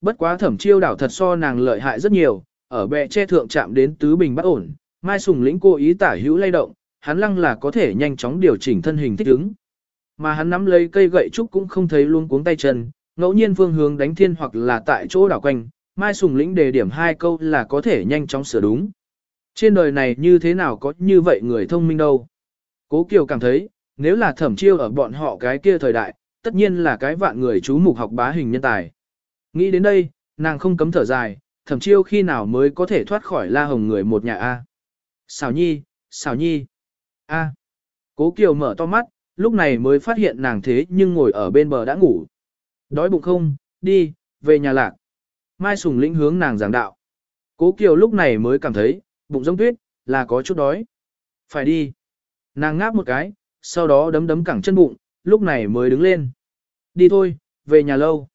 Bất quá thẩm chiêu đảo thật so nàng lợi hại rất nhiều, ở bệ che thượng chạm đến tứ bình bất ổn, Mai Sùng lĩnh cố ý tả hữu lay động, hắn lăng là có thể nhanh chóng điều chỉnh thân hình thích ứng. Mà hắn nắm lấy cây gậy trúc cũng không thấy luôn cuống tay chân, ngẫu nhiên phương hướng đánh thiên hoặc là tại chỗ đảo quanh, Mai Sùng lĩnh đề điểm hai câu là có thể nhanh chóng sửa đúng. Trên đời này như thế nào có như vậy người thông minh đâu. Cố Kiều cảm thấy, nếu là thẩm chiêu ở bọn họ cái kia thời đại, tất nhiên là cái vạn người chú mục học bá hình nhân tài. Nghĩ đến đây, nàng không cấm thở dài, thẩm chiêu khi nào mới có thể thoát khỏi la hồng người một nhà A. Xảo nhi, xảo nhi. A. Cố Kiều mở to mắt, lúc này mới phát hiện nàng thế nhưng ngồi ở bên bờ đã ngủ. Đói bụng không, đi, về nhà lạc. Mai Sùng lĩnh hướng nàng giảng đạo. Cố Kiều lúc này mới cảm thấy, bụng giống tuyết, là có chút đói. Phải đi. Nàng ngáp một cái, sau đó đấm đấm cẳng chân bụng, lúc này mới đứng lên. Đi thôi, về nhà lâu.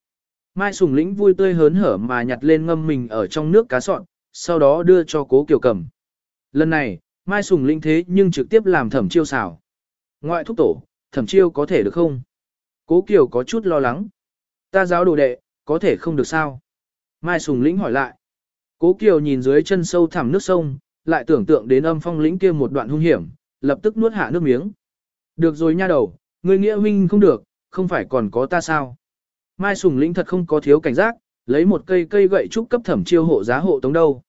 Mai Sùng lĩnh vui tươi hớn hở mà nhặt lên ngâm mình ở trong nước cá sọn, sau đó đưa cho cố Kiều cầm. Lần này, Mai Sùng lĩnh thế nhưng trực tiếp làm thẩm chiêu xảo. Ngoại thúc tổ, thẩm chiêu có thể được không? Cố Kiều có chút lo lắng. Ta giáo đồ đệ, có thể không được sao? Mai Sùng lĩnh hỏi lại. Cố Kiều nhìn dưới chân sâu thẳm nước sông, lại tưởng tượng đến âm phong lĩnh kia một đoạn hung hiểm, lập tức nuốt hạ nước miếng. Được rồi nha đầu, ngươi nghĩa huynh không được, không phải còn có ta sao? Mai Sùng lĩnh thật không có thiếu cảnh giác, lấy một cây cây gậy trúc cấp thẩm chiêu hộ giá hộ tống đâu.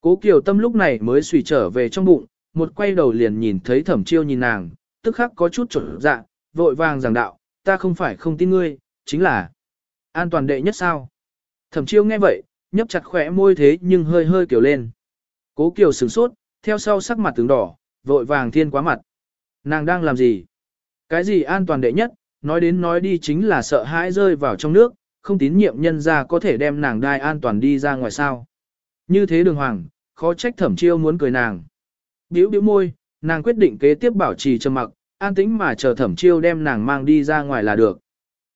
Cố Kiều Tâm lúc này mới suy trở về trong bụng, một quay đầu liền nhìn thấy thẩm chiêu nhìn nàng, tức khắc có chút trở dạ, vội vàng giảng đạo, ta không phải không tin ngươi, chính là an toàn đệ nhất sao. Thẩm chiêu nghe vậy, nhấp chặt khỏe môi thế nhưng hơi hơi kiểu lên. Cố Kiều sửng sốt, theo sau sắc mặt tướng đỏ, vội vàng thiên quá mặt. Nàng đang làm gì? Cái gì an toàn đệ nhất, nói đến nói đi chính là sợ hãi rơi vào trong nước, không tín nhiệm nhân ra có thể đem nàng đai an toàn đi ra ngoài sao. Như thế đường hoàng, khó trách thẩm chiêu muốn cười nàng. Biểu biểu môi, nàng quyết định kế tiếp bảo trì trầm mặc, an tĩnh mà chờ thẩm chiêu đem nàng mang đi ra ngoài là được.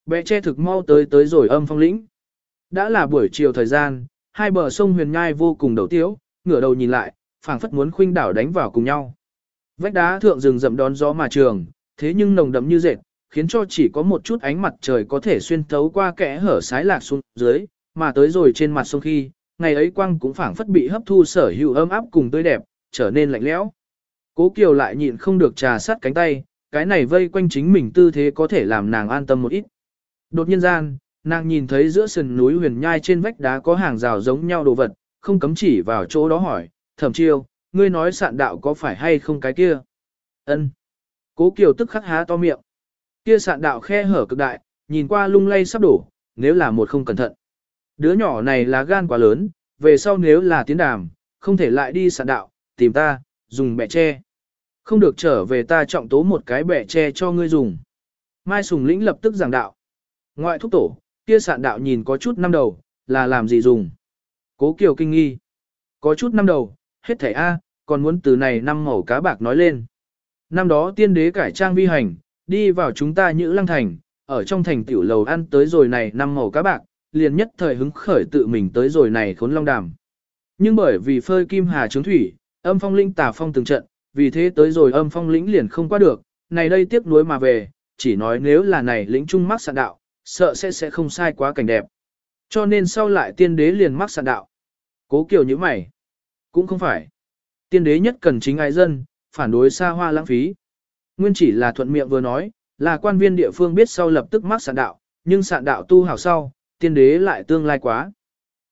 Bẹ che thực mau tới tới rồi âm phong lĩnh. Đã là buổi chiều thời gian, hai bờ sông huyền nhai vô cùng đầu tiếu, ngửa đầu nhìn lại, phảng phất muốn khuynh đảo đánh vào cùng nhau. Vách đá thượng rừng rậm đón gió mà trường, thế nhưng nồng đậm như dệt, khiến cho chỉ có một chút ánh mặt trời có thể xuyên thấu qua kẽ hở sái lạc xuống dưới, mà tới rồi trên mặt sông khi, ngày ấy quang cũng phảng phất bị hấp thu sở hữu ấm áp cùng tươi đẹp, trở nên lạnh lẽo. Cố Kiều lại nhịn không được trà sát cánh tay, cái này vây quanh chính mình tư thế có thể làm nàng an tâm một ít. Đột nhiên gian, nàng nhìn thấy giữa sườn núi huyền nhai trên vách đá có hàng rào giống nhau đồ vật, không cấm chỉ vào chỗ đó hỏi, thẩm chiêu, ngươi nói sạn đạo có phải hay không cái kia? Ân. Cố Kiều tức khắc há to miệng. Kia sạn đạo khe hở cực đại, nhìn qua lung lay sắp đổ, nếu là một không cẩn thận. Đứa nhỏ này là gan quá lớn, về sau nếu là tiến đàm, không thể lại đi sạn đạo, tìm ta, dùng bẻ tre. Không được trở về ta trọng tố một cái bẻ tre cho ngươi dùng. Mai Sùng Lĩnh lập tức giảng đạo. Ngoại thúc tổ, kia sạn đạo nhìn có chút năm đầu, là làm gì dùng? Cố Kiều kinh nghi. Có chút năm đầu, hết thảy A, còn muốn từ này năm màu cá bạc nói lên. Năm đó tiên đế cải trang vi hành, đi vào chúng ta Nhữ Lăng Thành, ở trong thành tiểu lầu ăn tới rồi này năm màu cá bạc, liền nhất thời hứng khởi tự mình tới rồi này khốn long đàm. Nhưng bởi vì phơi kim hà trướng thủy, âm phong linh tà phong từng trận, vì thế tới rồi âm phong lĩnh liền không qua được, này đây tiếc nuối mà về, chỉ nói nếu là này lĩnh trung mắc sạn đạo, sợ sẽ sẽ không sai quá cảnh đẹp. Cho nên sau lại tiên đế liền mắc sạn đạo. Cố kiều như mày. Cũng không phải. Tiên đế nhất cần chính ai dân, phản đối xa hoa lãng phí. Nguyên chỉ là thuận miệng vừa nói, là quan viên địa phương biết sau lập tức mắc sạn đạo, nhưng sạn đạo tu hảo sau, tiên đế lại tương lai quá.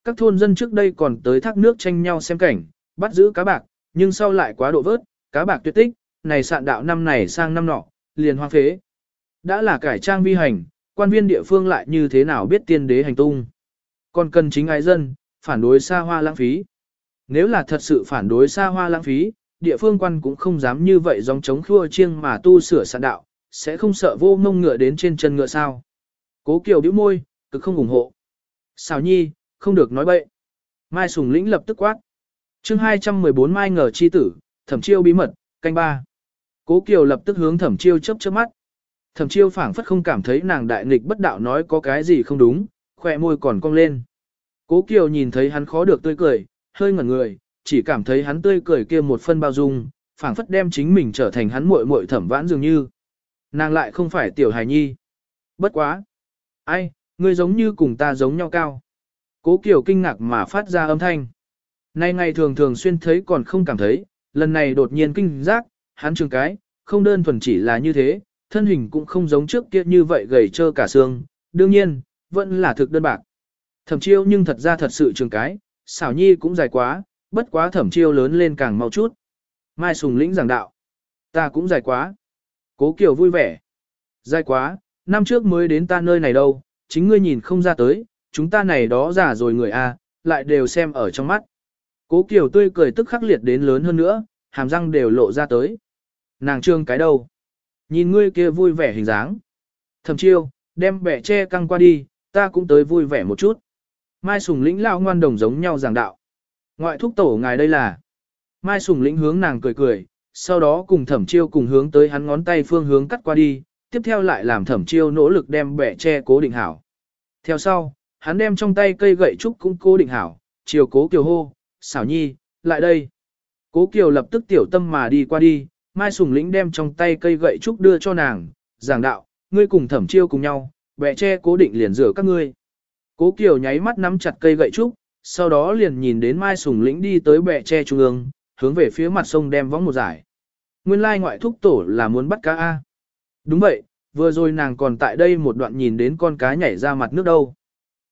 Các thôn dân trước đây còn tới thác nước tranh nhau xem cảnh, bắt giữ cá bạc, nhưng sau lại quá độ vớt, cá bạc tuyệt tích, này sạn đạo năm này sang năm nọ, liền hoang phế. Đã là cải trang vi hành, quan viên địa phương lại như thế nào biết tiên đế hành tung. Còn cần chính ai dân, phản đối xa hoa lãng phí. Nếu là thật sự phản đối xa hoa lãng phí, địa phương quan cũng không dám như vậy dòng chống khua chiêng mà tu sửa sạn đạo, sẽ không sợ vô mông ngựa đến trên chân ngựa sao. Cố Kiều bĩu môi, cực không ủng hộ. Xào nhi, không được nói bậy. Mai Sùng Lĩnh lập tức quát. chương 214 Mai ngờ chi tử, thẩm chiêu bí mật, canh ba. Cố Kiều lập tức hướng thẩm chiêu chớp chớp mắt. Thẩm chiêu phảng phất không cảm thấy nàng đại nghịch bất đạo nói có cái gì không đúng, khỏe môi còn cong lên. Cố Kiều nhìn thấy hắn khó được tươi cười, hơi ngẩn người, chỉ cảm thấy hắn tươi cười kia một phân bao dung, phảng phất đem chính mình trở thành hắn muội muội thẩm vãn dường như. Nàng lại không phải tiểu hài nhi. Bất quá. Ai, ngươi giống như cùng ta giống nhau cao. Cố Kiều kinh ngạc mà phát ra âm thanh. Nay ngày thường thường xuyên thấy còn không cảm thấy, lần này đột nhiên kinh giác, hắn trường cái, không đơn thuần chỉ là như thế, thân hình cũng không giống trước kia như vậy gầy trơ cả xương, đương nhiên, vẫn là thực đơn bạc. Thẩm chiêu nhưng thật ra thật sự trường cái, xảo nhi cũng dài quá, bất quá thẩm chiêu lớn lên càng mau chút. Mai Sùng lĩnh giảng đạo. Ta cũng dài quá. Cố Kiều vui vẻ. Dài quá, năm trước mới đến ta nơi này đâu, chính ngươi nhìn không ra tới, chúng ta này đó già rồi người a, lại đều xem ở trong mắt. Cố Kiều tươi cười tức khắc liệt đến lớn hơn nữa, hàm răng đều lộ ra tới. Nàng trương cái đầu Nhìn ngươi kia vui vẻ hình dáng. Thẩm chiêu, đem bẻ che căng qua đi, ta cũng tới vui vẻ một chút. Mai Sùng lĩnh lao ngoan đồng giống nhau giảng đạo. Ngoại thúc tổ ngài đây là. Mai Sùng lĩnh hướng nàng cười cười, sau đó cùng thẩm chiêu cùng hướng tới hắn ngón tay phương hướng cắt qua đi, tiếp theo lại làm thẩm chiêu nỗ lực đem bẻ che cố định hảo. Theo sau, hắn đem trong tay cây gậy trúc cũng cố định hảo, chiều cố kiều hô, xảo nhi, lại đây. Cố kiều lập tức tiểu tâm mà đi qua đi, Mai Sùng lĩnh đem trong tay cây gậy trúc đưa cho nàng, giảng đạo, ngươi cùng thẩm chiêu cùng nhau, bẻ che cố định liền rửa các ngươi. Cố kiều nháy mắt nắm chặt cây gậy trúc, sau đó liền nhìn đến Mai Sùng lĩnh đi tới bè tre trung ương, hướng về phía mặt sông đem võng một giải. Nguyên lai ngoại thúc tổ là muốn bắt cá A. Đúng vậy, vừa rồi nàng còn tại đây một đoạn nhìn đến con cá nhảy ra mặt nước đâu.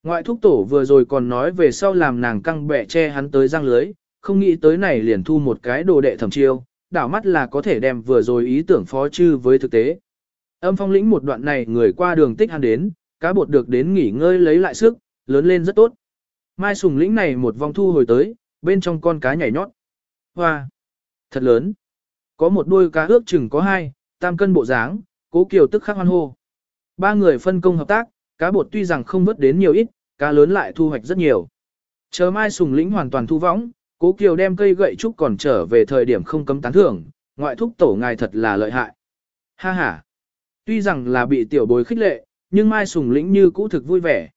Ngoại thúc tổ vừa rồi còn nói về sau làm nàng căng bẻ che hắn tới răng lưới, không nghĩ tới này liền thu một cái đồ đệ thẩm chiêu, đảo mắt là có thể đem vừa rồi ý tưởng phó chư với thực tế. Âm phong lĩnh một đoạn này người qua đường tích hắn đến, cá bột được đến nghỉ ngơi lấy lại sức, lớn lên rất tốt. Mai sùng lĩnh này một vòng thu hồi tới, bên trong con cá nhảy nhót. Hoa! Thật lớn! Có một đuôi cá ước chừng có hai, tam cân bộ dáng, cố kiều tức khắc hoan hô. Ba người phân công hợp tác, cá bột tuy rằng không vớt đến nhiều ít, cá lớn lại thu hoạch rất nhiều. Chờ mai sùng lĩnh hoàn toàn thu võng, cố kiều đem cây gậy trúc còn trở về thời điểm không cấm tán thưởng, ngoại thúc tổ ngài thật là lợi hại. Ha ha! Tuy rằng là bị tiểu bối khích lệ, nhưng mai sùng lĩnh như cũ thực vui vẻ.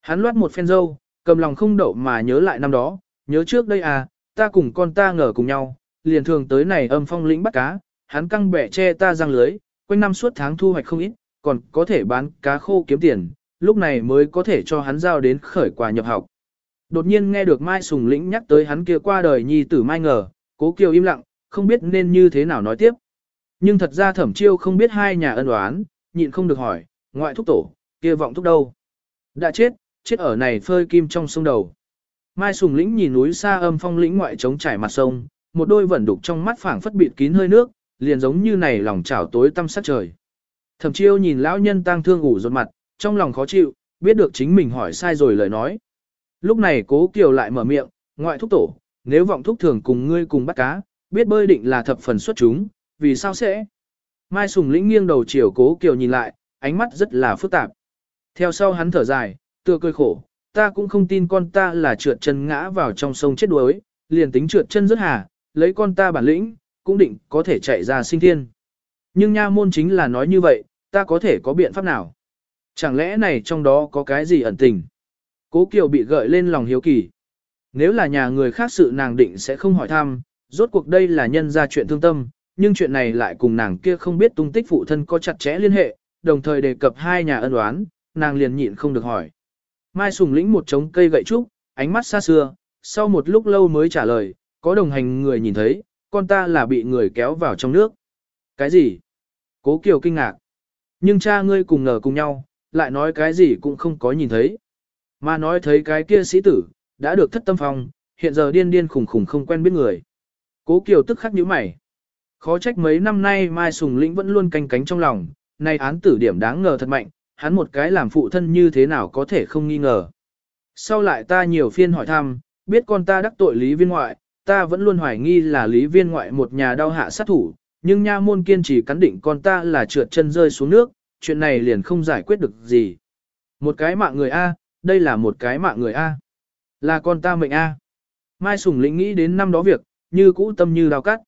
Hắn loát một phen dâu, cầm lòng không đậu mà nhớ lại năm đó, nhớ trước đây à, ta cùng con ta ngờ cùng nhau, liền thường tới này âm phong lĩnh bắt cá, hắn căng bẻ che ta răng lưới, quanh năm suốt tháng thu hoạch không ít, còn có thể bán cá khô kiếm tiền, lúc này mới có thể cho hắn giao đến khởi quà nhập học. Đột nhiên nghe được Mai Sùng Lĩnh nhắc tới hắn kia qua đời nhi tử Mai ngờ, cố kiều im lặng, không biết nên như thế nào nói tiếp. Nhưng thật ra thẩm chiêu không biết hai nhà ân oán, nhịn không được hỏi, ngoại thúc tổ, kia vọng thúc đâu? Đã chết, chết ở này phơi kim trong sông đầu. Mai Sùng Lĩnh nhìn núi xa âm phong lĩnh ngoại trống trải mặt sông, một đôi vẩn đục trong mắt phảng phất bịt kín hơi nước, liền giống như này lòng chảo tối tăm sát trời. Thẩm chiêu nhìn lão nhân tang thương ủ rột mặt, trong lòng khó chịu, biết được chính mình hỏi sai rồi lời nói. Lúc này cố kiều lại mở miệng, ngoại thúc tổ, nếu vọng thúc thường cùng ngươi cùng bắt cá, biết bơi định là thập phần xuất chúng, vì sao sẽ? Mai Sùng lĩnh nghiêng đầu chiều cố kiều nhìn lại, ánh mắt rất là phức tạp. Theo sau hắn thở dài, tựa cười khổ, ta cũng không tin con ta là trượt chân ngã vào trong sông chết đuối, liền tính trượt chân rất hà, lấy con ta bản lĩnh, cũng định có thể chạy ra sinh thiên. Nhưng nha môn chính là nói như vậy, ta có thể có biện pháp nào? Chẳng lẽ này trong đó có cái gì ẩn tình? Cố Kiều bị gợi lên lòng hiếu kỳ. Nếu là nhà người khác sự nàng định sẽ không hỏi thăm, rốt cuộc đây là nhân ra chuyện thương tâm, nhưng chuyện này lại cùng nàng kia không biết tung tích phụ thân có chặt chẽ liên hệ, đồng thời đề cập hai nhà ân oán, nàng liền nhịn không được hỏi. Mai Sùng lĩnh một trống cây gậy trúc, ánh mắt xa xưa, sau một lúc lâu mới trả lời, có đồng hành người nhìn thấy, con ta là bị người kéo vào trong nước. Cái gì? Cố Kiều kinh ngạc. Nhưng cha ngươi cùng ngờ cùng nhau, lại nói cái gì cũng không có nhìn thấy. Mà nói thấy cái kia sĩ tử, đã được thất tâm phong, hiện giờ điên điên khủng khủng không quen biết người. Cố Kiều tức khắc nhíu mày. Khó trách mấy năm nay Mai Sùng Lĩnh vẫn luôn canh cánh trong lòng, nay án tử điểm đáng ngờ thật mạnh, hắn một cái làm phụ thân như thế nào có thể không nghi ngờ. Sau lại ta nhiều phiên hỏi thăm, biết con ta đắc tội lý viên ngoại, ta vẫn luôn hoài nghi là lý viên ngoại một nhà đau hạ sát thủ, nhưng nha môn kiên trì cắn định con ta là trượt chân rơi xuống nước, chuyện này liền không giải quyết được gì. Một cái mạng người A, đây là một cái mạng người A. Là con ta mệnh A. Mai Sùng lĩnh nghĩ đến năm đó việc, như cũ tâm như đào cắt.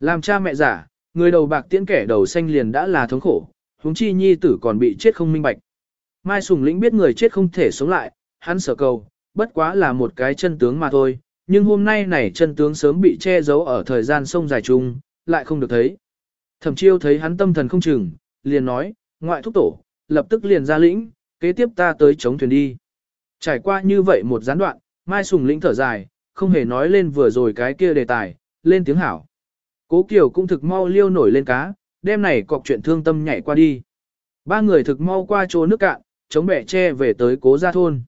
Làm cha mẹ giả, người đầu bạc tiễn kẻ đầu xanh liền đã là thống khổ, huống chi nhi tử còn bị chết không minh bạch. Mai Sùng lĩnh biết người chết không thể sống lại, hắn sở cầu, bất quá là một cái chân tướng mà thôi, nhưng hôm nay này chân tướng sớm bị che giấu ở thời gian sông dài chung, lại không được thấy. Thẩm chiêu thấy hắn tâm thần không chừng, liền nói, ngoại thúc tổ, lập tức liền ra lĩnh, kế tiếp ta tới chống thuyền đi. Trải qua như vậy một gián đoạn, Mai Sùng lĩnh thở dài, không hề nói lên vừa rồi cái kia đề tài, lên tiếng hảo. Cố Kiều cũng thực mau liêu nổi lên cá, đêm này cọc chuyện thương tâm nhảy qua đi. Ba người thực mau qua chỗ nước cạn, chống bẻ tre về tới cố gia thôn.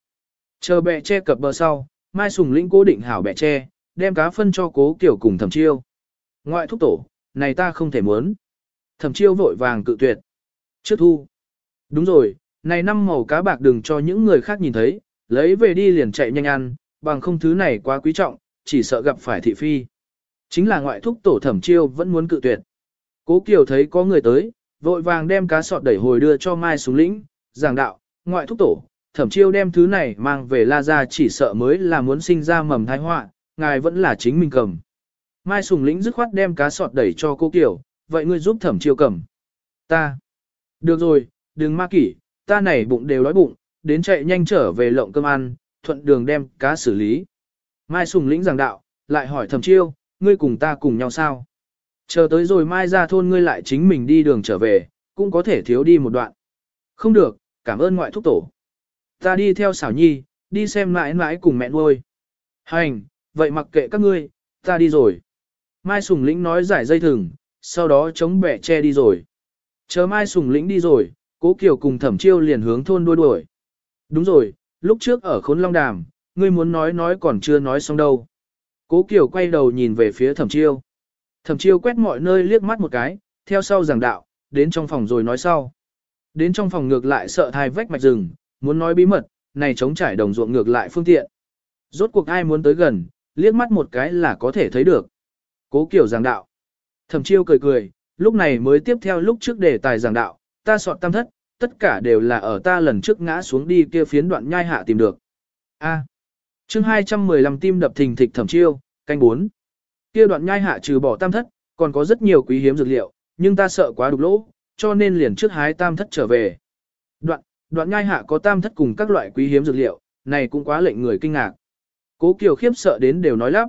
Chờ bẻ tre cập bờ sau, Mai Sùng lĩnh cố định hảo bẻ tre, đem cá phân cho cố kiểu cùng thẩm chiêu. Ngoại thúc tổ, này ta không thể muốn. Thẩm chiêu vội vàng cự tuyệt. Trước thu. Đúng rồi, này năm màu cá bạc đừng cho những người khác nhìn thấy, lấy về đi liền chạy nhanh ăn, bằng không thứ này quá quý trọng, chỉ sợ gặp phải thị phi. Chính là ngoại thúc tổ thẩm chiêu vẫn muốn cự tuyệt. Cố Kiều thấy có người tới, vội vàng đem cá sọt đẩy hồi đưa cho Mai Sùng lĩnh, giảng đạo, ngoại thúc tổ, thẩm chiêu đem thứ này mang về la ra chỉ sợ mới là muốn sinh ra mầm thai họa, ngài vẫn là chính mình cầm. Mai Sùng lĩnh dứt khoát đem cá sọt đẩy cho cô Kiều, vậy ngươi giúp thẩm chiêu cầm. Ta. Được rồi, đừng ma kỷ, ta này bụng đều đói bụng, đến chạy nhanh trở về lộng cơm ăn, thuận đường đem cá xử lý. Mai Sùng lĩnh giảng đạo, lại hỏi thẩm chiêu, ngươi cùng ta cùng nhau sao? Chờ tới rồi mai ra thôn ngươi lại chính mình đi đường trở về, cũng có thể thiếu đi một đoạn. Không được, cảm ơn ngoại thúc tổ. Ta đi theo xảo nhi, đi xem mãi mãi cùng mẹ nuôi. Hành, vậy mặc kệ các ngươi, ta đi rồi. Mai Sùng Lĩnh nói giải dây thừng, sau đó chống bẻ che đi rồi. Chờ Mai Sùng Lĩnh đi rồi, Cố Kiều cùng Thẩm Chiêu liền hướng thôn đuôi đuổi. Đúng rồi, lúc trước ở Khốn Long Đàm, ngươi muốn nói nói còn chưa nói xong đâu. Cố Kiều quay đầu nhìn về phía Thẩm Chiêu. Thẩm Chiêu quét mọi nơi liếc mắt một cái, theo sau giảng đạo, đến trong phòng rồi nói sau. Đến trong phòng ngược lại sợ thai vách mạch rừng, muốn nói bí mật, này chống trải đồng ruộng ngược lại phương tiện. Rốt cuộc ai muốn tới gần, liếc mắt một cái là có thể thấy được. Cố kiểu giảng đạo. Thẩm Chiêu cười cười, lúc này mới tiếp theo lúc trước đề tài giảng đạo, ta sọt tam thất, tất cả đều là ở ta lần trước ngã xuống đi kia phiến đoạn nhai hạ tìm được. A. chương 215 tim đập thình thịch Thẩm Chiêu, canh 4. Kia đoạn nhai hạ trừ bỏ tam thất, còn có rất nhiều quý hiếm dược liệu, nhưng ta sợ quá đục lỗ, cho nên liền trước hái tam thất trở về. Đoạn, đoạn nhai hạ có tam thất cùng các loại quý hiếm dược liệu, này cũng quá lệnh người kinh ngạc. Cố Kiều khiếp sợ đến đều nói lắp.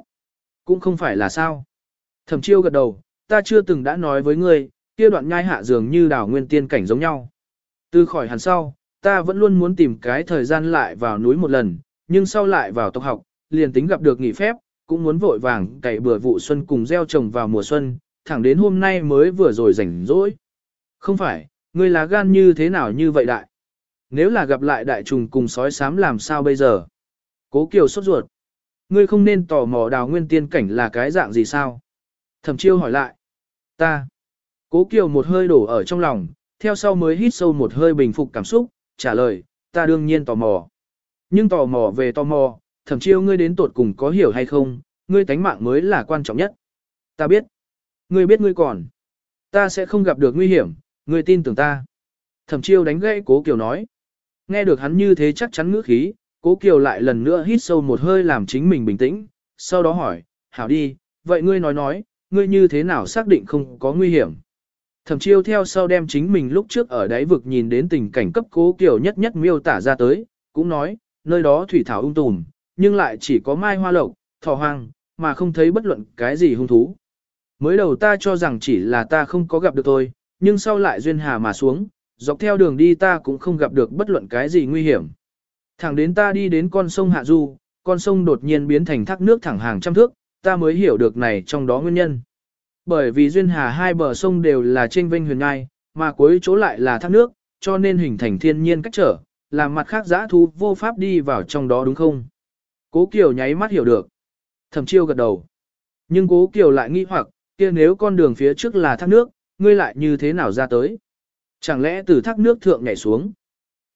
Cũng không phải là sao. Thẩm chiêu gật đầu, ta chưa từng đã nói với ngươi, kia đoạn nhai hạ dường như đảo nguyên tiên cảnh giống nhau. Từ khỏi hẳn sau, ta vẫn luôn muốn tìm cái thời gian lại vào núi một lần, nhưng sau lại vào tộc học, liền tính gặp được nghỉ phép, cũng muốn vội vàng cày bừa vụ xuân cùng gieo trồng vào mùa xuân, thẳng đến hôm nay mới vừa rồi rảnh rỗi. Không phải, ngươi là gan như thế nào như vậy đại? Nếu là gặp lại đại trùng cùng sói sám làm sao bây giờ? Cố Kiều sốt ruột. Ngươi không nên tò mò đào nguyên tiên cảnh là cái dạng gì sao? Thẩm chiêu hỏi lại. Ta. Cố Kiều một hơi đổ ở trong lòng, theo sau mới hít sâu một hơi bình phục cảm xúc, trả lời, ta đương nhiên tò mò. Nhưng tò mò về tò mò, thẩm chiêu ngươi đến tột cùng có hiểu hay không, ngươi tánh mạng mới là quan trọng nhất. Ta biết. Ngươi biết ngươi còn. Ta sẽ không gặp được nguy hiểm, ngươi tin tưởng ta. Thẩm chiêu đánh gãy cố Kiều nói. Nghe được hắn như thế chắc chắn ngữ khí, cố Kiều lại lần nữa hít sâu một hơi làm chính mình bình tĩnh, sau đó hỏi, hảo đi, vậy ngươi nói nói, ngươi như thế nào xác định không có nguy hiểm. Thẩm chiêu theo sau đem chính mình lúc trước ở đáy vực nhìn đến tình cảnh cấp cố Kiều nhất nhất miêu tả ra tới, cũng nói, nơi đó thủy thảo ung tùm, nhưng lại chỉ có mai hoa lộc, thỏ hoang, mà không thấy bất luận cái gì hung thú. Mới đầu ta cho rằng chỉ là ta không có gặp được tôi, nhưng sau lại duyên hà mà xuống, dọc theo đường đi ta cũng không gặp được bất luận cái gì nguy hiểm. Thẳng đến ta đi đến con sông Hạ Du, con sông đột nhiên biến thành thác nước thẳng hàng trăm thước, ta mới hiểu được này trong đó nguyên nhân. Bởi vì duyên hà hai bờ sông đều là trên vinh huyền ngai, mà cuối chỗ lại là thác nước, cho nên hình thành thiên nhiên cách trở, làm mặt khác giã thú vô pháp đi vào trong đó đúng không? Cố Kiều nháy mắt hiểu được. Thẩm chiêu gật đầu. Nhưng Cố Kiều lại nghi hoặc, kia nếu con đường phía trước là thác nước, ngươi lại như thế nào ra tới? Chẳng lẽ từ thác nước thượng nhảy xuống?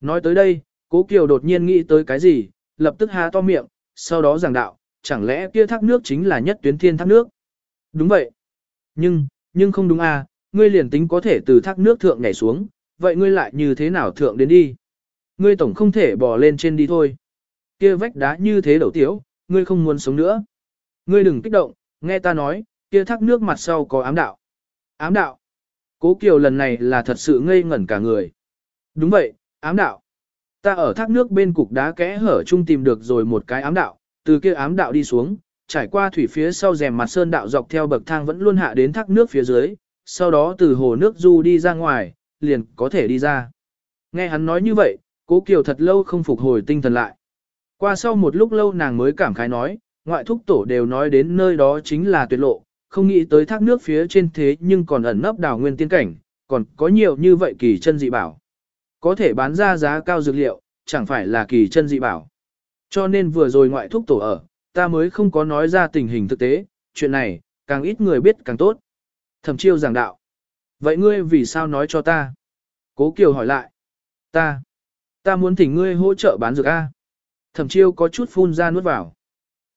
Nói tới đây, Cố Kiều đột nhiên nghĩ tới cái gì, lập tức há to miệng, sau đó giảng đạo, chẳng lẽ kia thác nước chính là nhất tuyến thiên thác nước? Đúng vậy. Nhưng, nhưng không đúng à, ngươi liền tính có thể từ thác nước thượng nhảy xuống, vậy ngươi lại như thế nào thượng đến đi? Ngươi tổng không thể bỏ lên trên đi thôi. Kia vách đá như thế đầu tiếu, ngươi không muốn sống nữa. Ngươi đừng kích động, nghe ta nói, kia thác nước mặt sau có ám đạo. Ám đạo. Cố Kiều lần này là thật sự ngây ngẩn cả người. Đúng vậy, ám đạo. Ta ở thác nước bên cục đá kẽ hở chung tìm được rồi một cái ám đạo, từ kia ám đạo đi xuống, trải qua thủy phía sau rèm mặt sơn đạo dọc theo bậc thang vẫn luôn hạ đến thác nước phía dưới, sau đó từ hồ nước du đi ra ngoài, liền có thể đi ra. Nghe hắn nói như vậy, cố Kiều thật lâu không phục hồi tinh thần lại. Qua sau một lúc lâu nàng mới cảm khái nói, ngoại thúc tổ đều nói đến nơi đó chính là tuyệt lộ, không nghĩ tới thác nước phía trên thế nhưng còn ẩn nấp đào nguyên tiên cảnh, còn có nhiều như vậy kỳ chân dị bảo. Có thể bán ra giá cao dược liệu, chẳng phải là kỳ chân dị bảo. Cho nên vừa rồi ngoại thúc tổ ở, ta mới không có nói ra tình hình thực tế, chuyện này, càng ít người biết càng tốt. Thẩm chiêu giảng đạo. Vậy ngươi vì sao nói cho ta? Cố Kiều hỏi lại. Ta. Ta muốn thỉnh ngươi hỗ trợ bán dược A. Thẩm chiêu có chút phun ra nuốt vào.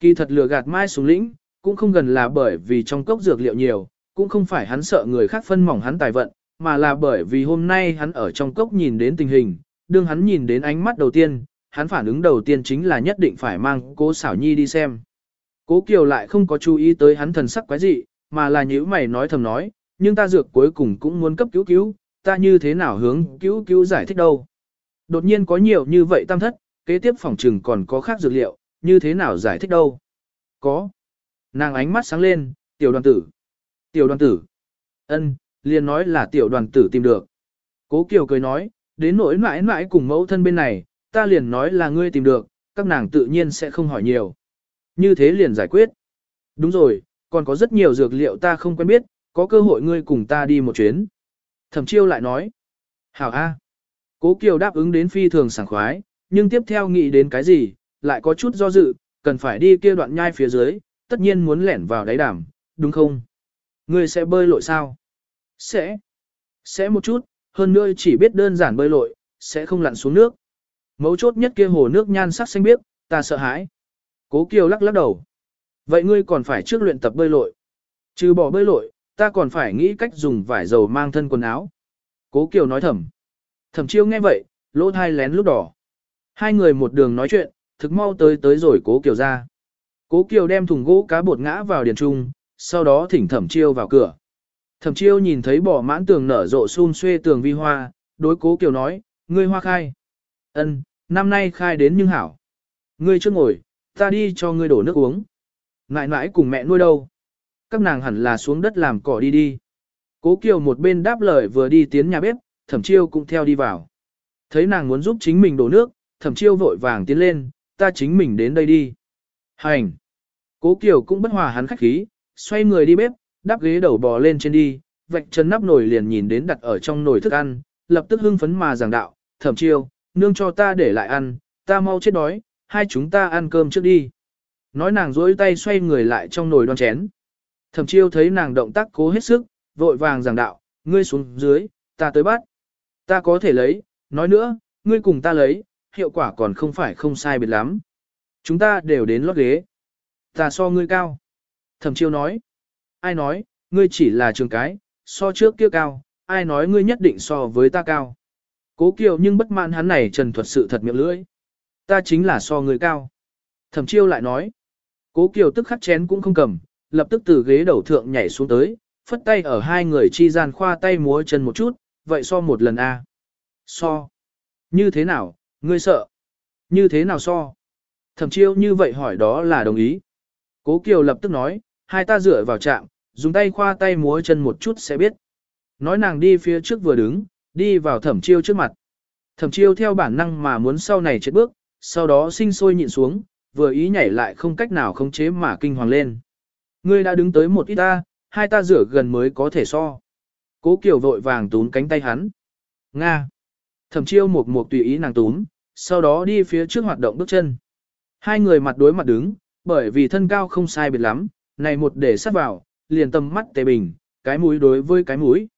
Kỳ thật lừa gạt mai xuống lĩnh, cũng không gần là bởi vì trong cốc dược liệu nhiều, cũng không phải hắn sợ người khác phân mỏng hắn tài vận, mà là bởi vì hôm nay hắn ở trong cốc nhìn đến tình hình, đương hắn nhìn đến ánh mắt đầu tiên, hắn phản ứng đầu tiên chính là nhất định phải mang cố xảo nhi đi xem. Cố Kiều lại không có chú ý tới hắn thần sắc quái dị, mà là nhữ mày nói thầm nói, nhưng ta dược cuối cùng cũng muốn cấp cứu cứu, ta như thế nào hướng cứu cứu giải thích đâu. Đột nhiên có nhiều như vậy tam thất, kế tiếp phòng trừng còn có khác dược liệu, như thế nào giải thích đâu. Có. Nàng ánh mắt sáng lên, tiểu đoàn tử. Tiểu đoàn tử. ân, liền nói là tiểu đoàn tử tìm được. Cố Kiều cười nói, đến nỗi mãi mãi cùng mẫu thân bên này, ta liền nói là ngươi tìm được, các nàng tự nhiên sẽ không hỏi nhiều. Như thế liền giải quyết. Đúng rồi, còn có rất nhiều dược liệu ta không quen biết, có cơ hội ngươi cùng ta đi một chuyến. Thẩm chiêu lại nói. Hảo A. Cố Kiều đáp ứng đến phi thường sảng khoái, nhưng tiếp theo nghĩ đến cái gì, lại có chút do dự, cần phải đi kia đoạn nhai phía dưới, tất nhiên muốn lẻn vào đáy đảm, đúng không? Ngươi sẽ bơi lội sao? Sẽ. Sẽ một chút, hơn nữa chỉ biết đơn giản bơi lội, sẽ không lặn xuống nước. Mấu chốt nhất kia hồ nước nhan sắc xanh biếc, ta sợ hãi. Cố Kiều lắc lắc đầu. Vậy ngươi còn phải trước luyện tập bơi lội. Trừ bỏ bơi lội, ta còn phải nghĩ cách dùng vải dầu mang thân quần áo. Cố Kiều nói thầm. Thẩm chiêu nghe vậy, lỗ thai lén lúc đỏ. Hai người một đường nói chuyện, thực mau tới tới rồi Cố Kiều ra. Cố Kiều đem thùng gỗ cá bột ngã vào điền trung, sau đó thỉnh thẩm chiêu vào cửa. Thẩm chiêu nhìn thấy bỏ mãn tường nở rộ xun xuê tường vi hoa, đối Cố Kiều nói, ngươi hoa khai. ân năm nay khai đến nhưng hảo. Ngươi chưa ngồi, ta đi cho ngươi đổ nước uống. Ngại ngại cùng mẹ nuôi đâu. Các nàng hẳn là xuống đất làm cỏ đi đi. Cố Kiều một bên đáp lời vừa đi tiến nhà bếp, thẩm chiêu cũng theo đi vào. Thấy nàng muốn giúp chính mình đổ nước, thẩm chiêu vội vàng tiến lên, ta chính mình đến đây đi. Hành! Cố Kiều cũng bất hòa hắn khách khí, xoay người đi bếp, đắp ghế đầu bò lên trên đi, vạch chân nắp nồi liền nhìn đến đặt ở trong nồi thức ăn, lập tức hưng phấn mà giảng đạo, thẩm chiêu, nương cho ta để lại ăn, ta mau chết đói, hai chúng ta ăn cơm trước đi. Nói nàng dối tay xoay người lại trong nồi đoan chén. Thẩm chiêu thấy nàng động tác cố hết sức, vội vàng giảng đạo, ngươi xuống dưới, ta tới bắt. Ta có thể lấy, nói nữa, ngươi cùng ta lấy, hiệu quả còn không phải không sai biệt lắm. Chúng ta đều đến lót ghế. Ta so ngươi cao. Thẩm chiêu nói. Ai nói, ngươi chỉ là trường cái, so trước kia cao, ai nói ngươi nhất định so với ta cao. Cố kiều nhưng bất mãn hắn này trần thuật sự thật miệng lưỡi. Ta chính là so ngươi cao. Thẩm chiêu lại nói. Cố kiều tức khắc chén cũng không cầm, lập tức từ ghế đầu thượng nhảy xuống tới, phất tay ở hai người chi gian khoa tay múa chân một chút, vậy so một lần a. So. Như thế nào, ngươi sợ? Như thế nào so? Thẩm chiêu như vậy hỏi đó là đồng ý. Cố Kiều lập tức nói, hai ta dựa vào chạm dùng tay khoa tay múa chân một chút sẽ biết. Nói nàng đi phía trước vừa đứng, đi vào thẩm chiêu trước mặt. Thẩm chiêu theo bản năng mà muốn sau này chết bước, sau đó sinh sôi nhịn xuống, vừa ý nhảy lại không cách nào khống chế mà kinh hoàng lên. Ngươi đã đứng tới một ít ta, hai ta rửa gần mới có thể so. Cố Kiều vội vàng túm cánh tay hắn. Nga. Thẩm chiêu một một tùy ý nàng túm, sau đó đi phía trước hoạt động bước chân. Hai người mặt đối mặt đứng, bởi vì thân cao không sai biệt lắm, này một để sát vào, liền tầm mắt tề bình, cái mũi đối với cái mũi.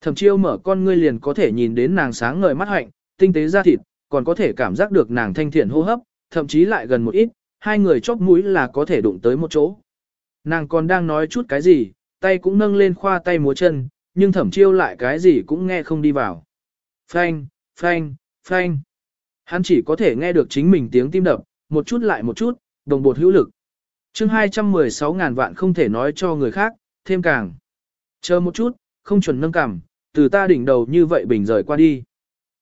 Thẩm chiêu mở con ngươi liền có thể nhìn đến nàng sáng ngời mắt hạnh, tinh tế da thịt, còn có thể cảm giác được nàng thanh thiện hô hấp, thậm chí lại gần một ít, hai người chóp mũi là có thể đụng tới một chỗ. Nàng còn đang nói chút cái gì, tay cũng nâng lên khoa tay múa chân, nhưng thẩm chiêu lại cái gì cũng nghe không đi vào. Phanh, phanh, phanh. Hắn chỉ có thể nghe được chính mình tiếng tim đập, một chút lại một chút, đồng bột hữu lực. chương 216 ngàn vạn không thể nói cho người khác, thêm càng. Chờ một chút, không chuẩn nâng cảm, từ ta đỉnh đầu như vậy bình rời qua đi.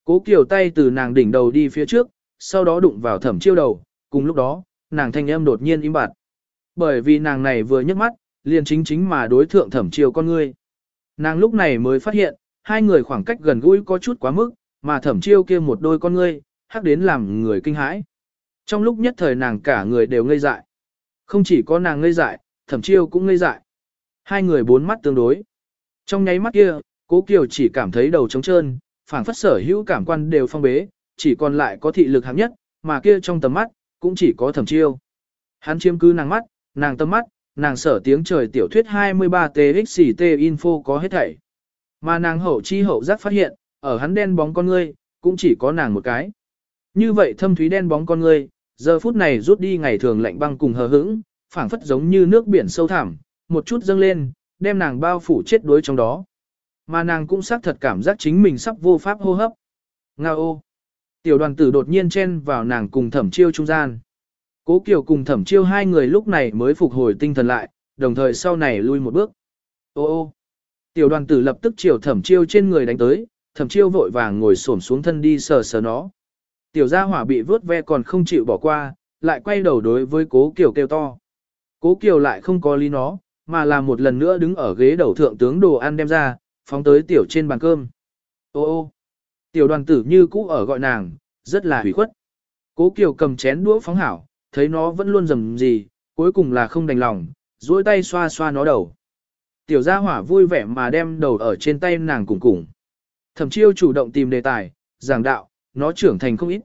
Cố kiều tay từ nàng đỉnh đầu đi phía trước, sau đó đụng vào thẩm chiêu đầu, cùng lúc đó, nàng thanh âm đột nhiên im bặt. Bởi vì nàng này vừa nhấc mắt, liền chính chính mà đối thượng thẩm chiêu con ngươi. Nàng lúc này mới phát hiện, hai người khoảng cách gần gũi có chút quá mức, mà thẩm chiêu kia một đôi con ngươi, hắc đến làm người kinh hãi. Trong lúc nhất thời nàng cả người đều ngây dại. Không chỉ có nàng ngây dại, thẩm chiêu cũng ngây dại. Hai người bốn mắt tương đối. Trong nháy mắt kia, cố kiều chỉ cảm thấy đầu trống trơn, phảng phất sở hữu cảm quan đều phong bế, chỉ còn lại có thị lực hạng nhất, mà kia trong tầm mắt, cũng chỉ có thẩm chiêu. Hắn chiếm cứ nàng mắt, nàng tâm mắt, nàng sở tiếng trời tiểu thuyết 23 TXT info có hết thảy. Mà nàng hậu chi hậu giác phát hiện, ở hắn đen bóng con ngươi, cũng chỉ có nàng một cái. Như vậy thâm thúy đen bóng con ngươi, giờ phút này rút đi ngày thường lạnh băng cùng hờ hững, phảng phất giống như nước biển sâu thẳm, một chút dâng lên, đem nàng bao phủ chết đuối trong đó. Mà nàng cũng xác thật cảm giác chính mình sắp vô pháp hô hấp. Nga ô! Tiểu đoàn tử đột nhiên chen vào nàng cùng thẩm chiêu trung gian. Cố Kiều cùng thẩm chiêu hai người lúc này mới phục hồi tinh thần lại, đồng thời sau này lui một bước. Ô ô! Tiểu đoàn tử lập tức chiều thẩm chiêu trên người đánh tới, thẩm chiêu vội vàng ngồi xổm xuống thân đi sờ sờ nó. Tiểu gia hỏa bị vớt ve còn không chịu bỏ qua, lại quay đầu đối với cố Kiều kêu to. Cố Kiều lại không có lý nó, mà là một lần nữa đứng ở ghế đầu thượng tướng đồ ăn đem ra, phóng tới tiểu trên bàn cơm. Ô ô! Tiểu đoàn tử như cũ ở gọi nàng, rất là hủy khuất. Cố Kiều cầm chén đũa phóng hảo, thấy nó vẫn luôn rầm gì, cuối cùng là không đành lòng, duỗi tay xoa xoa nó đầu. Tiểu gia hỏa vui vẻ mà đem đầu ở trên tay nàng cùng cùng. Thẩm chiêu chủ động tìm đề tài, giảng đạo, nó trưởng thành không ít.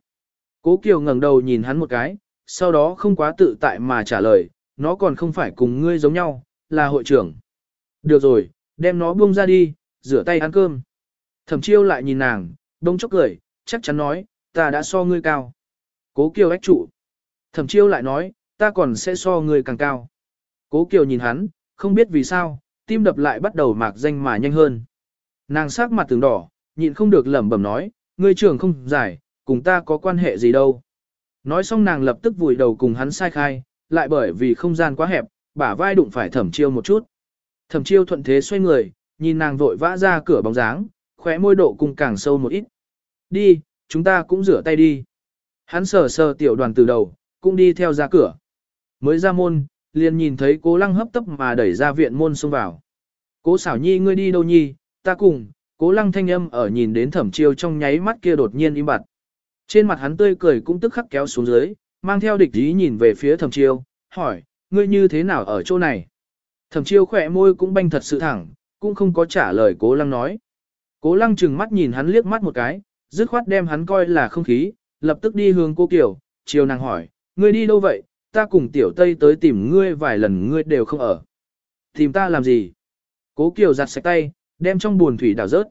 Cố Kiều ngẩng đầu nhìn hắn một cái, sau đó không quá tự tại mà trả lời, nó còn không phải cùng ngươi giống nhau, là hội trưởng. Được rồi, đem nó buông ra đi, rửa tay ăn cơm. Thẩm chiêu lại nhìn nàng, đông chốc cười, chắc chắn nói, ta đã so ngươi cao. Cố Kiều ách trụ. Thẩm chiêu lại nói, ta còn sẽ so ngươi càng cao. Cố Kiều nhìn hắn, không biết vì sao, tim đập lại bắt đầu mạc danh mà nhanh hơn. Nàng sắc mặt từng đỏ, nhịn không được lẩm bẩm nói, ngươi trưởng không giải, cùng ta có quan hệ gì đâu. Nói xong nàng lập tức vùi đầu cùng hắn sai khai, lại bởi vì không gian quá hẹp, bả vai đụng phải thẩm chiêu một chút. Thẩm chiêu thuận thế xoay người, nhìn nàng vội vã ra cửa bóng dáng, khóe môi độ cùng càng sâu một ít. Đi, chúng ta cũng rửa tay đi. Hắn sờ sờ tiểu đoàn từ đầu, cũng đi theo ra cửa. Mới ra môn, liền nhìn thấy cố lăng hấp tấp mà đẩy ra viện môn xông vào. Cố xảo nhi ngươi đi đâu nhi, ta cùng, cố lăng thanh âm ở nhìn đến thẩm chiêu trong nháy mắt kia đột nhiên im bặt. Trên mặt hắn tươi cười cũng tức khắc kéo xuống dưới, mang theo địch ý nhìn về phía thẩm chiêu, hỏi, ngươi như thế nào ở chỗ này? Thẩm chiêu khỏe môi cũng banh thật sự thẳng, cũng không có trả lời cố lăng nói. Cố lăng chừng mắt nhìn hắn liếc mắt một cái, dứt khoát đem hắn coi là không khí, lập tức đi hướng cô Kiều, chiều nàng hỏi, ngươi đi đâu vậy, ta cùng tiểu tây tới tìm ngươi vài lần ngươi đều không ở. Tìm ta làm gì? Cố Kiều giặt sạch tay, đem trong buồn thủy đảo rớt.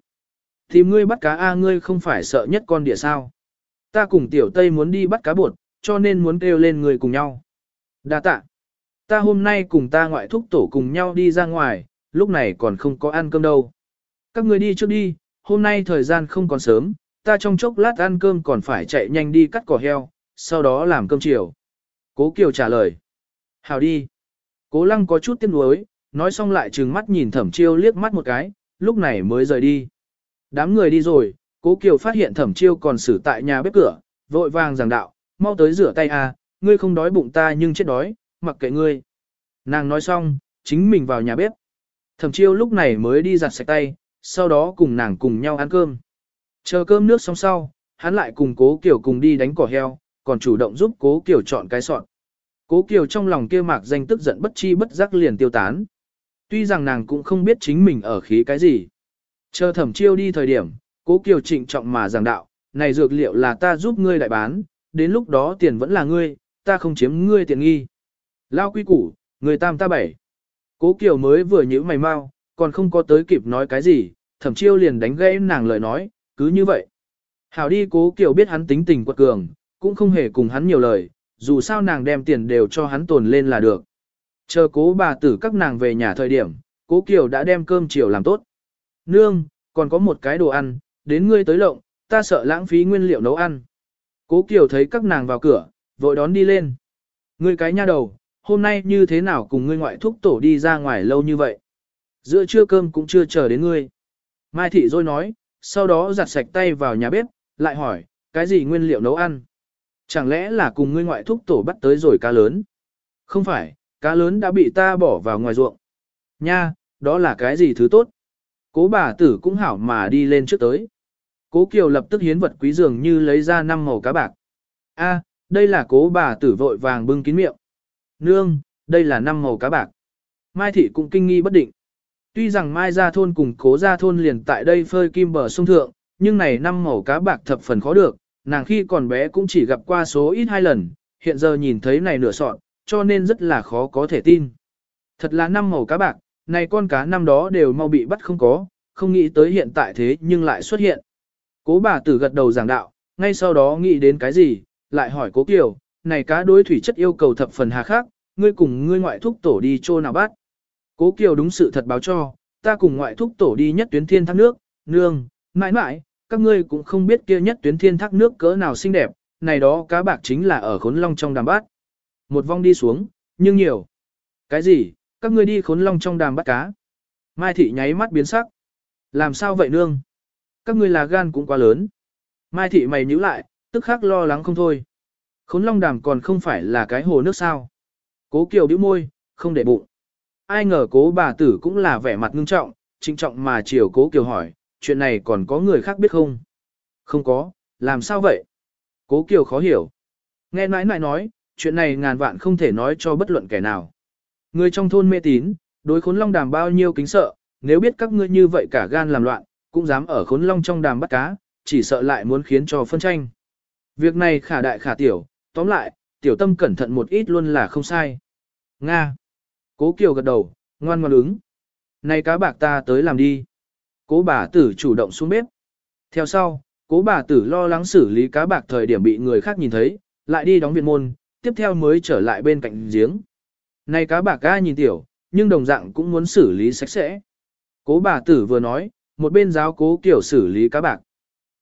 Tìm ngươi bắt cá A ngươi không phải sợ nhất con địa sao. Ta cùng tiểu tây muốn đi bắt cá bột, cho nên muốn kêu lên người cùng nhau. Đa tạ. Ta hôm nay cùng ta ngoại thúc tổ cùng nhau đi ra ngoài, lúc này còn không có ăn cơm đâu. Các ngươi đi trước đi, hôm nay thời gian không còn sớm, ta trong chốc lát ăn cơm còn phải chạy nhanh đi cắt cỏ heo, sau đó làm cơm chiều. Cố Kiều trả lời. Hào đi. Cố Lăng có chút tiếc nuối, nói xong lại trừng mắt nhìn Thẩm Chiêu liếc mắt một cái, lúc này mới rời đi. Đám người đi rồi, Cố Kiều phát hiện Thẩm Chiêu còn xử tại nhà bếp cửa, vội vàng giảng đạo, mau tới rửa tay à, ngươi không đói bụng ta nhưng chết đói, mặc kệ ngươi. Nàng nói xong, chính mình vào nhà bếp. Thẩm Chiêu lúc này mới đi giặt sạch tay, sau đó cùng nàng cùng nhau ăn cơm. Chờ cơm nước xong sau, hắn lại cùng Cố Kiều cùng đi đánh cỏ heo, còn chủ động giúp Cố Kiều chọn cái sọn. Cố Kiều trong lòng kia mạc danh tức giận bất chi bất giác liền tiêu tán. Tuy rằng nàng cũng không biết chính mình ở khí cái gì. Chờ thẩm chiêu đi thời điểm, Cố Kiều trịnh trọng mà giảng đạo, này dược liệu là ta giúp ngươi đại bán, đến lúc đó tiền vẫn là ngươi, ta không chiếm ngươi tiền nghi. Lao quy củ, người tam ta bảy. Cố Kiều mới vừa nhíu mày mau, còn không có tới kịp nói cái gì, thẩm chiêu liền đánh gãy nàng lời nói, cứ như vậy. Hảo đi Cố Kiều biết hắn tính tình quật cường, cũng không hề cùng hắn nhiều lời, dù sao nàng đem tiền đều cho hắn tồn lên là được. Chờ cố bà tử các nàng về nhà thời điểm, cố Kiều đã đem cơm chiều làm tốt. Nương, còn có một cái đồ ăn, đến ngươi tới lộng, ta sợ lãng phí nguyên liệu nấu ăn. Cố Kiều thấy các nàng vào cửa, vội đón đi lên. Ngươi cái nha đầu, hôm nay như thế nào cùng ngươi ngoại thúc tổ đi ra ngoài lâu như vậy? Giữa trưa cơm cũng chưa chờ đến ngươi. Mai thị rồi nói, sau đó giặt sạch tay vào nhà bếp, lại hỏi, cái gì nguyên liệu nấu ăn? Chẳng lẽ là cùng ngươi ngoại thúc tổ bắt tới rồi cá lớn? Không phải, cá lớn đã bị ta bỏ vào ngoài ruộng. Nha, đó là cái gì thứ tốt? Cố bà tử cũng hảo mà đi lên trước tới. Cố Kiều lập tức hiến vật quý dường như lấy ra năm màu cá bạc. A, đây là cố bà tử vội vàng bưng kín miệng. Nương, đây là năm màu cá bạc. Mai thị cũng kinh nghi bất định. Tuy rằng Mai ra Thôn cùng cố ra Thôn liền tại đây phơi kim bờ sông thượng, nhưng này năm màu cá bạc thập phần khó được, nàng khi còn bé cũng chỉ gặp qua số ít hai lần, hiện giờ nhìn thấy này nửa sọn, cho nên rất là khó có thể tin. Thật là năm màu cá bạc, này con cá năm đó đều mau bị bắt không có, không nghĩ tới hiện tại thế nhưng lại xuất hiện. Cố bà tử gật đầu giảng đạo, ngay sau đó nghĩ đến cái gì, lại hỏi cố Kiều, này cá đối thủy chất yêu cầu thập phần hà khắc, ngươi cùng ngươi ngoại thúc tổ đi chỗ nào bắt. Cố Kiều đúng sự thật báo cho, ta cùng ngoại thúc tổ đi nhất tuyến thiên thác nước, nương, mãi mãi, các ngươi cũng không biết kia nhất tuyến thiên thác nước cỡ nào xinh đẹp, này đó cá bạc chính là ở khốn long trong đàm bát. Một vong đi xuống, nhưng nhiều. Cái gì, các ngươi đi khốn long trong đàm bắt cá. Mai thị nháy mắt biến sắc. Làm sao vậy nương? Các ngươi là gan cũng quá lớn. Mai thị mày nhíu lại, tức khắc lo lắng không thôi. Khốn long đàm còn không phải là cái hồ nước sao. Cố kiều bĩu môi, không để bụng. Ai ngờ cố bà tử cũng là vẻ mặt ngưng trọng, trinh trọng mà chiều cố kiều hỏi, chuyện này còn có người khác biết không? Không có, làm sao vậy? Cố kiều khó hiểu. Nghe nãi nãi nói, chuyện này ngàn vạn không thể nói cho bất luận kẻ nào. Người trong thôn mê tín, đối khốn long đàm bao nhiêu kính sợ, nếu biết các ngươi như vậy cả gan làm loạn, cũng dám ở khốn long trong đàm bắt cá, chỉ sợ lại muốn khiến cho phân tranh. Việc này khả đại khả tiểu, tóm lại, tiểu tâm cẩn thận một ít luôn là không sai. Nga. Cố Kiều gật đầu, ngoan ngoan ứng. Này cá bạc ta tới làm đi. Cố bà tử chủ động xuống bếp. Theo sau, cố bà tử lo lắng xử lý cá bạc thời điểm bị người khác nhìn thấy, lại đi đóng viện môn, tiếp theo mới trở lại bên cạnh giếng. Này cá bạc ca nhìn tiểu, nhưng đồng dạng cũng muốn xử lý sạch sẽ. Cố bà tử vừa nói, một bên giáo cố kiểu xử lý cá bạc.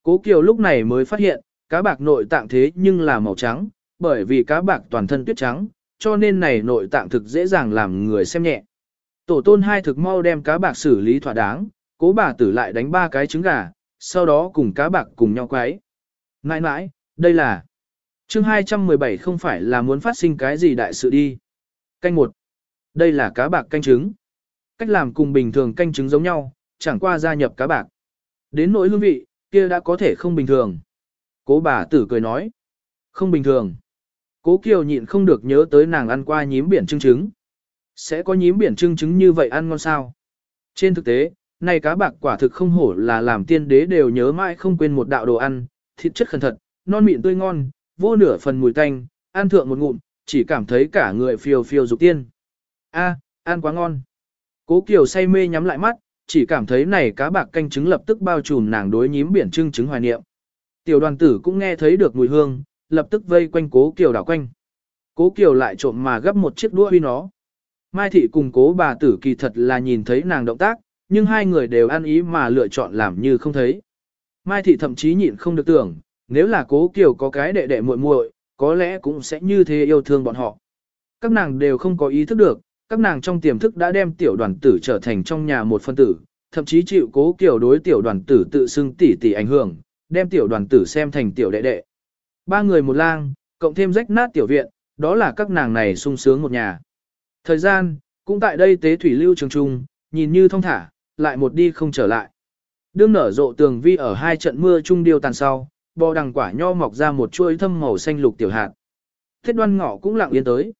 Cố Kiều lúc này mới phát hiện, cá bạc nội tạng thế nhưng là màu trắng, bởi vì cá bạc toàn thân tuyết trắng, cho nên này nội tạng thực dễ dàng làm người xem nhẹ. Tổ tôn hai thực mau đem cá bạc xử lý thỏa đáng, cố bà tử lại đánh ba cái trứng gà, sau đó cùng cá bạc cùng nhau quấy. Nãi nãi, đây là chương 217 không phải là muốn phát sinh cái gì đại sự đi. Canh một. Đây là cá bạc canh trứng. Cách làm cùng bình thường canh trứng giống nhau, chẳng qua gia nhập cá bạc. Đến nỗi hương vị, kia đã có thể không bình thường. Cố bà tử cười nói. Không bình thường. Cố Kiều nhịn không được nhớ tới nàng ăn qua nhím biển trưng trứng. Sẽ có nhím biển trưng trứng như vậy ăn ngon sao? Trên thực tế, này cá bạc quả thực không hổ là làm tiên đế đều nhớ mãi không quên một đạo đồ ăn, thịt chất khẩn thật, non mịn tươi ngon, vô nửa phần mùi tanh, ăn thượng một ngụm, chỉ cảm thấy cả người phiêu phiêu dục tiên. A, ăn quá ngon. Cố Kiều say mê nhắm lại mắt, chỉ cảm thấy này cá bạc canh trứng lập tức bao trùm nàng đối nhím biển trưng trứng hoài niệm. Tiểu đoàn tử cũng nghe thấy được mùi hương, lập tức vây quanh cố kiều đảo quanh. Cố kiều lại trộm mà gấp một chiếc đũa huy nó. Mai thị cùng cố bà tử kỳ thật là nhìn thấy nàng động tác, nhưng hai người đều ăn ý mà lựa chọn làm như không thấy. Mai thị thậm chí nhịn không được tưởng, nếu là cố kiều có cái đệ đệ muội muội, có lẽ cũng sẽ như thế yêu thương bọn họ. Các nàng đều không có ý thức được, các nàng trong tiềm thức đã đem tiểu đoàn tử trở thành trong nhà một phân tử, thậm chí chịu cố kiểu đối tiểu đoàn tử tự xưng tỷ tỷ ảnh hưởng, đem tiểu đoàn tử xem thành tiểu đệ đệ. Ba người một lang, cộng thêm rách nát tiểu viện, đó là các nàng này sung sướng một nhà. Thời gian, cũng tại đây tế thủy lưu trường trung, nhìn như thông thả, lại một đi không trở lại. Đương nở rộ tường vi ở hai trận mưa trung điêu tàn sau, bò đằng quả nho mọc ra một chuỗi thâm màu xanh lục tiểu hạt. Thiết đoan ngọ cũng lặng yên tới.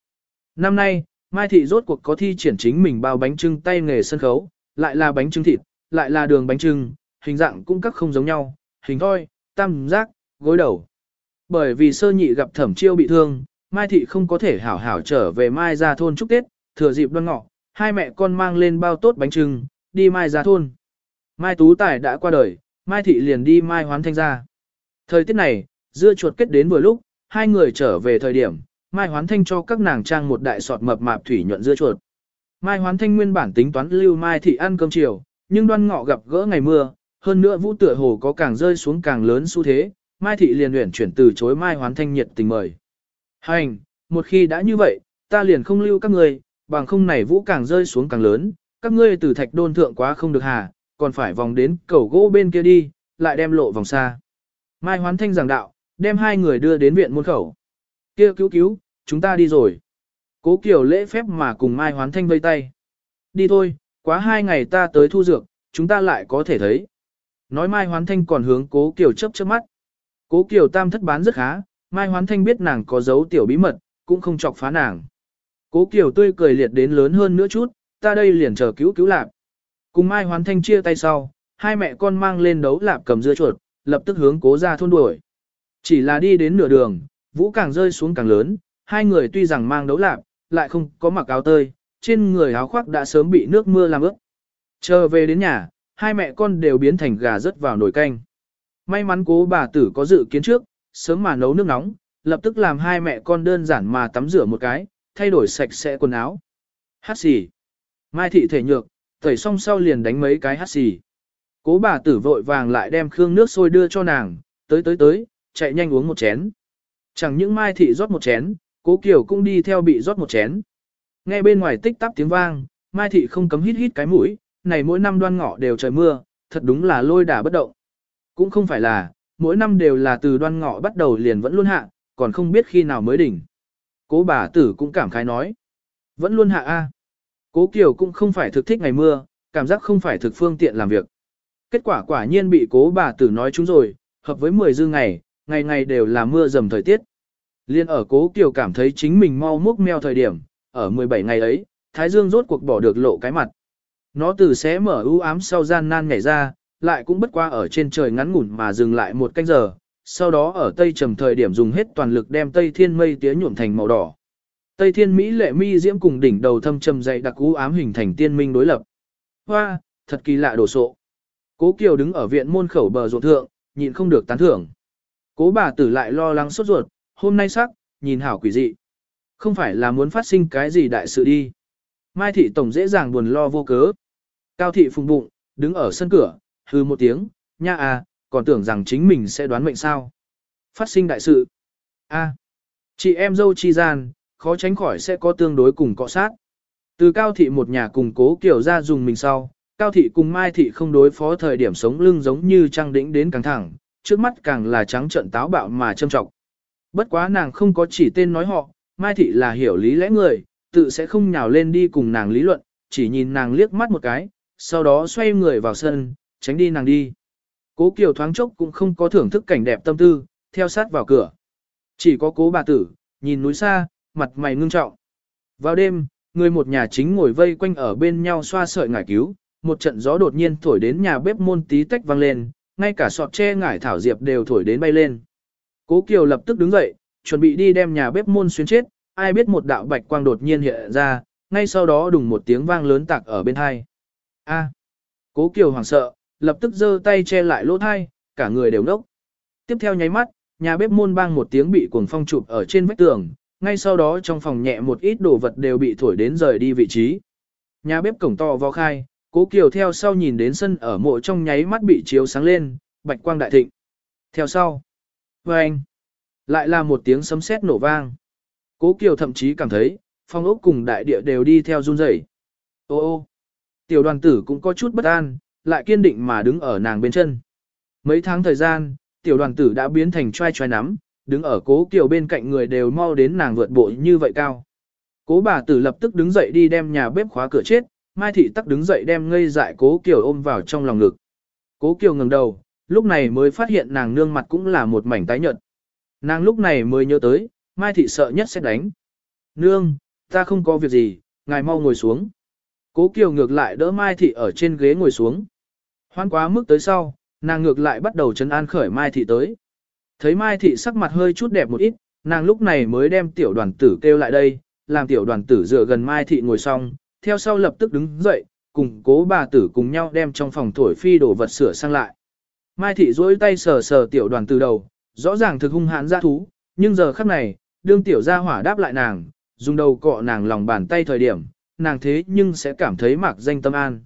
Năm nay, Mai Thị rốt cuộc có thi triển chính mình bao bánh trưng tay nghề sân khấu, lại là bánh trưng thịt, lại là đường bánh trưng, hình dạng cũng các không giống nhau, hình thoi, tam giác, gối đầu. Bởi vì sơ nhị gặp thẩm chiêu bị thương, Mai Thị không có thể hảo hảo trở về Mai ra thôn chúc Tết, thừa dịp đoan ngọ, hai mẹ con mang lên bao tốt bánh trưng, đi Mai ra thôn. Mai Tú Tài đã qua đời, Mai Thị liền đi Mai Hoán Thanh ra. Thời tiết này, dưa chuột kết đến vừa lúc, hai người trở về thời điểm, Mai Hoán Thanh cho các nàng trang một đại sọt mập mạp thủy nhuận dưa chuột. Mai Hoán Thanh nguyên bản tính toán lưu Mai Thị ăn cơm chiều, nhưng đoan ngọ gặp gỡ ngày mưa, hơn nữa vũ tựa hồ có càng rơi xuống càng lớn xu thế, Mai Thị liền luyện chuyển từ chối Mai Hoán Thanh nhiệt tình mời. Hành, một khi đã như vậy, ta liền không lưu các ngươi, bằng không này vũ càng rơi xuống càng lớn, các ngươi từ thạch đôn thượng quá không được hà, còn phải vòng đến cầu gỗ bên kia đi, lại đem lộ vòng xa. Mai Hoán Thanh giảng đạo, đem hai người đưa đến viện môn khẩu. Kia cứu cứu, chúng ta đi rồi. Cố Kiều lễ phép mà cùng Mai Hoán Thanh vây tay. Đi thôi, quá hai ngày ta tới thu dược, chúng ta lại có thể thấy. Nói Mai Hoán Thanh còn hướng Cố Kiều chấp chớp mắt. Cố Kiều tam thất bán rất khá, Mai Hoán Thanh biết nàng có dấu tiểu bí mật, cũng không chọc phá nàng. Cố Kiều tươi cười liệt đến lớn hơn nữa chút, ta đây liền chờ cứu cứu lạp. Cùng Mai Hoán Thanh chia tay sau, hai mẹ con mang lên đấu lạp cầm dưa chuột, lập tức hướng cố ra thôn đuổi. Chỉ là đi đến nửa đường, vũ càng rơi xuống càng lớn, hai người tuy rằng mang đấu lạp, lại không có mặc áo tơi, trên người áo khoác đã sớm bị nước mưa làm ướt. Chờ về đến nhà, hai mẹ con đều biến thành gà rớt vào nồi canh. May mắn cố bà tử có dự kiến trước, sớm mà nấu nước nóng, lập tức làm hai mẹ con đơn giản mà tắm rửa một cái, thay đổi sạch sẽ quần áo. Hát xì. Mai thị thể nhược, tẩy xong sau liền đánh mấy cái hát xì. Cố bà tử vội vàng lại đem khương nước sôi đưa cho nàng, tới tới tới, chạy nhanh uống một chén. Chẳng những Mai thị rót một chén, cố Kiều cũng đi theo bị rót một chén. Nghe bên ngoài tích tắp tiếng vang, Mai thị không cấm hít hít cái mũi, này mỗi năm đoan ngọ đều trời mưa, thật đúng là lôi đả bất động. Cũng không phải là, mỗi năm đều là từ đoan ngọ bắt đầu liền vẫn luôn hạ, còn không biết khi nào mới đỉnh. Cố bà tử cũng cảm khái nói. Vẫn luôn hạ A. Cố Kiều cũng không phải thực thích ngày mưa, cảm giác không phải thực phương tiện làm việc. Kết quả quả nhiên bị cố bà tử nói chúng rồi, hợp với 10 dư ngày, ngày ngày đều là mưa dầm thời tiết. Liên ở cố Kiều cảm thấy chính mình mau múc meo thời điểm, ở 17 ngày ấy, Thái Dương rốt cuộc bỏ được lộ cái mặt. Nó từ xé mở ưu ám sau gian nan nhảy ra, lại cũng bất qua ở trên trời ngắn ngủn mà dừng lại một canh giờ, sau đó ở tây trầm thời điểm dùng hết toàn lực đem tây thiên mây tía nhuộm thành màu đỏ. Tây thiên Mỹ lệ mi diễm cùng đỉnh đầu thâm trầm dày đặc ưu ám hình thành tiên minh đối lập. Hoa, thật kỳ lạ đồ sộ. Cố Kiều đứng ở viện môn khẩu bờ ruộng thượng, nhịn không được tán thưởng. Cố bà tử lại lo lắng sốt ruột, hôm nay sắc, nhìn hảo quỷ dị. Không phải là muốn phát sinh cái gì đại sự đi. Mai thị tổng dễ dàng buồn lo vô cớ. Cao thị phùng bụng, đứng ở sân cửa, hư một tiếng, nha à, còn tưởng rằng chính mình sẽ đoán mệnh sao. Phát sinh đại sự. a chị em dâu chi gian, khó tránh khỏi sẽ có tương đối cùng cọ sát. Từ cao thị một nhà cùng cố kiểu ra dùng mình sau, cao thị cùng mai thị không đối phó thời điểm sống lưng giống như trăng đỉnh đến càng thẳng, trước mắt càng là trắng trận táo bạo mà châm trọng. Bất quá nàng không có chỉ tên nói họ, mai thị là hiểu lý lẽ người, tự sẽ không nhào lên đi cùng nàng lý luận, chỉ nhìn nàng liếc mắt một cái, sau đó xoay người vào sân, tránh đi nàng đi. Cố Kiều thoáng chốc cũng không có thưởng thức cảnh đẹp tâm tư, theo sát vào cửa. Chỉ có cố bà tử, nhìn núi xa, mặt mày ngưng trọng. Vào đêm, người một nhà chính ngồi vây quanh ở bên nhau xoa sợi ngải cứu, một trận gió đột nhiên thổi đến nhà bếp môn tí tách vang lên, ngay cả sọt tre ngải thảo diệp đều thổi đến bay lên. Cố Kiều lập tức đứng dậy, chuẩn bị đi đem nhà bếp môn xuyên chết, ai biết một đạo bạch quang đột nhiên hiện ra, ngay sau đó đùng một tiếng vang lớn tạc ở bên hai. A. Cố Kiều hoảng sợ, lập tức giơ tay che lại lỗ thai, cả người đều ngốc. Tiếp theo nháy mắt, nhà bếp môn bang một tiếng bị cuồng phong chụp ở trên vách tường, ngay sau đó trong phòng nhẹ một ít đồ vật đều bị thổi đến rời đi vị trí. Nhà bếp cổng to vò khai, Cố Kiều theo sau nhìn đến sân ở mộ trong nháy mắt bị chiếu sáng lên, bạch quang đại thịnh. Theo sau, vang, lại là một tiếng sấm sét nổ vang. Cố Kiều thậm chí cảm thấy, phong ốc cùng đại địa đều đi theo run rẩy. Ô ô, tiểu đoàn tử cũng có chút bất an, lại kiên định mà đứng ở nàng bên chân. Mấy tháng thời gian, tiểu đoàn tử đã biến thành trai trai nắm, đứng ở cố Kiều bên cạnh người đều mau đến nàng vượt bộ như vậy cao. Cố bà tử lập tức đứng dậy đi đem nhà bếp khóa cửa chết, Mai Thị tắc đứng dậy đem ngây dại cố Kiều ôm vào trong lòng ngực. Cố Kiều ngẩng đầu, lúc này mới phát hiện nàng nương mặt cũng là một mảnh tái nhợt. Nàng lúc này mới nhớ tới, Mai Thị sợ nhất sẽ đánh. Nương, ta không có việc gì, ngài mau ngồi xuống. Cố Kiều ngược lại đỡ Mai Thị ở trên ghế ngồi xuống. Hoan quá mức tới sau, nàng ngược lại bắt đầu chấn an khởi Mai Thị tới. Thấy Mai Thị sắc mặt hơi chút đẹp một ít, nàng lúc này mới đem tiểu đoàn tử kêu lại đây, làm tiểu đoàn tử dựa gần Mai Thị ngồi xong, theo sau lập tức đứng dậy, cùng cố bà tử cùng nhau đem trong phòng thổi phi đồ vật sửa sang lại. Mai Thị duỗi tay sờ sờ tiểu đoàn tử đầu, rõ ràng thực hung hãn ra thú, nhưng giờ khắc này, đương tiểu gia hỏa đáp lại nàng, dùng đầu cọ nàng lòng bàn tay thời điểm, nàng thế nhưng sẽ cảm thấy mạc danh tâm an.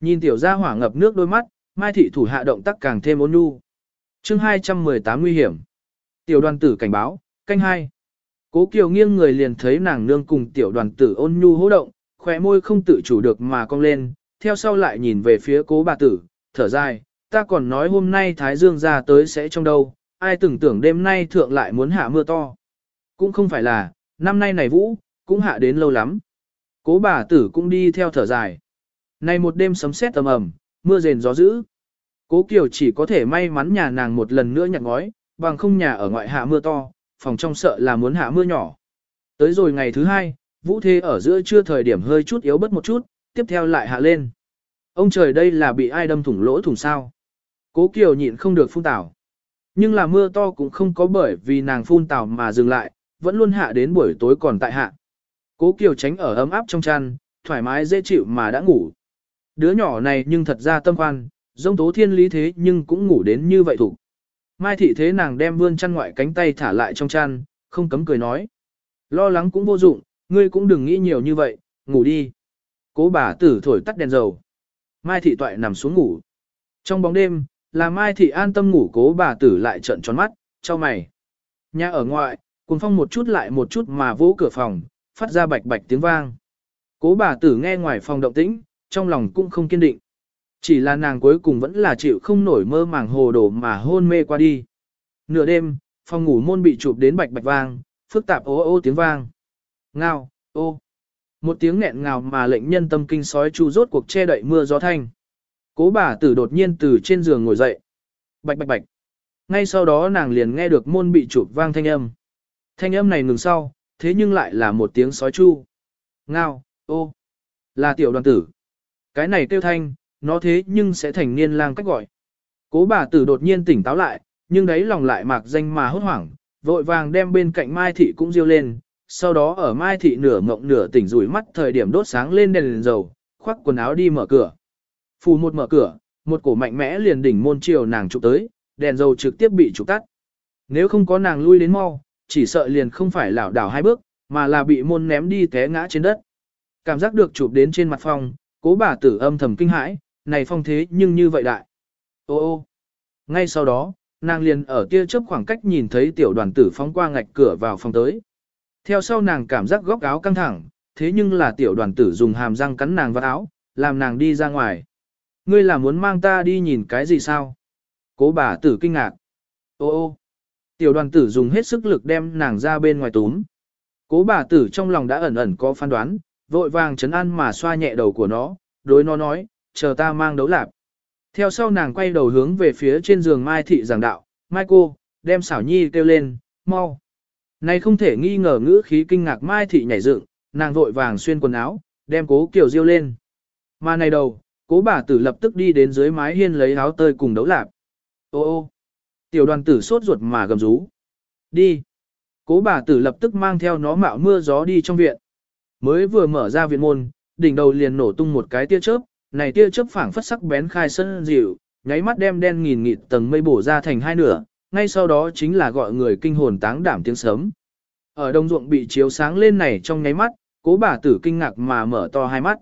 Nhìn tiểu gia hỏa ngập nước đôi mắt, Mai thị thủ hạ động tác càng thêm ôn nhu. Chương 218 nguy hiểm. Tiểu đoàn tử cảnh báo, canh hai. Cố Kiều nghiêng người liền thấy nàng nương cùng tiểu đoàn tử ôn nhu hô động, khóe môi không tự chủ được mà cong lên, theo sau lại nhìn về phía cố bà tử, thở dài, ta còn nói hôm nay Thái Dương ra tới sẽ trong đâu, ai từng tưởng đêm nay thượng lại muốn hạ mưa to. Cũng không phải là, năm nay này vũ, cũng hạ đến lâu lắm. Cố bà tử cũng đi theo thở dài. Này một đêm sấm sét tầm ầm, mưa rền gió dữ. Cố Kiều chỉ có thể may mắn nhà nàng một lần nữa nhặt ngói, bằng không nhà ở ngoại hạ mưa to, phòng trong sợ là muốn hạ mưa nhỏ. Tới rồi ngày thứ hai, vũ thế ở giữa trưa thời điểm hơi chút yếu bớt một chút, tiếp theo lại hạ lên. Ông trời đây là bị ai đâm thủng lỗ thủng sao? Cố Kiều nhịn không được phun tảo. Nhưng là mưa to cũng không có bởi vì nàng phun tảo mà dừng lại, vẫn luôn hạ đến buổi tối còn tại hạ. Cố Kiều tránh ở ấm áp trong chăn, thoải mái dễ chịu mà đã ngủ. Đứa nhỏ này nhưng thật ra tâm khoan, dông tố thiên lý thế nhưng cũng ngủ đến như vậy thủ. Mai thị thế nàng đem vươn chăn ngoại cánh tay thả lại trong chăn, không cấm cười nói. Lo lắng cũng vô dụng, ngươi cũng đừng nghĩ nhiều như vậy, ngủ đi. Cố bà tử thổi tắt đèn dầu. Mai thị toại nằm xuống ngủ. Trong bóng đêm, là Mai thị an tâm ngủ cố bà tử lại trợn tròn mắt, cho mày. Nhà ở ngoại, cuồng phong một chút lại một chút mà vỗ cửa phòng, phát ra bạch bạch tiếng vang. Cố bà tử nghe ngoài phòng động tĩnh, trong lòng cũng không kiên định. Chỉ là nàng cuối cùng vẫn là chịu không nổi mơ màng hồ đồ mà hôn mê qua đi. Nửa đêm, phòng ngủ môn bị chụp đến bạch bạch vang, phức tạp ô ô tiếng vang. Ngao, ô. Một tiếng nghẹn ngào mà lệnh nhân tâm kinh sói chu rốt cuộc che đậy mưa gió thanh. Cố bà tử đột nhiên từ trên giường ngồi dậy. Bạch bạch bạch. Ngay sau đó nàng liền nghe được môn bị chụp vang thanh âm. Thanh âm này ngừng sau, thế nhưng lại là một tiếng sói chu. Ngao, ô. Là tiểu đoàn tử. Cái này kêu thanh, nó thế nhưng sẽ thành niên lang cách gọi. Cố bà tử đột nhiên tỉnh táo lại, nhưng đấy lòng lại mạc danh mà hốt hoảng, vội vàng đem bên cạnh Mai Thị cũng riêu lên, sau đó ở Mai Thị nửa ngộng nửa tỉnh rủi mắt thời điểm đốt sáng lên đèn, đèn dầu, khoác quần áo đi mở cửa. Phù một mở cửa, một cổ mạnh mẽ liền đỉnh môn chiều nàng chụp tới, đèn dầu trực tiếp bị chụp tắt. Nếu không có nàng lui đến mau, chỉ sợ liền không phải lảo đảo hai bước, mà là bị môn ném đi té ngã trên đất. Cảm giác được chụp đến trên mặt phòng, cố bà tử âm thầm kinh hãi, này phong thế nhưng như vậy đại. Ô ô. Ngay sau đó, nàng liền ở tia chớp khoảng cách nhìn thấy tiểu đoàn tử phóng qua ngạch cửa vào phòng tới. Theo sau nàng cảm giác góc áo căng thẳng, thế nhưng là tiểu đoàn tử dùng hàm răng cắn nàng vào áo, làm nàng đi ra ngoài. Ngươi là muốn mang ta đi nhìn cái gì sao? Cố bà tử kinh ngạc. Ô ô. Tiểu đoàn tử dùng hết sức lực đem nàng ra bên ngoài túm. Cố bà tử trong lòng đã ẩn ẩn có phán đoán, vội vàng chấn an mà xoa nhẹ đầu của nó, đối nó nói, chờ ta mang đấu lạp. Theo sau nàng quay đầu hướng về phía trên giường Mai Thị giảng đạo, Mai cô, đem xảo nhi kêu lên, mau. Này không thể nghi ngờ ngữ khí kinh ngạc Mai Thị nhảy dựng, nàng vội vàng xuyên quần áo, đem cố kiều diêu lên. Mà này đầu, cố bà tử lập tức đi đến dưới mái hiên lấy áo tơi cùng đấu lạp. Ô ô, tiểu đoàn tử sốt ruột mà gầm rú. Đi. Cố bà tử lập tức mang theo nó mạo mưa gió đi trong viện. Mới vừa mở ra viện môn, đỉnh đầu liền nổ tung một cái tia chớp, này tia chớp phảng phất sắc bén khai sân dịu, nháy mắt đem đen nghìn nghịt tầng mây bổ ra thành hai nửa, ngay sau đó chính là gọi người kinh hồn táng đảm tiếng sớm. Ở đồng ruộng bị chiếu sáng lên này trong nháy mắt, cố bà tử kinh ngạc mà mở to hai mắt.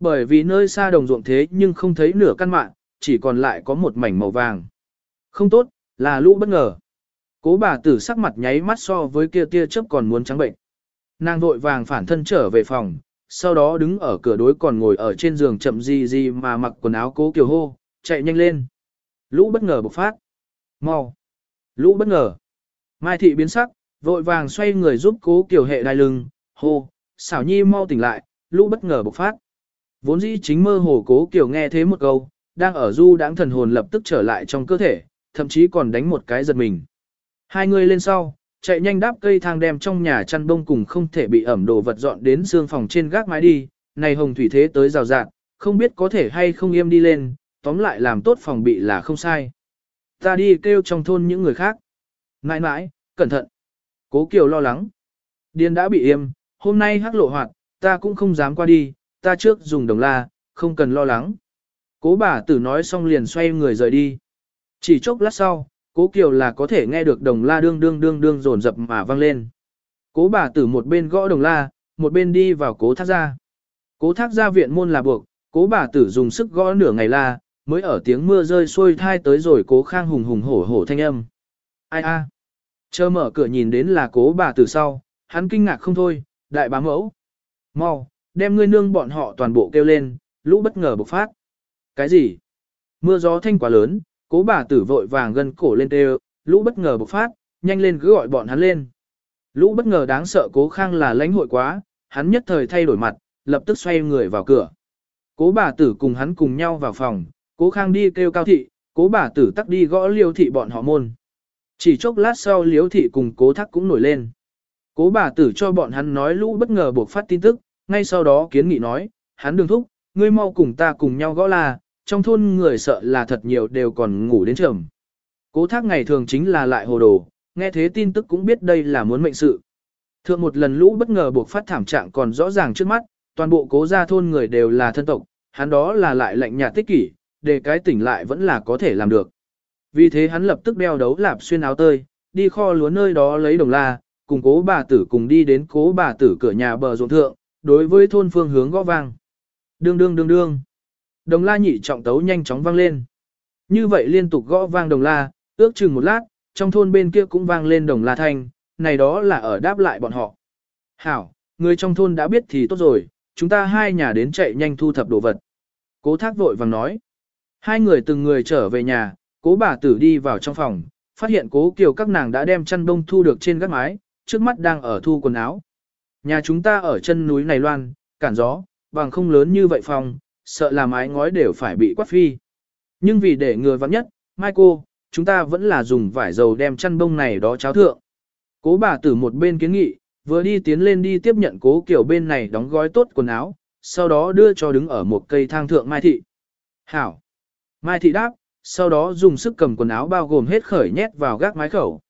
Bởi vì nơi xa đồng ruộng thế nhưng không thấy nửa căn mạng, chỉ còn lại có một mảnh màu vàng. Không tốt, là lũ bất ngờ. Cố bà tử sắc mặt nháy mắt so với kia tia chớp còn muốn trắng bệnh. Nàng vội vàng phản thân trở về phòng, sau đó đứng ở cửa đối còn ngồi ở trên giường chậm gì gì mà mặc quần áo cố kiều hô, chạy nhanh lên. Lũ bất ngờ bộc phát. Mau. Lũ bất ngờ. Mai thị biến sắc, vội vàng xoay người giúp cố kiểu hệ đai lưng, hô, xảo nhi mau tỉnh lại, lũ bất ngờ bộc phát. Vốn dĩ chính mơ hồ cố kiểu nghe thế một câu, đang ở du đãng thần hồn lập tức trở lại trong cơ thể, thậm chí còn đánh một cái giật mình. Hai người lên sau, chạy nhanh đáp cây thang đem trong nhà chăn bông cùng không thể bị ẩm đồ vật dọn đến xương phòng trên gác mái đi, này hồng thủy thế tới rào rạt, không biết có thể hay không im đi lên, tóm lại làm tốt phòng bị là không sai. Ta đi kêu trong thôn những người khác. Nãi nãi, cẩn thận. Cố Kiều lo lắng. Điên đã bị im, hôm nay hắc lộ hoạt, ta cũng không dám qua đi, ta trước dùng đồng la, không cần lo lắng. Cố bà tử nói xong liền xoay người rời đi. Chỉ chốc lát sau, Cố Kiều là có thể nghe được đồng la đương đương đương đương rồn rập mà vang lên. Cố bà tử một bên gõ đồng la, một bên đi vào cố thác gia. Cố thác gia viện môn là buộc, cố bà tử dùng sức gõ nửa ngày la, mới ở tiếng mưa rơi xuôi thai tới rồi cố khang hùng hùng hổ hổ thanh âm. Ai a? Chờ mở cửa nhìn đến là cố bà tử sau, hắn kinh ngạc không thôi, đại bá mẫu. Mau, đem ngươi nương bọn họ toàn bộ kêu lên, lũ bất ngờ bộc phát. Cái gì? Mưa gió thanh quá lớn, Cố bà tử vội vàng gân cổ lên tê lũ bất ngờ bộc phát, nhanh lên cứ gọi bọn hắn lên. Lũ bất ngờ đáng sợ cố khang là lãnh hội quá, hắn nhất thời thay đổi mặt, lập tức xoay người vào cửa. Cố bà tử cùng hắn cùng nhau vào phòng, cố khang đi kêu cao thị, cố bà tử tắc đi gõ liêu thị bọn họ môn. Chỉ chốc lát sau Liêu thị cùng cố thác cũng nổi lên. Cố bà tử cho bọn hắn nói lũ bất ngờ buộc phát tin tức, ngay sau đó kiến nghị nói, hắn đường thúc, ngươi mau cùng ta cùng nhau gõ là, trong thôn người sợ là thật nhiều đều còn ngủ đến trường. Cố thác ngày thường chính là lại hồ đồ, nghe thế tin tức cũng biết đây là muốn mệnh sự. Thượng một lần lũ bất ngờ buộc phát thảm trạng còn rõ ràng trước mắt, toàn bộ cố gia thôn người đều là thân tộc, hắn đó là lại lạnh nhạt tích kỷ, để cái tỉnh lại vẫn là có thể làm được. Vì thế hắn lập tức đeo đấu lạp xuyên áo tơi, đi kho lúa nơi đó lấy đồng la, cùng cố bà tử cùng đi đến cố bà tử cửa nhà bờ ruộng thượng, đối với thôn phương hướng gõ vang. Đương đương đương đương. Đồng la nhị trọng tấu nhanh chóng vang lên. Như vậy liên tục gõ vang đồng la, ước chừng một lát, trong thôn bên kia cũng vang lên đồng la thanh, này đó là ở đáp lại bọn họ. Hảo, người trong thôn đã biết thì tốt rồi, chúng ta hai nhà đến chạy nhanh thu thập đồ vật. Cố thác vội vàng nói. Hai người từng người trở về nhà, cố bà tử đi vào trong phòng, phát hiện cố kiều các nàng đã đem chăn bông thu được trên gác mái, trước mắt đang ở thu quần áo. Nhà chúng ta ở chân núi này loan, cản gió, bằng không lớn như vậy phòng, sợ là mái ngói đều phải bị quát phi. Nhưng vì để ngừa vắng nhất, mai cô, chúng ta vẫn là dùng vải dầu đem chăn bông này đó cháo thượng. Cố bà tử một bên kiến nghị, vừa đi tiến lên đi tiếp nhận cố kiểu bên này đóng gói tốt quần áo, sau đó đưa cho đứng ở một cây thang thượng Mai Thị. Hảo! Mai Thị đáp, sau đó dùng sức cầm quần áo bao gồm hết khởi nhét vào gác mái khẩu.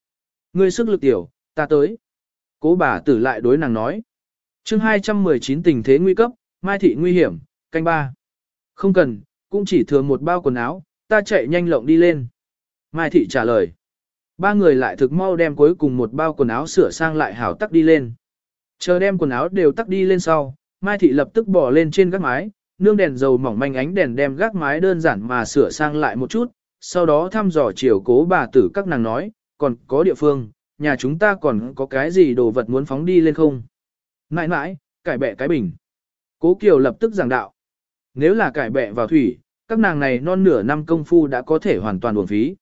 Ngươi sức lực tiểu, ta tới. Cố bà tử lại đối nàng nói. chương 219 tình thế nguy cấp, Mai Thị nguy hiểm, canh ba. Không cần, cũng chỉ thừa một bao quần áo, ta chạy nhanh lộng đi lên. Mai Thị trả lời. Ba người lại thực mau đem cuối cùng một bao quần áo sửa sang lại hảo tắc đi lên. Chờ đem quần áo đều tắc đi lên sau, Mai Thị lập tức bỏ lên trên gác mái, nương đèn dầu mỏng manh ánh đèn đem gác mái đơn giản mà sửa sang lại một chút, sau đó thăm dò chiều cố bà tử các nàng nói, còn có địa phương, nhà chúng ta còn có cái gì đồ vật muốn phóng đi lên không? Nãi nãi, cải bẹ cái bình. Cố Kiều lập tức giảng đạo. Nếu là cải bẹ vào thủy, các nàng này non nửa năm công phu đã có thể hoàn toàn uổng phí.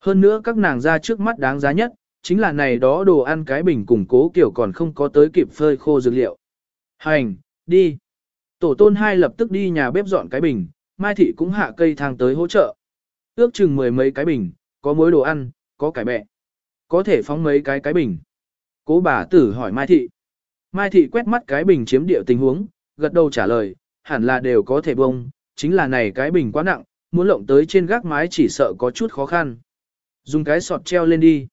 Hơn nữa các nàng ra trước mắt đáng giá nhất, chính là này đó đồ ăn cái bình cùng cố kiểu còn không có tới kịp phơi khô dược liệu. Hành, đi. Tổ tôn hai lập tức đi nhà bếp dọn cái bình, Mai Thị cũng hạ cây thang tới hỗ trợ. Ước chừng mười mấy cái bình, có muối đồ ăn, có cải bẹ. Có thể phóng mấy cái cái bình. Cố bà tử hỏi Mai Thị. Mai Thị quét mắt cái bình chiếm địa tình huống, gật đầu trả lời, hẳn là đều có thể bông, chính là này cái bình quá nặng, muốn lộng tới trên gác mái chỉ sợ có chút khó khăn. Dùng cái sọt treo lên đi.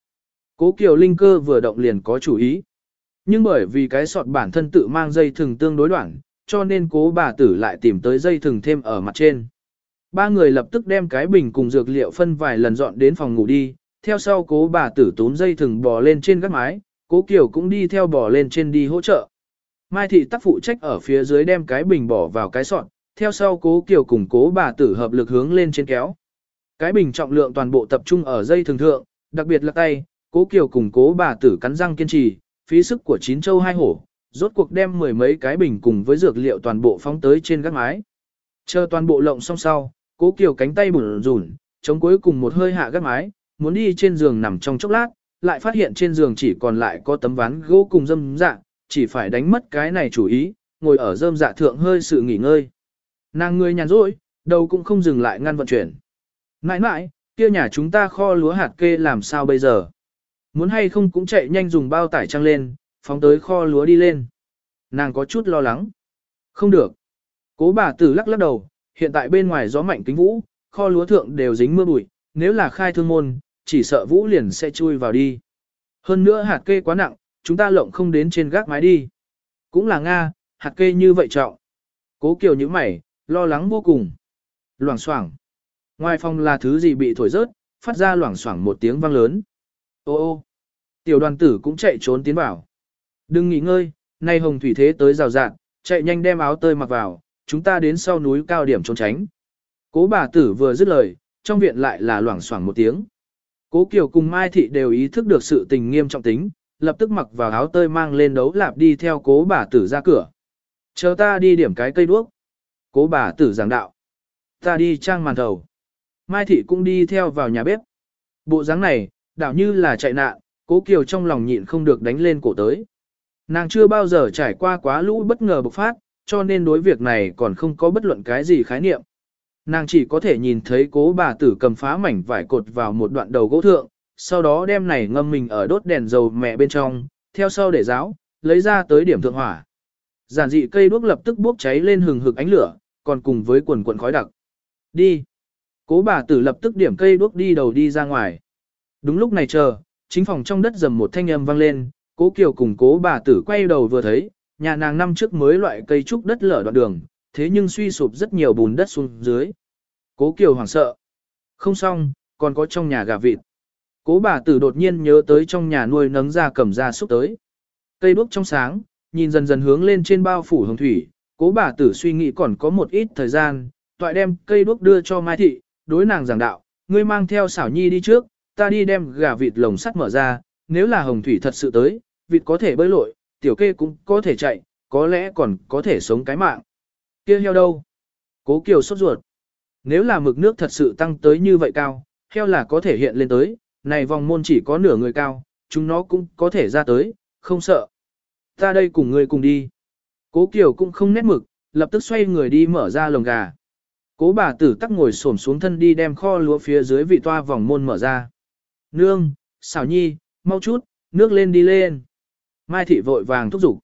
Cố Kiều Linh cơ vừa động liền có chủ ý. Nhưng bởi vì cái sọt bản thân tự mang dây thừng tương đối đoạn, cho nên cố bà tử lại tìm tới dây thừng thêm ở mặt trên. Ba người lập tức đem cái bình cùng dược liệu phân vài lần dọn đến phòng ngủ đi, theo sau cố bà tử tốn dây thừng bò lên trên gác mái, cố Kiều cũng đi theo bò lên trên đi hỗ trợ. Mai thị tác phụ trách ở phía dưới đem cái bình bỏ vào cái sọt, theo sau cố Kiều cùng cố bà tử hợp lực hướng lên trên kéo. Cái bình trọng lượng toàn bộ tập trung ở dây thường thượng, đặc biệt là tay, cố kiều cùng cố bà tử cắn răng kiên trì, phí sức của chín châu hai hổ, rốt cuộc đem mười mấy cái bình cùng với dược liệu toàn bộ phóng tới trên gác mái. Chờ toàn bộ lộng xong sau, cố kiều cánh tay bùn rủn, chống cuối cùng một hơi hạ gác mái, muốn đi trên giường nằm trong chốc lát, lại phát hiện trên giường chỉ còn lại có tấm ván gỗ cùng dâm dạ, chỉ phải đánh mất cái này chủ ý, ngồi ở dơm dạ thượng hơi sự nghỉ ngơi. Nàng người nhàn rỗi, đầu cũng không dừng lại ngăn vận chuyển. Mãi mãi, kia nhà chúng ta kho lúa hạt kê làm sao bây giờ? Muốn hay không cũng chạy nhanh dùng bao tải trăng lên, phóng tới kho lúa đi lên. Nàng có chút lo lắng. Không được. Cố bà tử lắc lắc đầu, hiện tại bên ngoài gió mạnh kính vũ, kho lúa thượng đều dính mưa bụi, nếu là khai thương môn, chỉ sợ vũ liền sẽ chui vào đi. Hơn nữa hạt kê quá nặng, chúng ta lộng không đến trên gác mái đi. Cũng là Nga, hạt kê như vậy trọng. Cố kiều như mày, lo lắng vô cùng. Loảng xoảng Ngoài phòng là thứ gì bị thổi rớt, phát ra loảng xoảng một tiếng vang lớn. Ô ô, tiểu đoàn tử cũng chạy trốn tiến vào. Đừng nghỉ ngơi, nay hồng thủy thế tới rào rạng, chạy nhanh đem áo tơi mặc vào, chúng ta đến sau núi cao điểm trốn tránh. Cố bà tử vừa dứt lời, trong viện lại là loảng xoảng một tiếng. Cố Kiều cùng Mai Thị đều ý thức được sự tình nghiêm trọng tính, lập tức mặc vào áo tơi mang lên đấu lạp đi theo cố bà tử ra cửa. Chờ ta đi điểm cái cây đuốc. Cố bà tử giảng đạo. Ta đi trang màn thầu. Mai Thị cũng đi theo vào nhà bếp. Bộ dáng này, đảo như là chạy nạn, cố kiều trong lòng nhịn không được đánh lên cổ tới. Nàng chưa bao giờ trải qua quá lũ bất ngờ bộc phát, cho nên đối việc này còn không có bất luận cái gì khái niệm. Nàng chỉ có thể nhìn thấy cố bà tử cầm phá mảnh vải cột vào một đoạn đầu gỗ thượng, sau đó đem này ngâm mình ở đốt đèn dầu mẹ bên trong, theo sau để giáo, lấy ra tới điểm thượng hỏa. Giản dị cây đuốc lập tức bốc cháy lên hừng hực ánh lửa, còn cùng với quần quần khói đặc. Đi. Cố bà tử lập tức điểm cây đuốc đi đầu đi ra ngoài. Đúng lúc này chờ, chính phòng trong đất dầm một thanh âm vang lên, cố kiều cùng cố bà tử quay đầu vừa thấy, nhà nàng năm trước mới loại cây trúc đất lở đoạn đường, thế nhưng suy sụp rất nhiều bùn đất xuống dưới. Cố kiều hoảng sợ. Không xong, còn có trong nhà gà vịt. Cố bà tử đột nhiên nhớ tới trong nhà nuôi nấng ra cầm ra xúc tới. Cây đuốc trong sáng, nhìn dần dần hướng lên trên bao phủ hồng thủy, cố bà tử suy nghĩ còn có một ít thời gian, toại đem cây đuốc đưa cho Mai Thị, đối nàng giảng đạo, ngươi mang theo xảo nhi đi trước, ta đi đem gà vịt lồng sắt mở ra, nếu là hồng thủy thật sự tới, vịt có thể bơi lội, tiểu kê cũng có thể chạy, có lẽ còn có thể sống cái mạng. Kia heo đâu? Cố Kiều sốt ruột. Nếu là mực nước thật sự tăng tới như vậy cao, heo là có thể hiện lên tới, này vòng môn chỉ có nửa người cao, chúng nó cũng có thể ra tới, không sợ. Ta đây cùng người cùng đi. Cố Kiều cũng không nét mực, lập tức xoay người đi mở ra lồng gà. Cố bà tử tắc ngồi xổm xuống thân đi đem kho lúa phía dưới vị toa vòng môn mở ra. Nương, xảo nhi, mau chút, nước lên đi lên. Mai thị vội vàng thúc giục.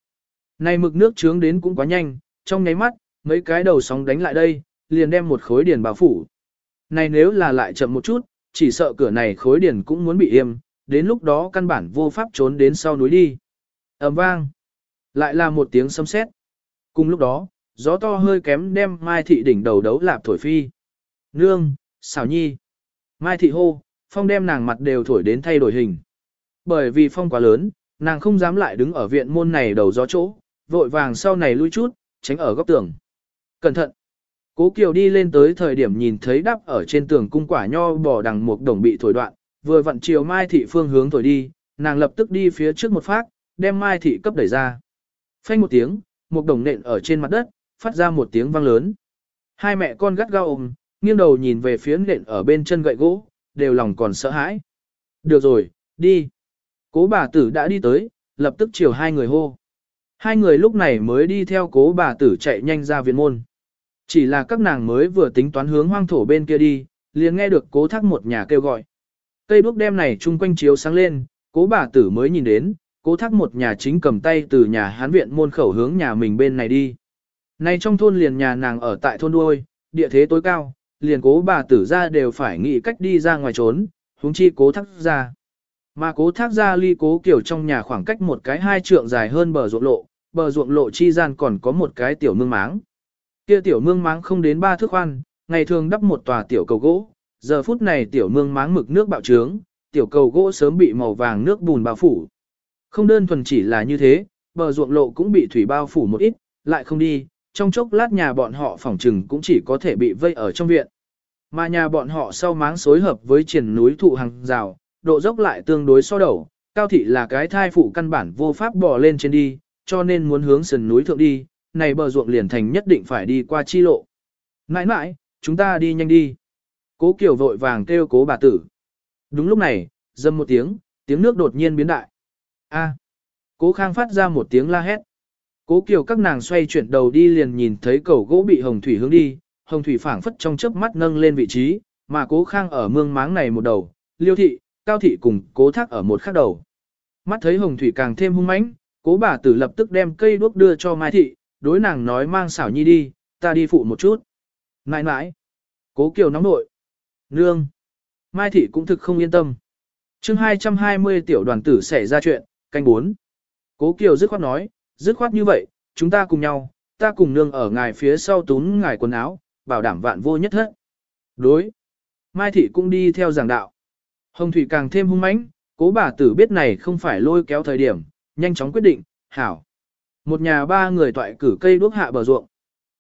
Này mực nước trướng đến cũng quá nhanh, trong nháy mắt, mấy cái đầu sóng đánh lại đây, liền đem một khối điền bao phủ. Này nếu là lại chậm một chút, chỉ sợ cửa này khối điền cũng muốn bị im, đến lúc đó căn bản vô pháp trốn đến sau núi đi. ầm vang. Lại là một tiếng sấm sét. Cùng lúc đó, gió to hơi kém đem Mai Thị đỉnh đầu đấu lạp thổi phi. Nương, xảo nhi. Mai Thị hô, phong đem nàng mặt đều thổi đến thay đổi hình. Bởi vì phong quá lớn, nàng không dám lại đứng ở viện môn này đầu gió chỗ, vội vàng sau này lui chút, tránh ở góc tường. Cẩn thận. Cố Kiều đi lên tới thời điểm nhìn thấy đắp ở trên tường cung quả nho bò đằng một đồng bị thổi đoạn, vừa vặn chiều Mai Thị phương hướng thổi đi, nàng lập tức đi phía trước một phát, đem Mai Thị cấp đẩy ra. Phanh một tiếng, một đồng nện ở trên mặt đất, phát ra một tiếng vang lớn. Hai mẹ con gắt gao ôm, nghiêng đầu nhìn về phía nện ở bên chân gậy gỗ, đều lòng còn sợ hãi. Được rồi, đi. Cố bà tử đã đi tới, lập tức chiều hai người hô. Hai người lúc này mới đi theo cố bà tử chạy nhanh ra viện môn. Chỉ là các nàng mới vừa tính toán hướng hoang thổ bên kia đi, liền nghe được cố thác một nhà kêu gọi. Cây đuốc đem này chung quanh chiếu sáng lên, cố bà tử mới nhìn đến, cố thác một nhà chính cầm tay từ nhà hán viện môn khẩu hướng nhà mình bên này đi. Này trong thôn liền nhà nàng ở tại thôn đuôi, địa thế tối cao, liền cố bà tử ra đều phải nghĩ cách đi ra ngoài trốn, huống chi cố thác ra. Mà cố thác ra ly cố kiểu trong nhà khoảng cách một cái hai trượng dài hơn bờ ruộng lộ, bờ ruộng lộ chi gian còn có một cái tiểu mương máng. Kia tiểu mương máng không đến ba thước khoan, ngày thường đắp một tòa tiểu cầu gỗ, giờ phút này tiểu mương máng mực nước bạo trướng, tiểu cầu gỗ sớm bị màu vàng nước bùn bao phủ. Không đơn thuần chỉ là như thế, bờ ruộng lộ cũng bị thủy bao phủ một ít, lại không đi, trong chốc lát nhà bọn họ phòng trừng cũng chỉ có thể bị vây ở trong viện. Mà nhà bọn họ sau máng xối hợp với triển núi thụ hàng rào, độ dốc lại tương đối so đầu, cao thị là cái thai phụ căn bản vô pháp bò lên trên đi, cho nên muốn hướng sườn núi thượng đi, này bờ ruộng liền thành nhất định phải đi qua chi lộ. Nãi nãi, chúng ta đi nhanh đi. Cố Kiều vội vàng kêu cố bà tử. Đúng lúc này, dâm một tiếng, tiếng nước đột nhiên biến đại. A. Cố Khang phát ra một tiếng la hét. Cố Kiều các nàng xoay chuyển đầu đi liền nhìn thấy cầu gỗ bị Hồng Thủy hướng đi, Hồng Thủy phảng phất trong chớp mắt nâng lên vị trí, mà Cố Khang ở mương máng này một đầu, Liêu thị, Cao thị cùng Cố Thác ở một khắc đầu. Mắt thấy Hồng Thủy càng thêm hung mãnh, Cố bà tử lập tức đem cây đuốc đưa cho Mai thị, đối nàng nói mang xảo nhi đi, ta đi phụ một chút. Nãi nãi. Cố Kiều nóng nội. Nương. Mai thị cũng thực không yên tâm. chương 220 tiểu đoàn tử xảy ra chuyện, canh 4. Cố Kiều dứt khoát nói, dứt khoát như vậy, chúng ta cùng nhau, ta cùng nương ở ngài phía sau túng ngài quần áo, bảo đảm vạn vô nhất hết. Đối. Mai thị cũng đi theo giảng đạo. Hồng Thủy càng thêm hung mãnh, cố bà tử biết này không phải lôi kéo thời điểm, nhanh chóng quyết định, hảo. Một nhà ba người toại cử cây đuốc hạ bờ ruộng.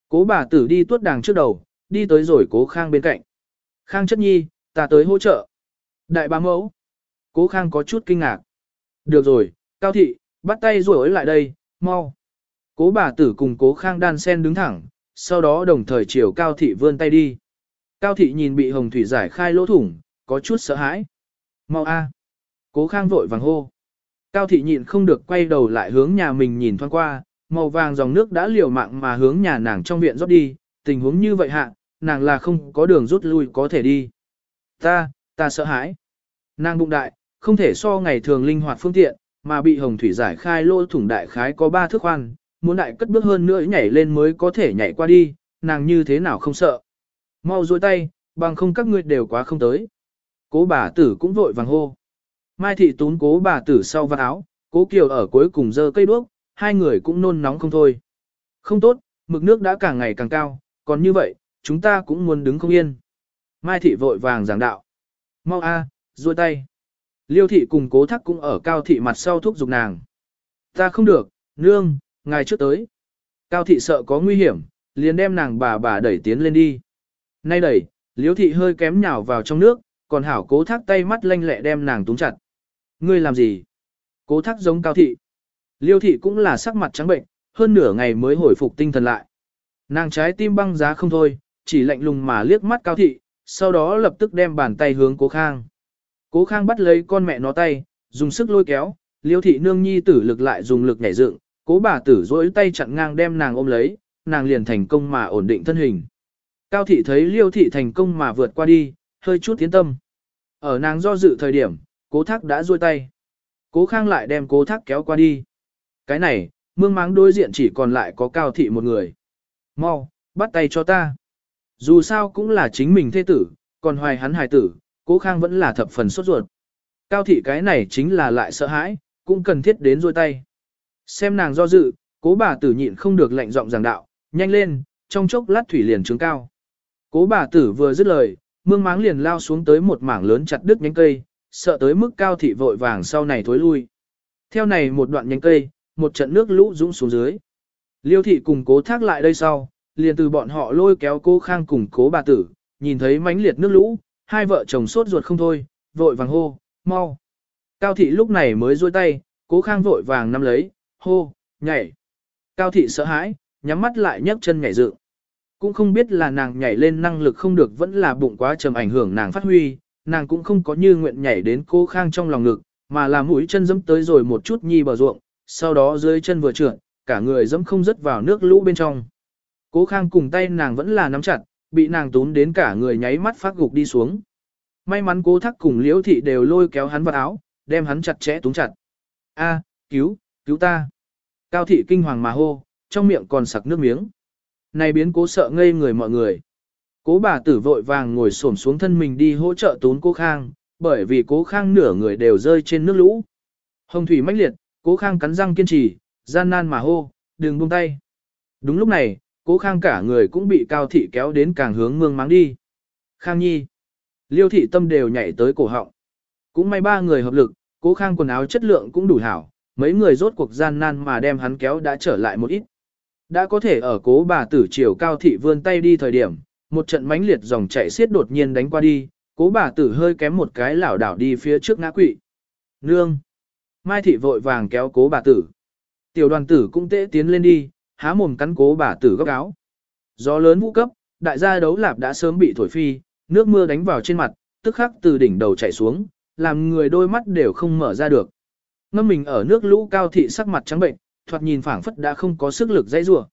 Cố bà tử đi tuốt đàng trước đầu, đi tới rồi cố khang bên cạnh. Khang chất nhi, ta tới hỗ trợ. Đại bá mẫu. Cố khang có chút kinh ngạc. Được rồi, cao thị, bắt tay rồi lại đây, mau. Cố bà tử cùng cố khang đan sen đứng thẳng, sau đó đồng thời chiều cao thị vươn tay đi. Cao thị nhìn bị hồng thủy giải khai lỗ thủng, có chút sợ hãi. Mau a. Cố khang vội vàng hô. Cao thị nhịn không được quay đầu lại hướng nhà mình nhìn thoáng qua, màu vàng dòng nước đã liều mạng mà hướng nhà nàng trong viện rót đi, tình huống như vậy hạ, nàng là không có đường rút lui có thể đi. Ta, ta sợ hãi. Nàng bụng đại, không thể so ngày thường linh hoạt phương tiện, mà bị hồng thủy giải khai lỗ thủng đại khái có ba thước khoan, muốn đại cất bước hơn nữa nhảy lên mới có thể nhảy qua đi, nàng như thế nào không sợ. Mau dôi tay, bằng không các ngươi đều quá không tới. Cố bà tử cũng vội vàng hô. Mai thị tún cố bà tử sau vạt áo, cố kiều ở cuối cùng giơ cây đuốc, hai người cũng nôn nóng không thôi. Không tốt, mực nước đã càng ngày càng cao, còn như vậy, chúng ta cũng muốn đứng không yên. Mai thị vội vàng giảng đạo. Mau a, à, tay. Liêu thị cùng cố thắc cũng ở cao thị mặt sau thúc giục nàng. Ta không được, nương, ngài trước tới. Cao thị sợ có nguy hiểm, liền đem nàng bà bà đẩy tiến lên đi. Nay đẩy, liêu thị hơi kém nhào vào trong nước, còn hảo cố thác tay mắt lanh lẹ đem nàng túng chặt. Ngươi làm gì? Cố thác giống cao thị. Liêu thị cũng là sắc mặt trắng bệnh, hơn nửa ngày mới hồi phục tinh thần lại. Nàng trái tim băng giá không thôi, chỉ lạnh lùng mà liếc mắt cao thị, sau đó lập tức đem bàn tay hướng cố khang. Cố khang bắt lấy con mẹ nó tay, dùng sức lôi kéo, liêu thị nương nhi tử lực lại dùng lực nhảy dựng, cố bà tử dỗi tay chặn ngang đem nàng ôm lấy, nàng liền thành công mà ổn định thân hình. Cao thị thấy liêu thị thành công mà vượt qua đi, hơi chút tiến tâm. Ở nàng do dự thời điểm, cố thác đã ruôi tay. Cố khang lại đem cố thác kéo qua đi. Cái này, mương máng đối diện chỉ còn lại có cao thị một người. Mau, bắt tay cho ta. Dù sao cũng là chính mình thế tử, còn hoài hắn hài tử, cố khang vẫn là thập phần sốt ruột. Cao thị cái này chính là lại sợ hãi, cũng cần thiết đến ruôi tay. Xem nàng do dự, cố bà tử nhịn không được lệnh giọng giảng đạo, nhanh lên, trong chốc lát thủy liền trướng cao. Cố bà tử vừa dứt lời, mương máng liền lao xuống tới một mảng lớn chặt đứt nhánh cây, sợ tới mức cao thị vội vàng sau này thối lui. Theo này một đoạn nhánh cây, một trận nước lũ dũng xuống dưới. Liêu thị cùng cố thác lại đây sau, liền từ bọn họ lôi kéo cố khang cùng cố bà tử, nhìn thấy mãnh liệt nước lũ, hai vợ chồng sốt ruột không thôi, vội vàng hô, mau. Cao thị lúc này mới duỗi tay, cố khang vội vàng nắm lấy, hô, nhảy. Cao thị sợ hãi, nhắm mắt lại nhấc chân nhảy dựng. Cũng không biết là nàng nhảy lên năng lực không được vẫn là bụng quá trầm ảnh hưởng nàng phát huy, nàng cũng không có như nguyện nhảy đến cố khang trong lòng ngực, mà là mũi chân dẫm tới rồi một chút nhi bờ ruộng, sau đó dưới chân vừa trượt, cả người dẫm không rớt vào nước lũ bên trong. Cố khang cùng tay nàng vẫn là nắm chặt, bị nàng tún đến cả người nháy mắt phát gục đi xuống. May mắn cố thắc cùng liễu thị đều lôi kéo hắn vào áo, đem hắn chặt chẽ túng chặt. A, cứu, cứu ta. Cao thị kinh hoàng mà hô, trong miệng còn sặc nước miếng. Này biến cố sợ ngây người mọi người. Cố bà tử vội vàng ngồi xổm xuống thân mình đi hỗ trợ tốn cố khang, bởi vì cố khang nửa người đều rơi trên nước lũ. Hồng thủy mãnh liệt, cố khang cắn răng kiên trì, gian nan mà hô, đừng buông tay. Đúng lúc này, cố khang cả người cũng bị cao thị kéo đến càng hướng mương máng đi. Khang nhi, liêu thị tâm đều nhảy tới cổ họng. Cũng may ba người hợp lực, cố khang quần áo chất lượng cũng đủ hảo, mấy người rốt cuộc gian nan mà đem hắn kéo đã trở lại một ít. Đã có thể ở cố bà tử chiều cao thị vươn tay đi thời điểm, một trận mãnh liệt dòng chảy xiết đột nhiên đánh qua đi, cố bà tử hơi kém một cái lảo đảo đi phía trước ngã quỵ. Nương! Mai thị vội vàng kéo cố bà tử. Tiểu đoàn tử cũng tễ tiến lên đi, há mồm cắn cố bà tử góc áo. Gió lớn vũ cấp, đại gia đấu lạp đã sớm bị thổi phi, nước mưa đánh vào trên mặt, tức khắc từ đỉnh đầu chảy xuống, làm người đôi mắt đều không mở ra được. Ngâm mình ở nước lũ cao thị sắc mặt trắng bệnh, thoạt nhìn phảng phất đã không có sức lực dãy rủa.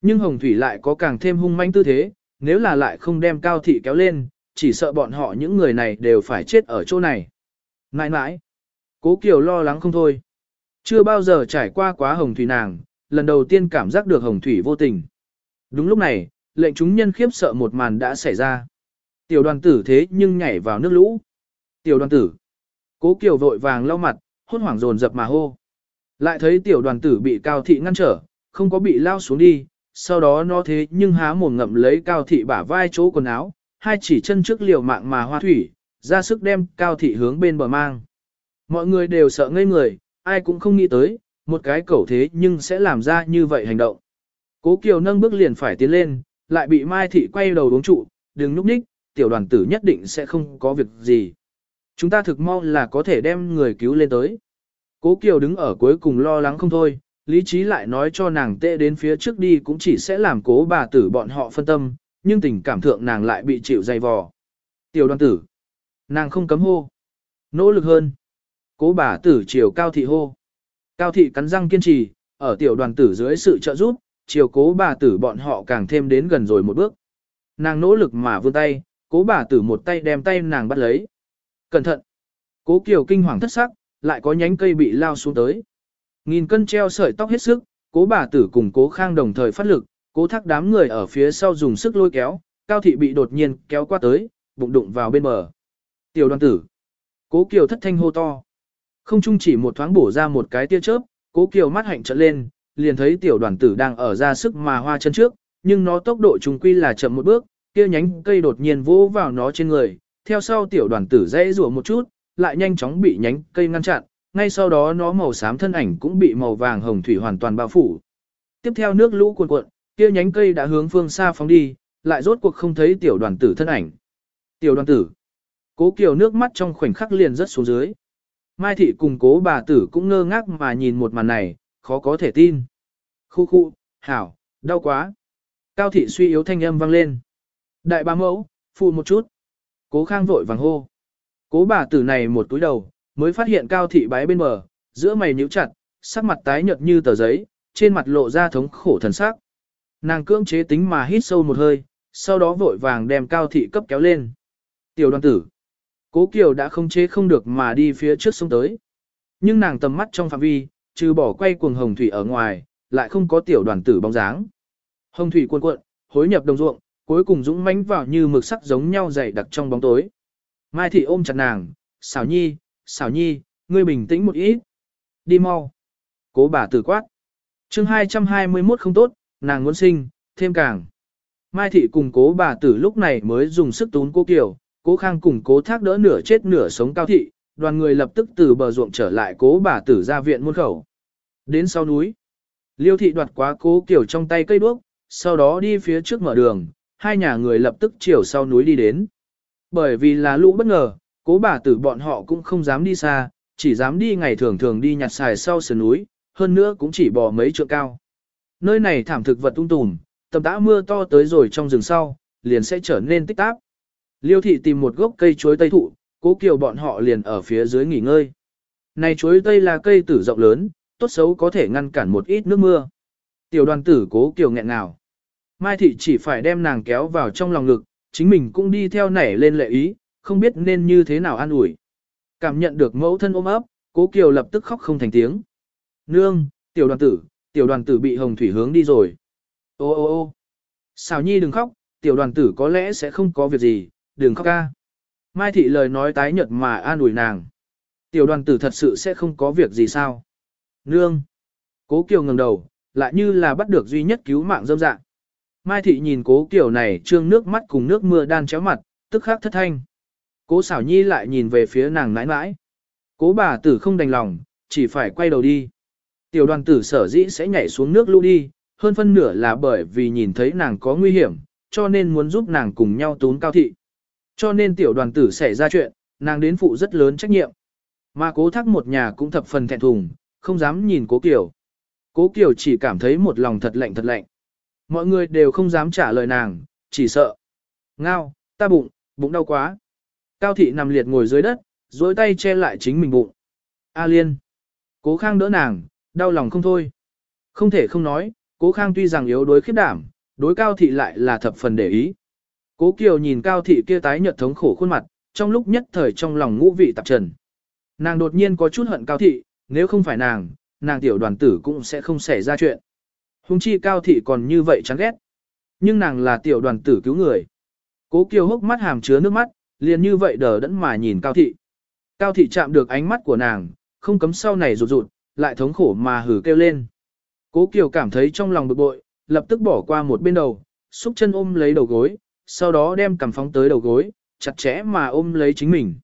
Nhưng Hồng Thủy lại có càng thêm hung manh tư thế, nếu là lại không đem cao thị kéo lên, chỉ sợ bọn họ những người này đều phải chết ở chỗ này. Nãi nãi, cố Kiều lo lắng không thôi. Chưa bao giờ trải qua quá Hồng Thủy nàng, lần đầu tiên cảm giác được Hồng Thủy vô tình. Đúng lúc này, lệnh chúng nhân khiếp sợ một màn đã xảy ra. Tiểu đoàn tử thế nhưng nhảy vào nước lũ. Tiểu đoàn tử. Cố Kiều vội vàng lau mặt, hốt hoảng dồn dập mà hô. Lại thấy tiểu đoàn tử bị cao thị ngăn trở, không có bị lao xuống đi, sau đó nó thế nhưng há mồm ngậm lấy cao thị bả vai chỗ quần áo, hai chỉ chân trước liều mạng mà hoa thủy, ra sức đem cao thị hướng bên bờ mang. Mọi người đều sợ ngây người, ai cũng không nghĩ tới, một cái cẩu thế nhưng sẽ làm ra như vậy hành động. Cố Kiều nâng bước liền phải tiến lên, lại bị Mai Thị quay đầu đống trụ, đừng núp ních, tiểu đoàn tử nhất định sẽ không có việc gì. Chúng ta thực mau là có thể đem người cứu lên tới. Cố Kiều đứng ở cuối cùng lo lắng không thôi, lý trí lại nói cho nàng tệ đến phía trước đi cũng chỉ sẽ làm cố bà tử bọn họ phân tâm, nhưng tình cảm thượng nàng lại bị chịu dày vò. Tiểu đoàn tử, nàng không cấm hô, nỗ lực hơn. Cố bà tử chiều cao thị hô. Cao thị cắn răng kiên trì, ở tiểu đoàn tử dưới sự trợ giúp, chiều cố bà tử bọn họ càng thêm đến gần rồi một bước. Nàng nỗ lực mà vươn tay, cố bà tử một tay đem tay nàng bắt lấy. Cẩn thận! Cố Kiều kinh hoàng thất sắc, lại có nhánh cây bị lao xuống tới. Nghìn cân treo sợi tóc hết sức, cố bà tử cùng cố khang đồng thời phát lực, cố thác đám người ở phía sau dùng sức lôi kéo, cao thị bị đột nhiên kéo qua tới, bụng đụng vào bên bờ. Tiểu đoàn tử. Cố Kiều thất thanh hô to. Không chung chỉ một thoáng bổ ra một cái tia chớp, cố Kiều mắt hạnh trợn lên, liền thấy tiểu đoàn tử đang ở ra sức mà hoa chân trước, nhưng nó tốc độ trùng quy là chậm một bước, kia nhánh cây đột nhiên vỗ vào nó trên người, theo sau tiểu đoàn tử dãy rủa một chút, lại nhanh chóng bị nhánh cây ngăn chặn, ngay sau đó nó màu xám thân ảnh cũng bị màu vàng hồng thủy hoàn toàn bao phủ. Tiếp theo nước lũ cuồn cuộn, kia nhánh cây đã hướng phương xa phóng đi, lại rốt cuộc không thấy tiểu đoàn tử thân ảnh. Tiểu đoàn tử. Cố Kiều nước mắt trong khoảnh khắc liền rất xuống dưới. Mai thị cùng cố bà tử cũng ngơ ngác mà nhìn một màn này, khó có thể tin. Khu khu, hảo, đau quá. Cao thị suy yếu thanh âm vang lên. Đại bá mẫu, phụ một chút. Cố khang vội vàng hô. Cố bà tử này một túi đầu, mới phát hiện cao thị bái bên bờ, giữa mày nhíu chặt, sắc mặt tái nhợt như tờ giấy, trên mặt lộ ra thống khổ thần sắc. Nàng cưỡng chế tính mà hít sâu một hơi, sau đó vội vàng đem cao thị cấp kéo lên. Tiểu đoàn tử. Cố Kiều đã không chế không được mà đi phía trước sông tới. Nhưng nàng tầm mắt trong phạm vi, trừ bỏ quay cuồng hồng thủy ở ngoài, lại không có tiểu đoàn tử bóng dáng. Hồng thủy cuộn cuộn, hối nhập đồng ruộng, cuối cùng dũng mãnh vào như mực sắc giống nhau dày đặc trong bóng tối. Mai thị ôm chặt nàng, xảo nhi, xảo nhi, ngươi bình tĩnh một ít. Đi mau. Cố bà tử quát. chương 221 không tốt, nàng muốn sinh, thêm càng. Mai thị cùng cố bà tử lúc này mới dùng sức tún cô kiểu, cố khang cùng cố thác đỡ nửa chết nửa sống cao thị, đoàn người lập tức từ bờ ruộng trở lại cố bà tử ra viện muôn khẩu. Đến sau núi, liêu thị đoạt quá cố kiểu trong tay cây đuốc, sau đó đi phía trước mở đường, hai nhà người lập tức chiều sau núi đi đến. Bởi vì là lũ bất ngờ, cố bà tử bọn họ cũng không dám đi xa, chỉ dám đi ngày thường thường đi nhặt xài sau sườn núi, hơn nữa cũng chỉ bò mấy trượng cao. Nơi này thảm thực vật tung tùm, tầm tã mưa to tới rồi trong rừng sau, liền sẽ trở nên tích táp. Liêu thị tìm một gốc cây chuối tây thụ, cố kiều bọn họ liền ở phía dưới nghỉ ngơi. Này chuối tây là cây tử rộng lớn, tốt xấu có thể ngăn cản một ít nước mưa. Tiểu đoàn tử cố kiều nghẹn nào. Mai thị chỉ phải đem nàng kéo vào trong lòng ngực, chính mình cũng đi theo nảy lên lệ ý, không biết nên như thế nào an ủi. Cảm nhận được mẫu thân ôm ấp, cố kiều lập tức khóc không thành tiếng. Nương, tiểu đoàn tử, tiểu đoàn tử bị hồng thủy hướng đi rồi. Ô ô ô xào nhi đừng khóc, tiểu đoàn tử có lẽ sẽ không có việc gì, đừng khóc ca. Mai thị lời nói tái nhợt mà an ủi nàng. Tiểu đoàn tử thật sự sẽ không có việc gì sao. Nương. Cố Kiều ngẩng đầu, lại như là bắt được duy nhất cứu mạng dâm dạng. Mai thị nhìn cố kiểu này trương nước mắt cùng nước mưa đan chéo mặt, tức khắc thất thanh. Cố xảo nhi lại nhìn về phía nàng nãi nãi. Cố bà tử không đành lòng, chỉ phải quay đầu đi. Tiểu đoàn tử sở dĩ sẽ nhảy xuống nước lũ đi, hơn phân nửa là bởi vì nhìn thấy nàng có nguy hiểm, cho nên muốn giúp nàng cùng nhau tốn cao thị. Cho nên tiểu đoàn tử xảy ra chuyện, nàng đến phụ rất lớn trách nhiệm. Mà cố thắc một nhà cũng thập phần thẹn thùng, không dám nhìn cố kiểu. Cố kiểu chỉ cảm thấy một lòng thật lạnh thật lạnh. Mọi người đều không dám trả lời nàng, chỉ sợ. Ngao, ta bụng, bụng đau quá. Cao thị nằm liệt ngồi dưới đất, duỗi tay che lại chính mình bụng. A liên. Cố khang đỡ nàng, đau lòng không thôi. Không thể không nói, cố khang tuy rằng yếu đối khiếp đảm, đối cao thị lại là thập phần để ý. Cố Kiều nhìn cao thị kia tái nhợt thống khổ khuôn mặt, trong lúc nhất thời trong lòng ngũ vị tạp trần. Nàng đột nhiên có chút hận cao thị, nếu không phải nàng, nàng tiểu đoàn tử cũng sẽ không xảy ra chuyện. Hùng chi cao thị còn như vậy chán ghét. Nhưng nàng là tiểu đoàn tử cứu người. Cố Kiều hốc mắt hàm chứa nước mắt, liền như vậy đờ đẫn mà nhìn cao thị. Cao thị chạm được ánh mắt của nàng, không cấm sau này rụt rụt, lại thống khổ mà hử kêu lên. Cố Kiều cảm thấy trong lòng bực bội, lập tức bỏ qua một bên đầu, xúc chân ôm lấy đầu gối, sau đó đem cằm phóng tới đầu gối, chặt chẽ mà ôm lấy chính mình.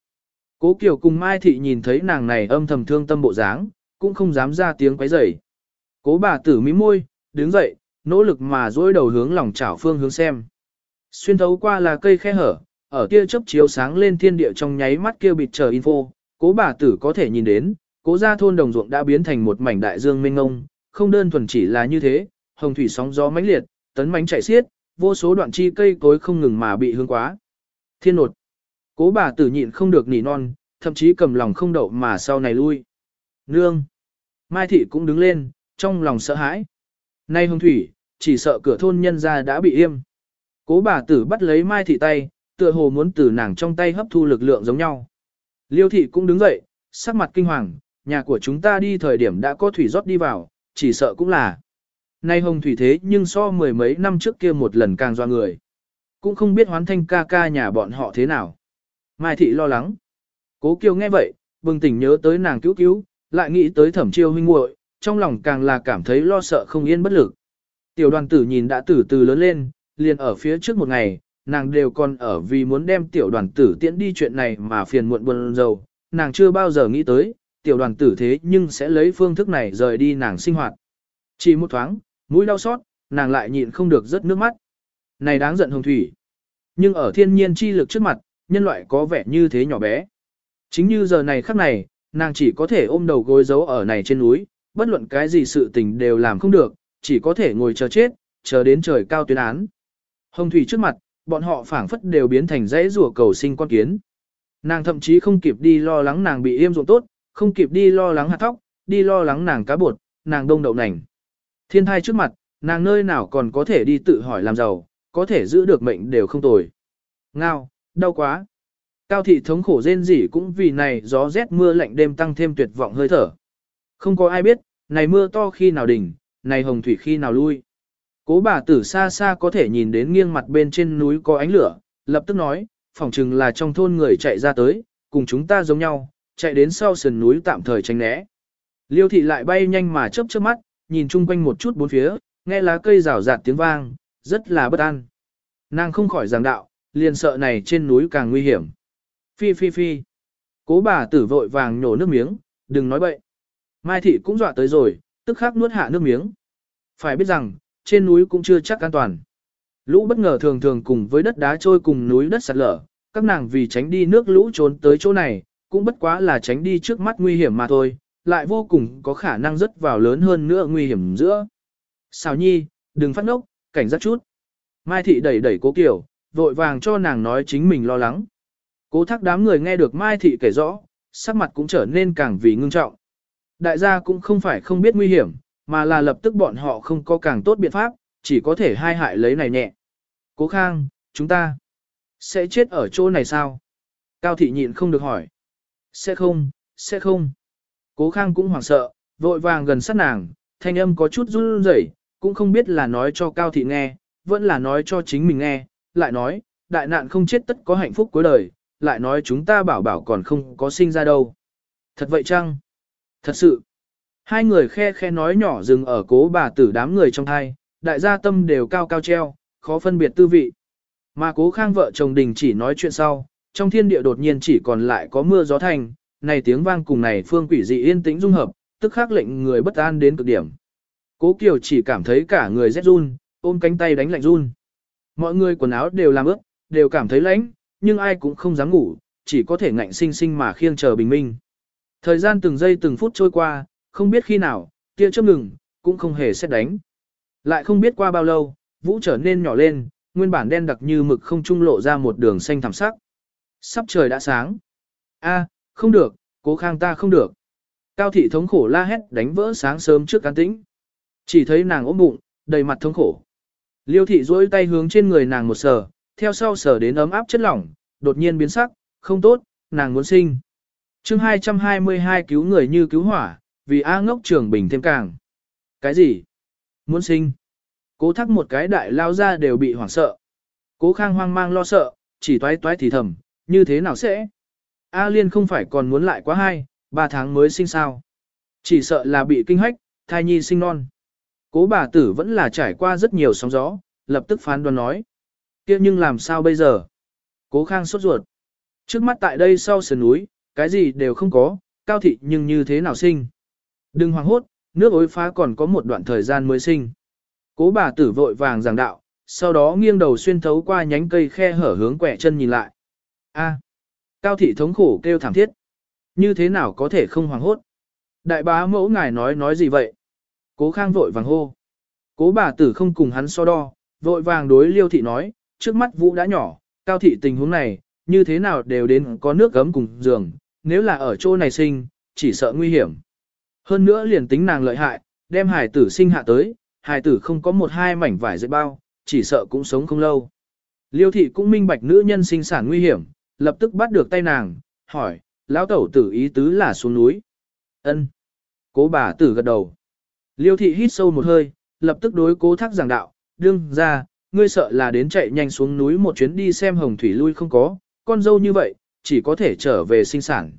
Cố Kiều cùng Mai Thị nhìn thấy nàng này âm thầm thương tâm bộ dáng, cũng không dám ra tiếng quấy rầy. Cố bà tử mím môi, đứng dậy, nỗ lực mà duỗi đầu hướng lòng chảo phương hướng xem. Xuyên thấu qua là cây khe hở, ở kia chớp chiếu sáng lên thiên địa trong nháy mắt kia bịt chờ info, cố bà tử có thể nhìn đến, cố gia thôn đồng ruộng đã biến thành một mảnh đại dương mênh ngông, không đơn thuần chỉ là như thế, hồng thủy sóng gió mãnh liệt, tấn mãnh chảy xiết, vô số đoạn chi cây cối không ngừng mà bị hương quá. Thiên nột. Cố bà tử nhịn không được nỉ non, thậm chí cầm lòng không đậu mà sau này lui. Nương. Mai thị cũng đứng lên, trong lòng sợ hãi. Nay hồng thủy, chỉ sợ cửa thôn nhân ra đã bị yêm Cố bà tử bắt lấy Mai thị tay, tựa hồ muốn từ nàng trong tay hấp thu lực lượng giống nhau. Liêu thị cũng đứng dậy, sắc mặt kinh hoàng, nhà của chúng ta đi thời điểm đã có thủy rót đi vào, chỉ sợ cũng là. Nay hồng thủy thế nhưng so mười mấy năm trước kia một lần càng doa người. Cũng không biết hoán thanh ca ca nhà bọn họ thế nào. Mai thị lo lắng. Cố kiều nghe vậy, bừng tỉnh nhớ tới nàng cứu cứu, lại nghĩ tới thẩm chiêu huynh muội, trong lòng càng là cảm thấy lo sợ không yên bất lực. Tiểu đoàn tử nhìn đã từ từ lớn lên, liền ở phía trước một ngày, nàng đều còn ở vì muốn đem tiểu đoàn tử tiễn đi chuyện này mà phiền muộn buồn rầu, nàng chưa bao giờ nghĩ tới, tiểu đoàn tử thế nhưng sẽ lấy phương thức này rời đi nàng sinh hoạt. Chỉ một thoáng, mũi đau xót, nàng lại nhịn không được rớt nước mắt. Này đáng giận hồng thủy. Nhưng ở thiên nhiên chi lực trước mặt, nhân loại có vẻ như thế nhỏ bé. Chính như giờ này khắc này, nàng chỉ có thể ôm đầu gối giấu ở này trên núi, bất luận cái gì sự tình đều làm không được, chỉ có thể ngồi chờ chết, chờ đến trời cao tuyên án. Hồng thủy trước mặt, bọn họ phảng phất đều biến thành dãy rùa cầu sinh con kiến. Nàng thậm chí không kịp đi lo lắng nàng bị yêm ruộng tốt, không kịp đi lo lắng hạt thóc, đi lo lắng nàng cá bột, nàng đông đậu nành. Thiên thai trước mặt, nàng nơi nào còn có thể đi tự hỏi làm giàu, có thể giữ được mệnh đều không tồi. Ngao, đau quá. Cao thị thống khổ rên rỉ cũng vì này gió rét mưa lạnh đêm tăng thêm tuyệt vọng hơi thở. Không có ai biết, này mưa to khi nào đỉnh, này hồng thủy khi nào lui. Cố bà tử xa xa có thể nhìn đến nghiêng mặt bên trên núi có ánh lửa, lập tức nói, phỏng chừng là trong thôn người chạy ra tới, cùng chúng ta giống nhau, chạy đến sau sườn núi tạm thời tránh né. Liêu thị lại bay nhanh mà chớp chớp mắt, nhìn chung quanh một chút bốn phía, nghe lá cây rào rạt tiếng vang, rất là bất an. Nàng không khỏi giảng đạo, liền sợ này trên núi càng nguy hiểm. Phi phi phi. Cố bà tử vội vàng nhổ nước miếng, đừng nói bậy. Mai thị cũng dọa tới rồi, tức khắc nuốt hạ nước miếng. Phải biết rằng, trên núi cũng chưa chắc an toàn. Lũ bất ngờ thường thường cùng với đất đá trôi cùng núi đất sạt lở, các nàng vì tránh đi nước lũ trốn tới chỗ này, cũng bất quá là tránh đi trước mắt nguy hiểm mà thôi, lại vô cùng có khả năng rớt vào lớn hơn nữa nguy hiểm giữa. Xào nhi, đừng phát ngốc, cảnh giác chút. Mai thị đẩy đẩy cố kiểu, vội vàng cho nàng nói chính mình lo lắng. Cố thác đám người nghe được Mai thị kể rõ, sắc mặt cũng trở nên càng vì ngưng trọng. Đại gia cũng không phải không biết nguy hiểm, mà là lập tức bọn họ không có càng tốt biện pháp, chỉ có thể hai hại lấy này nhẹ. Cố khang, chúng ta sẽ chết ở chỗ này sao? Cao thị nhịn không được hỏi. Sẽ không, sẽ không. Cố khang cũng hoảng sợ, vội vàng gần sát nàng, thanh âm có chút run rẩy, cũng không biết là nói cho Cao thị nghe, vẫn là nói cho chính mình nghe, lại nói, đại nạn không chết tất có hạnh phúc cuối đời, lại nói chúng ta bảo bảo còn không có sinh ra đâu. Thật vậy chăng? Thật sự. Hai người khe khe nói nhỏ dừng ở cố bà tử đám người trong thai, đại gia tâm đều cao cao treo, khó phân biệt tư vị. Mà cố khang vợ chồng đình chỉ nói chuyện sau, trong thiên địa đột nhiên chỉ còn lại có mưa gió thành, này tiếng vang cùng này phương quỷ dị yên tĩnh dung hợp, tức khắc lệnh người bất an đến cực điểm. Cố Kiều chỉ cảm thấy cả người rét run, ôm cánh tay đánh lạnh run. Mọi người quần áo đều làm ướt, đều cảm thấy lạnh, nhưng ai cũng không dám ngủ, chỉ có thể ngạnh sinh sinh mà khiêng chờ bình minh. Thời gian từng giây từng phút trôi qua, không biết khi nào, tia chớp ngừng, cũng không hề xét đánh. Lại không biết qua bao lâu, vũ trở nên nhỏ lên, nguyên bản đen đặc như mực không trung lộ ra một đường xanh thẳm sắc. Sắp trời đã sáng. A, không được, cố khang ta không được. Cao thị thống khổ la hét đánh vỡ sáng sớm trước cán tĩnh. Chỉ thấy nàng ốm bụng, đầy mặt thống khổ. Liêu thị duỗi tay hướng trên người nàng một sờ, theo sau sờ đến ấm áp chất lỏng, đột nhiên biến sắc, không tốt, nàng muốn sinh chương 222 cứu người như cứu hỏa, vì A ngốc trường bình thêm càng. Cái gì? Muốn sinh. Cố thắc một cái đại lao ra đều bị hoảng sợ. Cố khang hoang mang lo sợ, chỉ toái toái thì thầm, như thế nào sẽ? A liên không phải còn muốn lại quá hai, ba tháng mới sinh sao. Chỉ sợ là bị kinh hách, thai nhi sinh non. Cố bà tử vẫn là trải qua rất nhiều sóng gió, lập tức phán đoán nói. kia nhưng làm sao bây giờ? Cố khang sốt ruột. Trước mắt tại đây sau sườn núi, cái gì đều không có, cao thị nhưng như thế nào sinh? Đừng hoang hốt, nước ối phá còn có một đoạn thời gian mới sinh. Cố bà tử vội vàng giảng đạo, sau đó nghiêng đầu xuyên thấu qua nhánh cây khe hở hướng quẻ chân nhìn lại. A. Cao thị thống khổ kêu thảm thiết. Như thế nào có thể không hoảng hốt? Đại bá mẫu ngài nói nói gì vậy? Cố khang vội vàng hô. Cố bà tử không cùng hắn so đo, vội vàng đối liêu thị nói, trước mắt vũ đã nhỏ, cao thị tình huống này, như thế nào đều đến có nước gấm cùng giường, nếu là ở chỗ này sinh, chỉ sợ nguy hiểm. Hơn nữa liền tính nàng lợi hại, đem hải tử sinh hạ tới, hải tử không có một hai mảnh vải dệt bao, chỉ sợ cũng sống không lâu. Liêu thị cũng minh bạch nữ nhân sinh sản nguy hiểm, lập tức bắt được tay nàng, hỏi, lão tẩu tử ý tứ là xuống núi. Ân. Cố bà tử gật đầu. Liêu thị hít sâu một hơi, lập tức đối cố thác giảng đạo, đương ra, ngươi sợ là đến chạy nhanh xuống núi một chuyến đi xem hồng thủy lui không có, con dâu như vậy, chỉ có thể trở về sinh sản.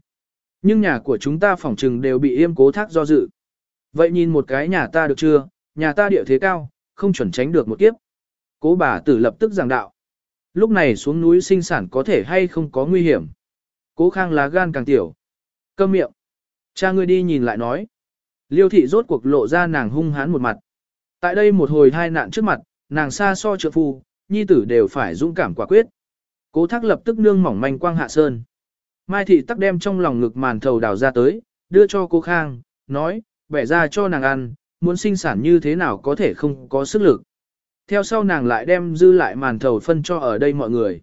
Nhưng nhà của chúng ta phòng trừng đều bị yêm cố thác do dự. Vậy nhìn một cái nhà ta được chưa, nhà ta địa thế cao, không chuẩn tránh được một kiếp. Cố bà tử lập tức giảng đạo. Lúc này xuống núi sinh sản có thể hay không có nguy hiểm. Cố khang lá gan càng tiểu. Câm miệng. Cha ngươi đi nhìn lại nói. Liêu thị rốt cuộc lộ ra nàng hung hán một mặt. Tại đây một hồi hai nạn trước mặt, nàng xa so trợ phu, nhi tử đều phải dũng cảm quả quyết. Cố thác lập tức nương mỏng manh quang hạ sơn. Mai thị tắc đem trong lòng ngực màn thầu đào ra tới, đưa cho cô Khang, nói, bẻ ra cho nàng ăn, muốn sinh sản như thế nào có thể không có sức lực. Theo sau nàng lại đem dư lại màn thầu phân cho ở đây mọi người.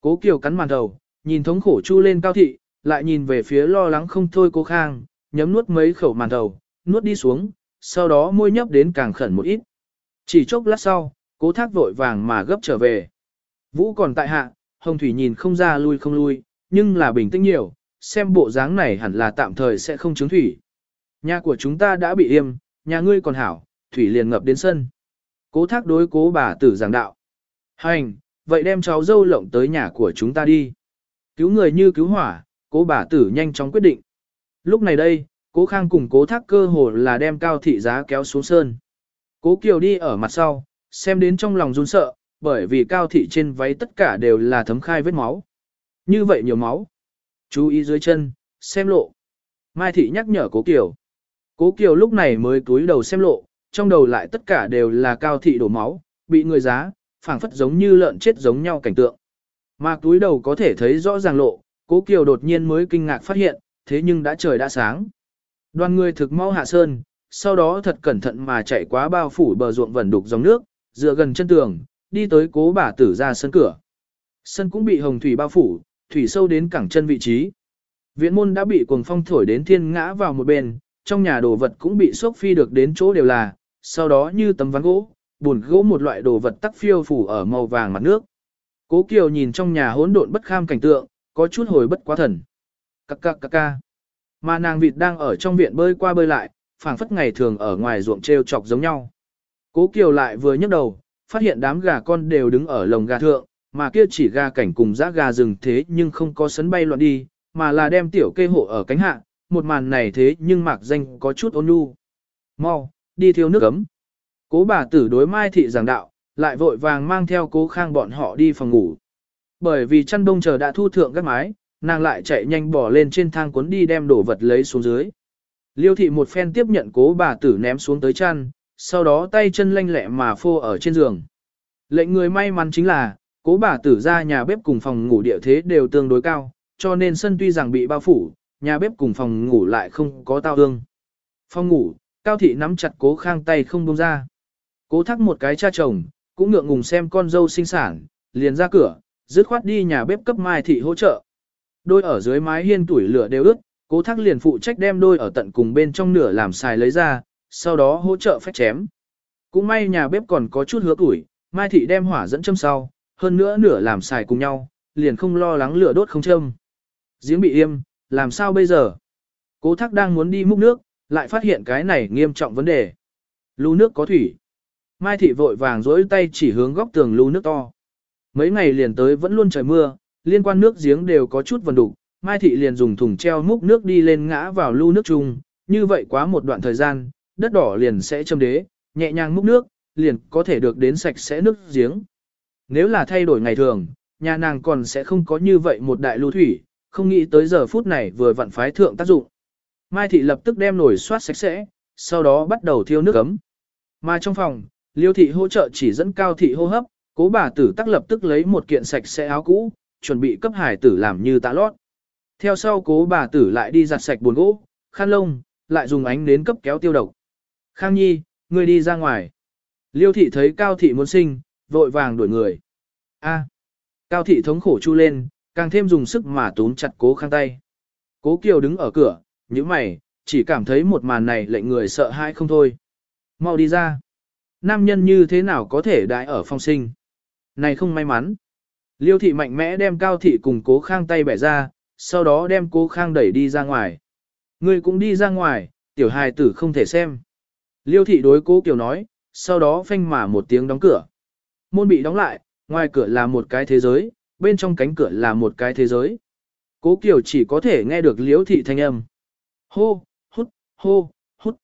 Cố Kiều cắn màn thầu, nhìn thống khổ chu lên cao thị, lại nhìn về phía lo lắng không thôi cô Khang, nhấm nuốt mấy khẩu màn thầu, nuốt đi xuống, sau đó môi nhấp đến càng khẩn một ít. Chỉ chốc lát sau, cố thác vội vàng mà gấp trở về. Vũ còn tại hạ, Hồng Thủy nhìn không ra lui không lui, nhưng là bình tĩnh nhiều, xem bộ dáng này hẳn là tạm thời sẽ không chứng thủy. Nhà của chúng ta đã bị yêm, nhà ngươi còn hảo, thủy liền ngập đến sân. Cố thác đối cố bà tử giảng đạo. Hành, vậy đem cháu dâu lộng tới nhà của chúng ta đi. Cứu người như cứu hỏa, cố bà tử nhanh chóng quyết định. Lúc này đây, cố khang cùng cố thác cơ hồ là đem cao thị giá kéo xuống sơn. Cố kiều đi ở mặt sau, xem đến trong lòng run sợ, bởi vì cao thị trên váy tất cả đều là thấm khai vết máu. Như vậy nhiều máu. Chú ý dưới chân, xem lộ. Mai thị nhắc nhở cố kiều. Cố kiều lúc này mới túi đầu xem lộ, trong đầu lại tất cả đều là cao thị đổ máu, bị người giá, phảng phất giống như lợn chết giống nhau cảnh tượng. Mà túi đầu có thể thấy rõ ràng lộ, cố kiều đột nhiên mới kinh ngạc phát hiện, thế nhưng đã trời đã sáng. Đoàn người thực mau hạ sơn, sau đó thật cẩn thận mà chạy qua bao phủ bờ ruộng vẩn đục dòng nước, dựa gần chân tường, đi tới cố bà tử ra sân cửa. Sân cũng bị hồng thủy bao phủ, thủy sâu đến cẳng chân vị trí. Viện môn đã bị cuồng phong thổi đến thiên ngã vào một bên, trong nhà đồ vật cũng bị sốc phi được đến chỗ đều là, sau đó như tấm ván gỗ, buồn gỗ một loại đồ vật tắc phiêu phủ ở màu vàng mặt nước. Cố Kiều nhìn trong nhà hỗn độn bất kham cảnh tượng, có chút hồi bất quá thần. Cắc cắc cắc ca. Mà nàng vịt đang ở trong viện bơi qua bơi lại, phảng phất ngày thường ở ngoài ruộng treo chọc giống nhau. Cố Kiều lại vừa nhấc đầu, phát hiện đám gà con đều đứng ở lồng gà thượng, mà kia chỉ gà cảnh cùng dã gà rừng thế nhưng không có sấn bay loạn đi, mà là đem tiểu kê hộ ở cánh hạ, một màn này thế nhưng mạc danh có chút ôn nhu. Mau, đi thiêu nước ấm. Cố bà tử đối mai thị giảng đạo, lại vội vàng mang theo cố khang bọn họ đi phòng ngủ. Bởi vì chăn đông chờ đã thu thượng các mái, nàng lại chạy nhanh bỏ lên trên thang cuốn đi đem đồ vật lấy xuống dưới. Liêu thị một phen tiếp nhận cố bà tử ném xuống tới chăn, sau đó tay chân lanh lẹ mà phô ở trên giường. Lệnh người may mắn chính là, cố bà tử ra nhà bếp cùng phòng ngủ địa thế đều tương đối cao, cho nên sân tuy rằng bị bao phủ, nhà bếp cùng phòng ngủ lại không có tao hương. Phòng ngủ, cao thị nắm chặt cố khang tay không buông ra. Cố thắc một cái cha chồng, cũng ngượng ngùng xem con dâu sinh sản, liền ra cửa, dứt khoát đi nhà bếp cấp mai thị hỗ trợ. Đôi ở dưới mái hiên tuổi lửa đều ướt, cố thắc liền phụ trách đem đôi ở tận cùng bên trong nửa làm xài lấy ra, sau đó hỗ trợ phách chém. Cũng may nhà bếp còn có chút hứa củi, mai thị đem hỏa dẫn châm sau, hơn nữa nửa làm xài cùng nhau, liền không lo lắng lửa đốt không châm. Giếng bị im, làm sao bây giờ? Cố thác đang muốn đi múc nước, lại phát hiện cái này nghiêm trọng vấn đề. Lưu nước có thủy. Mai thị vội vàng dối tay chỉ hướng góc tường lưu nước to. Mấy ngày liền tới vẫn luôn trời mưa, liên quan nước giếng đều có chút vần đục. Mai thị liền dùng thùng treo múc nước đi lên ngã vào lưu nước chung, như vậy quá một đoạn thời gian, đất đỏ liền sẽ châm đế, nhẹ nhàng múc nước, liền có thể được đến sạch sẽ nước giếng. Nếu là thay đổi ngày thường, nhà nàng còn sẽ không có như vậy một đại lưu thủy, không nghĩ tới giờ phút này vừa vặn phái thượng tác dụng. Mai thị lập tức đem nồi xoát sạch sẽ, sau đó bắt đầu thiêu nước ấm. Mà trong phòng, liêu thị hỗ trợ chỉ dẫn cao thị hô hấp, cố bà tử tắc lập tức lấy một kiện sạch sẽ áo cũ, chuẩn bị cấp hải tử làm như tạ lót. Theo sau cố bà tử lại đi giặt sạch buồn gỗ, khăn lông, lại dùng ánh nến cấp kéo tiêu độc. Khang Nhi, ngươi đi ra ngoài. Liêu thị thấy Cao thị muốn sinh, vội vàng đuổi người. A. Cao thị thống khổ chu lên, càng thêm dùng sức mà túm chặt cố khang tay. Cố Kiều đứng ở cửa, như mày, chỉ cảm thấy một màn này lệnh người sợ hãi không thôi. Mau đi ra. Nam nhân như thế nào có thể đại ở phong sinh? Này không may mắn. Liêu thị mạnh mẽ đem cao thị cùng cố khang tay bẻ ra, sau đó đem cố khang đẩy đi ra ngoài. Ngươi cũng đi ra ngoài, tiểu hài tử không thể xem. Liêu thị đối cố Kiều nói, sau đó phanh mà một tiếng đóng cửa. Môn bị đóng lại, ngoài cửa là một cái thế giới, bên trong cánh cửa là một cái thế giới. Cố Kiều chỉ có thể nghe được liễu thị thanh âm. Hô, hút, hô, hút.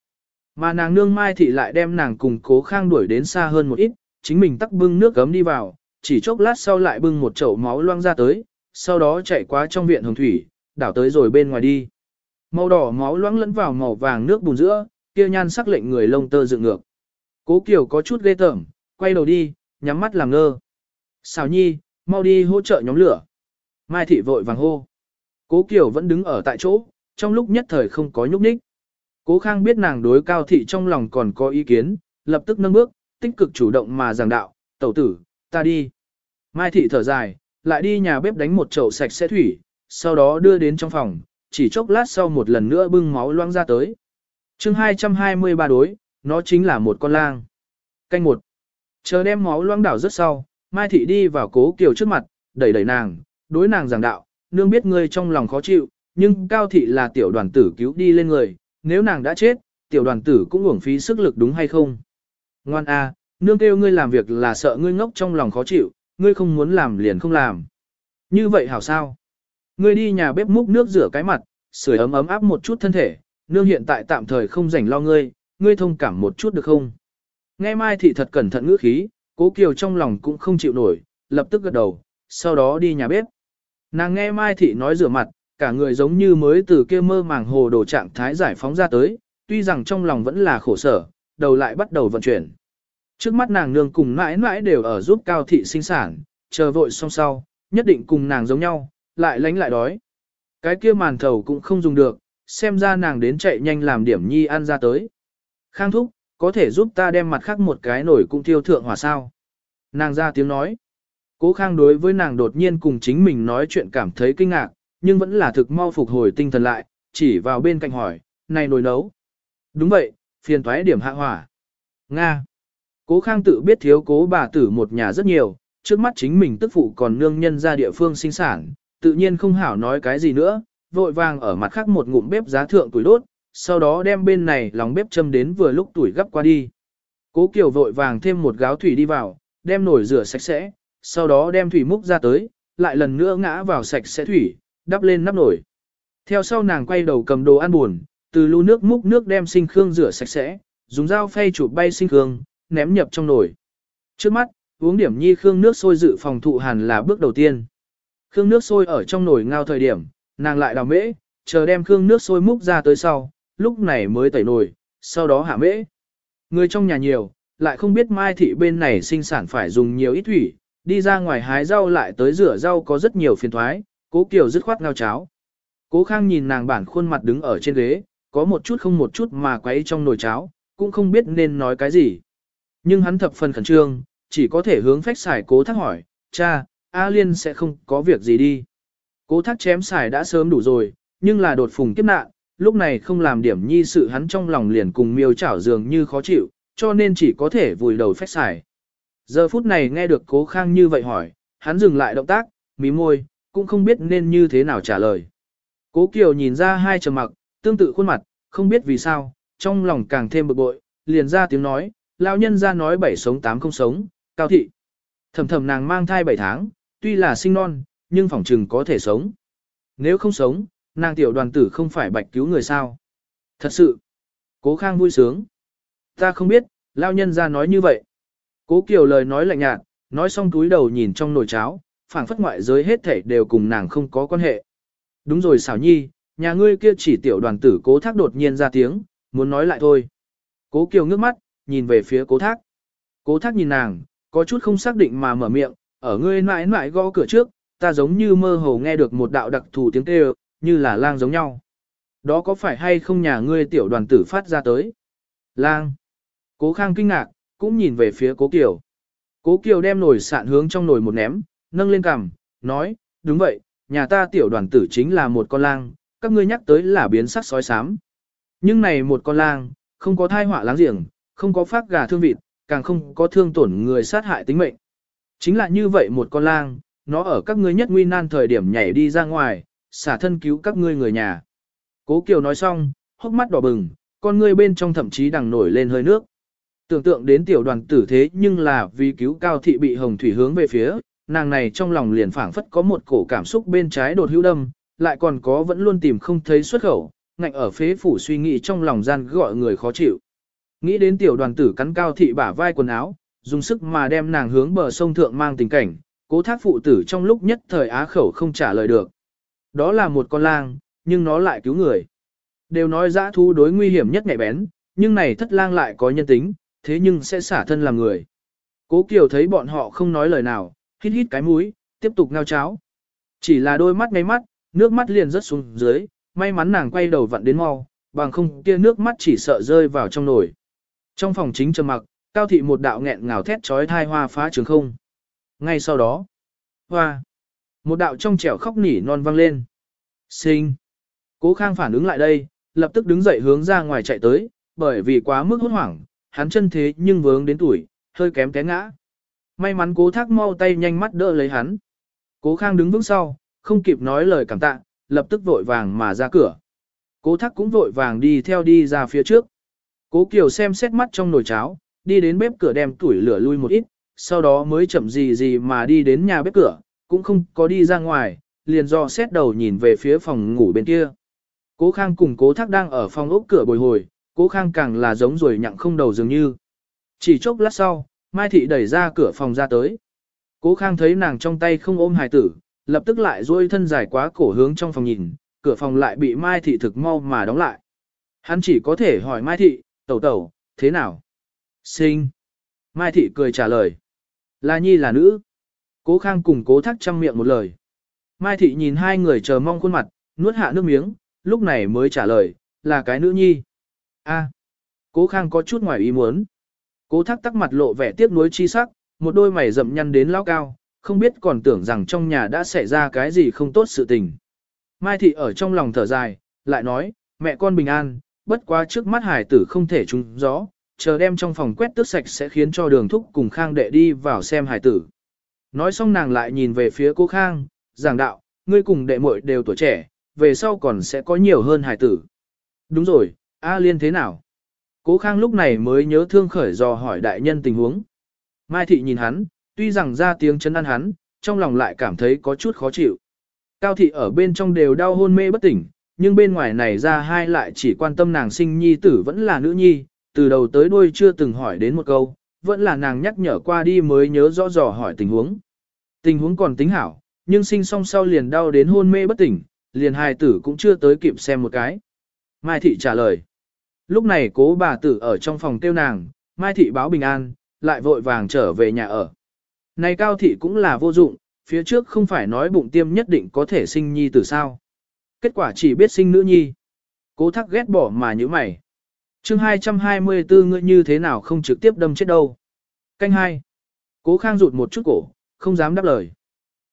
Mà nàng nương mai thị lại đem nàng cùng cố khang đuổi đến xa hơn một ít, chính mình tắc bưng nước gấm đi vào, chỉ chốc lát sau lại bưng một chậu máu loang ra tới, sau đó chạy qua trong viện hồng thủy, đảo tới rồi bên ngoài đi. Màu đỏ máu loãng lẫn vào màu vàng nước bùn giữa, kia nhan sắc lệnh người lông tơ dựng ngược. Cố Kiều có chút ghê tởm, quay đầu đi, nhắm mắt làm ngơ. Xào nhi, mau đi hỗ trợ nhóm lửa. Mai thị vội vàng hô. Cố Kiều vẫn đứng ở tại chỗ, trong lúc nhất thời không có nhúc nhích. Cố Khang biết nàng đối cao thị trong lòng còn có ý kiến, lập tức nâng bước, tích cực chủ động mà giảng đạo, tẩu tử, ta đi. Mai thị thở dài, lại đi nhà bếp đánh một chậu sạch sẽ thủy, sau đó đưa đến trong phòng, chỉ chốc lát sau một lần nữa bưng máu loang ra tới chương 223 đối, nó chính là một con lang. Canh một. Chờ đem máu loang đảo rất sau, Mai Thị đi vào cố kiều trước mặt, đẩy đẩy nàng, đối nàng giảng đạo, nương biết ngươi trong lòng khó chịu, nhưng Cao Thị là tiểu đoàn tử cứu đi lên người, nếu nàng đã chết, tiểu đoàn tử cũng uổng phí sức lực đúng hay không? Ngoan a, nương kêu ngươi làm việc là sợ ngươi ngốc trong lòng khó chịu, ngươi không muốn làm liền không làm. Như vậy hảo sao? Ngươi đi nhà bếp múc nước rửa cái mặt, sưởi ấm ấm áp một chút thân thể, nương hiện tại tạm thời không rảnh lo ngươi, ngươi thông cảm một chút được không? Nghe Mai Thị thật cẩn thận ngữ khí, cố Kiều trong lòng cũng không chịu nổi, lập tức gật đầu, sau đó đi nhà bếp. Nàng nghe Mai Thị nói rửa mặt, cả người giống như mới từ kia mơ màng hồ đồ trạng thái giải phóng ra tới, tuy rằng trong lòng vẫn là khổ sở, đầu lại bắt đầu vận chuyển. Trước mắt nàng nương cùng mãi mãi đều ở giúp Cao Thị sinh sản, chờ vội xong sau, nhất định cùng nàng giống nhau, lại lánh lại đói. Cái kia màn thầu cũng không dùng được, xem ra nàng đến chạy nhanh làm điểm nhi ăn ra tới. Khang thúc, có thể giúp ta đem mặt khác một cái nổi cũng thiêu thượng hỏa sao. Nàng ra tiếng nói. Cố khang đối với nàng đột nhiên cùng chính mình nói chuyện cảm thấy kinh ngạc, nhưng vẫn là thực mau phục hồi tinh thần lại, chỉ vào bên cạnh hỏi, này nồi nấu. Đúng vậy, phiền thoái điểm hạ hỏa. Nga. Cố khang tự biết thiếu cố bà tử một nhà rất nhiều, trước mắt chính mình tức phụ còn nương nhân ra địa phương sinh sản, tự nhiên không hảo nói cái gì nữa, vội vàng ở mặt khác một ngụm bếp giá thượng tuổi đốt, sau đó đem bên này lòng bếp châm đến vừa lúc tuổi gấp qua đi. Cố Kiều vội vàng thêm một gáo thủy đi vào, đem nồi rửa sạch sẽ, sau đó đem thủy múc ra tới, lại lần nữa ngã vào sạch sẽ thủy, đắp lên nắp nồi. Theo sau nàng quay đầu cầm đồ ăn buồn, từ lu nước múc nước đem sinh khương rửa sạch sẽ, dùng dao phay chụp bay sinh khương, ném nhập trong nồi. Trước mắt, uống điểm nhi khương nước sôi dự phòng thụ hàn là bước đầu tiên. Khương nước sôi ở trong nồi ngao thời điểm, nàng lại đào mễ, chờ đem khương nước sôi múc ra tới sau, lúc này mới tẩy nồi, sau đó hạ mễ. Người trong nhà nhiều, lại không biết mai thị bên này sinh sản phải dùng nhiều ít thủy, đi ra ngoài hái rau lại tới rửa rau có rất nhiều phiền thoái, cố kiều dứt khoát ngao cháo. Cố khang nhìn nàng bản khuôn mặt đứng ở trên ghế, có một chút không một chút mà quấy trong nồi cháo, cũng không biết nên nói cái gì. Nhưng hắn thập phần khẩn trương, chỉ có thể hướng phách xài cố thắc hỏi, cha, A Liên sẽ không có việc gì đi. Cố thác chém xài đã sớm đủ rồi, nhưng là đột phùng kiếp nạn, lúc này không làm điểm nhi sự hắn trong lòng liền cùng miêu chảo dường như khó chịu, cho nên chỉ có thể vùi đầu phách xài. Giờ phút này nghe được cố khang như vậy hỏi, hắn dừng lại động tác, mí môi, cũng không biết nên như thế nào trả lời. Cố Kiều nhìn ra hai trầm mặc, tương tự khuôn mặt, không biết vì sao, trong lòng càng thêm bực bội, liền ra tiếng nói, lão nhân ra nói bảy sống tám không sống, cao thị. Thầm thầm nàng mang thai bảy tháng, tuy là sinh non, nhưng phỏng chừng có thể sống. Nếu không sống, nàng tiểu đoàn tử không phải bạch cứu người sao. Thật sự, cố khang vui sướng. Ta không biết, lao nhân ra nói như vậy. Cố Kiều lời nói lạnh nhạt, nói xong túi đầu nhìn trong nồi cháo, phảng phất ngoại giới hết thảy đều cùng nàng không có quan hệ. Đúng rồi xảo nhi, nhà ngươi kia chỉ tiểu đoàn tử cố thác đột nhiên ra tiếng, muốn nói lại thôi. Cố Kiều ngước mắt, nhìn về phía cố thác. Cố thác nhìn nàng, có chút không xác định mà mở miệng, ở ngươi mãi mãi gõ cửa trước, ta giống như mơ hồ nghe được một đạo đặc thù tiếng kêu, như là lang giống nhau. Đó có phải hay không nhà ngươi tiểu đoàn tử phát ra tới? Lang. Cố khang kinh ngạc, cũng nhìn về phía cố kiều. Cố kiều đem nồi sạn hướng trong nồi một ném, nâng lên cằm, nói, đúng vậy, nhà ta tiểu đoàn tử chính là một con lang, các ngươi nhắc tới là biến sắc sói sám. Nhưng này một con lang, không có thai họa láng giềng, không có phát gà thương vịt, càng không có thương tổn người sát hại tính mệnh. Chính là như vậy một con lang, nó ở các ngươi nhất nguy nan thời điểm nhảy đi ra ngoài, xả thân cứu các ngươi người nhà. Cố Kiều nói xong, hốc mắt đỏ bừng, con ngươi bên trong thậm chí đằng nổi lên hơi nước. Tưởng tượng đến tiểu đoàn tử thế nhưng là vì cứu cao thị bị hồng thủy hướng về phía, nàng này trong lòng liền phảng phất có một cổ cảm xúc bên trái đột hữu đâm, lại còn có vẫn luôn tìm không thấy xuất khẩu, ngạnh ở phế phủ suy nghĩ trong lòng gian gọi người khó chịu. Nghĩ đến tiểu đoàn tử cắn cao thị bả vai quần áo, dùng sức mà đem nàng hướng bờ sông thượng mang tình cảnh, cố thác phụ tử trong lúc nhất thời á khẩu không trả lời được. Đó là một con lang, nhưng nó lại cứu người. Đều nói dã thú đối nguy hiểm nhất nhạy bén, nhưng này thất lang lại có nhân tính, thế nhưng sẽ xả thân làm người. Cố Kiều thấy bọn họ không nói lời nào, hít hít cái mũi, tiếp tục ngao cháo. Chỉ là đôi mắt ngay mắt, nước mắt liền rớt xuống dưới, may mắn nàng quay đầu vặn đến mau, bằng không kia nước mắt chỉ sợ rơi vào trong nồi. Trong phòng chính trầm mặc, cao thị một đạo nghẹn ngào thét trói thai hoa phá trường không. Ngay sau đó, hoa, một đạo trong trẻo khóc nỉ non vang lên. Sinh. Cố khang phản ứng lại đây, lập tức đứng dậy hướng ra ngoài chạy tới, bởi vì quá mức hốt hoảng, hắn chân thế nhưng vướng đến tuổi, hơi kém té ngã. May mắn cố thác mau tay nhanh mắt đỡ lấy hắn. Cố khang đứng vững sau, không kịp nói lời cảm tạ, lập tức vội vàng mà ra cửa. Cố thác cũng vội vàng đi theo đi ra phía trước. Cố Kiều xem xét mắt trong nồi cháo, đi đến bếp cửa đem tuổi lửa lui một ít, sau đó mới chậm gì gì mà đi đến nhà bếp cửa, cũng không có đi ra ngoài, liền do xét đầu nhìn về phía phòng ngủ bên kia. Cố Khang cùng Cố Thác đang ở phòng ốc cửa bồi hồi, Cố Khang càng là giống rồi nhặng không đầu dường như. Chỉ chốc lát sau, Mai Thị đẩy ra cửa phòng ra tới. Cố Khang thấy nàng trong tay không ôm hài tử, lập tức lại duỗi thân dài quá cổ hướng trong phòng nhìn, cửa phòng lại bị Mai Thị thực mau mà đóng lại. Hắn chỉ có thể hỏi Mai Thị, tẩu tẩu, thế nào? Sinh. Mai Thị cười trả lời. Là nhi là nữ. Cố Khang cùng cố thác trăm miệng một lời. Mai Thị nhìn hai người chờ mong khuôn mặt, nuốt hạ nước miếng, lúc này mới trả lời, là cái nữ nhi. A. Cố Khang có chút ngoài ý muốn. Cố thác tắc mặt lộ vẻ tiếc nuối chi sắc, một đôi mày rậm nhăn đến lao cao, không biết còn tưởng rằng trong nhà đã xảy ra cái gì không tốt sự tình. Mai Thị ở trong lòng thở dài, lại nói, mẹ con bình an, bất quá trước mắt hải tử không thể trúng gió, chờ đem trong phòng quét tước sạch sẽ khiến cho đường thúc cùng Khang đệ đi vào xem hải tử. Nói xong nàng lại nhìn về phía cô Khang, giảng đạo, ngươi cùng đệ muội đều tuổi trẻ, về sau còn sẽ có nhiều hơn hải tử. Đúng rồi, A Liên thế nào? Cố Khang lúc này mới nhớ thương khởi dò hỏi đại nhân tình huống. Mai Thị nhìn hắn, tuy rằng ra tiếng chấn an hắn, trong lòng lại cảm thấy có chút khó chịu. Cao Thị ở bên trong đều đau hôn mê bất tỉnh, nhưng bên ngoài này ra hai lại chỉ quan tâm nàng sinh nhi tử vẫn là nữ nhi, từ đầu tới đuôi chưa từng hỏi đến một câu, vẫn là nàng nhắc nhở qua đi mới nhớ rõ rõ hỏi tình huống. Tình huống còn tính hảo, nhưng sinh song sau liền đau đến hôn mê bất tỉnh, liền hài tử cũng chưa tới kịp xem một cái. Mai Thị trả lời. Lúc này cố bà tử ở trong phòng tiêu nàng, Mai Thị báo bình an, lại vội vàng trở về nhà ở. Này Cao Thị cũng là vô dụng, phía trước không phải nói bụng tiêm nhất định có thể sinh nhi tử sao. Kết quả chỉ biết sinh nữ nhi. Cố thắc ghét bỏ mà như mày chương 224 ngươi như thế nào không trực tiếp đâm chết đâu. Canh hai. Cố khang rụt một chút cổ, không dám đáp lời.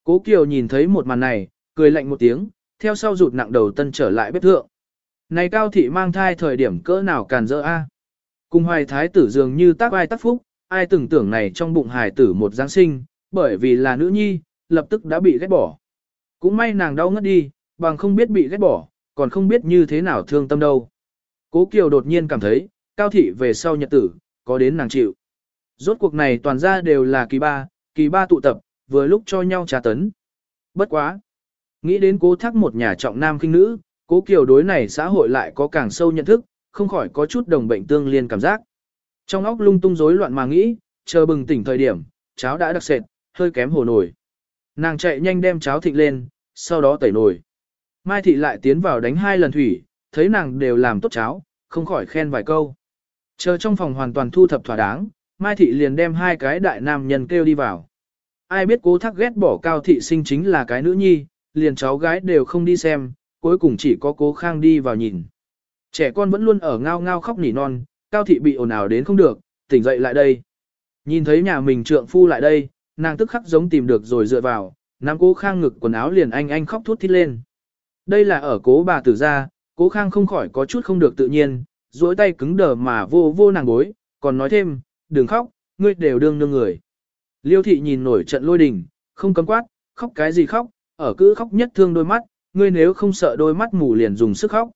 Cố Kiều nhìn thấy một màn này, cười lạnh một tiếng, theo sau rụt nặng đầu tân trở lại bếp thượng. Này cao thị mang thai thời điểm cỡ nào càn dỡ a? Cùng hoài thái tử dường như tác ai tác phúc, ai từng tưởng này trong bụng hài tử một giáng sinh, bởi vì là nữ nhi, lập tức đã bị ghét bỏ. Cũng may nàng đau ngất đi, bằng không biết bị ghét bỏ, còn không biết như thế nào thương tâm đâu. Cố Kiều đột nhiên cảm thấy, cao thị về sau nhật tử, có đến nàng chịu. Rốt cuộc này toàn ra đều là kỳ ba, kỳ ba tụ tập, vừa lúc cho nhau trà tấn. Bất quá. Nghĩ đến cố thác một nhà trọng nam kinh nữ, cố Kiều đối này xã hội lại có càng sâu nhận thức, không khỏi có chút đồng bệnh tương liên cảm giác. Trong óc lung tung rối loạn mà nghĩ, chờ bừng tỉnh thời điểm, cháo đã đặc sệt, hơi kém hồ nổi. Nàng chạy nhanh đem cháo thịnh lên, sau đó tẩy nồi. Mai thị lại tiến vào đánh hai lần thủy, thấy nàng đều làm tốt cháo, không khỏi khen vài câu. Chờ trong phòng hoàn toàn thu thập thỏa đáng, Mai thị liền đem hai cái đại nam nhân kêu đi vào. Ai biết cố thắc ghét bỏ cao thị sinh chính là cái nữ nhi, liền cháu gái đều không đi xem, cuối cùng chỉ có cố khang đi vào nhìn. Trẻ con vẫn luôn ở ngao ngao khóc nỉ non, cao thị bị ồn ào đến không được, tỉnh dậy lại đây. Nhìn thấy nhà mình trượng phu lại đây, nàng tức khắc giống tìm được rồi dựa vào, nắm cố khang ngực quần áo liền anh anh khóc thút thít lên. Đây là ở cố bà tử ra, cố khang không khỏi có chút không được tự nhiên, duỗi tay cứng đờ mà vô vô nàng bối, còn nói thêm, đừng khóc, ngươi đều đương nương người. Liêu thị nhìn nổi trận lôi đình, không cấm quát, khóc cái gì khóc, ở cứ khóc nhất thương đôi mắt, ngươi nếu không sợ đôi mắt mù liền dùng sức khóc.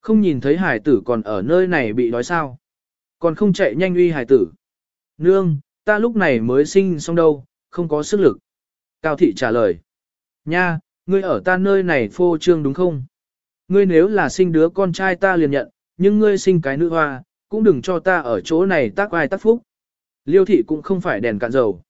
Không nhìn thấy hải tử còn ở nơi này bị đói sao. Còn không chạy nhanh uy hải tử. Nương, ta lúc này mới sinh xong đâu, không có sức lực. Cao thị trả lời. Nha, ngươi ở ta nơi này phô trương đúng không? Ngươi nếu là sinh đứa con trai ta liền nhận, nhưng ngươi sinh cái nữ hoa, cũng đừng cho ta ở chỗ này tác ai tác phúc. Liêu thị cũng không phải đèn cạn dầu.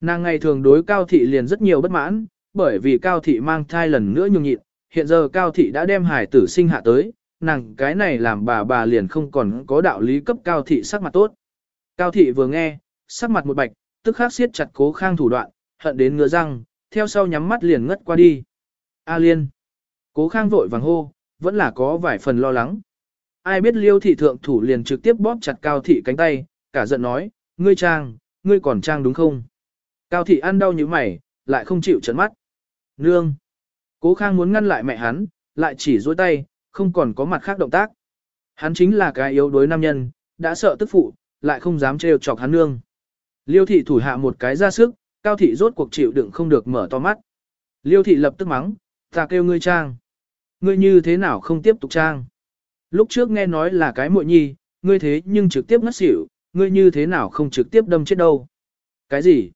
Nàng ngày thường đối cao thị liền rất nhiều bất mãn, bởi vì cao thị mang thai lần nữa nhung nhịn, hiện giờ cao thị đã đem hải tử sinh hạ tới, nàng cái này làm bà bà liền không còn có đạo lý cấp cao thị sắc mặt tốt. Cao thị vừa nghe, sắc mặt một bạch, tức khắc siết chặt cố khang thủ đoạn, hận đến ngứa răng, theo sau nhắm mắt liền ngất qua đi. A liên. Cố khang vội vàng hô, vẫn là có vài phần lo lắng. Ai biết liêu thị thượng thủ liền trực tiếp bóp chặt cao thị cánh tay, cả giận nói, ngươi trang, ngươi còn trang đúng không? Cao thị ăn đau như mày, lại không chịu trấn mắt. Nương. Cố khang muốn ngăn lại mẹ hắn, lại chỉ dối tay, không còn có mặt khác động tác. Hắn chính là cái yếu đuối nam nhân, đã sợ tức phụ, lại không dám trêu chọc hắn nương. Liêu thị thủ hạ một cái ra sức, cao thị rốt cuộc chịu đựng không được mở to mắt. Liêu thị lập tức mắng, ta kêu ngươi trang. Ngươi như thế nào không tiếp tục trang? Lúc trước nghe nói là cái muội nhi, ngươi thế nhưng trực tiếp ngất xỉu, ngươi như thế nào không trực tiếp đâm chết đâu? Cái gì?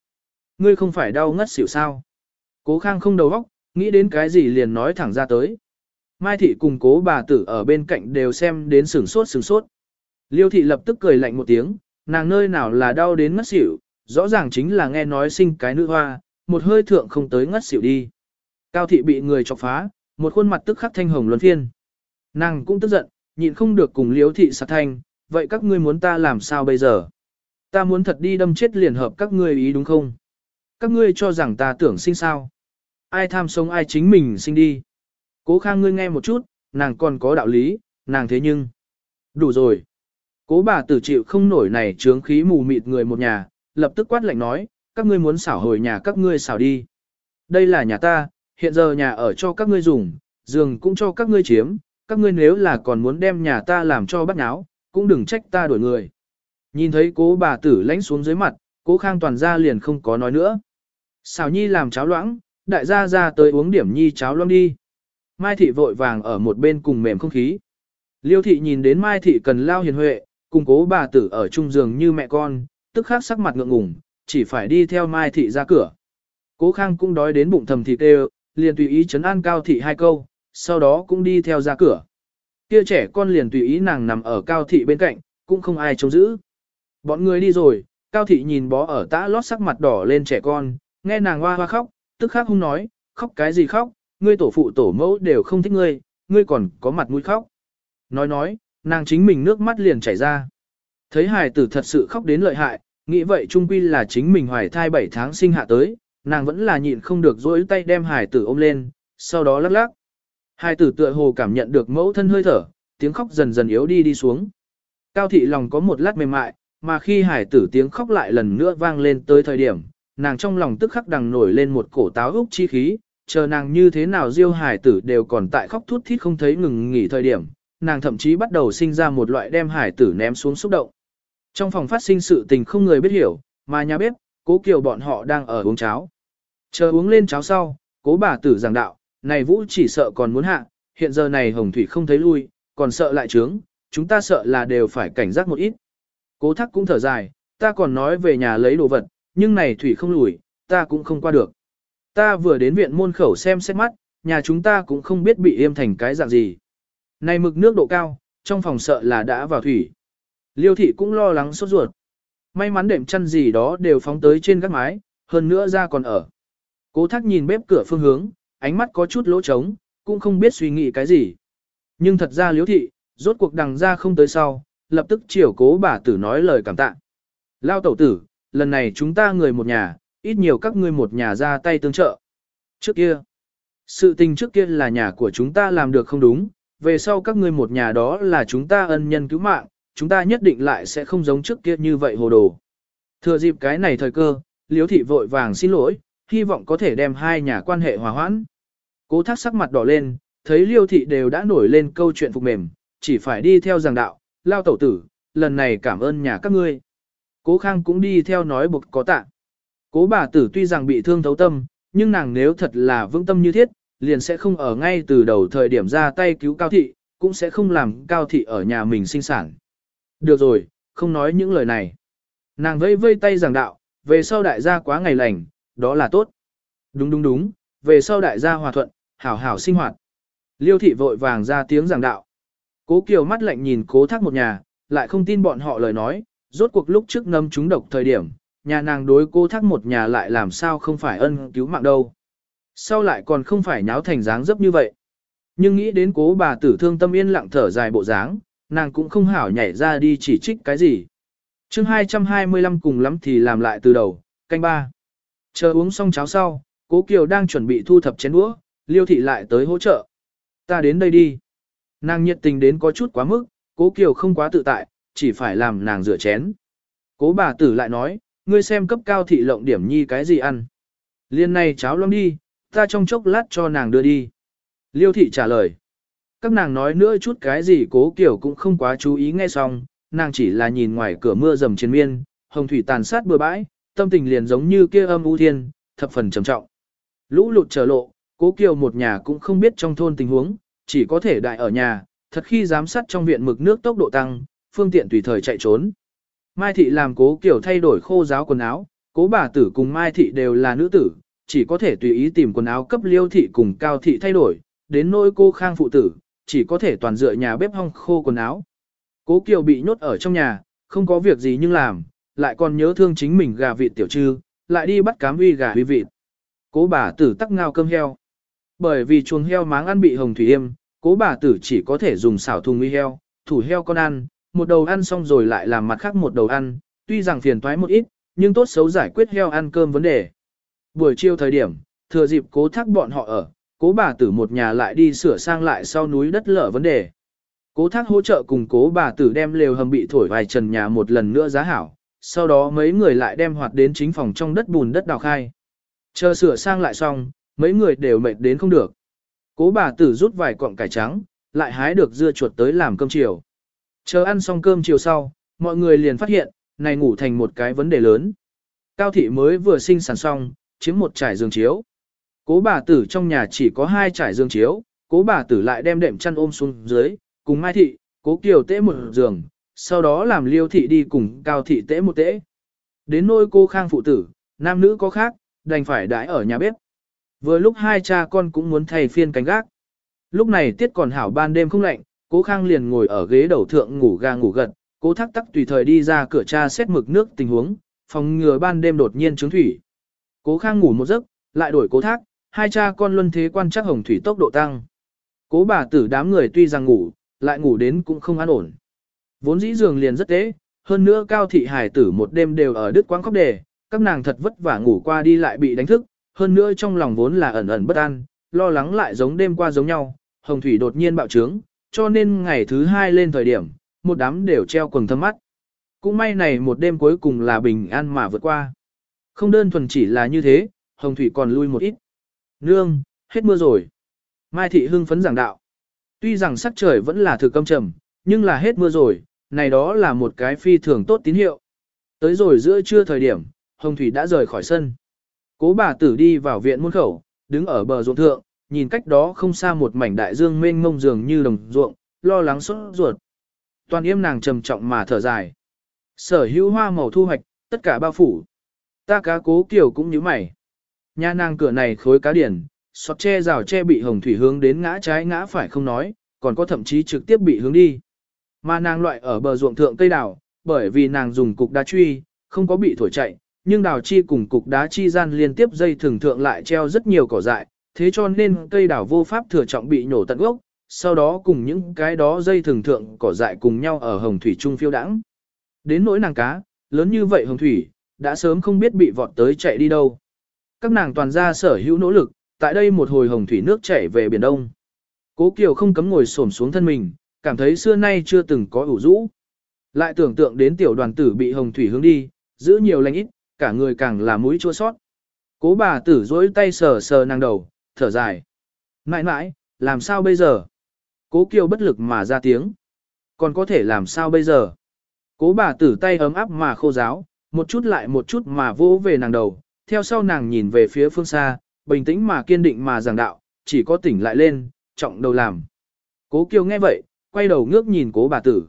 Ngươi không phải đau ngất xỉu sao? Cố khang không đầu óc, nghĩ đến cái gì liền nói thẳng ra tới. Mai thị cùng cố bà tử ở bên cạnh đều xem đến sửng sốt sửng sốt. Liêu thị lập tức cười lạnh một tiếng, nàng nơi nào là đau đến ngất xỉu, rõ ràng chính là nghe nói sinh cái nữ hoa, một hơi thượng không tới ngất xỉu đi. Cao thị bị người chọc phá, một khuôn mặt tức khắc thanh hồng luân phiên. Nàng cũng tức giận, nhịn không được cùng liếu thị sát thanh, vậy các ngươi muốn ta làm sao bây giờ? Ta muốn thật đi đâm chết liền hợp các ngươi ý đúng không? Các ngươi cho rằng ta tưởng sinh sao? Ai tham sống ai chính mình sinh đi. Cố khang ngươi nghe một chút, nàng còn có đạo lý, nàng thế nhưng. Đủ rồi. Cố bà tử chịu không nổi này trướng khí mù mịt người một nhà, lập tức quát lạnh nói, các ngươi muốn xảo hồi nhà các ngươi xảo đi. Đây là nhà ta, hiện giờ nhà ở cho các ngươi dùng, giường cũng cho các ngươi chiếm, các ngươi nếu là còn muốn đem nhà ta làm cho bắt náo, cũng đừng trách ta đuổi người. Nhìn thấy cố bà tử lánh xuống dưới mặt, cố khang toàn ra liền không có nói nữa. Xào nhi làm cháo loãng, đại gia ra tới uống điểm nhi cháo loãng đi. Mai thị vội vàng ở một bên cùng mềm không khí. Liêu thị nhìn đến Mai thị cần lao hiền huệ, cùng cố bà tử ở chung giường như mẹ con, tức khắc sắc mặt ngượng ngùng, chỉ phải đi theo Mai thị ra cửa. Cố Khang cũng đói đến bụng thầm thịt đều, liền tùy ý chấn an Cao thị hai câu, sau đó cũng đi theo ra cửa. Kia trẻ con liền tùy ý nàng nằm ở Cao thị bên cạnh, cũng không ai trông giữ. Bọn người đi rồi, Cao thị nhìn bó ở tã lót sắc mặt đỏ lên trẻ con, nghe nàng hoa hoa khóc, tức khắc hung nói, khóc cái gì khóc, ngươi tổ phụ tổ mẫu đều không thích ngươi, ngươi còn có mặt mũi khóc. Nói nói, nàng chính mình nước mắt liền chảy ra. Thấy hài tử thật sự khóc đến lợi hại, nghĩ vậy trung quy là chính mình hoài thai 7 tháng sinh hạ tới, nàng vẫn là nhịn không được dỗi tay đem hải tử ôm lên, sau đó lắc lắc. hải tử tựa hồ cảm nhận được mẫu thân hơi thở, tiếng khóc dần dần yếu đi đi xuống. Cao thị lòng có một lát mềm mại, mà khi hải tử tiếng khóc lại lần nữa vang lên tới thời điểm, nàng trong lòng tức khắc đằng nổi lên một cổ táo úc chi khí, chờ nàng như thế nào diêu hải tử đều còn tại khóc thút thít không thấy ngừng nghỉ thời điểm, nàng thậm chí bắt đầu sinh ra một loại đem hải tử ném xuống xúc động. Trong phòng phát sinh sự tình không người biết hiểu, mà nhà bếp, cố kiều bọn họ đang ở uống cháo. Chờ uống lên cháo sau, cố bà tử giảng đạo, này vũ chỉ sợ còn muốn hạ, hiện giờ này hồng thủy không thấy lui, còn sợ lại trướng, chúng ta sợ là đều phải cảnh giác một ít. Cố thắc cũng thở dài, ta còn nói về nhà lấy đồ vật, nhưng này thủy không lùi, ta cũng không qua được. Ta vừa đến viện môn khẩu xem xét mắt, nhà chúng ta cũng không biết bị yêm thành cái dạng gì. Này mực nước độ cao, trong phòng sợ là đã vào thủy. Liêu thị cũng lo lắng sốt ruột. May mắn đệm chăn gì đó đều phóng tới trên các mái, hơn nữa ra còn ở. Cố thác nhìn bếp cửa phương hướng, ánh mắt có chút lỗ trống, cũng không biết suy nghĩ cái gì. Nhưng thật ra Liễu thị, rốt cuộc đằng ra không tới sau, lập tức chiều cố bà tử nói lời cảm tạ. Lao tẩu tử, lần này chúng ta người một nhà, ít nhiều các ngươi một nhà ra tay tương trợ. Trước kia, sự tình trước kia là nhà của chúng ta làm được không đúng, về sau các ngươi một nhà đó là chúng ta ân nhân cứu mạng, chúng ta nhất định lại sẽ không giống trước kia như vậy hồ đồ. Thừa dịp cái này thời cơ, liếu thị vội vàng xin lỗi, hy vọng có thể đem hai nhà quan hệ hòa hoãn. Cố thác sắc mặt đỏ lên, thấy liêu thị đều đã nổi lên câu chuyện phục mềm, chỉ phải đi theo giảng đạo, lao tẩu tử, lần này cảm ơn nhà các ngươi. Cố khang cũng đi theo nói buộc có tạ. Cố bà tử tuy rằng bị thương thấu tâm, nhưng nàng nếu thật là vững tâm như thiết, liền sẽ không ở ngay từ đầu thời điểm ra tay cứu cao thị, cũng sẽ không làm cao thị ở nhà mình sinh sản. Được rồi, không nói những lời này. Nàng vây vây tay giảng đạo, về sau đại gia quá ngày lành, đó là tốt. Đúng đúng đúng, về sau đại gia hòa thuận, hảo hảo sinh hoạt. Liêu thị vội vàng ra tiếng giảng đạo. Cố Kiều mắt lạnh nhìn cố thác một nhà, lại không tin bọn họ lời nói, rốt cuộc lúc trước ngâm chúng độc thời điểm, nhà nàng đối cố thác một nhà lại làm sao không phải ân cứu mạng đâu. Sau lại còn không phải nháo thành dáng dấp như vậy. Nhưng nghĩ đến cố bà tử thương tâm yên lặng thở dài bộ dáng, nàng cũng không hảo nhảy ra đi chỉ trích cái gì. chương 225 cùng lắm thì làm lại từ đầu, canh ba. Chờ uống xong cháo sau, cố Kiều đang chuẩn bị thu thập chén đũa, liêu thị lại tới hỗ trợ. Ta đến đây đi. Nàng nhiệt tình đến có chút quá mức, cố Kiều không quá tự tại, chỉ phải làm nàng rửa chén. Cố bà tử lại nói, ngươi xem cấp cao thị lộng điểm nhi cái gì ăn. Liên này cháo loang đi, ta trong chốc lát cho nàng đưa đi. Liêu thị trả lời. Các nàng nói nữa chút cái gì cố kiểu cũng không quá chú ý nghe xong, nàng chỉ là nhìn ngoài cửa mưa rầm trên miên, hồng thủy tàn sát bừa bãi, tâm tình liền giống như kia âm u thiên, thập phần trầm trọng. Lũ lụt trở lộ, cố kiều một nhà cũng không biết trong thôn tình huống, chỉ có thể đại ở nhà, thật khi giám sát trong viện mực nước tốc độ tăng, phương tiện tùy thời chạy trốn. Mai thị làm cố kiều thay đổi khô giáo quần áo, cố bà tử cùng Mai thị đều là nữ tử, chỉ có thể tùy ý tìm quần áo cấp liêu thị cùng cao thị thay đổi, đến nỗi cô khang phụ tử, chỉ có thể toàn dựa nhà bếp hong khô quần áo. Cố Kiều bị nhốt ở trong nhà, không có việc gì nhưng làm, lại còn nhớ thương chính mình gà vịt tiểu trư, lại đi bắt cám uy gà uy vịt. Cố bà tử tắc ngao cơm heo. Bởi vì chuồng heo máng ăn bị hồng thủy yêm, cố bà tử chỉ có thể dùng xảo thùng uy heo, thủ heo con ăn, một đầu ăn xong rồi lại làm mặt khác một đầu ăn, tuy rằng phiền toái một ít, nhưng tốt xấu giải quyết heo ăn cơm vấn đề. Buổi chiều thời điểm, thừa dịp cố thác bọn họ ở, cố bà tử một nhà lại đi sửa sang lại sau núi đất lở vấn đề. Cố thác hỗ trợ cùng cố bà tử đem lều hầm bị thổi vài trần nhà một lần nữa giá hảo, sau đó mấy người lại đem hoạt đến chính phòng trong đất bùn đất đào khai. Chờ sửa sang lại xong, mấy người đều mệt đến không được. Cố bà tử rút vài cọng cải trắng, lại hái được dưa chuột tới làm cơm chiều. Chờ ăn xong cơm chiều sau, mọi người liền phát hiện, này ngủ thành một cái vấn đề lớn. Cao thị mới vừa sinh sản xong, chiếm một trải giường chiếu. Cố bà tử trong nhà chỉ có hai trải giường chiếu, cố bà tử lại đem đệm chăn ôm xuống dưới, cùng Mai thị, cố kiều tễ một giường, sau đó làm liêu thị đi cùng cao thị tễ một tễ. Đến nôi cô khang phụ tử, nam nữ có khác, đành phải đãi ở nhà bếp. Vừa lúc hai cha con cũng muốn thay phiên cánh gác. Lúc này tiết còn hảo ban đêm không lạnh, cố khang liền ngồi ở ghế đầu thượng ngủ ga ngủ gật, cố thắc tắc tùy thời đi ra cửa cha xét mực nước tình huống, phòng ngừa ban đêm đột nhiên trứng thủy. Cố khang ngủ một giấc, lại đổi cố thác, hai cha con luân thế quan chắc hồng thủy tốc độ tăng. Cố bà tử đám người tuy rằng ngủ, lại ngủ đến cũng không an ổn. Vốn dĩ giường liền rất tế, hơn nữa cao thị hải tử một đêm đều ở đứt quãng khóc đề, các nàng thật vất vả ngủ qua đi lại bị đánh thức, hơn nữa trong lòng vốn là ẩn ẩn bất an, lo lắng lại giống đêm qua giống nhau, hồng thủy đột nhiên bạo trướng, cho nên ngày thứ hai lên thời điểm, một đám đều treo quần thâm mắt. Cũng may này một đêm cuối cùng là bình an mà vượt qua. Không đơn thuần chỉ là như thế, hồng thủy còn lui một ít. Nương, hết mưa rồi. Mai thị hưng phấn giảng đạo. Tuy rằng sắc trời vẫn là thực căm trầm, nhưng là hết mưa rồi, này đó là một cái phi thường tốt tín hiệu. Tới rồi giữa trưa thời điểm, hồng thủy đã rời khỏi sân. Cố bà tử đi vào viện môn khẩu, đứng ở bờ ruộng thượng, nhìn cách đó không xa một mảnh đại dương mênh mông dường như đồng ruộng, lo lắng sốt ruột. Toàn yêm nàng trầm trọng mà thở dài. Sở hữu hoa màu thu hoạch, tất cả bao phủ. Ta cá cố kiểu cũng như mày. Nhà nàng cửa này khối cá điển, sọt che rào che bị hồng thủy hướng đến ngã trái ngã phải không nói, còn có thậm chí trực tiếp bị hướng đi. Mà nàng loại ở bờ ruộng thượng cây đào, bởi vì nàng dùng cục đá truy, không có bị thổi chạy, nhưng đào chi cùng cục đá chi gian liên tiếp dây thường thượng lại treo rất nhiều cỏ dại, thế cho nên cây đào vô pháp thừa trọng bị nổ tận gốc, sau đó cùng những cái đó dây thường thượng cỏ dại cùng nhau ở hồng thủy trung phiêu đãng. Đến nỗi nàng cá, lớn như vậy hồng thủy, đã sớm không biết bị vọt tới chạy đi đâu. Các nàng toàn ra sở hữu nỗ lực, tại đây một hồi hồng thủy nước chảy về biển đông. Cố Kiều không cấm ngồi xổm xuống thân mình, cảm thấy xưa nay chưa từng có ủ rũ. Lại tưởng tượng đến tiểu đoàn tử bị hồng thủy hướng đi, giữ nhiều lành ít, cả người càng là mũi chua sót. Cố bà tử dối tay sờ sờ nàng đầu, thở dài. Mãi mãi, làm sao bây giờ? Cố Kiều bất lực mà ra tiếng. Còn có thể làm sao bây giờ? Cố bà tử tay ấm áp mà khô giáo, một chút lại một chút mà vỗ về nàng đầu, theo sau nàng nhìn về phía phương xa, bình tĩnh mà kiên định mà giảng đạo, chỉ có tỉnh lại lên, trọng đầu làm. Cố Kiều nghe vậy, quay đầu ngước nhìn cố bà tử.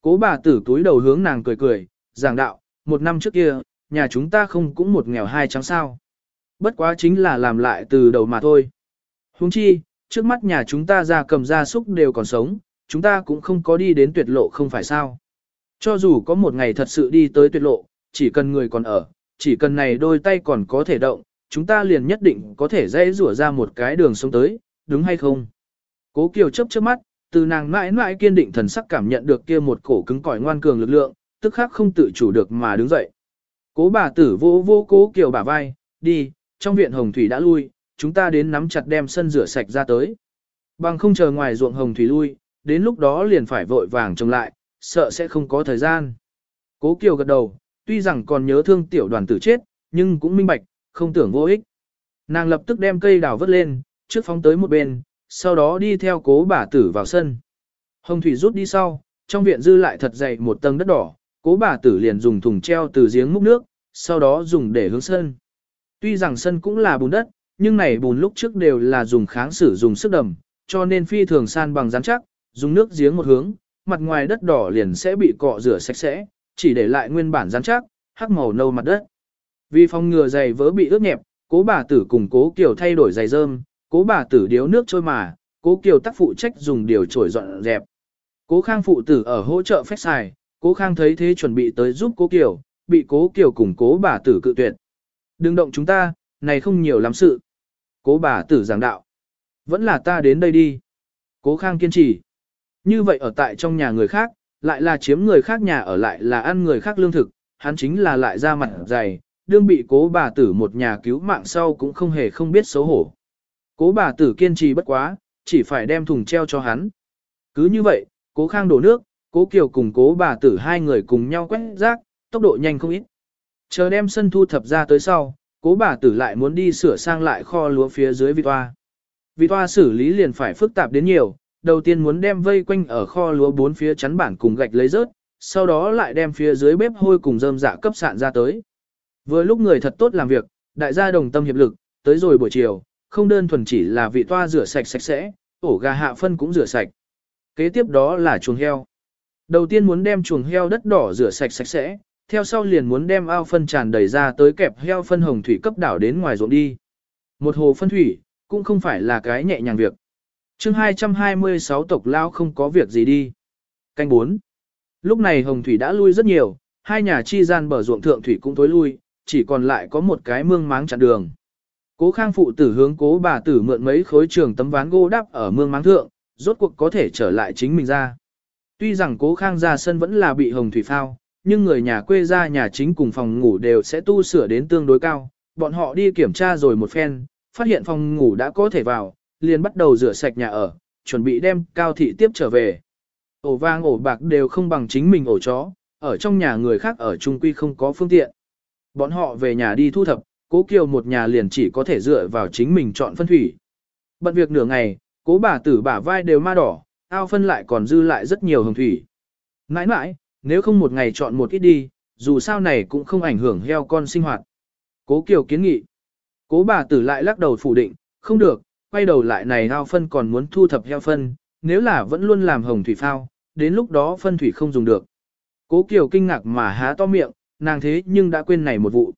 Cố bà tử túi đầu hướng nàng cười cười, giảng đạo, một năm trước kia, nhà chúng ta không cũng một nghèo hai trắng sao. Bất quá chính là làm lại từ đầu mà thôi. Huống chi, trước mắt nhà chúng ta ra cầm ra súc đều còn sống, chúng ta cũng không có đi đến tuyệt lộ không phải sao. Cho dù có một ngày thật sự đi tới tuyệt lộ, chỉ cần người còn ở, chỉ cần này đôi tay còn có thể động, chúng ta liền nhất định có thể dễ rủa ra một cái đường sống tới, đúng hay không? Cố Kiều chấp trước mắt, từ nàng mãi mãi kiên định thần sắc cảm nhận được kia một cổ cứng cỏi ngoan cường lực lượng, tức khắc không tự chủ được mà đứng dậy. Cố bà tử vô vô cố Kiều bà vai, đi, trong viện hồng thủy đã lui, chúng ta đến nắm chặt đem sân rửa sạch ra tới. Bằng không chờ ngoài ruộng hồng thủy lui, đến lúc đó liền phải vội vàng trông lại, sợ sẽ không có thời gian. Cố Kiều gật đầu, tuy rằng còn nhớ thương tiểu đoàn tử chết, nhưng cũng minh bạch, không tưởng vô ích. Nàng lập tức đem cây đào vớt lên, trước phóng tới một bên, sau đó đi theo cố bà tử vào sân. Hồng thủy rút đi sau, trong viện dư lại thật dày một tầng đất đỏ, cố bà tử liền dùng thùng treo từ giếng múc nước, sau đó dùng để hướng sân. Tuy rằng sân cũng là bùn đất, nhưng này bùn lúc trước đều là dùng kháng sử dùng sức đầm, cho nên phi thường san bằng rắn chắc, dùng nước giếng một hướng, mặt ngoài đất đỏ liền sẽ bị cọ rửa sạch sẽ, chỉ để lại nguyên bản rắn chắc, hắc màu nâu mặt đất. Vì phòng ngừa giày vỡ bị ướt nhẹp, cố bà tử cùng cố kiểu thay đổi giày rơm, cố bà tử điếu nước trôi mà, cố kiều tác phụ trách dùng điều trổi dọn dẹp. Cố khang phụ tử ở hỗ trợ phép xài, cố khang thấy thế chuẩn bị tới giúp cố kiều, bị cố kiều cùng cố bà tử cự tuyệt. Đừng động chúng ta, này không nhiều lắm sự. Cố bà tử giảng đạo. Vẫn là ta đến đây đi. Cố khang kiên trì. Như vậy ở tại trong nhà người khác, lại là chiếm người khác nhà ở lại là ăn người khác lương thực, hắn chính là lại ra mặt dày, đương bị cố bà tử một nhà cứu mạng sau cũng không hề không biết xấu hổ. Cố bà tử kiên trì bất quá, chỉ phải đem thùng treo cho hắn. Cứ như vậy, cố khang đổ nước, cố kiều cùng cố bà tử hai người cùng nhau quét rác, tốc độ nhanh không ít. Chờ đem sân thu thập ra tới sau, cố bà tử lại muốn đi sửa sang lại kho lúa phía dưới vị toa. Vị toa xử lý liền phải phức tạp đến nhiều, đầu tiên muốn đem vây quanh ở kho lúa bốn phía chắn bản cùng gạch lấy rớt, sau đó lại đem phía dưới bếp hôi cùng rơm dạ cấp sạn ra tới. Vừa lúc người thật tốt làm việc, đại gia đồng tâm hiệp lực, tới rồi buổi chiều, không đơn thuần chỉ là vị toa rửa sạch sạch sẽ, ổ gà hạ phân cũng rửa sạch. Kế tiếp đó là chuồng heo. Đầu tiên muốn đem chuồng heo đất đỏ rửa sạch sạch sẽ, theo sau liền muốn đem ao phân tràn đầy ra tới kẹp heo phân hồng thủy cấp đảo đến ngoài ruộng đi. Một hồ phân thủy, cũng không phải là cái nhẹ nhàng việc. chương 226 tộc lao không có việc gì đi. Canh 4. Lúc này hồng thủy đã lui rất nhiều, hai nhà chi gian bờ ruộng thượng thủy cũng tối lui, chỉ còn lại có một cái mương máng chặn đường. Cố khang phụ tử hướng cố bà tử mượn mấy khối trường tấm ván gỗ đắp ở mương máng thượng, rốt cuộc có thể trở lại chính mình ra. Tuy rằng cố khang ra sân vẫn là bị hồng thủy phao, nhưng người nhà quê ra nhà chính cùng phòng ngủ đều sẽ tu sửa đến tương đối cao. Bọn họ đi kiểm tra rồi một phen, phát hiện phòng ngủ đã có thể vào, liền bắt đầu rửa sạch nhà ở, chuẩn bị đem cao thị tiếp trở về. Ổ vang ổ bạc đều không bằng chính mình ổ chó, ở trong nhà người khác ở trung quy không có phương tiện. Bọn họ về nhà đi thu thập, cố kiều một nhà liền chỉ có thể dựa vào chính mình chọn phân thủy. Bận việc nửa ngày, cố bà tử bả vai đều ma đỏ, ao phân lại còn dư lại rất nhiều hồng thủy. Nãi nãi, nếu không một ngày chọn một ít đi, dù sao này cũng không ảnh hưởng heo con sinh hoạt. Cố Kiều kiến nghị. Cố bà tử lại lắc đầu phủ định, không được, quay đầu lại này ao phân còn muốn thu thập heo phân, nếu là vẫn luôn làm hồng thủy phao, đến lúc đó phân thủy không dùng được. Cố Kiều kinh ngạc mà há to miệng, nàng thế nhưng đã quên này một vụ.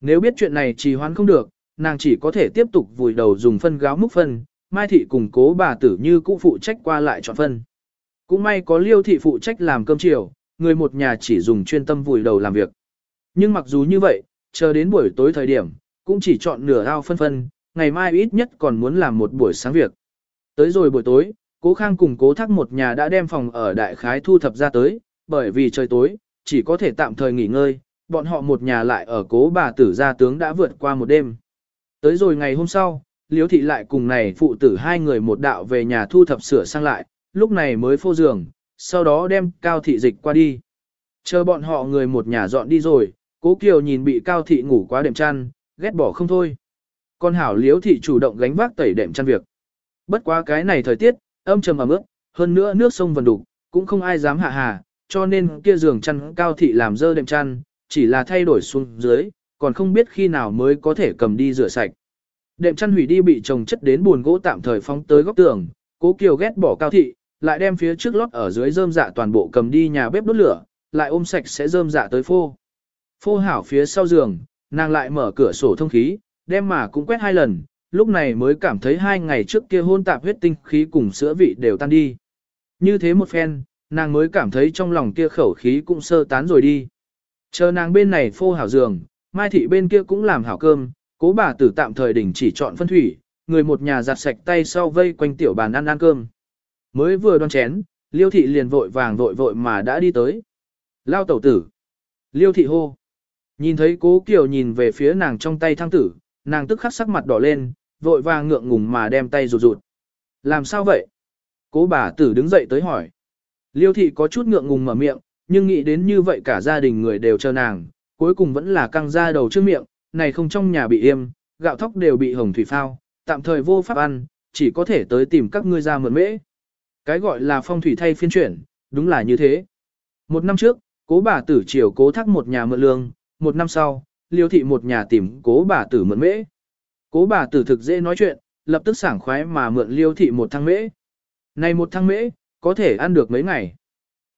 Nếu biết chuyện này trì hoãn không được, nàng chỉ có thể tiếp tục vùi đầu dùng phân gáo múc phân, Mai Thị cùng cố bà tử như cũ phụ trách qua lại chọn phân. Cũng may có Liêu Thị phụ trách làm cơm chiều, người một nhà chỉ dùng chuyên tâm vùi đầu làm việc. Nhưng mặc dù như vậy, chờ đến buổi tối thời điểm, cũng chỉ chọn nửa ao phân phân, ngày mai ít nhất còn muốn làm một buổi sáng việc. Tới rồi buổi tối, cố khang cùng cố thác một nhà đã đem phòng ở đại khái thu thập ra tới, bởi vì trời tối, chỉ có thể tạm thời nghỉ ngơi, bọn họ một nhà lại ở cố bà tử gia tướng đã vượt qua một đêm. Tới rồi ngày hôm sau, liễu thị lại cùng này phụ tử hai người một đạo về nhà thu thập sửa sang lại, lúc này mới phô giường, sau đó đem cao thị dịch qua đi. Chờ bọn họ người một nhà dọn đi rồi, cố kiều nhìn bị cao thị ngủ quá đệm chăn, ghét bỏ không thôi. Con hảo liễu thị chủ động gánh vác tẩy đệm chăn việc. Bất quá cái này thời tiết, âm trầm ẩm ướt, hơn nữa nước sông vần đục, cũng không ai dám hạ hà, cho nên kia giường chăn cao thị làm dơ đệm chăn, chỉ là thay đổi xuống dưới, còn không biết khi nào mới có thể cầm đi rửa sạch. Đệm chăn hủy đi bị chồng chất đến buồn gỗ tạm thời phóng tới góc tường, cố kiều ghét bỏ cao thị, lại đem phía trước lót ở dưới rơm dạ toàn bộ cầm đi nhà bếp đốt lửa, lại ôm sạch sẽ rơm dạ tới phô. Phô hảo phía sau giường, nàng lại mở cửa sổ thông khí, đem mà cũng quét hai lần, lúc này mới cảm thấy hai ngày trước kia hôn tạp huyết tinh khí cùng sữa vị đều tan đi. Như thế một phen, nàng mới cảm thấy trong lòng kia khẩu khí cũng sơ tán rồi đi. Chờ nàng bên này phô hảo giường, mai thị bên kia cũng làm hảo cơm, cố bà tử tạm thời đình chỉ chọn phân thủy, người một nhà giặt sạch tay sau vây quanh tiểu bàn ăn ăn cơm. Mới vừa đoan chén, liêu thị liền vội vàng vội vội mà đã đi tới. Lao tẩu tử. Liêu thị hô. Nhìn thấy cố kiều nhìn về phía nàng trong tay thăng tử, nàng tức khắc sắc mặt đỏ lên, vội vàng ngượng ngùng mà đem tay rụt rụt. Làm sao vậy? Cố bà tử đứng dậy tới hỏi. Liêu thị có chút ngượng ngùng mở miệng, nhưng nghĩ đến như vậy cả gia đình người đều chờ nàng, cuối cùng vẫn là căng ra đầu trước miệng, này không trong nhà bị im, gạo thóc đều bị hồng thủy phao, tạm thời vô pháp ăn, chỉ có thể tới tìm các ngươi ra mượn mễ. Cái gọi là phong thủy thay phiên chuyển, đúng là như thế. Một năm trước, cố bà tử triều cố thác một nhà mượn lương, một năm sau, liêu thị một nhà tìm cố bà tử mượn mễ. Cố bà tử thực dễ nói chuyện, lập tức sảng khoái mà mượn liêu thị một thăng mễ. Này một thăng mễ, có thể ăn được mấy ngày.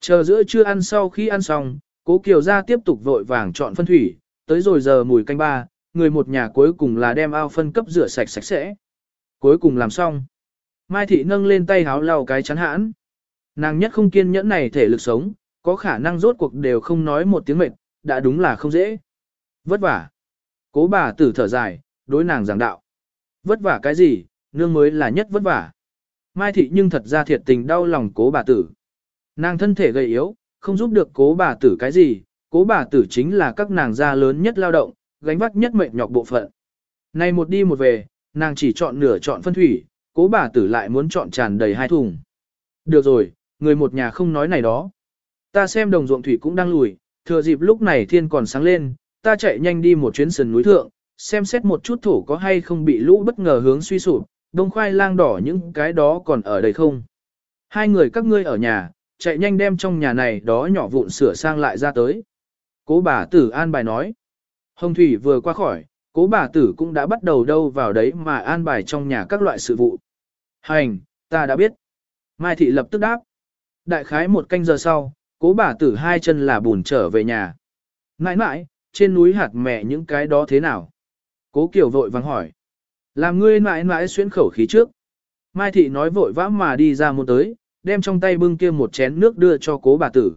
Chờ giữa trưa ăn sau khi ăn xong, cố kiều ra tiếp tục vội vàng chọn phân thủy, tới rồi giờ mùi canh ba, người một nhà cuối cùng là đem ao phân cấp rửa sạch sạch sẽ. Cuối cùng làm xong. Mai thị nâng lên tay háo lau cái chắn hãn. Nàng nhất không kiên nhẫn này thể lực sống, có khả năng rốt cuộc đều không nói một tiếng mệt, đã đúng là không dễ. Vất vả. Cố bà tử thở dài, đối nàng giảng đạo. Vất vả cái gì, nương mới là nhất vất vả. Mai thị nhưng thật ra thiệt tình đau lòng cố bà tử. Nàng thân thể gầy yếu, không giúp được cố bà tử cái gì, cố bà tử chính là các nàng gia lớn nhất lao động, gánh vác nhất mệnh nhọc bộ phận. nay một đi một về, nàng chỉ chọn nửa chọn phân thủy, cố bà tử lại muốn chọn tràn đầy hai thùng. Được rồi, người một nhà không nói này đó. Ta xem đồng ruộng thủy cũng đang lùi, thừa dịp lúc này thiên còn sáng lên, ta chạy nhanh đi một chuyến sườn núi thượng, xem xét một chút thổ có hay không bị lũ bất ngờ hướng suy sụp, đông khoai lang đỏ những cái đó còn ở đây không. Hai người các ngươi ở nhà, chạy nhanh đem trong nhà này đó nhỏ vụn sửa sang lại ra tới. Cố bà tử an bài nói. Hồng Thủy vừa qua khỏi, cố bà tử cũng đã bắt đầu đâu vào đấy mà an bài trong nhà các loại sự vụ. Hành, ta đã biết. Mai Thị lập tức đáp. Đại khái một canh giờ sau, cố bà tử hai chân là bùn trở về nhà. Nãi nãi, trên núi hạt mẹ những cái đó thế nào? Cố Kiều vội vàng hỏi. Làm ngươi nãi nãi xuyên khẩu khí trước. Mai Thị nói vội vã mà đi ra một tới, đem trong tay bưng kia một chén nước đưa cho cố bà tử.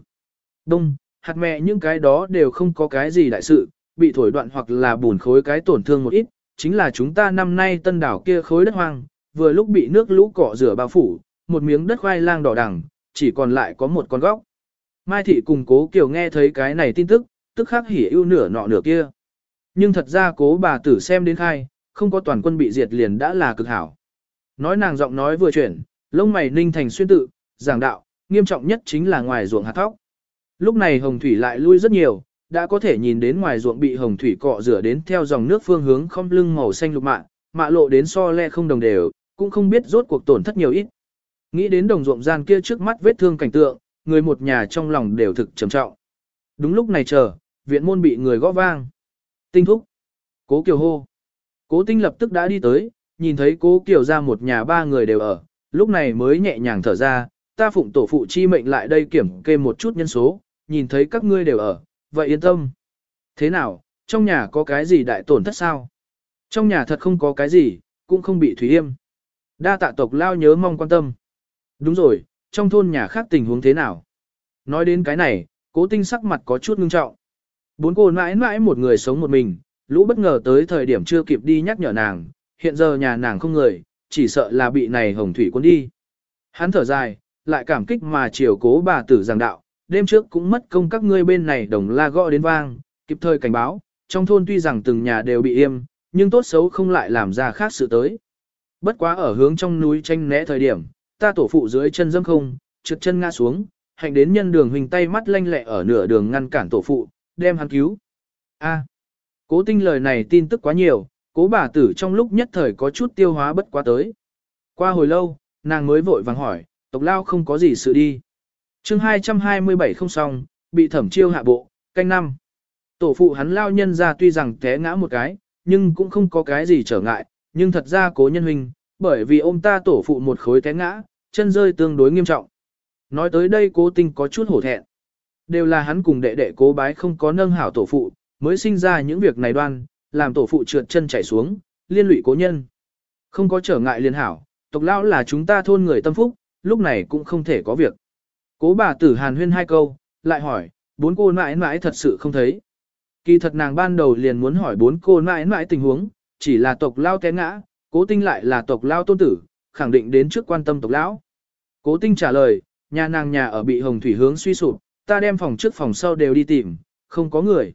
Đông, hạt mẹ những cái đó đều không có cái gì đại sự, bị thổi đoạn hoặc là bùn khối cái tổn thương một ít, chính là chúng ta năm nay tân đảo kia khối đất hoang, vừa lúc bị nước lũ cọ rửa bao phủ, một miếng đất khoai lang đỏ đằng, chỉ còn lại có một con góc. Mai thị cùng cố kiều nghe thấy cái này tin tức, tức khắc hỉ ưu nửa nọ nửa kia. Nhưng thật ra cố bà tử xem đến khai, không có toàn quân bị diệt liền đã là cực hảo. Nói nàng giọng nói vừa chuyển, lông mày ninh thành xuyên tự, giảng đạo, nghiêm trọng nhất chính là ngoài ruộng hạt thóc. Lúc này hồng thủy lại lui rất nhiều, đã có thể nhìn đến ngoài ruộng bị hồng thủy cọ rửa đến theo dòng nước phương hướng không lưng màu xanh lục mạ, mạ lộ đến so le không đồng đều, cũng không biết rốt cuộc tổn thất nhiều ít. Nghĩ đến đồng ruộng gian kia trước mắt vết thương cảnh tượng, người một nhà trong lòng đều thực trầm trọng. Đúng lúc này chờ, viện môn bị người gõ vang. Tinh thúc. Cố Kiều hô. Cố Tinh lập tức đã đi tới, nhìn thấy cố Kiều ra một nhà ba người đều ở, lúc này mới nhẹ nhàng thở ra, ta phụng tổ phụ chi mệnh lại đây kiểm kê một chút nhân số, nhìn thấy các ngươi đều ở, vậy yên tâm. Thế nào, trong nhà có cái gì đại tổn thất sao? Trong nhà thật không có cái gì, cũng không bị thủy yêm. Đa tạ tộc lao nhớ mong quan tâm. Đúng rồi, trong thôn nhà khác tình huống thế nào? Nói đến cái này, cố tinh sắc mặt có chút ngưng trọng. Bốn cô mãi mãi một người sống một mình, lũ bất ngờ tới thời điểm chưa kịp đi nhắc nhở nàng, hiện giờ nhà nàng không người, chỉ sợ là bị này hồng thủy cuốn đi. Hắn thở dài, lại cảm kích mà chiều cố bà tử giảng đạo, đêm trước cũng mất công các ngươi bên này đồng la gõ đến vang, kịp thời cảnh báo, trong thôn tuy rằng từng nhà đều bị im, nhưng tốt xấu không lại làm ra khác sự tới. Bất quá ở hướng trong núi tranh né thời điểm, ta tổ phụ dưới chân dâm không, trượt chân ngã xuống, hành đến nhân đường hình tay mắt lanh lẹ ở nửa đường ngăn cản tổ phụ, đem hắn cứu. A, cố tinh lời này tin tức quá nhiều, cố bà tử trong lúc nhất thời có chút tiêu hóa bất quá tới. Qua hồi lâu, nàng mới vội vàng hỏi, tộc lao không có gì sự đi chương 227 không xong, bị thẩm chiêu hạ bộ, canh năm. Tổ phụ hắn lao nhân ra tuy rằng té ngã một cái, nhưng cũng không có cái gì trở ngại, nhưng thật ra cố nhân huynh, bởi vì ông ta tổ phụ một khối té ngã, chân rơi tương đối nghiêm trọng. Nói tới đây cố tinh có chút hổ thẹn. Đều là hắn cùng đệ đệ cố bái không có nâng hảo tổ phụ, mới sinh ra những việc này đoan, làm tổ phụ trượt chân chảy xuống, liên lụy cố nhân. Không có trở ngại liên hảo, tộc lão là chúng ta thôn người tâm phúc, lúc này cũng không thể có việc. Cố bà tử hàn huyên hai câu, lại hỏi, bốn cô mãi mãi thật sự không thấy. Kỳ thật nàng ban đầu liền muốn hỏi bốn cô mãi mãi tình huống, chỉ là tộc lao té ngã, cố tinh lại là tộc lao tôn tử, khẳng định đến trước quan tâm tộc lão. Cố tinh trả lời, nhà nàng nhà ở bị hồng thủy hướng suy sụp, ta đem phòng trước phòng sau đều đi tìm, không có người.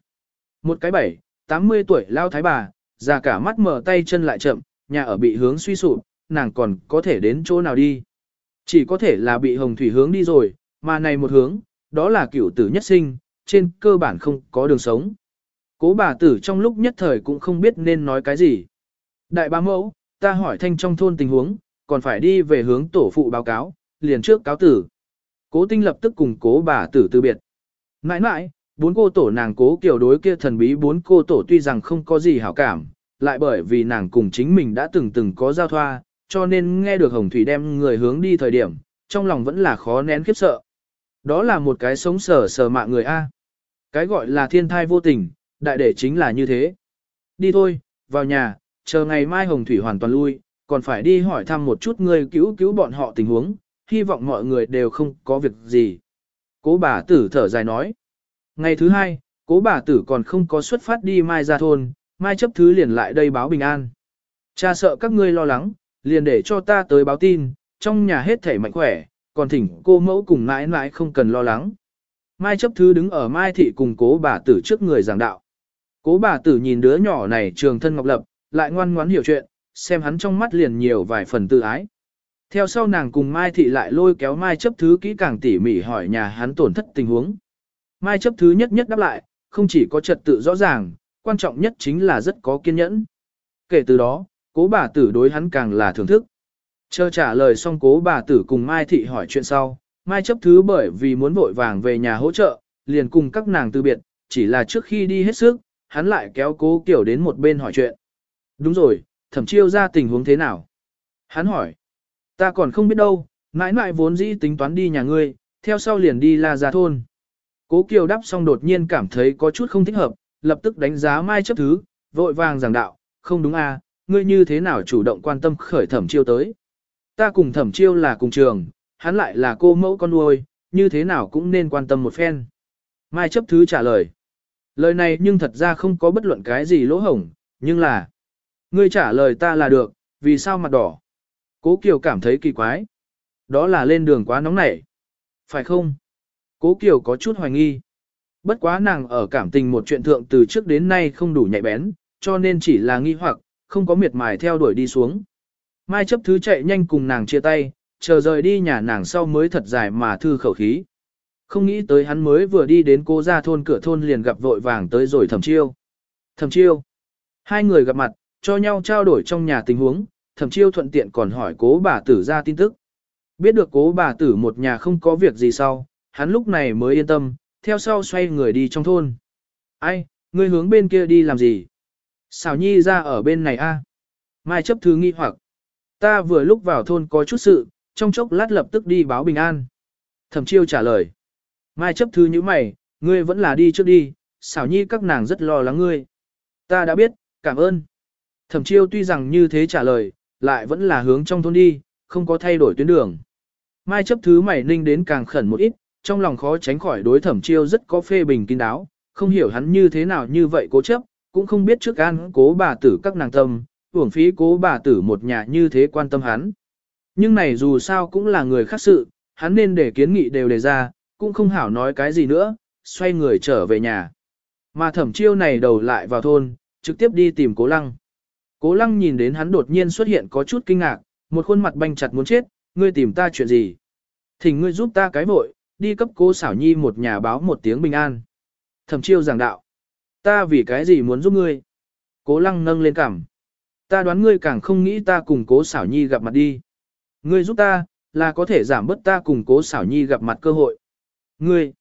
Một cái bảy, 80 tuổi lao thái bà, già cả mắt mở tay chân lại chậm, nhà ở bị hướng suy sụp, nàng còn có thể đến chỗ nào đi. Chỉ có thể là bị hồng thủy hướng đi rồi, mà này một hướng, đó là cửu tử nhất sinh, trên cơ bản không có đường sống. Cố bà tử trong lúc nhất thời cũng không biết nên nói cái gì. Đại bá mẫu, ta hỏi thanh trong thôn tình huống, còn phải đi về hướng tổ phụ báo cáo, liền trước cáo tử. Cố tinh lập tức cùng cố bà tử từ biệt. Nãi nãi, bốn cô tổ nàng cố kiểu đối kia thần bí bốn cô tổ tuy rằng không có gì hảo cảm, lại bởi vì nàng cùng chính mình đã từng từng có giao thoa, cho nên nghe được Hồng Thủy đem người hướng đi thời điểm, trong lòng vẫn là khó nén khiếp sợ. Đó là một cái sống sờ sờ mạng người A. Cái gọi là thiên thai vô tình, đại để chính là như thế. Đi thôi, vào nhà, chờ ngày mai Hồng Thủy hoàn toàn lui, còn phải đi hỏi thăm một chút người cứu cứu bọn họ tình huống, hy vọng mọi người đều không có việc gì. Cố bà tử thở dài nói. Ngày thứ hai, cố bà tử còn không có xuất phát đi mai ra thôn, mai chấp thứ liền lại đây báo bình an. Cha sợ các ngươi lo lắng, liền để cho ta tới báo tin, trong nhà hết thể mạnh khỏe, còn thỉnh cô mẫu cùng mãi mãi không cần lo lắng. Mai chấp thứ đứng ở Mai thị cùng cố bà tử trước người giảng đạo. Cố bà tử nhìn đứa nhỏ này trường thân ngọc lập, lại ngoan ngoãn hiểu chuyện, xem hắn trong mắt liền nhiều vài phần tự ái. Theo sau nàng cùng Mai thị lại lôi kéo Mai chấp thứ kỹ càng tỉ mỉ hỏi nhà hắn tổn thất tình huống. Mai chấp thứ nhất nhất đáp lại, không chỉ có trật tự rõ ràng, quan trọng nhất chính là rất có kiên nhẫn. Kể từ đó, cố bà tử đối hắn càng là thưởng thức. Chờ trả lời xong cố bà tử cùng Mai Thị hỏi chuyện sau, Mai chấp thứ bởi vì muốn vội vàng về nhà hỗ trợ, liền cùng các nàng từ biệt, chỉ là trước khi đi hết sức, hắn lại kéo cố kiểu đến một bên hỏi chuyện. Đúng rồi, thẩm chiêu ra tình huống thế nào? Hắn hỏi, ta còn không biết đâu, mãi mãi vốn dĩ tính toán đi nhà ngươi, theo sau liền đi la ra thôn. Cố Kiều đáp xong đột nhiên cảm thấy có chút không thích hợp, lập tức đánh giá Mai chấp thứ, vội vàng giảng đạo, không đúng à, ngươi như thế nào chủ động quan tâm khởi thẩm chiêu tới. Ta cùng thẩm chiêu là cùng trường, hắn lại là cô mẫu con nuôi, như thế nào cũng nên quan tâm một phen. Mai chấp thứ trả lời. Lời này nhưng thật ra không có bất luận cái gì lỗ hổng, nhưng là... Ngươi trả lời ta là được, vì sao mặt đỏ? Cố Kiều cảm thấy kỳ quái. Đó là lên đường quá nóng nảy. Phải không? Cố Kiều có chút hoài nghi. Bất quá nàng ở cảm tình một chuyện thượng từ trước đến nay không đủ nhạy bén, cho nên chỉ là nghi hoặc, không có miệt mài theo đuổi đi xuống. Mai chấp thứ chạy nhanh cùng nàng chia tay, chờ rời đi nhà nàng sau mới thật dài mà thư khẩu khí. Không nghĩ tới hắn mới vừa đi đến cô ra thôn cửa thôn liền gặp vội vàng tới rồi thẩm chiêu. Thẩm chiêu. Hai người gặp mặt, cho nhau trao đổi trong nhà tình huống, thẩm chiêu thuận tiện còn hỏi cố bà tử ra tin tức. Biết được cố bà tử một nhà không có việc gì sau, hắn lúc này mới yên tâm, theo sau xoay người đi trong thôn. Ai, ngươi hướng bên kia đi làm gì? Xảo nhi ra ở bên này a. Mai chấp thứ nghi hoặc. Ta vừa lúc vào thôn có chút sự, trong chốc lát lập tức đi báo bình an. Thẩm chiêu trả lời. Mai chấp thứ như mày, ngươi vẫn là đi trước đi, xảo nhi các nàng rất lo lắng ngươi. Ta đã biết, cảm ơn. Thẩm chiêu tuy rằng như thế trả lời, lại vẫn là hướng trong thôn đi, không có thay đổi tuyến đường. Mai chấp thứ mày ninh đến càng khẩn một ít, trong lòng khó tránh khỏi đối thẩm chiêu rất có phê bình kín đáo, không hiểu hắn như thế nào như vậy cố chấp, cũng không biết trước an cố bà tử các nàng tâm, uổng phí cố bà tử một nhà như thế quan tâm hắn. Nhưng này dù sao cũng là người khác sự, hắn nên để kiến nghị đều đề ra, cũng không hảo nói cái gì nữa, xoay người trở về nhà. Mà thẩm chiêu này đầu lại vào thôn, trực tiếp đi tìm cố lăng. Cố lăng nhìn đến hắn đột nhiên xuất hiện có chút kinh ngạc, một khuôn mặt banh chặt muốn chết, ngươi tìm ta chuyện gì? Thỉnh ngươi giúp ta cái vội, đi cấp cố xảo nhi một nhà báo một tiếng bình an. Thẩm chiêu giảng đạo. Ta vì cái gì muốn giúp ngươi? Cố lăng nâng lên cằm. Ta đoán ngươi càng không nghĩ ta cùng cố xảo nhi gặp mặt đi. Ngươi giúp ta, là có thể giảm bớt ta cùng cố xảo nhi gặp mặt cơ hội. Ngươi,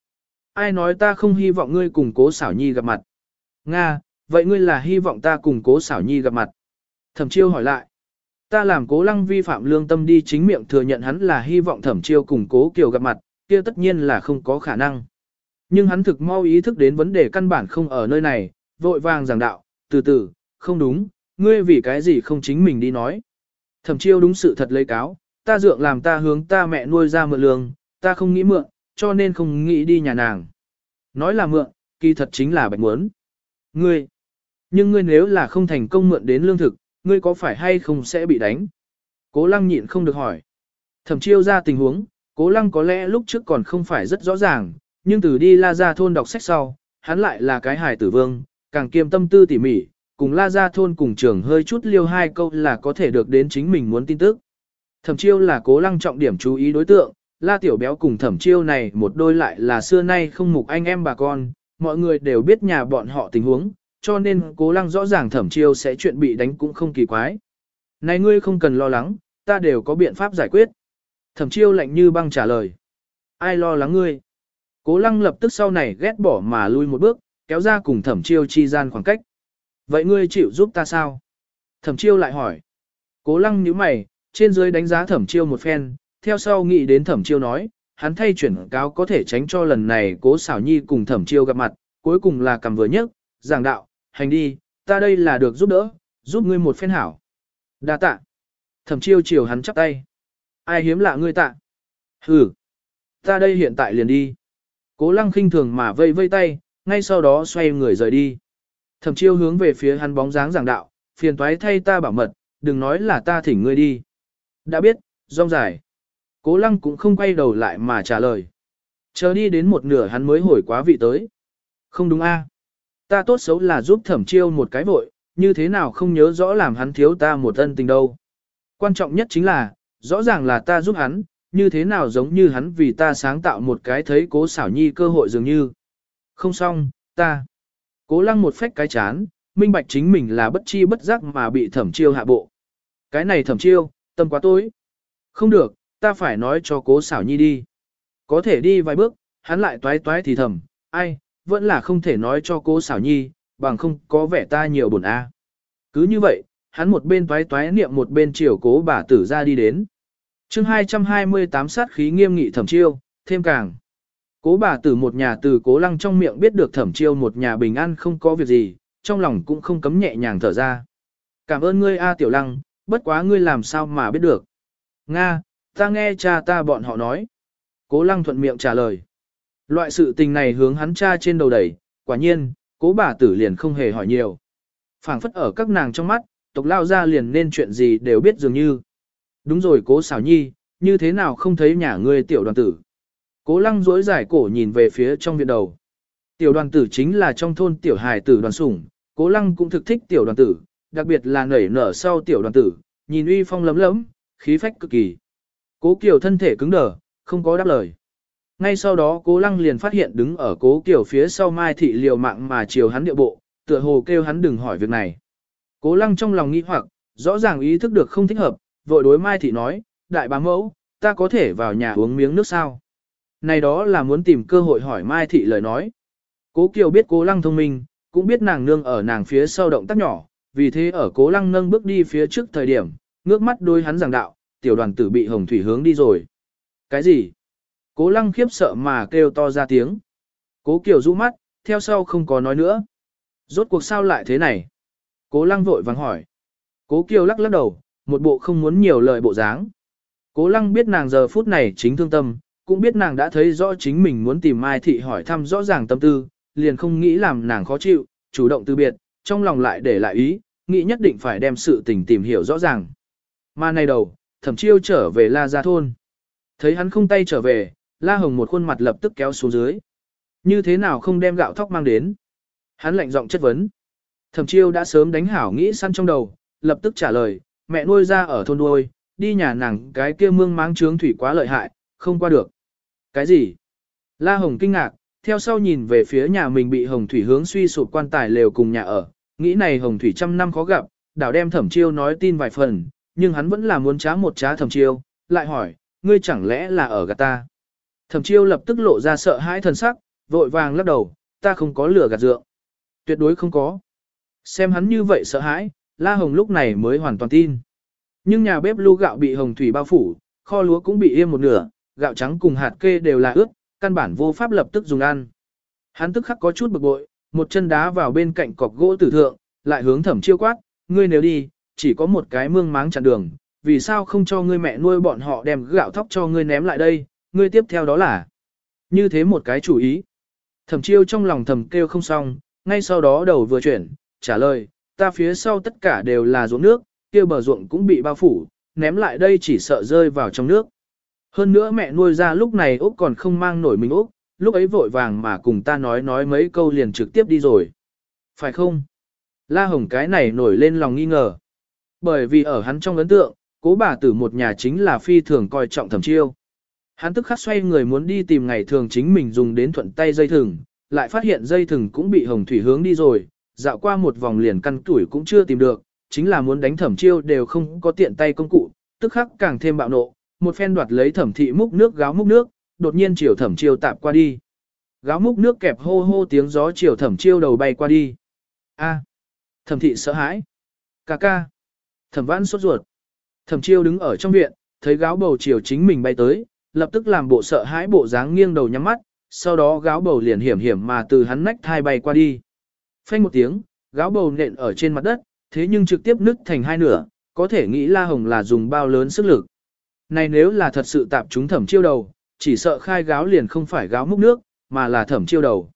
ai nói ta không hy vọng ngươi cùng cố xảo nhi gặp mặt? Nga, vậy ngươi là hy vọng ta cùng cố xảo nhi gặp mặt. Thẩm chiêu hỏi lại. Ta làm cố lăng vi phạm lương tâm đi chính miệng thừa nhận hắn là hy vọng thẩm chiêu cùng cố kiều gặp mặt, kia tất nhiên là không có khả năng. Nhưng hắn thực mau ý thức đến vấn đề căn bản không ở nơi này, vội vàng giảng đạo, từ từ, không đúng, ngươi vì cái gì không chính mình đi nói. Thẩm chiêu đúng sự thật lấy cáo, ta dượng làm ta hướng ta mẹ nuôi ra mượn lương, ta không nghĩ mượn, cho nên không nghĩ đi nhà nàng. Nói là mượn, kỳ thật chính là bạch muốn. Ngươi, nhưng ngươi nếu là không thành công mượn đến lương thực, ngươi có phải hay không sẽ bị đánh? Cố lăng nhịn không được hỏi. Thẩm chiêu ra tình huống, cố lăng có lẽ lúc trước còn không phải rất rõ ràng, nhưng từ đi la gia thôn đọc sách sau, hắn lại là cái hài tử vương, càng kiêm tâm tư tỉ mỉ, cùng la gia thôn cùng trường hơi chút liêu hai câu là có thể được đến chính mình muốn tin tức. Thẩm chiêu là cố lăng trọng điểm chú ý đối tượng, la tiểu béo cùng thẩm chiêu này một đôi lại là xưa nay không mục anh em bà con, mọi người đều biết nhà bọn họ tình huống, cho nên cố lăng rõ ràng thẩm chiêu sẽ chuyện bị đánh cũng không kỳ quái. Này ngươi không cần lo lắng, ta đều có biện pháp giải quyết. Thẩm chiêu lạnh như băng trả lời. Ai lo lắng ngươi? Cố lăng lập tức sau này ghét bỏ mà lui một bước, kéo ra cùng thẩm chiêu chi gian khoảng cách. Vậy ngươi chịu giúp ta sao? Thẩm chiêu lại hỏi. Cố lăng nhíu mày, trên dưới đánh giá thẩm chiêu một phen, theo sau nghĩ đến thẩm chiêu nói, hắn thay chuyển cáo có thể tránh cho lần này cố xảo nhi cùng thẩm chiêu gặp mặt, cuối cùng là cầm vừa nhất, giảng đạo, hành đi, ta đây là được giúp đỡ, giúp ngươi một phen hảo. đa tạ. Thẩm chiêu chiều hắn chắp tay. Ai hiếm lạ ngươi tạ. Hừ. Ta đây hiện tại liền đi. Cố lăng khinh thường mà vây vây tay, ngay sau đó xoay người rời đi. Thẩm chiêu hướng về phía hắn bóng dáng giảng đạo, phiền toái thay ta bảo mật, đừng nói là ta thỉnh ngươi đi. Đã biết, rong dài. Cố lăng cũng không quay đầu lại mà trả lời. Chờ đi đến một nửa hắn mới hồi quá vị tới. Không đúng a Ta tốt xấu là giúp thẩm chiêu một cái vội, như thế nào không nhớ rõ làm hắn thiếu ta một ân tình đâu. Quan trọng nhất chính là, rõ ràng là ta giúp hắn, như thế nào giống như hắn vì ta sáng tạo một cái thấy cố xảo nhi cơ hội dường như. Không xong, ta. Cố lăng một phách cái chán, minh bạch chính mình là bất chi bất giác mà bị thẩm chiêu hạ bộ. Cái này thẩm chiêu, tâm quá tối. Không được, ta phải nói cho cố xảo nhi đi. Có thể đi vài bước, hắn lại toái toái thì thầm, ai, vẫn là không thể nói cho cố xảo nhi, bằng không có vẻ ta nhiều buồn a. Cứ như vậy, hắn một bên toái toái niệm một bên chiều cố bà tử ra đi đến chương 228 sát khí nghiêm nghị thẩm chiêu, thêm càng. Cố bà tử một nhà từ cố lăng trong miệng biết được thẩm chiêu một nhà bình an không có việc gì, trong lòng cũng không cấm nhẹ nhàng thở ra. Cảm ơn ngươi A tiểu lăng, bất quá ngươi làm sao mà biết được. Nga, ta nghe cha ta bọn họ nói. Cố lăng thuận miệng trả lời. Loại sự tình này hướng hắn cha trên đầu đẩy, quả nhiên, cố bà tử liền không hề hỏi nhiều. phảng phất ở các nàng trong mắt, tộc lao ra liền nên chuyện gì đều biết dường như. Đúng rồi cố xảo nhi, như thế nào không thấy nhà ngươi tiểu đoàn tử. Cố lăng duỗi giải cổ nhìn về phía trong viện đầu. Tiểu đoàn tử chính là trong thôn tiểu hài tử đoàn sủng, cố lăng cũng thực thích tiểu đoàn tử, đặc biệt là nảy nở sau tiểu đoàn tử, nhìn uy phong lấm lấm, khí phách cực kỳ. Cố Kiều thân thể cứng đờ, không có đáp lời. Ngay sau đó cố lăng liền phát hiện đứng ở cố Kiều phía sau Mai Thị liều mạng mà chiều hắn địa bộ, tựa hồ kêu hắn đừng hỏi việc này. Cố lăng trong lòng nghĩ hoặc, rõ ràng ý thức được không thích hợp, vội đối Mai Thị nói, đại bá mẫu, ta có thể vào nhà uống miếng nước sao? Này đó là muốn tìm cơ hội hỏi Mai Thị lời nói. Cố Kiều biết cố lăng thông minh, cũng biết nàng nương ở nàng phía sau động tác nhỏ, vì thế ở cố lăng nâng bước đi phía trước thời điểm, ngước mắt đôi hắn giảng đạo, tiểu đoàn tử bị hồng thủy hướng đi rồi. Cái gì? Cố lăng khiếp sợ mà kêu to ra tiếng. Cố Kiều rũ mắt, theo sau không có nói nữa. Rốt cuộc sao lại thế này? Cố lăng vội vàng hỏi. Cố Kiều lắc lắc đầu, một bộ không muốn nhiều lời bộ dáng. Cố lăng biết nàng giờ phút này chính thương tâm, cũng biết nàng đã thấy rõ chính mình muốn tìm Mai Thị hỏi thăm rõ ràng tâm tư, liền không nghĩ làm nàng khó chịu, chủ động từ biệt, trong lòng lại để lại ý, nghĩ nhất định phải đem sự tình tìm hiểu rõ ràng. Mà nay đầu, thẩm chiêu trở về La Gia Thôn. Thấy hắn không tay trở về, La Hồng một khuôn mặt lập tức kéo xuống dưới. Như thế nào không đem gạo thóc mang đến? Hắn lạnh giọng chất vấn. Thẩm chiêu đã sớm đánh hảo nghĩ săn trong đầu, lập tức trả lời, mẹ nuôi ra ở thôn nuôi, đi nhà nàng cái kia mương máng trướng thủy quá lợi hại, không qua được. Cái gì? La Hồng kinh ngạc, theo sau nhìn về phía nhà mình bị Hồng Thủy hướng suy sụp quan tài lều cùng nhà ở, nghĩ này Hồng Thủy trăm năm khó gặp, đảo đem thẩm chiêu nói tin vài phần, nhưng hắn vẫn là muốn trá một trá thẩm chiêu, lại hỏi, ngươi chẳng lẽ là ở gạt ta? Thẩm chiêu lập tức lộ ra sợ hãi thần sắc, vội vàng lắc đầu, ta không có lửa gạt dượng. Tuyệt đối không có. Xem hắn như vậy sợ hãi, La Hồng lúc này mới hoàn toàn tin. Nhưng nhà bếp lu gạo bị hồng thủy bao phủ, kho lúa cũng bị im một nửa, gạo trắng cùng hạt kê đều là ướt, căn bản vô pháp lập tức dùng ăn. Hắn tức khắc có chút bực bội, một chân đá vào bên cạnh cọc gỗ tử thượng, lại hướng thẩm chiêu quát, ngươi nếu đi, chỉ có một cái mương máng chặn đường, vì sao không cho ngươi mẹ nuôi bọn họ đem gạo thóc cho ngươi ném lại đây, ngươi tiếp theo đó là như thế một cái chủ ý. Thẩm chiêu trong lòng thầm kêu không xong, ngay sau đó đầu vừa chuyển, trả lời, ta phía sau tất cả đều là ruộng nước, kia bờ ruộng cũng bị bao phủ, ném lại đây chỉ sợ rơi vào trong nước. Hơn nữa mẹ nuôi ra lúc này Úc còn không mang nổi mình Úc, lúc ấy vội vàng mà cùng ta nói nói mấy câu liền trực tiếp đi rồi. Phải không? La Hồng cái này nổi lên lòng nghi ngờ. Bởi vì ở hắn trong ấn tượng, cố bà tử một nhà chính là phi thường coi trọng thẩm chiêu. Hắn tức khắc xoay người muốn đi tìm ngày thường chính mình dùng đến thuận tay dây thừng, lại phát hiện dây thừng cũng bị hồng thủy hướng đi rồi, dạo qua một vòng liền căn tuổi cũng chưa tìm được, chính là muốn đánh thẩm chiêu đều không có tiện tay công cụ, tức khắc càng thêm bạo nộ, một phen đoạt lấy thẩm thị múc nước gáo múc nước, đột nhiên chiều thẩm chiêu tạp qua đi. Gáo múc nước kẹp hô hô tiếng gió chiều thẩm chiêu đầu bay qua đi. A. Thẩm thị sợ hãi. Ca ca. Thẩm vãn sốt ruột. Thẩm chiêu đứng ở trong viện, thấy gáo bầu chiều chính mình bay tới, lập tức làm bộ sợ hãi bộ dáng nghiêng đầu nhắm mắt, sau đó gáo bầu liền hiểm hiểm mà từ hắn nách thai bay qua đi. Phanh một tiếng, gáo bầu nện ở trên mặt đất, thế nhưng trực tiếp nứt thành hai nửa, có thể nghĩ La Hồng là dùng bao lớn sức lực. Này nếu là thật sự tạp chúng thẩm chiêu đầu, chỉ sợ khai gáo liền không phải gáo múc nước, mà là thẩm chiêu đầu.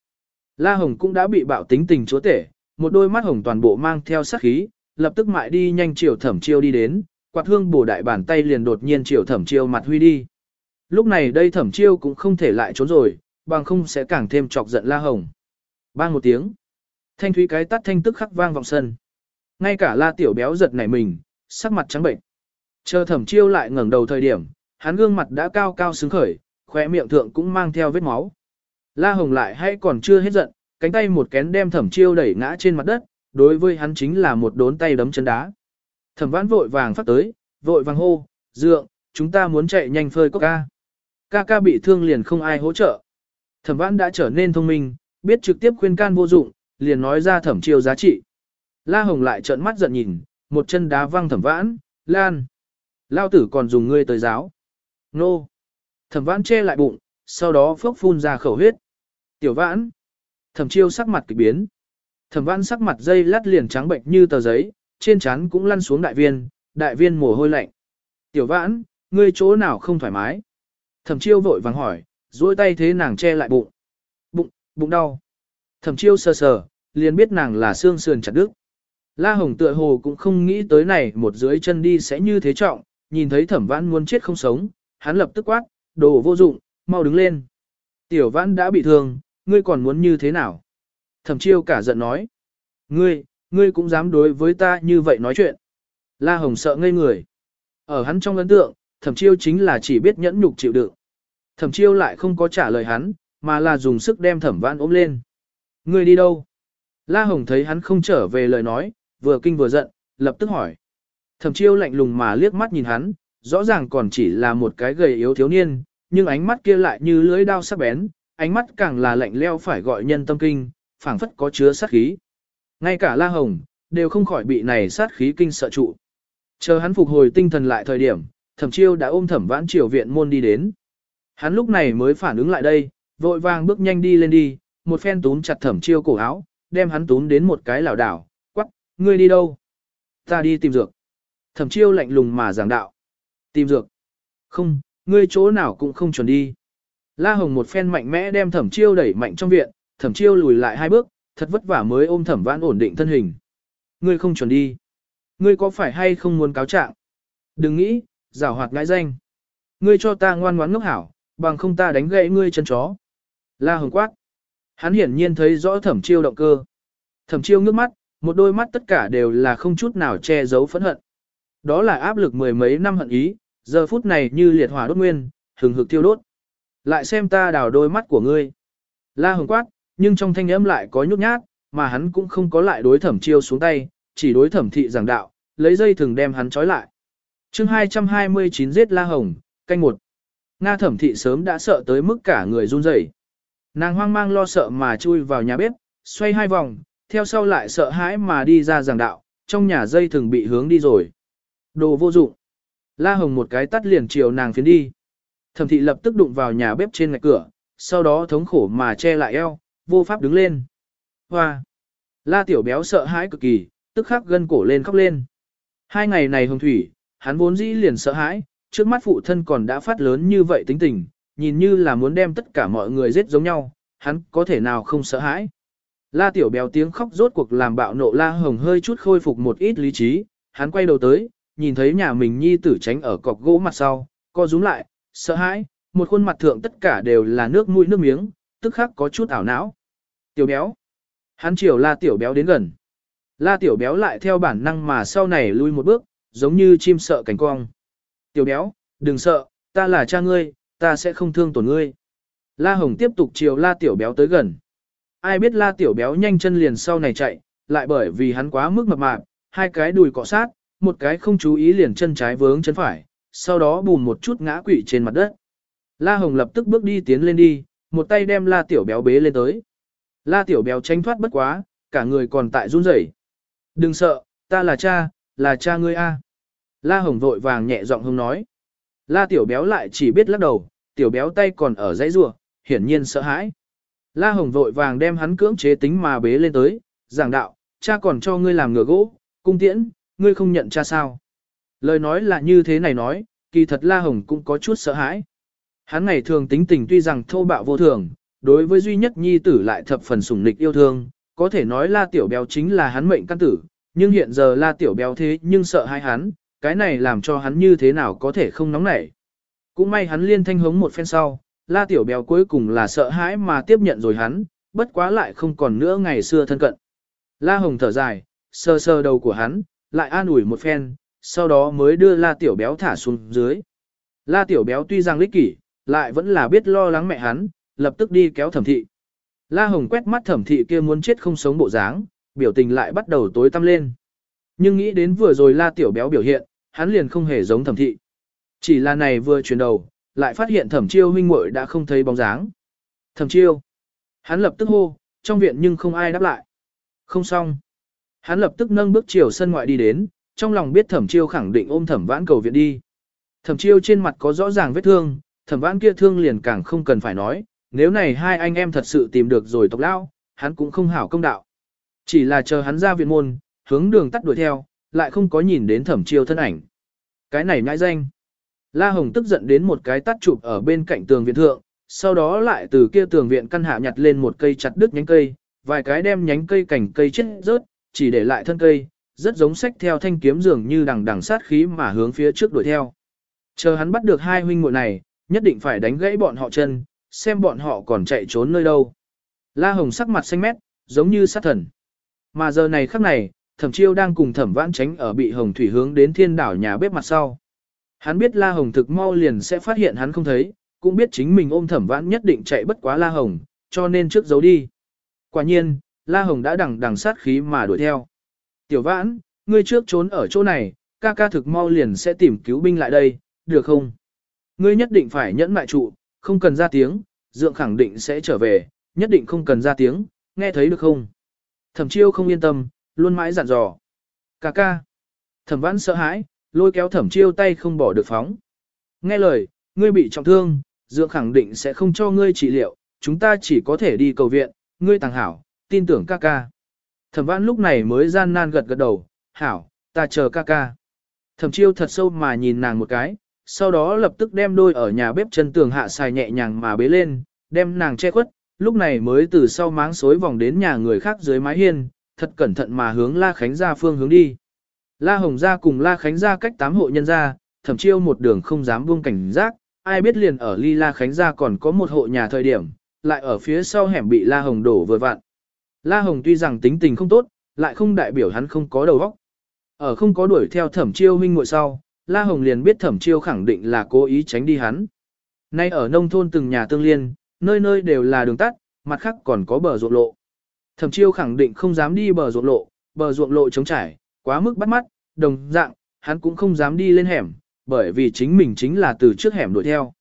La Hồng cũng đã bị bạo tính tình chúa tể, một đôi mắt hồng toàn bộ mang theo sát khí, lập tức mại đi nhanh chiều thẩm chiêu đi đến, quạt hương bổ đại bàn tay liền đột nhiên chiều thẩm chiêu mặt huy đi. Lúc này đây thẩm chiêu cũng không thể lại trốn rồi, bằng không sẽ càng thêm chọc giận La Hồng. Bang một tiếng. Thanh thúy cái tắt thanh tức khắc vang vọng sân. Ngay cả La Tiểu Béo giật nảy mình, sắc mặt trắng bệnh. Chờ thẩm chiêu lại ngẩng đầu thời điểm, hắn gương mặt đã cao cao sướng khởi, khóe miệng thượng cũng mang theo vết máu. La Hồng lại hay còn chưa hết giận, cánh tay một kén đem thẩm chiêu đẩy ngã trên mặt đất, đối với hắn chính là một đốn tay đấm chân đá. Thẩm vãn vội vàng phát tới, vội vàng hô, dượng, chúng ta muốn chạy nhanh phơi cốc ca. Ca ca bị thương liền không ai hỗ trợ. Thẩm vãn đã trở nên thông minh, biết trực tiếp khuyên can vô dụng, liền nói ra thẩm chiêu giá trị. La Hồng lại trợn mắt giận nhìn, một chân đá văng thẩm vãn, lan. Lao tử còn dùng ngươi tới giáo. Nô. Thẩm vãn che lại bụng, sau đó phốc phun ra khẩu huyết. Tiểu vãn. Thẩm chiêu sắc mặt kỳ biến. Thẩm vãn sắc mặt dây lát liền trắng bệnh như tờ giấy, trên trán cũng lăn xuống đại viên, đại viên mồ hôi lạnh. Tiểu vãn, ngươi chỗ nào không thoải mái? Thẩm chiêu vội vàng hỏi, duỗi tay thế nàng che lại bụng. Bụng, bụng đau. Thẩm chiêu sờ sờ, liền biết nàng là xương sườn chặt đứt. La Hồng tựa hồ cũng không nghĩ tới này một dưới chân đi sẽ như thế trọng, nhìn thấy thẩm vãn muốn chết không sống, hắn lập tức quát, đồ vô dụng, mau đứng lên. Tiểu vãn đã bị thương, ngươi còn muốn như thế nào? Thẩm chiêu cả giận nói. Ngươi, ngươi cũng dám đối với ta như vậy nói chuyện. La Hồng sợ ngây người. Ở hắn trong ấn tượng, thẩm chiêu chính là chỉ biết nhẫn nhục chịu đựng. Thẩm chiêu lại không có trả lời hắn, mà là dùng sức đem thẩm vãn ôm lên. Ngươi đi đâu? La Hồng thấy hắn không trở về lời nói, vừa kinh vừa giận, lập tức hỏi. Thẩm chiêu lạnh lùng mà liếc mắt nhìn hắn, rõ ràng còn chỉ là một cái gầy yếu thiếu niên, nhưng ánh mắt kia lại như lưỡi dao sắc bén, ánh mắt càng là lạnh leo phải gọi nhân tâm kinh, phảng phất có chứa sát khí. Ngay cả La Hồng, đều không khỏi bị này sát khí kinh sợ trụ. Chờ hắn phục hồi tinh thần lại thời điểm, thẩm chiêu đã ôm thẩm vãn triều viện môn đi đến. Hắn lúc này mới phản ứng lại đây, vội vàng bước nhanh đi lên đi, một phen túm chặt thẩm chiêu cổ áo, đem hắn túm đến một cái lảo đảo, quắc, ngươi đi đâu? Ta đi tìm dược. Thẩm chiêu lạnh lùng mà giảng đạo. Tìm dược. Không, ngươi chỗ nào cũng không chuẩn đi. La Hồng một phen mạnh mẽ đem thẩm chiêu đẩy mạnh trong viện, thẩm chiêu lùi lại hai bước, thật vất vả mới ôm thẩm vãn ổn định thân hình. Ngươi không chuẩn đi. Ngươi có phải hay không muốn cáo trạng? Đừng nghĩ, rào hoạt ngãi danh. Ngươi cho ta ngoan ngoãn ngốc hảo, bằng không ta đánh gãy ngươi chân chó. La Hồng quát. Hắn hiển nhiên thấy rõ thẩm chiêu động cơ. Thẩm chiêu ngước mắt, một đôi mắt tất cả đều là không chút nào che giấu phẫn hận. Đó là áp lực mười mấy năm hận ý, giờ phút này như liệt hỏa đốt nguyên, hừng hực thiêu đốt. Lại xem ta đào đôi mắt của ngươi. La hồng quát, nhưng trong thanh âm lại có nhút nhát, mà hắn cũng không có lại đối thẩm chiêu xuống tay, chỉ đối thẩm thị giảng đạo, lấy dây thừng đem hắn trói lại. chương 229 giết La Hồng, canh một. Nga thẩm thị sớm đã sợ tới mức cả người run rẩy. Nàng hoang mang lo sợ mà chui vào nhà bếp, xoay hai vòng, theo sau lại sợ hãi mà đi ra giảng đạo, trong nhà dây thường bị hướng đi rồi. Đồ vô dụng. La Hồng một cái tắt liền chiều nàng phiến đi. Thẩm thị lập tức đụng vào nhà bếp trên ngạch cửa, sau đó thống khổ mà che lại eo, vô pháp đứng lên. Hoa! La tiểu béo sợ hãi cực kỳ, tức khắc gân cổ lên khóc lên. Hai ngày này hồng thủy, hắn vốn dĩ liền sợ hãi, trước mắt phụ thân còn đã phát lớn như vậy tính tình, nhìn như là muốn đem tất cả mọi người giết giống nhau, hắn có thể nào không sợ hãi. La tiểu béo tiếng khóc rốt cuộc làm bạo nộ La Hồng hơi chút khôi phục một ít lý trí, hắn quay đầu tới, nhìn thấy nhà mình nhi tử tránh ở cọc gỗ mặt sau, co rúm lại, sợ hãi, một khuôn mặt thượng tất cả đều là nước mũi nước miếng, tức khắc có chút ảo não. Tiểu béo. Hắn chiều la tiểu béo đến gần. La tiểu béo lại theo bản năng mà sau này lui một bước, giống như chim sợ cánh cong. Tiểu béo, đừng sợ, ta là cha ngươi, ta sẽ không thương tổn ngươi. La Hồng tiếp tục chiều la tiểu béo tới gần. Ai biết la tiểu béo nhanh chân liền sau này chạy, lại bởi vì hắn quá mức mập mạp, hai cái đùi cọ sát, một cái không chú ý liền chân trái vướng chân phải, sau đó bùn một chút ngã quỵ trên mặt đất. La Hồng lập tức bước đi tiến lên đi, một tay đem la tiểu béo bế lên tới. La tiểu béo tranh thoát bất quá, cả người còn tại run rẩy. Đừng sợ, ta là cha, là cha ngươi a. La Hồng vội vàng nhẹ giọng hông nói. La tiểu béo lại chỉ biết lắc đầu, tiểu béo tay còn ở dãy rùa, hiển nhiên sợ hãi. La Hồng vội vàng đem hắn cưỡng chế tính mà bế lên tới, giảng đạo, cha còn cho ngươi làm ngựa gỗ, cung tiễn, ngươi không nhận cha sao. Lời nói là như thế này nói, kỳ thật La Hồng cũng có chút sợ hãi. Hắn ngày thường tính tình tuy rằng thô bạo vô thường, đối với duy nhất nhi tử lại thập phần sủng nịch yêu thương, có thể nói La Tiểu Béo chính là hắn mệnh căn tử, nhưng hiện giờ La Tiểu Béo thế nhưng sợ hai hắn, cái này làm cho hắn như thế nào có thể không nóng nảy. Cũng may hắn liên thanh hống một phen sau, La Tiểu Béo cuối cùng là sợ hãi mà tiếp nhận rồi hắn, bất quá lại không còn nữa ngày xưa thân cận. La Hồng thở dài, sơ sơ đầu của hắn, lại an ủi một phen, sau đó mới đưa La Tiểu Béo thả xuống dưới. La Tiểu Béo tuy rằng lích kỷ, lại vẫn là biết lo lắng mẹ hắn, lập tức đi kéo thẩm thị. La Hồng quét mắt thẩm thị kia muốn chết không sống bộ dáng, biểu tình lại bắt đầu tối tăm lên. Nhưng nghĩ đến vừa rồi La Tiểu Béo biểu hiện, hắn liền không hề giống thẩm thị. Chỉ là này vừa chuyển đầu, lại phát hiện thẩm chiêu huynh muội đã không thấy bóng dáng. Thẩm chiêu. Hắn lập tức hô, trong viện nhưng không ai đáp lại. Không xong. Hắn lập tức nâng bước chiều sân ngoại đi đến, trong lòng biết thẩm chiêu khẳng định ôm thẩm vãn cầu viện đi. Thẩm chiêu trên mặt có rõ ràng vết thương, thẩm vãn kia thương liền càng không cần phải nói, nếu này hai anh em thật sự tìm được rồi tộc lao, hắn cũng không hảo công đạo. Chỉ là chờ hắn ra viện môn, hướng đường tắt đuổi theo, lại không có nhìn đến thẩm chiêu thân ảnh. Cái này nhãi danh. La Hồng tức giận đến một cái tắt chụp ở bên cạnh tường viện thượng, sau đó lại từ kia tường viện căn hạ nhặt lên một cây chặt đứt nhánh cây, vài cái đem nhánh cây cành cây chết rớt, chỉ để lại thân cây, rất giống sách theo thanh kiếm dường như đằng đằng sát khí mà hướng phía trước đuổi theo. Chờ hắn bắt được hai huynh muội này, nhất định phải đánh gãy bọn họ chân, xem bọn họ còn chạy trốn nơi đâu. La Hồng sắc mặt xanh mét, giống như sát thần. Mà giờ này khắc này, Thẩm Chiêu đang cùng Thẩm Vãn tránh ở bị Hồng Thủy hướng đến thiên đảo nhà bếp mặt sau. Hắn biết La Hồng thực mau liền sẽ phát hiện hắn không thấy, cũng biết chính mình ôm Thẩm Vãn nhất định chạy bất quá La Hồng, cho nên trước giấu đi. Quả nhiên, La Hồng đã đằng đằng sát khí mà đuổi theo. Tiểu Vãn, ngươi trước trốn ở chỗ này, ca ca thực mau liền sẽ tìm cứu binh lại đây, được không? Ngươi nhất định phải nhẫn mại trụ, không cần ra tiếng, dượng khẳng định sẽ trở về, nhất định không cần ra tiếng, nghe thấy được không? Thẩm chiêu không yên tâm, luôn mãi dặn dò. Cà ca. Thẩm vãn sợ hãi, lôi kéo thẩm chiêu tay không bỏ được phóng. Nghe lời, ngươi bị trọng thương, dượng khẳng định sẽ không cho ngươi trị liệu, chúng ta chỉ có thể đi cầu viện, ngươi tàng hảo, tin tưởng ca ca. Thẩm vãn lúc này mới gian nan gật gật đầu, hảo, ta chờ ca ca. Thẩm chiêu thật sâu mà nhìn nàng một cái, sau đó lập tức đem đôi ở nhà bếp chân tường hạ xài nhẹ nhàng mà bế lên, đem nàng che khuất, lúc này mới từ sau máng xối vòng đến nhà người khác dưới mái hiên, thật cẩn thận mà hướng La Khánh gia phương hướng đi. La Hồng gia cùng La Khánh gia cách tám hộ nhân gia, thẩm chiêu một đường không dám buông cảnh giác, ai biết liền ở ly La Khánh gia còn có một hộ nhà thời điểm, lại ở phía sau hẻm bị La Hồng đổ vừa vặn. La Hồng tuy rằng tính tình không tốt, lại không đại biểu hắn không có đầu óc. Ở không có đuổi theo thẩm chiêu huynh muội sau, La Hồng liền biết thẩm chiêu khẳng định là cố ý tránh đi hắn. Nay ở nông thôn từng nhà tương liên, nơi nơi đều là đường tắt, mặt khác còn có bờ ruộng lộ. Thẩm chiêu khẳng định không dám đi bờ ruộng lộ, bờ ruộng lộ trống trải, quá mức bắt mắt, đồng dạng, hắn cũng không dám đi lên hẻm, bởi vì chính mình chính là từ trước hẻm đuổi theo.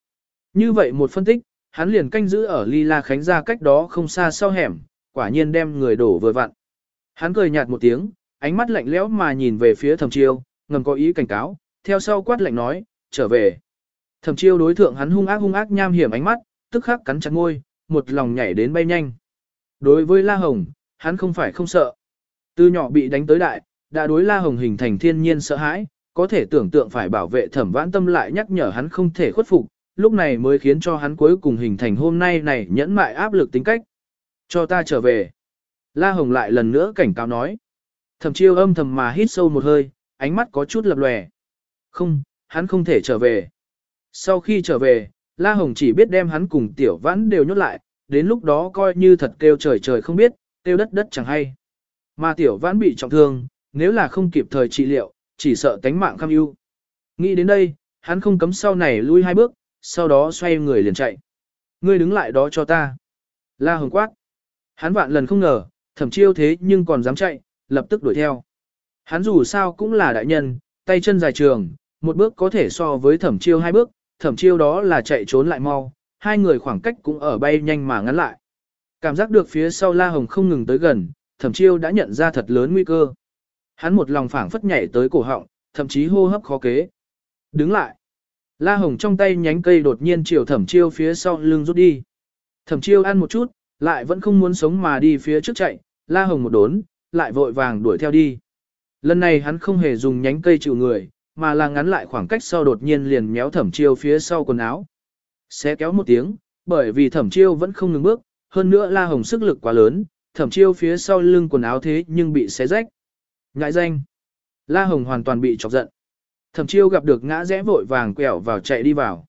Như vậy một phân tích, hắn liền canh giữ ở ly la khánh ra cách đó không xa sau hẻm, quả nhiên đem người đổ vừa vặn. Hắn cười nhạt một tiếng, ánh mắt lạnh lẽo mà nhìn về phía thẩm chiêu, ngầm có ý cảnh cáo, theo sau quát lạnh nói, trở về. Thẩm chiêu đối thượng hắn hung ác hung ác nham hiểm ánh mắt, tức khắc cắn chặt môi, một lòng nhảy đến bay nhanh. Đối với La Hồng, hắn không phải không sợ. Từ nhỏ bị đánh tới đại, đã đối La Hồng hình thành thiên nhiên sợ hãi, có thể tưởng tượng phải bảo vệ thẩm vãn tâm lại nhắc nhở hắn không thể khuất phục, lúc này mới khiến cho hắn cuối cùng hình thành hôm nay này nhẫn mại áp lực tính cách. Cho ta trở về. La Hồng lại lần nữa cảnh cáo nói. Thẩm chiêu âm thầm mà hít sâu một hơi, ánh mắt có chút lập lòe. Không, hắn không thể trở về. Sau khi trở về, La Hồng chỉ biết đem hắn cùng tiểu vãn đều nhốt lại, đến lúc đó coi như thật kêu trời trời không biết, kêu đất đất chẳng hay. Mà tiểu vãn bị trọng thương, nếu là không kịp thời trị liệu, chỉ sợ tánh mạng kham ưu. Nghĩ đến đây, hắn không cấm sau này lui hai bước, sau đó xoay người liền chạy. Ngươi đứng lại đó cho ta. La Hồng quát. Hắn vạn lần không ngờ, thẩm chiêu thế nhưng còn dám chạy, lập tức đuổi theo. Hắn dù sao cũng là đại nhân, tay chân dài trường, một bước có thể so với thẩm chiêu hai bước, thẩm chiêu đó là chạy trốn lại mau, hai người khoảng cách cũng ở bay nhanh mà ngắn lại. Cảm giác được phía sau La Hồng không ngừng tới gần, thẩm chiêu đã nhận ra thật lớn nguy cơ. Hắn một lòng phảng phất nhảy tới cổ họng, thậm chí hô hấp khó kế. Đứng lại. La Hồng trong tay nhánh cây đột nhiên chiều thẩm chiêu phía sau lưng rút đi. Thẩm chiêu ăn một chút, lại vẫn không muốn sống mà đi phía trước chạy, La Hồng một đốn, lại vội vàng đuổi theo đi. Lần này hắn không hề dùng nhánh cây chịu người, mà là ngắn lại khoảng cách sau đột nhiên liền méo thẩm chiêu phía sau quần áo. Xé kéo một tiếng, bởi vì thẩm chiêu vẫn không ngừng bước, hơn nữa La Hồng sức lực quá lớn, thẩm chiêu phía sau lưng quần áo thế nhưng bị xé rách. Ngại danh. La Hồng hoàn toàn bị chọc giận. Thẩm chiêu gặp được ngã rẽ vội vàng quẹo vào chạy đi vào.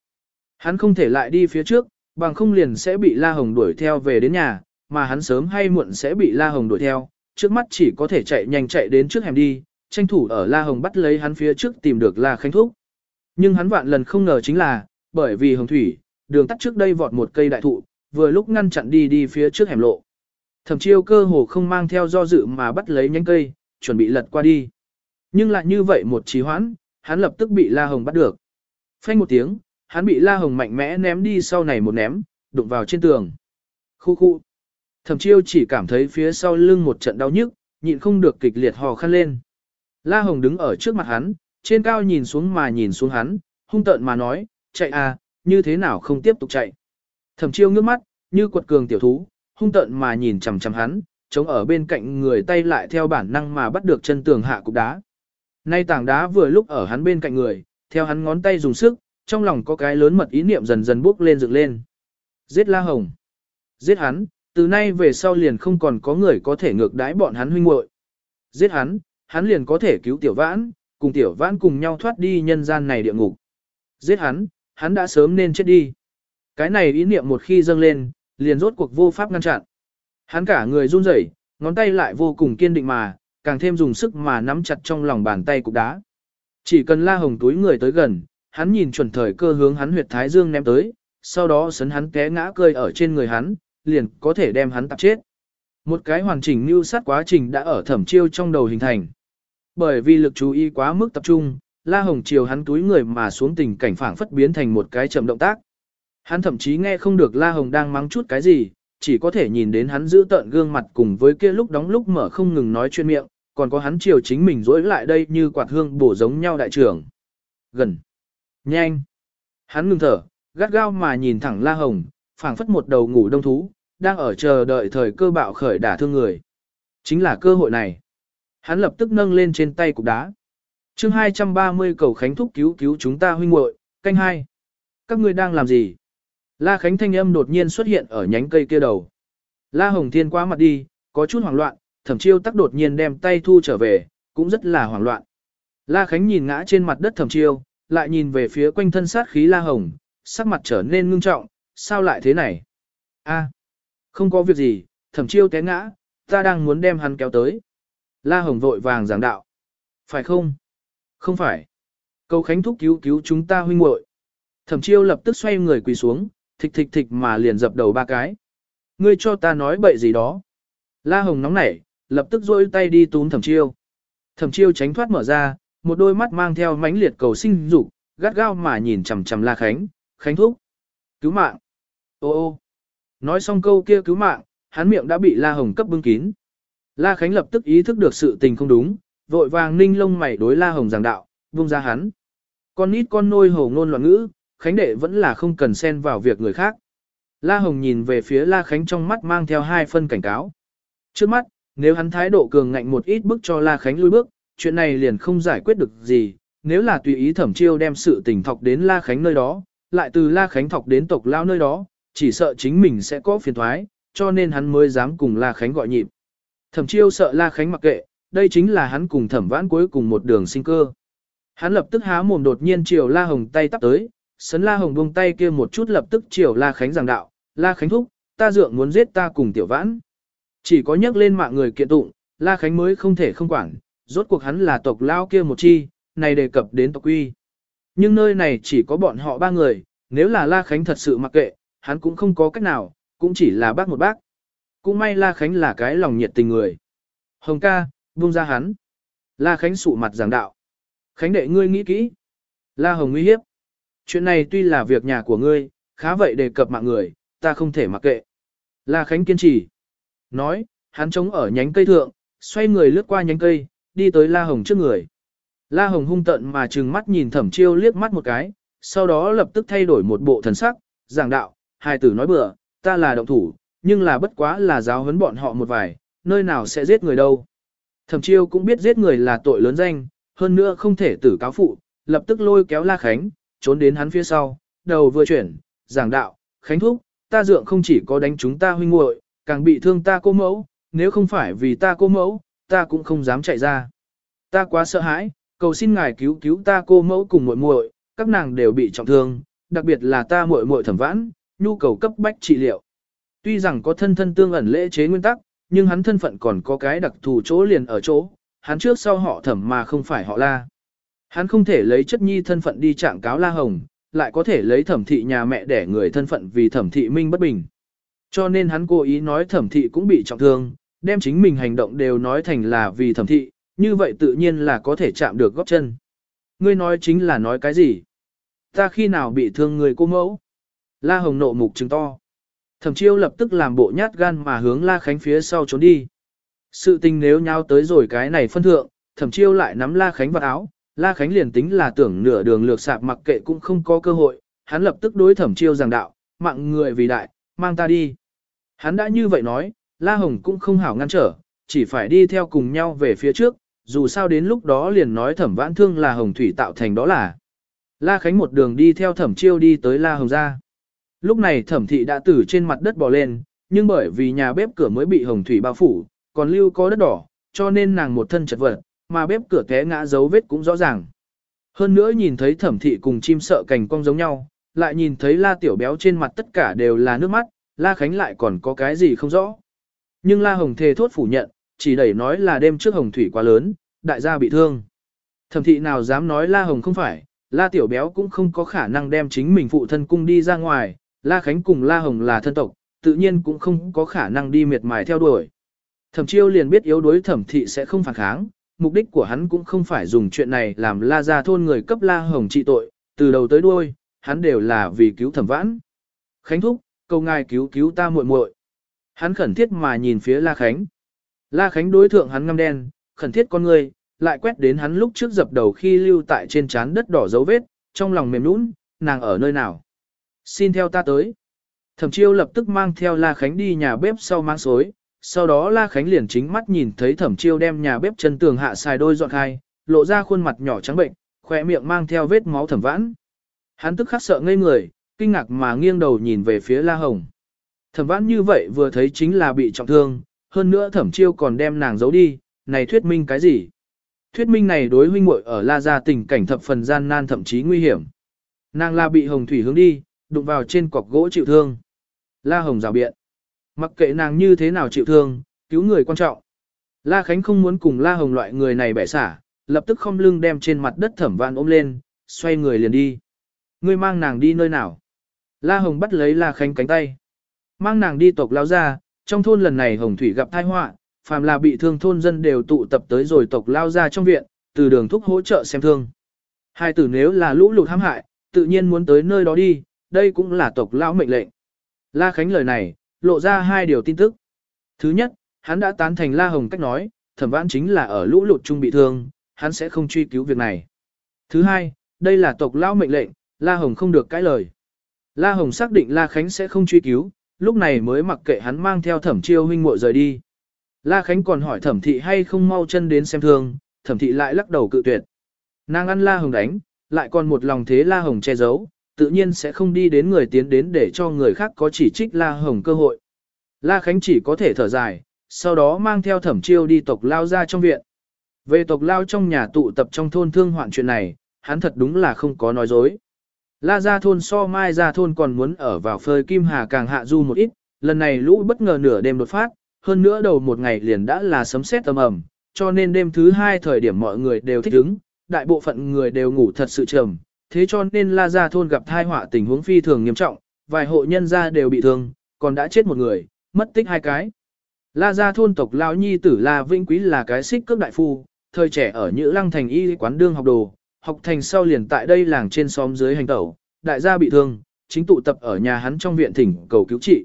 Hắn không thể lại đi phía trước, bằng không liền sẽ bị La Hồng đuổi theo về đến nhà, mà hắn sớm hay muộn sẽ bị La Hồng đuổi theo, trước mắt chỉ có thể chạy nhanh chạy đến trước hẻm đi, tranh thủ ở La Hồng bắt lấy hắn phía trước tìm được La Khánh Thúc. Nhưng hắn vạn lần không ngờ chính là, bởi vì Hồng Thủy, đường tắt trước đây vọt một cây đại thụ, vừa lúc ngăn chặn đi đi phía trước hẻm lộ. Thẩm chiêu cơ hồ không mang theo do dự mà bắt lấy nhánh cây, chuẩn bị lật qua đi. Nhưng lại như vậy một trí hoãn, hắn lập tức bị La Hồng bắt được. Phanh một tiếng, hắn bị La Hồng mạnh mẽ ném đi sau này một ném, đụng vào trên tường. Khu khu. Thẩm chiêu chỉ cảm thấy phía sau lưng một trận đau nhức, nhịn không được kịch liệt hò khăn lên. La Hồng đứng ở trước mặt hắn, trên cao nhìn xuống mà nhìn xuống hắn, hung tợn mà nói, chạy à, như thế nào không tiếp tục chạy. Thẩm chiêu ngước mắt, như quật cường tiểu thú, hung tợn mà nhìn chằm chằm hắn, chống ở bên cạnh người tay lại theo bản năng mà bắt được chân tường hạ cục đá. Nay tảng đá vừa lúc ở hắn bên cạnh người, theo hắn ngón tay dùng sức, trong lòng có cái lớn mật ý niệm dần dần bốc lên dựng lên. Giết La Hồng. Giết hắn, từ nay về sau liền không còn có người có thể ngược đãi bọn hắn huynh muội. Giết hắn, hắn liền có thể cứu tiểu vãn, cùng tiểu vãn cùng nhau thoát đi nhân gian này địa ngục. Giết hắn, hắn đã sớm nên chết đi. Cái này ý niệm một khi dâng lên, liền rốt cuộc vô pháp ngăn chặn. Hắn cả người run rẩy, ngón tay lại vô cùng kiên định mà, càng thêm dùng sức mà nắm chặt trong lòng bàn tay cục đá. Chỉ cần la hồng túi người tới gần, hắn nhìn chuẩn thời cơ hướng hắn huyệt thái dương ném tới, sau đó sấn hắn té ngã cơi ở trên người hắn, liền có thể đem hắn tạp chết. Một cái hoàn chỉnh mưu sát quá trình đã ở thẩm chiêu trong đầu hình thành. Bởi vì lực chú ý quá mức tập trung, La Hồng chiều hắn túi người mà xuống tình cảnh phảng phất biến thành một cái chậm động tác. Hắn thậm chí nghe không được La Hồng đang mắng chút cái gì, chỉ có thể nhìn đến hắn giữ tợn gương mặt cùng với kia lúc đóng lúc mở không ngừng nói chuyện miệng, còn có hắn chiều chính mình dối lại đây như quạt hương bổ giống nhau đại trưởng. Gần. Nhanh. Hắn ngừng thở, gắt gao mà nhìn thẳng La Hồng, phảng phất một đầu ngủ đông thú, đang ở chờ đợi thời cơ bạo khởi đả thương người. Chính là cơ hội này. Hắn lập tức nâng lên trên tay cục đá chương 230 cầu Khánh thúc cứu cứu chúng ta huynh muội canh hai. Các ngươi đang làm gì? La Khánh thanh âm đột nhiên xuất hiện ở nhánh cây kia đầu. La Hồng Thiên quá mặt đi, có chút hoảng loạn, thẩm chiêu tắc đột nhiên đem tay thu trở về, cũng rất là hoảng loạn. La Khánh nhìn ngã trên mặt đất thẩm chiêu, lại nhìn về phía quanh thân sát khí La Hồng, sắc mặt trở nên ngưng trọng, sao lại thế này? A, không có việc gì, thẩm chiêu té ngã, ta đang muốn đem hắn kéo tới. La Hồng vội vàng giảng đạo. Phải không? Không phải. Cầu Khánh thúc cứu cứu chúng ta huynh muội. Thẩm chiêu lập tức xoay người quỳ xuống, thịch thịch thịch mà liền dập đầu ba cái. Ngươi cho ta nói bậy gì đó. La Hồng nóng nảy, lập tức rôi tay đi túm thẩm chiêu. Thẩm chiêu tránh thoát mở ra, một đôi mắt mang theo mãnh liệt cầu sinh dục, gắt gao mà nhìn chằm chằm La Khánh, Khánh thúc. Cứu mạng. Ô ô. Nói xong câu kia cứu mạng, hắn miệng đã bị La Hồng cấp bưng kín. La Khánh lập tức ý thức được sự tình không đúng, vội vàng ninh lông mày đối La Hồng giảng đạo, vung ra hắn. Con nít con nôi hồ ngôn loạn ngữ, Khánh đệ vẫn là không cần xen vào việc người khác. La Hồng nhìn về phía La Khánh trong mắt mang theo hai phân cảnh cáo. Trước mắt, nếu hắn thái độ cường ngạnh một ít bức cho La Khánh lui bước, chuyện này liền không giải quyết được gì, nếu là tùy ý thẩm chiêu đem sự tình thọc đến La Khánh nơi đó, lại từ La Khánh thọc đến tộc lao nơi đó, chỉ sợ chính mình sẽ có phiền thoái, cho nên hắn mới dám cùng La Khánh gọi nhịp. Thẩm chiêu sợ La Khánh mặc kệ, đây chính là hắn cùng thẩm vãn cuối cùng một đường sinh cơ. Hắn lập tức há mồm đột nhiên chiều La Hồng tay tắp tới, sấn La Hồng buông tay kia một chút lập tức chiều La Khánh giảng đạo, La Khánh thúc, ta dượng muốn giết ta cùng tiểu vãn. Chỉ có nhắc lên mạng người kiện tụng, La Khánh mới không thể không quản, rốt cuộc hắn là tộc lao kia một chi, này đề cập đến tộc quy. Nhưng nơi này chỉ có bọn họ ba người, nếu là La Khánh thật sự mặc kệ, hắn cũng không có cách nào, cũng chỉ là bác một bác. Cũng may La Khánh là cái lòng nhiệt tình người. Hồng ca, buông ra hắn. La Khánh sụ mặt giảng đạo. Khánh đệ ngươi nghĩ kỹ. La Hồng nguy hiếp. Chuyện này tuy là việc nhà của ngươi, khá vậy đề cập mạng người, ta không thể mặc kệ. La Khánh kiên trì. Nói, hắn chống ở nhánh cây thượng, xoay người lướt qua nhánh cây, đi tới La Hồng trước người. La Hồng hung tận mà trừng mắt nhìn thẩm chiêu liếc mắt một cái, sau đó lập tức thay đổi một bộ thần sắc, giảng đạo, hai tử nói bừa, ta là động thủ, nhưng là bất quá là giáo huấn bọn họ một vài, nơi nào sẽ giết người đâu. Thẩm chiêu cũng biết giết người là tội lớn danh, hơn nữa không thể tử cáo phụ, lập tức lôi kéo La Khánh, trốn đến hắn phía sau, đầu vừa chuyển, giảng đạo, Khánh thúc, ta dượng không chỉ có đánh chúng ta huynh muội, càng bị thương ta cô mẫu, nếu không phải vì ta cô mẫu, ta cũng không dám chạy ra. Ta quá sợ hãi, cầu xin ngài cứu cứu ta cô mẫu cùng muội muội, các nàng đều bị trọng thương, đặc biệt là ta muội muội thẩm vãn, nhu cầu cấp bách trị liệu. Tuy rằng có thân thân tương ẩn lễ chế nguyên tắc, nhưng hắn thân phận còn có cái đặc thù chỗ liền ở chỗ, hắn trước sau họ thẩm mà không phải họ la. Hắn không thể lấy chất nhi thân phận đi trạng cáo la hồng, lại có thể lấy thẩm thị nhà mẹ để người thân phận vì thẩm thị minh bất bình. Cho nên hắn cố ý nói thẩm thị cũng bị trọng thương, đem chính mình hành động đều nói thành là vì thẩm thị, như vậy tự nhiên là có thể chạm được góp chân. Ngươi nói chính là nói cái gì? Ta khi nào bị thương người cô mẫu? La Hồng nộ mục chứng to. Thẩm chiêu lập tức làm bộ nhát gan mà hướng La Khánh phía sau trốn đi. Sự tình nếu nhau tới rồi cái này phân thượng, thẩm chiêu lại nắm La Khánh vào áo, La Khánh liền tính là tưởng nửa đường lược sạp mặc kệ cũng không có cơ hội, hắn lập tức đối thẩm chiêu giảng đạo, mạng người vì đại, mang ta đi. Hắn đã như vậy nói, La Hồng cũng không hảo ngăn trở, chỉ phải đi theo cùng nhau về phía trước, dù sao đến lúc đó liền nói thẩm vãn thương là Hồng Thủy tạo thành đó là. La Khánh một đường đi theo thẩm chiêu đi tới La Hồng ra. Lúc này thẩm thị đã từ trên mặt đất bò lên, nhưng bởi vì nhà bếp cửa mới bị Hồng Thủy bao phủ, còn lưu có đất đỏ, cho nên nàng một thân chật vật, mà bếp cửa té ngã dấu vết cũng rõ ràng. Hơn nữa nhìn thấy thẩm thị cùng chim sợ cành cong giống nhau, lại nhìn thấy la tiểu béo trên mặt tất cả đều là nước mắt, la khánh lại còn có cái gì không rõ. Nhưng la hồng thề thốt phủ nhận, chỉ đẩy nói là đêm trước hồng thủy quá lớn, đại gia bị thương. Thẩm thị nào dám nói la hồng không phải, la tiểu béo cũng không có khả năng đem chính mình phụ thân cung đi ra ngoài, la khánh cùng la hồng là thân tộc, tự nhiên cũng không có khả năng đi miệt mài theo đuổi. Thẩm chiêu liền biết yếu đuối thẩm thị sẽ không phản kháng, mục đích của hắn cũng không phải dùng chuyện này làm la gia thôn người cấp la hồng trị tội, từ đầu tới đuôi, hắn đều là vì cứu thẩm vãn. Khánh thúc, cầu ngài cứu cứu ta muội muội. Hắn khẩn thiết mà nhìn phía La Khánh. La Khánh đối thượng hắn ngăm đen, khẩn thiết con người, lại quét đến hắn lúc trước dập đầu khi lưu tại trên trán đất đỏ dấu vết, trong lòng mềm nũng, nàng ở nơi nào. Xin theo ta tới. Thẩm chiêu lập tức mang theo La Khánh đi nhà bếp sau mang xối, sau đó La Khánh liền chính mắt nhìn thấy thẩm chiêu đem nhà bếp chân tường hạ xài đôi dọn khai, lộ ra khuôn mặt nhỏ trắng bệnh, khỏe miệng mang theo vết máu thẩm vãn. Hắn tức khắc sợ ngây người, kinh ngạc mà nghiêng đầu nhìn về phía La Hồng. Thẩm vãn như vậy vừa thấy chính là bị trọng thương, hơn nữa thẩm chiêu còn đem nàng giấu đi, này thuyết minh cái gì? Thuyết minh này đối huynh muội ở La Gia tình cảnh thập phần gian nan thậm chí nguy hiểm. Nàng La bị Hồng Thủy hướng đi, đụng vào trên cọc gỗ chịu thương. La Hồng rào biện. Mặc kệ nàng như thế nào chịu thương, cứu người quan trọng. La Khánh không muốn cùng La Hồng loại người này bẻ xả, lập tức không lưng đem trên mặt đất thẩm vạn ôm lên, xoay người liền đi. Ngươi mang nàng đi nơi nào? La Hồng bắt lấy La Khánh cánh tay. Mang nàng đi tộc lao ra, trong thôn lần này Hồng Thủy gặp tai họa, phàm là bị thương thôn dân đều tụ tập tới rồi tộc lao ra trong viện, từ đường thúc hỗ trợ xem thương. Hai tử nếu là lũ lụt hãm hại, tự nhiên muốn tới nơi đó đi, đây cũng là tộc lão mệnh lệnh. La Khánh lời này, lộ ra hai điều tin tức. Thứ nhất, hắn đã tán thành La Hồng cách nói, thẩm vãn chính là ở lũ lụt trung bị thương, hắn sẽ không truy cứu việc này. Thứ hai, đây là tộc lão mệnh lệnh, La Hồng không được cãi lời. La Hồng xác định La Khánh sẽ không truy cứu, lúc này mới mặc kệ hắn mang theo thẩm chiêu huynh muội rời đi. La Khánh còn hỏi thẩm thị hay không mau chân đến xem thương, thẩm thị lại lắc đầu cự tuyệt. Nàng ăn La Hồng đánh, lại còn một lòng thế La Hồng che giấu, tự nhiên sẽ không đi đến người tiến đến để cho người khác có chỉ trích La Hồng cơ hội. La Khánh chỉ có thể thở dài, sau đó mang theo thẩm chiêu đi tộc lao ra trong viện. Về tộc lao trong nhà tụ tập trong thôn thương hoạn chuyện này, hắn thật đúng là không có nói dối. La ra thôn so Mai ra thôn còn muốn ở vào phơi Kim Hà càng hạ du một ít, lần này lũ bất ngờ nửa đêm đột phát, hơn nữa đầu một ngày liền đã là sấm sét tầm ẩm, cho nên đêm thứ hai thời điểm mọi người đều thích ứng, đại bộ phận người đều ngủ thật sự trầm, thế cho nên La Gia thôn gặp thai họa tình huống phi thường nghiêm trọng, vài hộ nhân gia đều bị thương, còn đã chết một người, mất tích hai cái. La Gia thôn tộc lão nhi tử La Vĩnh Quý là cái xích cước đại phu, thời trẻ ở Nhữ Lăng thành y quán đương học đồ, học thành sau liền tại đây làng trên xóm dưới hành tẩu, đại gia bị thương, chính tụ tập ở nhà hắn trong viện thỉnh cầu cứu trị.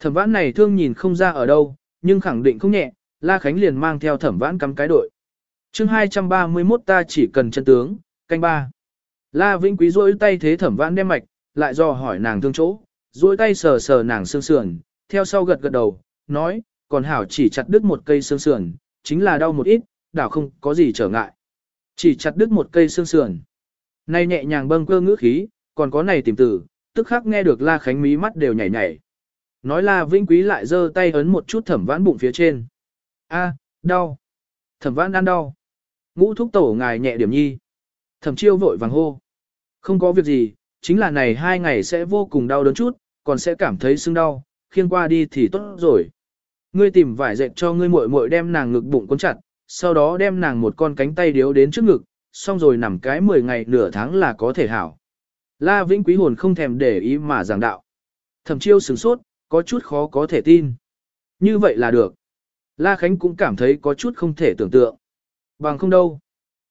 Thẩm vãn này thương nhìn không ra ở đâu, nhưng khẳng định không nhẹ, La Khánh liền mang theo thẩm vãn cắm cái đội. chương 231 ta chỉ cần chân tướng, canh ba. La Vĩnh Quý duỗi tay thế thẩm vãn đem mạch, lại do hỏi nàng thương chỗ, duỗi tay sờ sờ nàng xương sườn, theo sau gật gật đầu, nói, còn hảo chỉ chặt đứt một cây xương sườn, chính là đau một ít, đảo không có gì trở ngại. Chỉ chặt đứt một cây xương sườn. Nay nhẹ nhàng bâng cơ ngữ khí, còn có này tìm tử, tức khắc nghe được La Khánh mí mắt đều nhảy nhảy. Nói La Vĩnh Quý lại giơ tay ấn một chút thẩm vãn bụng phía trên. A, đau. Thẩm vãn ăn đau. Ngũ thúc tổ ngài nhẹ điểm nhi. Thẩm chiêu vội vàng hô. Không có việc gì, chính là này hai ngày sẽ vô cùng đau đớn chút, còn sẽ cảm thấy sưng đau, khiêng qua đi thì tốt rồi. Ngươi tìm vải dệt cho ngươi muội muội đem nàng ngực bụng cuốn chặt, sau đó đem nàng một con cánh tay điếu đến trước ngực, xong rồi nằm cái 10 ngày nửa tháng là có thể hảo. La Vĩnh Quý hồn không thèm để ý mà giảng đạo. Thẩm chiêu sửng sốt, có chút khó có thể tin. Như vậy là được. La Khánh cũng cảm thấy có chút không thể tưởng tượng. Bằng không đâu.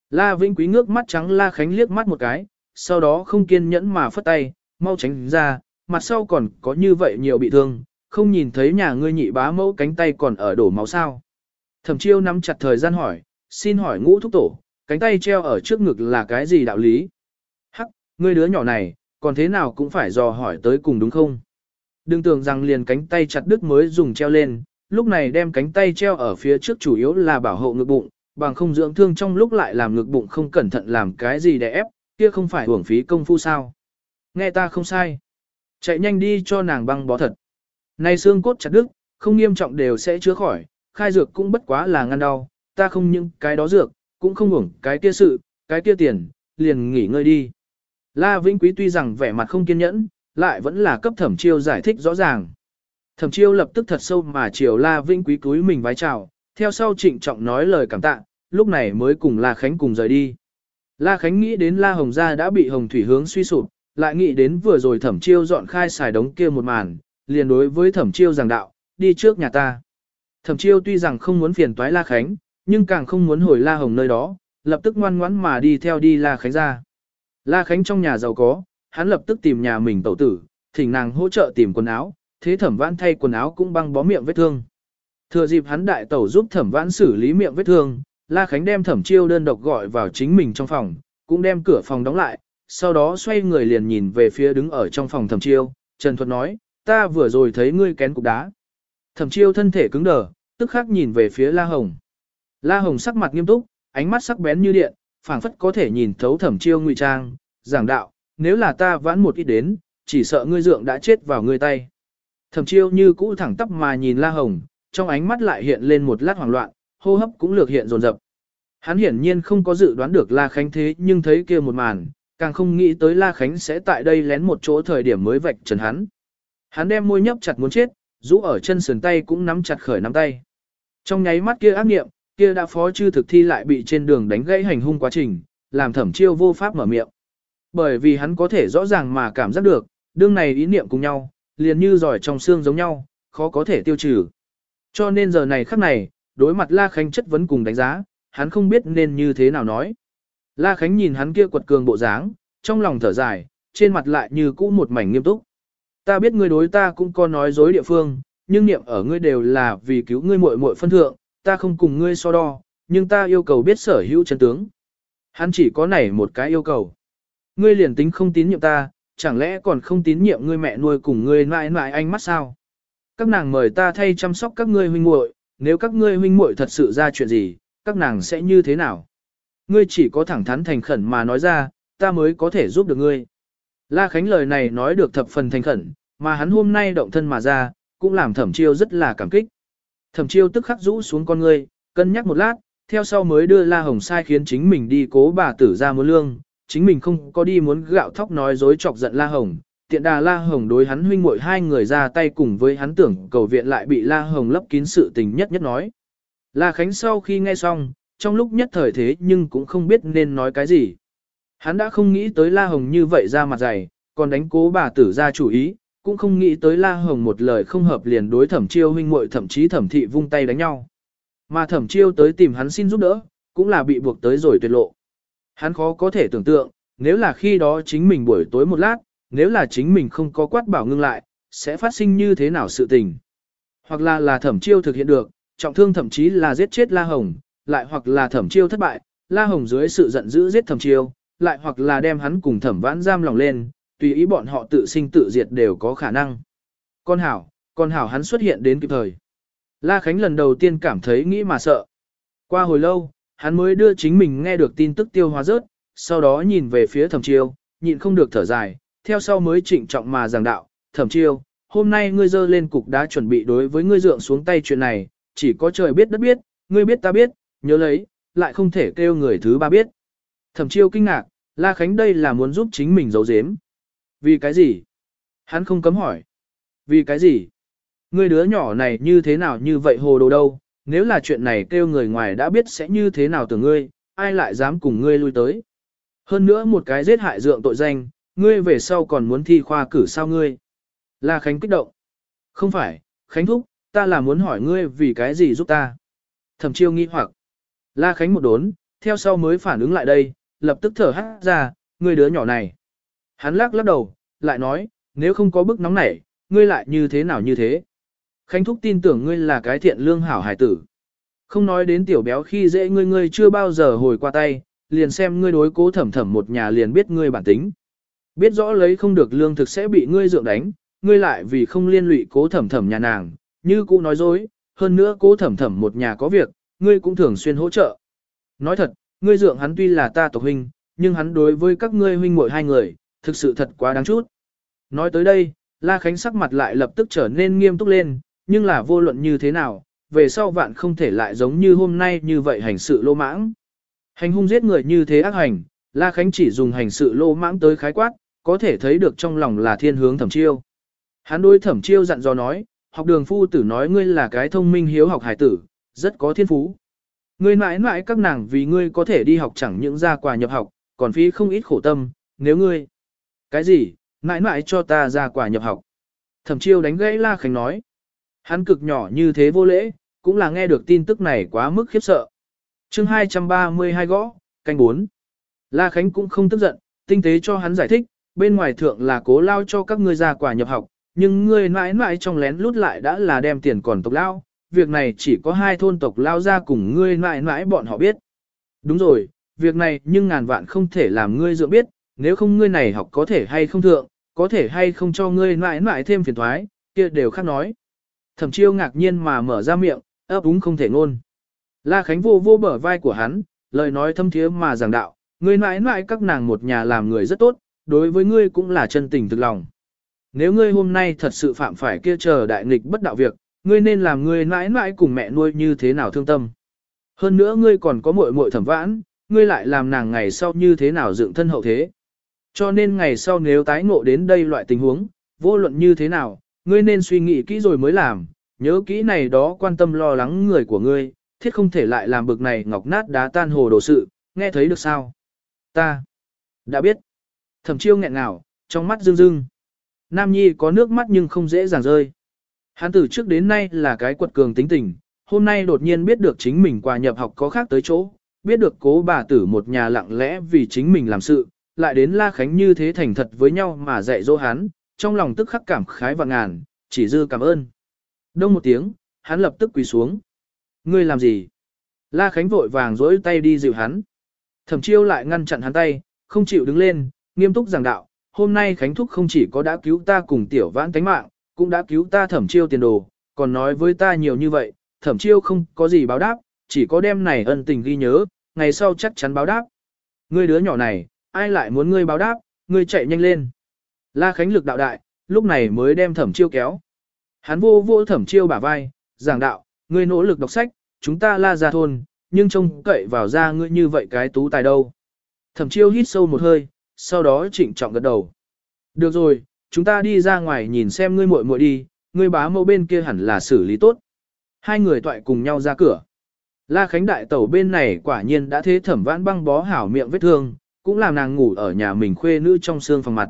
La Vĩnh Quý ngước mắt trắng La Khánh liếc mắt một cái, sau đó không kiên nhẫn mà phất tay, mau tránh ra, mặt sau còn có như vậy nhiều bị thương, không nhìn thấy nhà ngươi nhị bá mẫu cánh tay còn ở đổ máu sao. Thẩm chiêu nắm chặt thời gian hỏi, xin hỏi ngũ thúc tổ, cánh tay treo ở trước ngực là cái gì đạo lý? Hắc, ngươi đứa nhỏ này, còn thế nào cũng phải dò hỏi tới cùng đúng không? Đừng tưởng rằng liền cánh tay chặt đứt mới dùng treo lên, lúc này đem cánh tay treo ở phía trước chủ yếu là bảo hộ ngực bụng, bằng không dưỡng thương trong lúc lại làm ngực bụng không cẩn thận làm cái gì để ép, kia không phải hưởng phí công phu sao. Nghe ta không sai. Chạy nhanh đi cho nàng băng bó thật. Này xương cốt chặt đứt, không nghiêm trọng đều sẽ chữa khỏi, khai dược cũng bất quá là ngăn đau, ta không những cái đó dược, cũng không hưởng cái kia sự, cái kia tiền, liền nghỉ ngơi đi. La Vĩnh Quý tuy rằng vẻ mặt không kiên nhẫn, lại vẫn là cấp thẩm chiêu giải thích rõ ràng. Thẩm chiêu lập tức thật sâu mà chiều La Vĩnh Quý cúi mình vái chào, theo sau trịnh trọng nói lời cảm tạ, lúc này mới cùng La Khánh cùng rời đi. La Khánh nghĩ đến La Hồng Gia đã bị Hồng Thủy hướng suy sụp, lại nghĩ đến vừa rồi thẩm chiêu dọn khai xài đống kia một màn, liền đối với thẩm chiêu giảng đạo, đi trước nhà ta. Thẩm chiêu tuy rằng không muốn phiền toái La Khánh, nhưng càng không muốn hồi La Hồng nơi đó, lập tức ngoan ngoãn mà đi theo đi La Khánh ra. La Khánh trong nhà giàu có, hắn lập tức tìm nhà mình tẩu tử, thỉnh nàng hỗ trợ tìm quần áo, thế thẩm vãn thay quần áo cũng băng bó miệng vết thương. Thừa dịp hắn đại tẩu giúp thẩm vãn xử lý miệng vết thương, La Khánh đem thẩm chiêu đơn độc gọi vào chính mình trong phòng, cũng đem cửa phòng đóng lại, sau đó xoay người liền nhìn về phía đứng ở trong phòng thẩm chiêu, Trần Thuật nói, ta vừa rồi thấy ngươi kén cục đá. Thẩm chiêu thân thể cứng đờ, tức khắc nhìn về phía La Hồng. La Hồng sắc mặt nghiêm túc, ánh mắt sắc bén như điện, phảng phất có thể nhìn thấu thẩm chiêu ngụy trang, giảng đạo, nếu là ta vãn một ít đến, chỉ sợ ngươi dượng đã chết vào ngươi tay. Thẩm chiêu như cũ thẳng tắp mà nhìn La Hồng, trong ánh mắt lại hiện lên một lát hoảng loạn, hô hấp cũng lược hiện dồn dập. Hắn hiển nhiên không có dự đoán được La Khánh thế nhưng thấy kia một màn, càng không nghĩ tới La Khánh sẽ tại đây lén một chỗ thời điểm mới vạch trần hắn. Hắn đem môi nhấp chặt muốn chết, rũ ở chân sườn tay cũng nắm chặt khởi nắm tay. Trong nháy mắt kia ác nghiệm, kia đã phó chư thực thi lại bị trên đường đánh gãy hành hung quá trình, làm thẩm chiêu vô pháp mở miệng. Bởi vì hắn có thể rõ ràng mà cảm giác được, đương này ý niệm cùng nhau, liền như giỏi trong xương giống nhau, khó có thể tiêu trừ. Cho nên giờ này khắc này, đối mặt La Khánh chất vấn cùng đánh giá, hắn không biết nên như thế nào nói. La Khánh nhìn hắn kia quật cường bộ dáng, trong lòng thở dài, trên mặt lại như cũ một mảnh nghiêm túc. Ta biết ngươi đối ta cũng có nói dối địa phương, nhưng niệm ở ngươi đều là vì cứu ngươi muội muội phân thượng, ta không cùng ngươi so đo, nhưng ta yêu cầu biết sở hữu chân tướng. Hắn chỉ có này một cái yêu cầu. Ngươi liền tính không tín nhiệm ta, chẳng lẽ còn không tín nhiệm ngươi mẹ nuôi cùng ngươi mãi mãi anh mắt sao? Các nàng mời ta thay chăm sóc các ngươi huynh muội, nếu các ngươi huynh muội thật sự ra chuyện gì, các nàng sẽ như thế nào? Ngươi chỉ có thẳng thắn thành khẩn mà nói ra, ta mới có thể giúp được ngươi. La Khánh lời này nói được thập phần thành khẩn, mà hắn hôm nay động thân mà ra, cũng làm thẩm chiêu rất là cảm kích. Thẩm chiêu tức khắc rũ xuống con ngươi, cân nhắc một lát, theo sau mới đưa La Hồng sai khiến chính mình đi cố bà tử ra muốn lương, chính mình không có đi muốn gạo thóc nói dối chọc giận La Hồng. Tiện đà La Hồng đối hắn huynh muội hai người ra tay cùng với hắn tưởng cầu viện lại bị La Hồng lấp kín sự tình nhất nhất nói. La Khánh sau khi nghe xong, trong lúc nhất thời thế nhưng cũng không biết nên nói cái gì. Hắn đã không nghĩ tới La Hồng như vậy ra mặt dày, còn đánh cố bà tử ra chủ ý, cũng không nghĩ tới La Hồng một lời không hợp liền đối thẩm chiêu huynh muội thậm chí thẩm thị vung tay đánh nhau. Mà thẩm chiêu tới tìm hắn xin giúp đỡ, cũng là bị buộc tới rồi tuyệt lộ. Hắn khó có thể tưởng tượng, nếu là khi đó chính mình buổi tối một lát, nếu là chính mình không có quát bảo ngưng lại, sẽ phát sinh như thế nào sự tình. Hoặc là là thẩm chiêu thực hiện được, trọng thương thậm chí là giết chết La Hồng, lại hoặc là thẩm chiêu thất bại, La Hồng dưới sự giận dữ giết thẩm chiêu, lại hoặc là đem hắn cùng thẩm vãn giam lòng lên, tùy ý bọn họ tự sinh tự diệt đều có khả năng. Con hảo, con hảo hắn xuất hiện đến kịp thời. La Khánh lần đầu tiên cảm thấy nghĩ mà sợ. Qua hồi lâu, hắn mới đưa chính mình nghe được tin tức tiêu hóa rớt, sau đó nhìn về phía thẩm chiêu, nhịn không được thở dài, theo sau mới trịnh trọng mà giảng đạo, thẩm chiêu, hôm nay ngươi dơ lên cục đã chuẩn bị đối với ngươi dượng xuống tay chuyện này, chỉ có trời biết đất biết, ngươi biết ta biết, nhớ lấy, lại không thể kêu người thứ ba biết. Thẩm chiêu kinh ngạc, La Khánh đây là muốn giúp chính mình giấu giếm. Vì cái gì? Hắn không cấm hỏi. Vì cái gì? Ngươi đứa nhỏ này như thế nào như vậy hồ đồ đâu, nếu là chuyện này kêu người ngoài đã biết sẽ như thế nào từ ngươi, ai lại dám cùng ngươi lui tới. Hơn nữa một cái giết hại dượng tội danh, ngươi về sau còn muốn thi khoa cử sao ngươi. La Khánh kích động. Không phải, Khánh Thúc, ta là muốn hỏi ngươi vì cái gì giúp ta. Thẩm chiêu nghi hoặc. La Khánh một đốn, theo sau mới phản ứng lại đây, lập tức thở hát ra, ngươi đứa nhỏ này. Hắn lắc lắc đầu, lại nói, nếu không có bức nóng nảy, ngươi lại như thế nào như thế. Khánh Thúc tin tưởng ngươi là cái thiện lương hảo hải tử. Không nói đến tiểu béo khi dễ ngươi ngươi chưa bao giờ hồi qua tay, liền xem ngươi đối cố thẩm thẩm một nhà liền biết ngươi bản tính. Biết rõ lấy không được lương thực sẽ bị ngươi dượng đánh, ngươi lại vì không liên lụy cố thẩm thẩm nhà nàng, như cũ nói dối, hơn nữa cố thẩm thẩm một nhà có việc, ngươi cũng thường xuyên hỗ trợ. Nói thật, ngươi dượng hắn tuy là ta tộc huynh, nhưng hắn đối với các ngươi huynh muội hai người, thực sự thật quá đáng chút. Nói tới đây, La Khánh sắc mặt lại lập tức trở nên nghiêm túc lên, nhưng là vô luận như thế nào, về sau vạn không thể lại giống như hôm nay như vậy hành sự lô mãng. Hành hung giết người như thế ác hành, La Khánh chỉ dùng hành sự lô mãng tới khái quát, có thể thấy được trong lòng là thiên hướng thẩm chiêu. Hắn đối thẩm chiêu dặn dò nói, học đường phu tử nói ngươi là cái thông minh hiếu học hải tử, rất có thiên phú. Ngươi mãi mãi các nàng vì ngươi có thể đi học chẳng những ra quà nhập học, còn phí không ít khổ tâm, nếu ngươi. Cái gì, mãi mãi cho ta ra quà nhập học. Thẩm chiêu đánh gãy La Khánh nói. Hắn cực nhỏ như thế vô lễ, cũng là nghe được tin tức này quá mức khiếp sợ. chương 232 gõ, canh 4. La Khánh cũng không tức giận, tinh tế cho hắn giải thích, bên ngoài thượng là cố lao cho các ngươi ra quả nhập học, nhưng ngươi mãi mãi trong lén lút lại đã là đem tiền còn tộc lao, việc này chỉ có hai thôn tộc lao ra cùng ngươi mãi mãi bọn họ biết. Đúng rồi, việc này nhưng ngàn vạn không thể làm ngươi dựa biết, nếu không ngươi này học có thể hay không thượng, có thể hay không cho ngươi mãi mãi thêm phiền thoái, kia đều khác nói. Thẩm chiêu ngạc nhiên mà mở ra miệng, ấp úng không thể ngôn. La Khánh vô vô bờ vai của hắn, lời nói thâm thiế mà giảng đạo, ngươi mãi mãi các nàng một nhà làm người rất tốt, đối với ngươi cũng là chân tình thực lòng. Nếu ngươi hôm nay thật sự phạm phải kia chờ đại nghịch bất đạo việc, ngươi nên làm ngươi mãi mãi cùng mẹ nuôi như thế nào thương tâm. Hơn nữa ngươi còn có muội muội thẩm vãn, ngươi lại làm nàng ngày sau như thế nào dựng thân hậu thế. Cho nên ngày sau nếu tái ngộ đến đây loại tình huống, vô luận như thế nào, ngươi nên suy nghĩ kỹ rồi mới làm, nhớ kỹ này đó quan tâm lo lắng người của ngươi, thiết không thể lại làm bực này ngọc nát đá tan hồ đồ sự, nghe thấy được sao? Ta đã biết. Thẩm chiêu nghẹn ngào, trong mắt rưng rưng. Nam Nhi có nước mắt nhưng không dễ dàng rơi. Hắn từ trước đến nay là cái quật cường tính tình, hôm nay đột nhiên biết được chính mình qua nhập học có khác tới chỗ, biết được cố bà tử một nhà lặng lẽ vì chính mình làm sự, lại đến La Khánh như thế thành thật với nhau mà dạy dỗ hắn, trong lòng tức khắc cảm khái và ngàn, chỉ dư cảm ơn. Đông một tiếng, hắn lập tức quỳ xuống. Ngươi làm gì? La Khánh vội vàng dỗi tay đi dịu hắn. Thẩm chiêu lại ngăn chặn hắn tay, không chịu đứng lên, nghiêm túc giảng đạo. Hôm nay Khánh Thúc không chỉ có đã cứu ta cùng tiểu vãn tánh mạng, cũng đã cứu ta thẩm chiêu tiền đồ, còn nói với ta nhiều như vậy, thẩm chiêu không có gì báo đáp, chỉ có đem này ân tình ghi nhớ, ngày sau chắc chắn báo đáp. Ngươi đứa nhỏ này, ai lại muốn ngươi báo đáp, ngươi chạy nhanh lên. La Khánh lực đạo đại, lúc này mới đem thẩm chiêu kéo. Hắn vô vô thẩm chiêu bả vai, giảng đạo, ngươi nỗ lực đọc sách, chúng ta la ra thôn, nhưng trông cậy vào ra ngươi như vậy cái tú tài đâu. Thẩm chiêu hít sâu một hơi, sau đó trịnh trọng gật đầu. Được rồi, chúng ta đi ra ngoài nhìn xem ngươi muội muội đi, ngươi bá mẫu bên kia hẳn là xử lý tốt. Hai người toại cùng nhau ra cửa. La Khánh đại tẩu bên này quả nhiên đã thế thẩm vãn băng bó hảo miệng vết thương, cũng làm nàng ngủ ở nhà mình khuê nữ trong xương phòng mặt.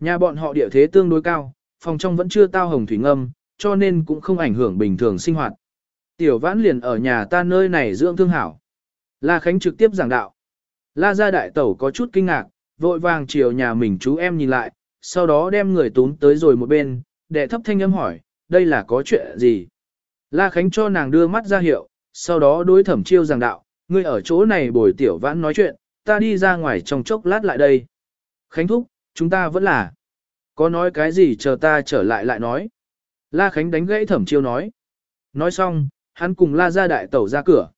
Nhà bọn họ địa thế tương đối cao, phòng trong vẫn chưa tao hồng thủy ngâm, cho nên cũng không ảnh hưởng bình thường sinh hoạt. Tiểu vãn liền ở nhà ta nơi này dưỡng thương hảo. La Khánh trực tiếp giảng đạo. La gia đại tẩu có chút kinh ngạc, vội vàng chiều nhà mình chú em nhìn lại, sau đó đem người tún tới rồi một bên, đệ thấp thanh âm hỏi, đây là có chuyện gì? La Khánh cho nàng đưa mắt ra hiệu, sau đó đối thẩm chiêu giảng đạo, ngươi ở chỗ này bồi tiểu vãn nói chuyện, ta đi ra ngoài trong chốc lát lại đây. Khánh thúc, chúng ta vẫn là. Có nói cái gì chờ ta trở lại lại nói. La Khánh đánh gãy thẩm chiêu nói. Nói xong, hắn cùng La ra đại tẩu ra cửa.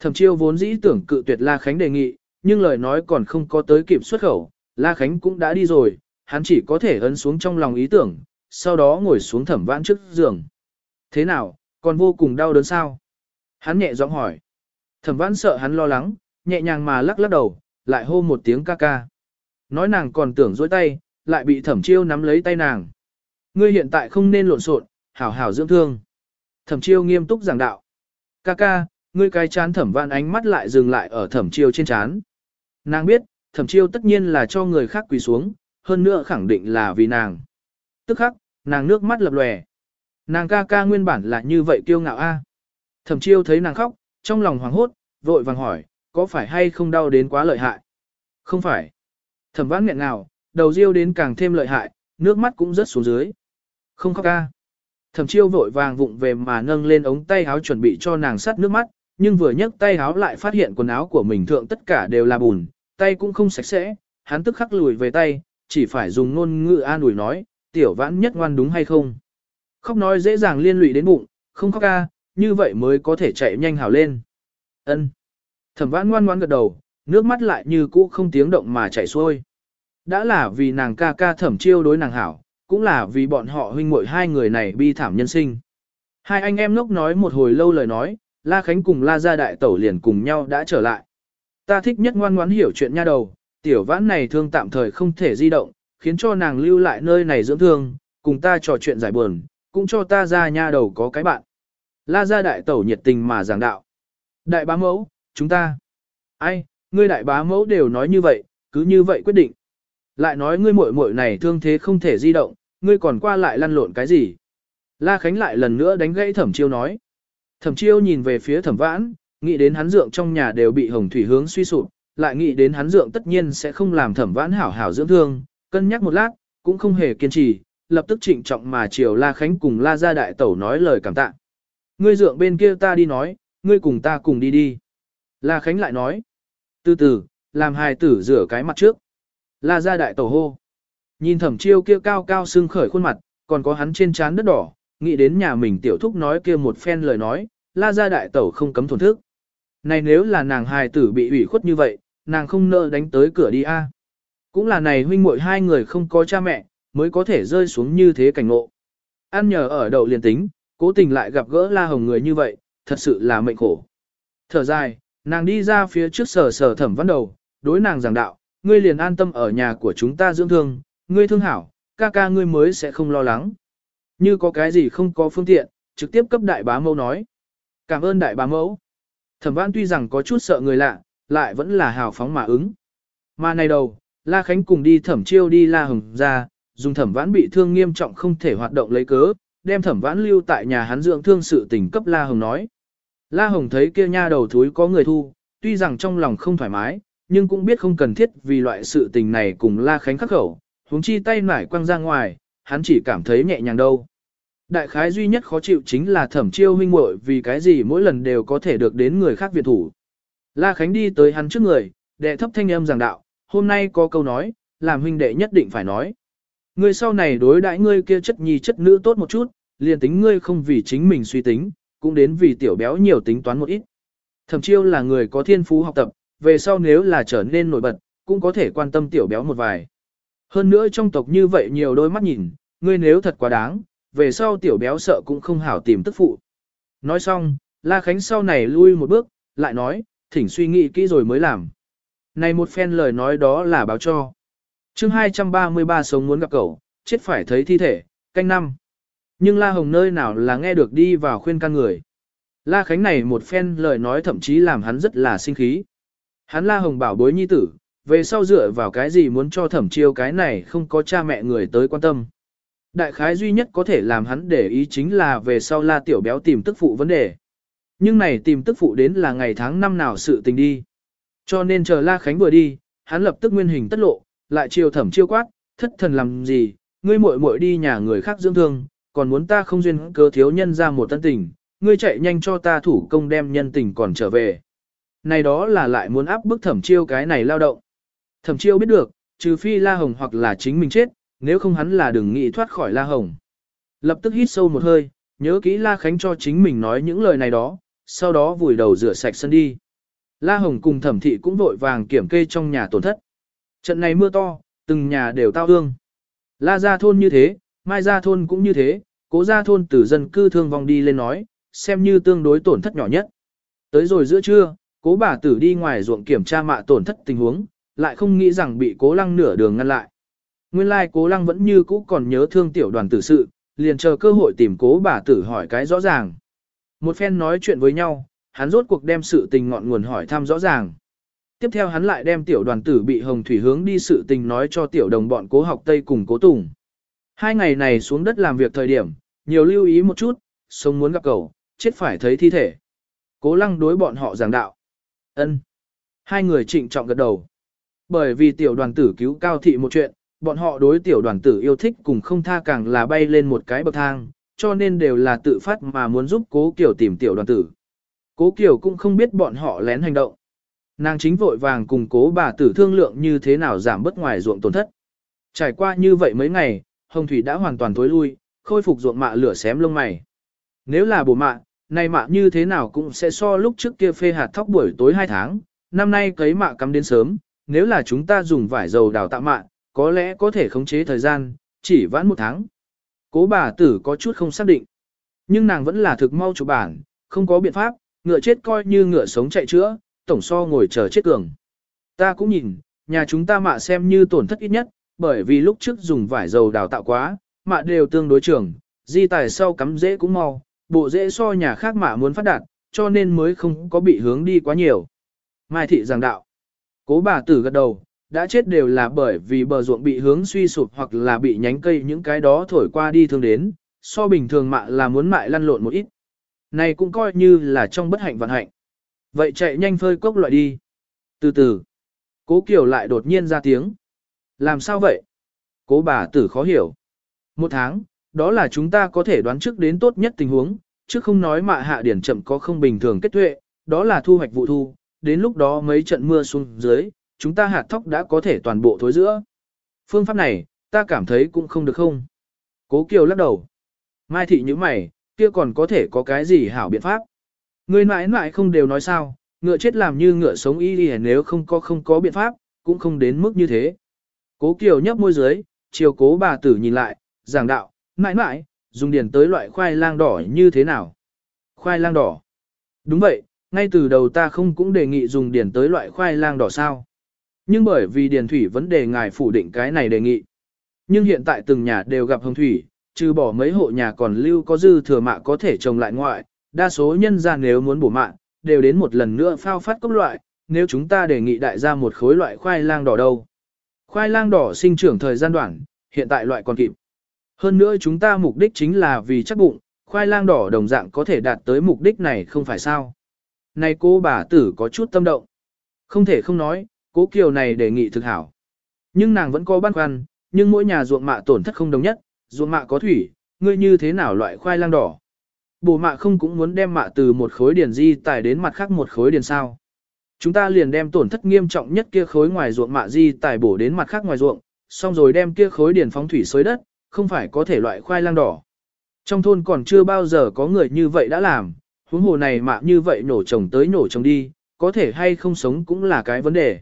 Thẩm chiêu vốn dĩ tưởng cự tuyệt La Khánh đề nghị, nhưng lời nói còn không có tới kịp xuất khẩu, La Khánh cũng đã đi rồi, hắn chỉ có thể ấn xuống trong lòng ý tưởng, sau đó ngồi xuống thẩm vãn trước giường. Thế nào, còn vô cùng đau đớn sao? Hắn nhẹ giọng hỏi. Thẩm vãn sợ hắn lo lắng, nhẹ nhàng mà lắc lắc đầu, lại hô một tiếng ca ca. Nói nàng còn tưởng dối tay, lại bị thẩm chiêu nắm lấy tay nàng. Ngươi hiện tại không nên lộn xộn, hảo hảo dưỡng thương. Thẩm chiêu nghiêm túc giảng đạo. Ca ca, ngươi cái chán thẩm vãn ánh mắt lại dừng lại ở thẩm chiêu trên chán. Nàng biết, thẩm chiêu tất nhiên là cho người khác quỳ xuống, hơn nữa khẳng định là vì nàng. Tức khắc, nàng nước mắt lập lòe. Nàng ca ca nguyên bản là như vậy kiêu ngạo a. À? Thẩm chiêu thấy nàng khóc, trong lòng hoảng hốt, vội vàng hỏi, có phải hay không đau đến quá lợi hại? Không phải. Thẩm vãn nghẹn ngào, đầu riêu đến càng thêm lợi hại, nước mắt cũng rớt xuống dưới. Không khóc ca. Thẩm chiêu vội vàng vụng về mà nâng lên ống tay áo chuẩn bị cho nàng sắt nước mắt, nhưng vừa nhấc tay áo lại phát hiện quần áo của mình thượng tất cả đều là bùn, tay cũng không sạch sẽ, hắn tức khắc lùi về tay, chỉ phải dùng ngôn ngữ an ủi nói, tiểu vãn nhất ngoan đúng hay không. Khóc nói dễ dàng liên lụy đến bụng, không khóc ca, như vậy mới có thể chạy nhanh hảo lên. Ân. Thẩm vãn ngoan ngoan gật đầu, nước mắt lại như cũ không tiếng động mà chảy xuôi. Đã là vì nàng ca ca thẩm chiêu đối nàng hảo, cũng là vì bọn họ huynh muội hai người này bi thảm nhân sinh. Hai anh em ngốc nói một hồi lâu lời nói, La Khánh cùng La Gia Đại Tẩu liền cùng nhau đã trở lại. Ta thích nhất ngoan ngoãn hiểu chuyện nha đầu, tiểu vãn này thương tạm thời không thể di động, khiến cho nàng lưu lại nơi này dưỡng thương, cùng ta trò chuyện giải buồn, cũng cho ta ra nha đầu có cái bạn. La Gia Đại Tẩu nhiệt tình mà giảng đạo. Đại bá mẫu, chúng ta. Ai, ngươi đại bá mẫu đều nói như vậy, cứ như vậy quyết định. Lại nói ngươi muội muội này thương thế không thể di động, ngươi còn qua lại lăn lộn cái gì. La Khánh lại lần nữa đánh gãy thẩm chiêu nói. Thẩm chiêu nhìn về phía thẩm vãn, nghĩ đến hắn dượng trong nhà đều bị hồng thủy hướng suy sụp, lại nghĩ đến hắn dượng tất nhiên sẽ không làm thẩm vãn hảo hảo dưỡng thương, cân nhắc một lát, cũng không hề kiên trì, lập tức trịnh trọng mà chiều La Khánh cùng La Gia Đại Tẩu nói lời cảm tạ. Ngươi dượng bên kia ta đi nói, ngươi cùng ta cùng đi đi. La Khánh lại nói. Từ từ, làm hài tử rửa cái mặt trước. La Gia Đại Tẩu hô. Nhìn thẩm chiêu kia cao cao sưng khởi khuôn mặt, còn có hắn trên trán đất đỏ, nghĩ đến nhà mình tiểu thúc nói kia một phen lời nói, La Gia Đại Tẩu không cấm thổn thức. Này nếu là nàng hài tử bị ủy khuất như vậy, nàng không nỡ đánh tới cửa đi a. Cũng là này huynh muội hai người không có cha mẹ, mới có thể rơi xuống như thế cảnh ngộ. Ăn nhờ ở đậu liền tính, cố tình lại gặp gỡ La Hồng người như vậy, thật sự là mệnh khổ. Thở dài, nàng đi ra phía trước sở sở thẩm văn đầu, đối nàng giảng đạo, ngươi liền an tâm ở nhà của chúng ta dưỡng thương, ngươi thương hảo, ca ca ngươi mới sẽ không lo lắng. Như có cái gì không có phương tiện, trực tiếp cấp đại bá mẫu nói. Cảm ơn đại bá mẫu. Thẩm vãn tuy rằng có chút sợ người lạ, lại vẫn là hào phóng mà ứng. Mà này đầu, La Khánh cùng đi thẩm chiêu đi La Hồng ra, dùng thẩm vãn bị thương nghiêm trọng không thể hoạt động lấy cớ, đem thẩm vãn lưu tại nhà hắn dưỡng thương sự tình cấp La Hồng nói. La Hồng thấy kia nha đầu thúi có người thu, tuy rằng trong lòng không thoải mái, nhưng cũng biết không cần thiết vì loại sự tình này cùng La Khánh khắc khẩu, huống chi tay nải quăng ra ngoài, hắn chỉ cảm thấy nhẹ nhàng đâu. Đại khái duy nhất khó chịu chính là thẩm chiêu huynh muội vì cái gì mỗi lần đều có thể được đến người khác viện thủ. La Khánh đi tới hắn trước người, đệ thấp thanh âm giảng đạo, hôm nay có câu nói, làm huynh đệ nhất định phải nói. Ngươi sau này đối đãi ngươi kia chất nhi chất nữ tốt một chút, liền tính ngươi không vì chính mình suy tính, cũng đến vì tiểu béo nhiều tính toán một ít. Thẩm chiêu là người có thiên phú học tập, về sau nếu là trở nên nổi bật, cũng có thể quan tâm tiểu béo một vài. Hơn nữa trong tộc như vậy nhiều đôi mắt nhìn, ngươi nếu thật quá đáng, về sau tiểu béo sợ cũng không hảo tìm tức phụ. Nói xong, La Khánh sau này lui một bước, lại nói, thỉnh suy nghĩ kỹ rồi mới làm. Này một phen lời nói đó là báo cho. chương 233 sống muốn gặp cậu, chết phải thấy thi thể, canh năm. Nhưng La Hồng nơi nào là nghe được đi vào khuyên can người. La Khánh này một phen lời nói thậm chí làm hắn rất là sinh khí. Hắn La Hồng bảo bối nhi tử, về sau dựa vào cái gì muốn cho thẩm chiêu cái này không có cha mẹ người tới quan tâm. Đại khái duy nhất có thể làm hắn để ý chính là về sau La Tiểu Béo tìm tức phụ vấn đề. Nhưng này tìm tức phụ đến là ngày tháng năm nào sự tình đi. Cho nên chờ La Khánh vừa đi, hắn lập tức nguyên hình tất lộ, lại chiều thẩm chiêu quát, thất thần làm gì, ngươi muội muội đi nhà người khác dưỡng thương, còn muốn ta không duyên cơ thiếu nhân ra một tân tình, ngươi chạy nhanh cho ta thủ công đem nhân tình còn trở về. Này đó là lại muốn áp bức thẩm chiêu cái này lao động. Thẩm chiêu biết được, trừ phi La Hồng hoặc là chính mình chết, nếu không hắn là đừng nghĩ thoát khỏi La Hồng. Lập tức hít sâu một hơi, nhớ kỹ La Khánh cho chính mình nói những lời này đó, sau đó vùi đầu rửa sạch sân đi. La Hồng cùng thẩm thị cũng vội vàng kiểm kê trong nhà tổn thất. Trận này mưa to, từng nhà đều tao ương. La gia thôn như thế, Mai gia thôn cũng như thế, cố gia thôn từ dân cư thương vong đi lên nói, xem như tương đối tổn thất nhỏ nhất. Tới rồi giữa trưa, cố bà tử đi ngoài ruộng kiểm tra mạ tổn thất tình huống, lại không nghĩ rằng bị cố lăng nửa đường ngăn lại. Nguyên lai like cố lăng vẫn như cũ còn nhớ thương tiểu đoàn tử sự, liền chờ cơ hội tìm cố bà tử hỏi cái rõ ràng. Một phen nói chuyện với nhau, hắn rốt cuộc đem sự tình ngọn nguồn hỏi thăm rõ ràng. Tiếp theo hắn lại đem tiểu đoàn tử bị hồng thủy hướng đi sự tình nói cho tiểu đồng bọn cố học Tây cùng cố Tùng. Hai ngày này xuống đất làm việc thời điểm, nhiều lưu ý một chút, sống muốn gặp cầu, chết phải thấy thi thể. Cố lăng đối bọn họ giảng đạo. ân Hai người trịnh trọng gật đầu. Bởi vì tiểu đoàn tử cứu cao thị một chuyện, bọn họ đối tiểu đoàn tử yêu thích cùng không tha càng là bay lên một cái bậc thang, cho nên đều là tự phát mà muốn giúp cố kiểu tìm tiểu đoàn tử. Cố kiểu cũng không biết bọn họ lén hành động. Nàng chính vội vàng cùng cố bà tử thương lượng như thế nào giảm bớt ngoài ruộng tổn thất. Trải qua như vậy mấy ngày, hồng thủy đã hoàn toàn tối lui, khôi phục ruộng mạ lửa xém lông mày. Nếu là bổ mạ, này mạ như thế nào cũng sẽ so lúc trước kia phê hạt thóc buổi tối 2 tháng, năm nay cấy mạ cắm đến sớm, nếu là chúng ta dùng vải dầu đào tạo mạng, có lẽ có thể khống chế thời gian, chỉ vãn một tháng. Cố bà tử có chút không xác định, nhưng nàng vẫn là thực mau chủ bản, không có biện pháp, ngựa chết coi như ngựa sống chạy chữa, tổng so ngồi chờ chết cường. Ta cũng nhìn, nhà chúng ta mạ xem như tổn thất ít nhất, bởi vì lúc trước dùng vải dầu đào tạo quá, mạ đều tương đối trưởng, di tài sau cắm dễ cũng mau, bộ dễ so nhà khác mạ muốn phát đạt, cho nên mới không có bị hướng đi quá nhiều. Mai thị giảng đạo. Cố bà tử gật đầu, đã chết đều là bởi vì bờ ruộng bị hướng suy sụp hoặc là bị nhánh cây những cái đó thổi qua đi thương đến, so bình thường mạ là muốn mại lăn lộn một ít. Này cũng coi như là trong bất hạnh vận hạnh. Vậy chạy nhanh phơi cốc loại đi. Từ từ, cố Kiều lại đột nhiên ra tiếng. Làm sao vậy? Cố bà tử khó hiểu. Một tháng, đó là chúng ta có thể đoán trước đến tốt nhất tình huống, chứ không nói mạ hạ điển chậm có không bình thường kết tuệ, đó là thu hoạch vụ thu, đến lúc đó mấy trận mưa xuống dưới, chúng ta hạt thóc đã có thể toàn bộ thối giữa. Phương pháp này, ta cảm thấy cũng không được không. Cố Kiều lắc đầu. Mai thị như mày, kia còn có thể có cái gì hảo biện pháp. Người mãi mãi không đều nói sao, ngựa chết làm như ngựa sống y đi nếu không có không có biện pháp, cũng không đến mức như thế. Cố Kiều nhấp môi dưới, chiều cố bà tử nhìn lại, giảng đạo, mãi mãi, dùng điền tới loại khoai lang đỏ như thế nào? Khoai lang đỏ. Đúng vậy, ngay từ đầu ta không cũng đề nghị dùng điền tới loại khoai lang đỏ sao. Nhưng bởi vì điền thủy vấn đề ngài phủ định cái này đề nghị. Nhưng hiện tại từng nhà đều gặp hồng thủy, trừ bỏ mấy hộ nhà còn lưu có dư thừa mạ có thể trồng lại ngoại, đa số nhân ra nếu muốn bổ mạ, đều đến một lần nữa phao phát cốc loại, nếu chúng ta đề nghị đại gia một khối loại khoai lang đỏ đâu. Khoai lang đỏ sinh trưởng thời gian đoạn, hiện tại loại còn kịp. Hơn nữa chúng ta mục đích chính là vì chắc bụng, khoai lang đỏ đồng dạng có thể đạt tới mục đích này không phải sao nay cô bà tử có chút tâm động. Không thể không nói, cố kiều này đề nghị thực hảo. Nhưng nàng vẫn có băn khoăn, nhưng mỗi nhà ruộng mạ tổn thất không đồng nhất, ruộng mạ có thủy, ngươi như thế nào loại khoai lang đỏ. Bổ mạ không cũng muốn đem mạ từ một khối điền di tải đến mặt khác một khối điền sao. Chúng ta liền đem tổn thất nghiêm trọng nhất kia khối ngoài ruộng mạ di tải bổ đến mặt khác ngoài ruộng, xong rồi đem kia khối điền phóng thủy xới đất, không phải có thể loại khoai lang đỏ. Trong thôn còn chưa bao giờ có người như vậy đã làm, huống hồ này mạ như vậy nổ trồng tới nổ trồng đi, có thể hay không sống cũng là cái vấn đề.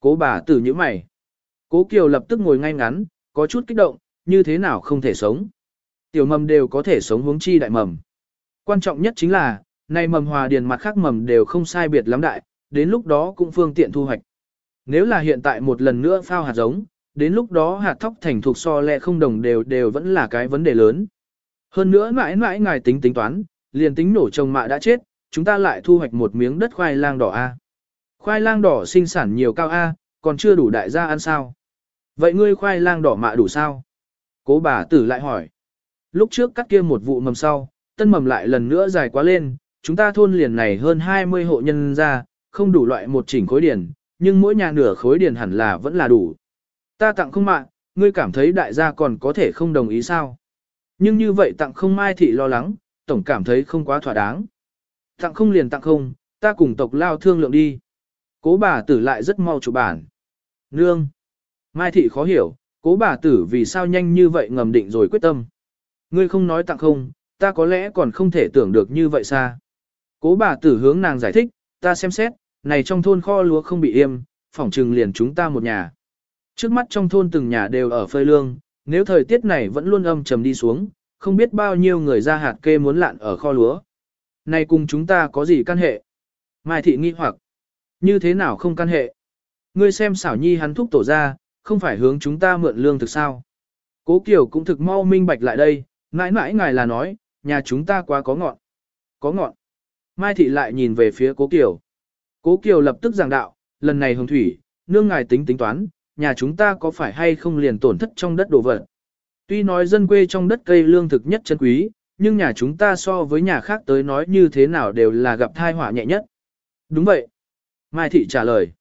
Cố bà tử như mày. Cố Kiều lập tức ngồi ngay ngắn, có chút kích động, như thế nào không thể sống. Tiểu mầm đều có thể sống huống chi đại mầm. Quan trọng nhất chính là, này mầm hòa điền mặt khác mầm đều không sai biệt lắm đại, đến lúc đó cũng phương tiện thu hoạch. Nếu là hiện tại một lần nữa phao hạt giống, đến lúc đó hạt thóc thành thuộc so lẹ không đồng đều đều vẫn là cái vấn đề lớn. Hơn nữa mãi mãi ngài tính tính toán, liền tính nổ trồng mạ đã chết, chúng ta lại thu hoạch một miếng đất khoai lang đỏ A. Khoai lang đỏ sinh sản nhiều cao A, còn chưa đủ đại gia ăn sao. Vậy ngươi khoai lang đỏ mạ đủ sao? Cố bà tử lại hỏi. Lúc trước cắt kia một vụ mầm sau, tân mầm lại lần nữa dài quá lên, chúng ta thôn liền này hơn 20 hộ nhân ra, không đủ loại một chỉnh khối điển, nhưng mỗi nhà nửa khối điển hẳn là vẫn là đủ. Ta tặng không mạ, ngươi cảm thấy đại gia còn có thể không đồng ý sao? Nhưng như vậy tặng không mai thị lo lắng, tổng cảm thấy không quá thỏa đáng. Tặng không liền tặng không, ta cùng tộc lao thương lượng đi. Cố bà tử lại rất mau chủ bản. Nương. Mai thị khó hiểu, cố bà tử vì sao nhanh như vậy ngầm định rồi quyết tâm. Ngươi không nói tặng không, ta có lẽ còn không thể tưởng được như vậy xa. Cố bà tử hướng nàng giải thích, ta xem xét, này trong thôn kho lúa không bị im, phỏng trừng liền chúng ta một nhà. Trước mắt trong thôn từng nhà đều ở phơi lương, nếu thời tiết này vẫn luôn âm trầm đi xuống, không biết bao nhiêu người ra hạt kê muốn lạn ở kho lúa. Này cùng chúng ta có gì căn hệ? Mai thị nghi hoặc, như thế nào không căn hệ? Ngươi xem xảo nhi hắn thúc tổ ra, không phải hướng chúng ta mượn lương thực sao? Cố Kiều cũng thực mau minh bạch lại đây, mãi mãi ngài là nói, nhà chúng ta quá có ngọn. Có ngọn. Mai thị lại nhìn về phía Cố Kiều. Cố Kiều lập tức giảng đạo, lần này hồng thủy, nương ngài tính tính toán, nhà chúng ta có phải hay không liền tổn thất trong đất đồ vật. Tuy nói dân quê trong đất cây lương thực nhất chân quý, nhưng nhà chúng ta so với nhà khác tới nói như thế nào đều là gặp thai họa nhẹ nhất. Đúng vậy. Mai Thị trả lời.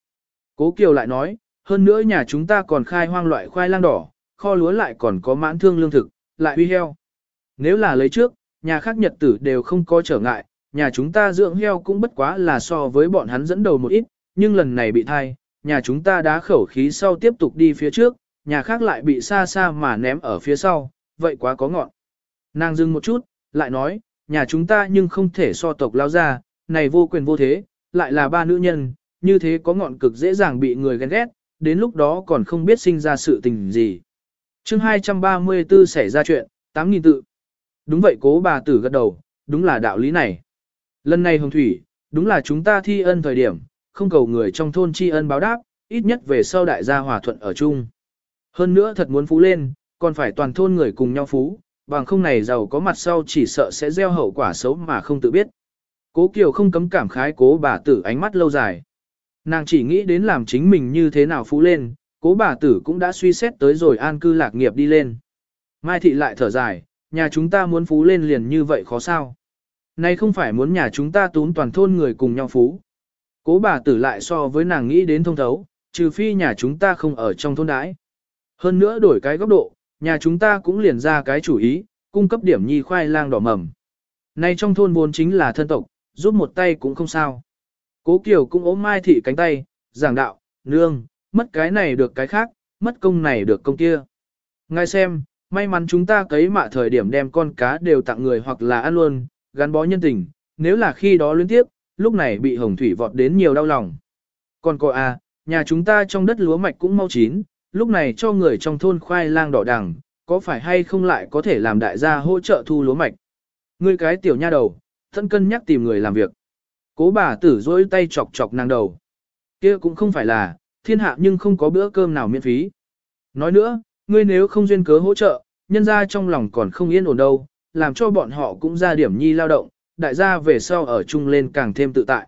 Cố Kiều lại nói, hơn nữa nhà chúng ta còn khai hoang loại khoai lang đỏ, kho lúa lại còn có mãn thương lương thực, lại huy heo. Nếu là lấy trước, nhà khác nhật tử đều không có trở ngại, nhà chúng ta dưỡng heo cũng bất quá là so với bọn hắn dẫn đầu một ít, nhưng lần này bị thai, nhà chúng ta đá khẩu khí sau tiếp tục đi phía trước, nhà khác lại bị xa xa mà ném ở phía sau, vậy quá có ngọn. Nàng dừng một chút, lại nói, nhà chúng ta nhưng không thể so tộc lao ra, này vô quyền vô thế, lại là ba nữ nhân, như thế có ngọn cực dễ dàng bị người ghen ghét, đến lúc đó còn không biết sinh ra sự tình gì. chương 234 xảy ra chuyện, 8.000 tự. Đúng vậy cố bà tử gật đầu, đúng là đạo lý này. Lần này hồng thủy, đúng là chúng ta thi ân thời điểm, không cầu người trong thôn tri ân báo đáp, ít nhất về sau đại gia hòa thuận ở chung. Hơn nữa thật muốn phú lên, còn phải toàn thôn người cùng nhau phú, bằng không này giàu có mặt sau chỉ sợ sẽ gieo hậu quả xấu mà không tự biết. Cố Kiều không cấm cảm khái cố bà tử ánh mắt lâu dài. Nàng chỉ nghĩ đến làm chính mình như thế nào phú lên, cố bà tử cũng đã suy xét tới rồi an cư lạc nghiệp đi lên. Mai thị lại thở dài, nhà chúng ta muốn phú lên liền như vậy khó sao. Này không phải muốn nhà chúng ta tún toàn thôn người cùng nhau phú. Cố bà tử lại so với nàng nghĩ đến thông thấu, trừ phi nhà chúng ta không ở trong thôn đãi. Hơn nữa đổi cái góc độ, nhà chúng ta cũng liền ra cái chủ ý, cung cấp điểm nhi khoai lang đỏ mầm. Này trong thôn vốn chính là thân tộc, giúp một tay cũng không sao. Cố Kiều cũng ốm Mai Thị cánh tay, giảng đạo, nương, mất cái này được cái khác, mất công này được công kia. Ngài xem, may mắn chúng ta cấy mạ thời điểm đem con cá đều tặng người hoặc là ăn luôn, gắn bó nhân tình, nếu là khi đó liên tiếp, lúc này bị hồng thủy vọt đến nhiều đau lòng. Còn cô à, nhà chúng ta trong đất lúa mạch cũng mau chín, lúc này cho người trong thôn khoai lang đỏ đằng, có phải hay không lại có thể làm đại gia hỗ trợ thu lúa mạch. Ngươi cái tiểu nha đầu, thân cân nhắc tìm người làm việc. Cố bà tử dối tay chọc chọc nàng đầu. kia cũng không phải là, thiên hạ nhưng không có bữa cơm nào miễn phí. Nói nữa, ngươi nếu không duyên cớ hỗ trợ, nhân ra trong lòng còn không yên ổn đâu, làm cho bọn họ cũng ra điểm nhi lao động, đại gia về sau ở chung lên càng thêm tự tại.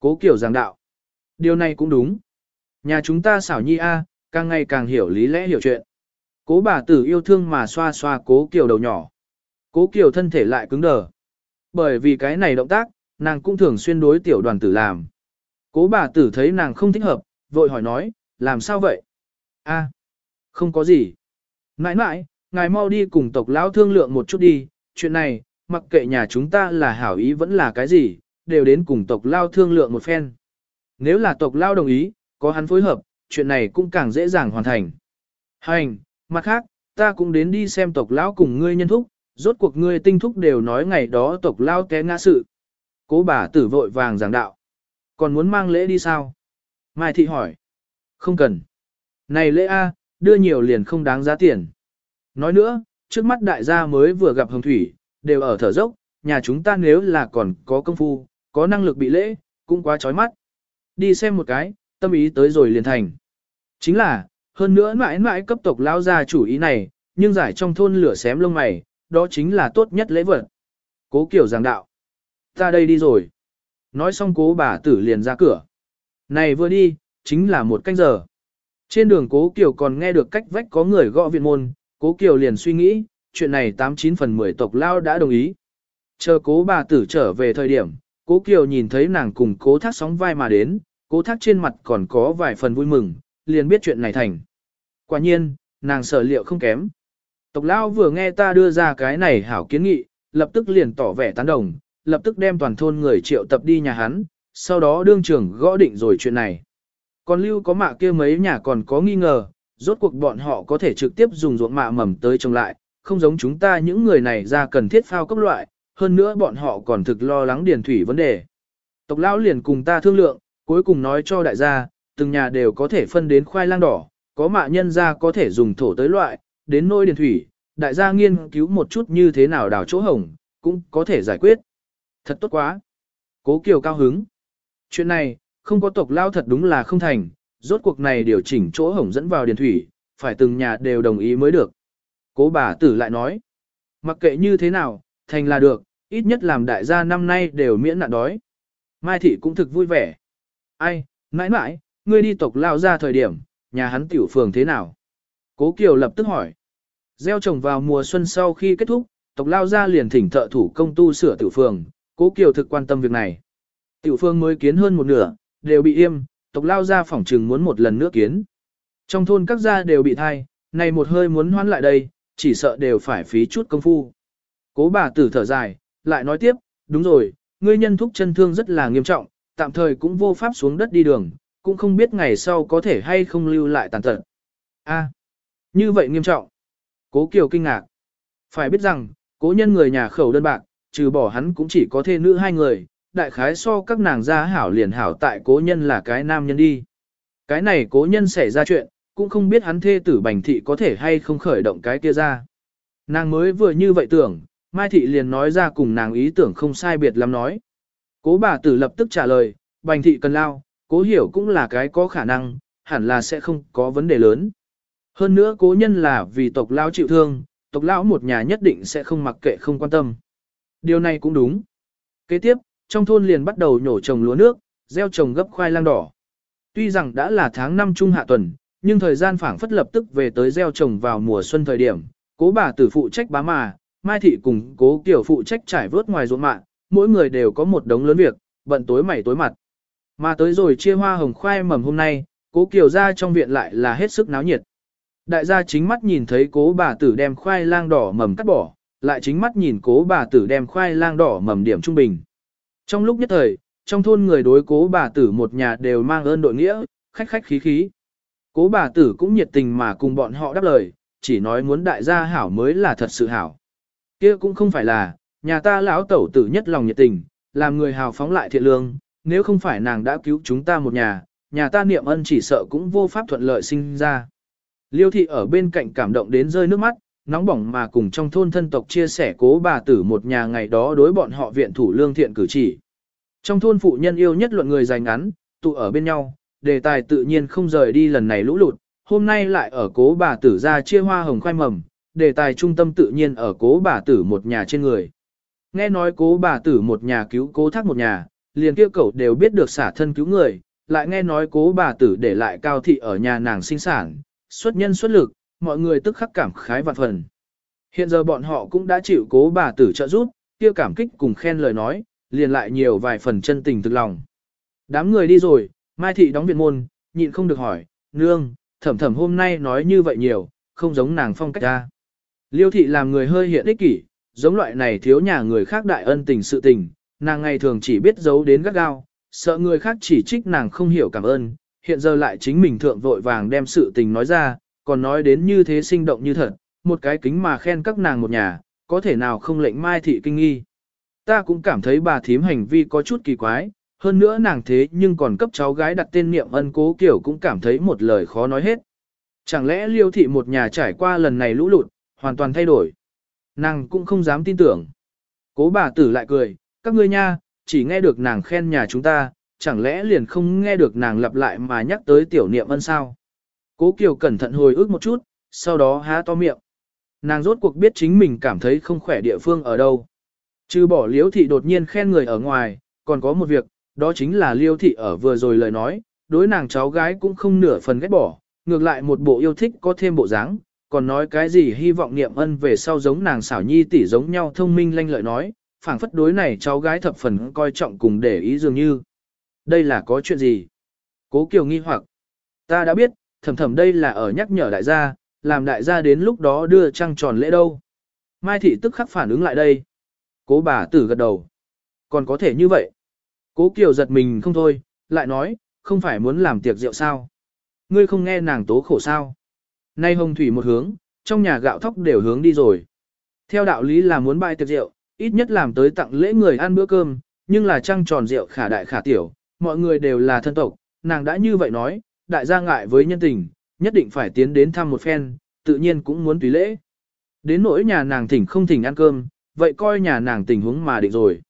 Cố kiểu giảng đạo. Điều này cũng đúng. Nhà chúng ta xảo nhi A, càng ngày càng hiểu lý lẽ hiểu chuyện. Cố bà tử yêu thương mà xoa xoa cố kiều đầu nhỏ. Cố kiều thân thể lại cứng đờ. Bởi vì cái này động tác, nàng cũng thường xuyên đối tiểu đoàn tử làm. Cố bà tử thấy nàng không thích hợp, vội hỏi nói, làm sao vậy? A, không có gì. Nãi nãi, Ngài mau đi cùng tộc lão thương lượng một chút đi, chuyện này, mặc kệ nhà chúng ta là hảo ý vẫn là cái gì, đều đến cùng tộc lao thương lượng một phen. Nếu là tộc lao đồng ý, có hắn phối hợp, chuyện này cũng càng dễ dàng hoàn thành. Hành, mặt khác, ta cũng đến đi xem tộc lão cùng ngươi nhân thúc, rốt cuộc ngươi tinh thúc đều nói ngày đó tộc lão té ngã sự. Cố bà tử vội vàng giảng đạo. Còn muốn mang lễ đi sao? Mai thị hỏi. Không cần. Này lễ A, đưa nhiều liền không đáng giá tiền. Nói nữa, trước mắt đại gia mới vừa gặp hồng thủy, đều ở thở dốc, nhà chúng ta nếu là còn có công phu, có năng lực bị lễ, cũng quá chói mắt. Đi xem một cái, tâm ý tới rồi liền thành. Chính là, hơn nữa mãi mãi cấp tộc lao ra chủ ý này, nhưng giải trong thôn lửa xém lông mày, đó chính là tốt nhất lễ vật. Cố kiểu giảng đạo. Ta đây đi rồi. Nói xong cố bà tử liền ra cửa. Này vừa đi, chính là một canh giờ. Trên đường cố kiểu còn nghe được cách vách có người gõ viện môn, cố kiểu liền suy nghĩ, chuyện này 89 phần 10 tộc lao đã đồng ý. Chờ cố bà tử trở về thời điểm, cố kiều nhìn thấy nàng cùng cố thác sóng vai mà đến, cố thác trên mặt còn có vài phần vui mừng, liền biết chuyện này thành. Quả nhiên, nàng sở liệu không kém. Tộc lao vừa nghe ta đưa ra cái này hảo kiến nghị, lập tức liền tỏ vẻ tán đồng, lập tức đem toàn thôn người triệu tập đi nhà hắn, sau đó đương trưởng gõ định rồi chuyện này. Còn lưu có mạ kia mấy nhà còn có nghi ngờ, rốt cuộc bọn họ có thể trực tiếp dùng ruộng mạ mầm tới trồng lại, không giống chúng ta những người này ra cần thiết phao cấp loại, hơn nữa bọn họ còn thực lo lắng điền thủy vấn đề. Tộc lão liền cùng ta thương lượng, cuối cùng nói cho đại gia, từng nhà đều có thể phân đến khoai lang đỏ, có mạ nhân gia có thể dùng thổ tới loại, đến nôi điền thủy, đại gia nghiên cứu một chút như thế nào đào chỗ hồng, cũng có thể giải quyết. Thật tốt quá. Cố Kiều cao hứng. Chuyện này, không có tộc lao thật đúng là không thành, rốt cuộc này điều chỉnh chỗ hổng dẫn vào điền thủy, phải từng nhà đều đồng ý mới được. Cố bà tử lại nói, mặc kệ như thế nào, thành là được, ít nhất làm đại gia năm nay đều miễn nạn đói. Mai thị cũng thực vui vẻ. Ai, mãi mãi, ngươi đi tộc lao ra thời điểm, nhà hắn tiểu phường thế nào? Cố Kiều lập tức hỏi. Gieo trồng vào mùa xuân sau khi kết thúc, tộc lao ra liền thỉnh thợ thủ công tu sửa tiểu phường, Cố Kiều thực quan tâm việc này. Tiểu phường mới kiến hơn một nửa, đều bị im, tộc lao ra phỏng trừng muốn một lần nữa kiến. Trong thôn các gia đều bị thai, này một hơi muốn hoán lại đây, chỉ sợ đều phải phí chút công phu. Cố bà tử thở dài, lại nói tiếp, đúng rồi, ngươi nhân thúc chân thương rất là nghiêm trọng, tạm thời cũng vô pháp xuống đất đi đường, cũng không biết ngày sau có thể hay không lưu lại tàn tật. A, như vậy nghiêm trọng. Cố Kiều kinh ngạc. Phải biết rằng, cố nhân người nhà khẩu đơn bạc, trừ bỏ hắn cũng chỉ có thê nữ hai người, đại khái so các nàng gia hảo liền hảo tại cố nhân là cái nam nhân đi. Cái này cố nhân xảy ra chuyện, cũng không biết hắn thê tử bành thị có thể hay không khởi động cái kia ra. Nàng mới vừa như vậy tưởng, Mai thị liền nói ra cùng nàng ý tưởng không sai biệt lắm nói. Cố bà tử lập tức trả lời, bành thị cần lao, cố hiểu cũng là cái có khả năng, hẳn là sẽ không có vấn đề lớn. Hơn nữa cố nhân là vì tộc lão chịu thương, tộc lão một nhà nhất định sẽ không mặc kệ không quan tâm. Điều này cũng đúng. Kế tiếp, trong thôn liền bắt đầu nhổ trồng lúa nước, gieo trồng gấp khoai lang đỏ. Tuy rằng đã là tháng 5 trung hạ tuần, nhưng thời gian phảng phất lập tức về tới gieo trồng vào mùa xuân thời điểm, cố bà tử phụ trách bá mà, Mai Thị cùng cố kiểu phụ trách trải vớt ngoài ruộng mạng, mỗi người đều có một đống lớn việc, bận tối mày tối mặt. Mà tới rồi chia hoa hồng khoai mầm hôm nay, cố kiều ra trong viện lại là hết sức náo nhiệt. Đại gia chính mắt nhìn thấy cố bà tử đem khoai lang đỏ mầm cắt bỏ, lại chính mắt nhìn cố bà tử đem khoai lang đỏ mầm điểm trung bình. Trong lúc nhất thời, trong thôn người đối cố bà tử một nhà đều mang ơn đội nghĩa, khách khách khí khí. Cố bà tử cũng nhiệt tình mà cùng bọn họ đáp lời, chỉ nói muốn đại gia hảo mới là thật sự hảo. Kia cũng không phải là, nhà ta lão tẩu tử nhất lòng nhiệt tình, làm người hào phóng lại thiện lương, nếu không phải nàng đã cứu chúng ta một nhà, nhà ta niệm ân chỉ sợ cũng vô pháp thuận lợi sinh ra. Liêu thị ở bên cạnh cảm động đến rơi nước mắt, nóng bỏng mà cùng trong thôn thân tộc chia sẻ cố bà tử một nhà ngày đó đối bọn họ viện thủ lương thiện cử chỉ. Trong thôn phụ nhân yêu nhất luận người dài ngắn, tụ ở bên nhau, đề tài tự nhiên không rời đi lần này lũ lụt, hôm nay lại ở cố bà tử ra chia hoa hồng khoai mầm, đề tài trung tâm tự nhiên ở cố bà tử một nhà trên người. Nghe nói cố bà tử một nhà cứu cố thác một nhà, liền kia cậu đều biết được xả thân cứu người, lại nghe nói cố bà tử để lại cao thị ở nhà nàng sinh sản, xuất nhân xuất lực, mọi người tức khắc cảm khái vạn phần. Hiện giờ bọn họ cũng đã chịu cố bà tử trợ giúp, kia cảm kích cùng khen lời nói, liền lại nhiều vài phần chân tình thực lòng. Đám người đi rồi, Mai Thị đóng viện môn, nhịn không được hỏi, nương, thẩm thẩm hôm nay nói như vậy nhiều, không giống nàng phong cách ra. Liêu thị làm người hơi hiện ích kỷ, giống loại này thiếu nhà người khác đại ân tình sự tình, nàng ngày thường chỉ biết giấu đến gắt gao, sợ người khác chỉ trích nàng không hiểu cảm ơn, hiện giờ lại chính mình thượng vội vàng đem sự tình nói ra, còn nói đến như thế sinh động như thật, một cái kính mà khen các nàng một nhà, có thể nào không lệnh mai thị kinh nghi. Ta cũng cảm thấy bà thím hành vi có chút kỳ quái, hơn nữa nàng thế nhưng còn cấp cháu gái đặt tên niệm ân cố kiểu cũng cảm thấy một lời khó nói hết. Chẳng lẽ liêu thị một nhà trải qua lần này lũ lụt, hoàn toàn thay đổi. Nàng cũng không dám tin tưởng. Cố bà tử lại cười, các ngươi nha, chỉ nghe được nàng khen nhà chúng ta, chẳng lẽ liền không nghe được nàng lặp lại mà nhắc tới tiểu niệm ân sao. Cố Kiều cẩn thận hồi ức một chút, sau đó há to miệng. Nàng rốt cuộc biết chính mình cảm thấy không khỏe địa phương ở đâu. Trừ bỏ liễu thị đột nhiên khen người ở ngoài, còn có một việc, đó chính là liêu thị ở vừa rồi lời nói, đối nàng cháu gái cũng không nửa phần ghét bỏ, ngược lại một bộ yêu thích có thêm bộ dáng, còn nói cái gì hy vọng niệm ân về sau giống nàng xảo nhi tỷ giống nhau thông minh lanh lợi nói, phảng phất đối này cháu gái thập phần coi trọng cùng để ý dường như. Đây là có chuyện gì? Cố Kiều nghi hoặc. Ta đã biết, thầm thầm đây là ở nhắc nhở đại gia, làm đại gia đến lúc đó đưa trăng tròn lễ đâu. Mai thị tức khắc phản ứng lại đây. Cố bà tử gật đầu. Còn có thể như vậy. Cố Kiều giật mình không thôi, lại nói, không phải muốn làm tiệc rượu sao. Ngươi không nghe nàng tố khổ sao. Nay hồng thủy một hướng, trong nhà gạo thóc đều hướng đi rồi. Theo đạo lý là muốn bài tiệc rượu, ít nhất làm tới tặng lễ người ăn bữa cơm, nhưng là trăng tròn rượu khả đại khả tiểu, mọi người đều là thân tộc, nàng đã như vậy nói, đại gia ngại với nhân tình, nhất định phải tiến đến thăm một phen, tự nhiên cũng muốn tùy lễ. Đến nỗi nhà nàng thỉnh không thỉnh ăn cơm, vậy coi nhà nàng tình huống mà định rồi.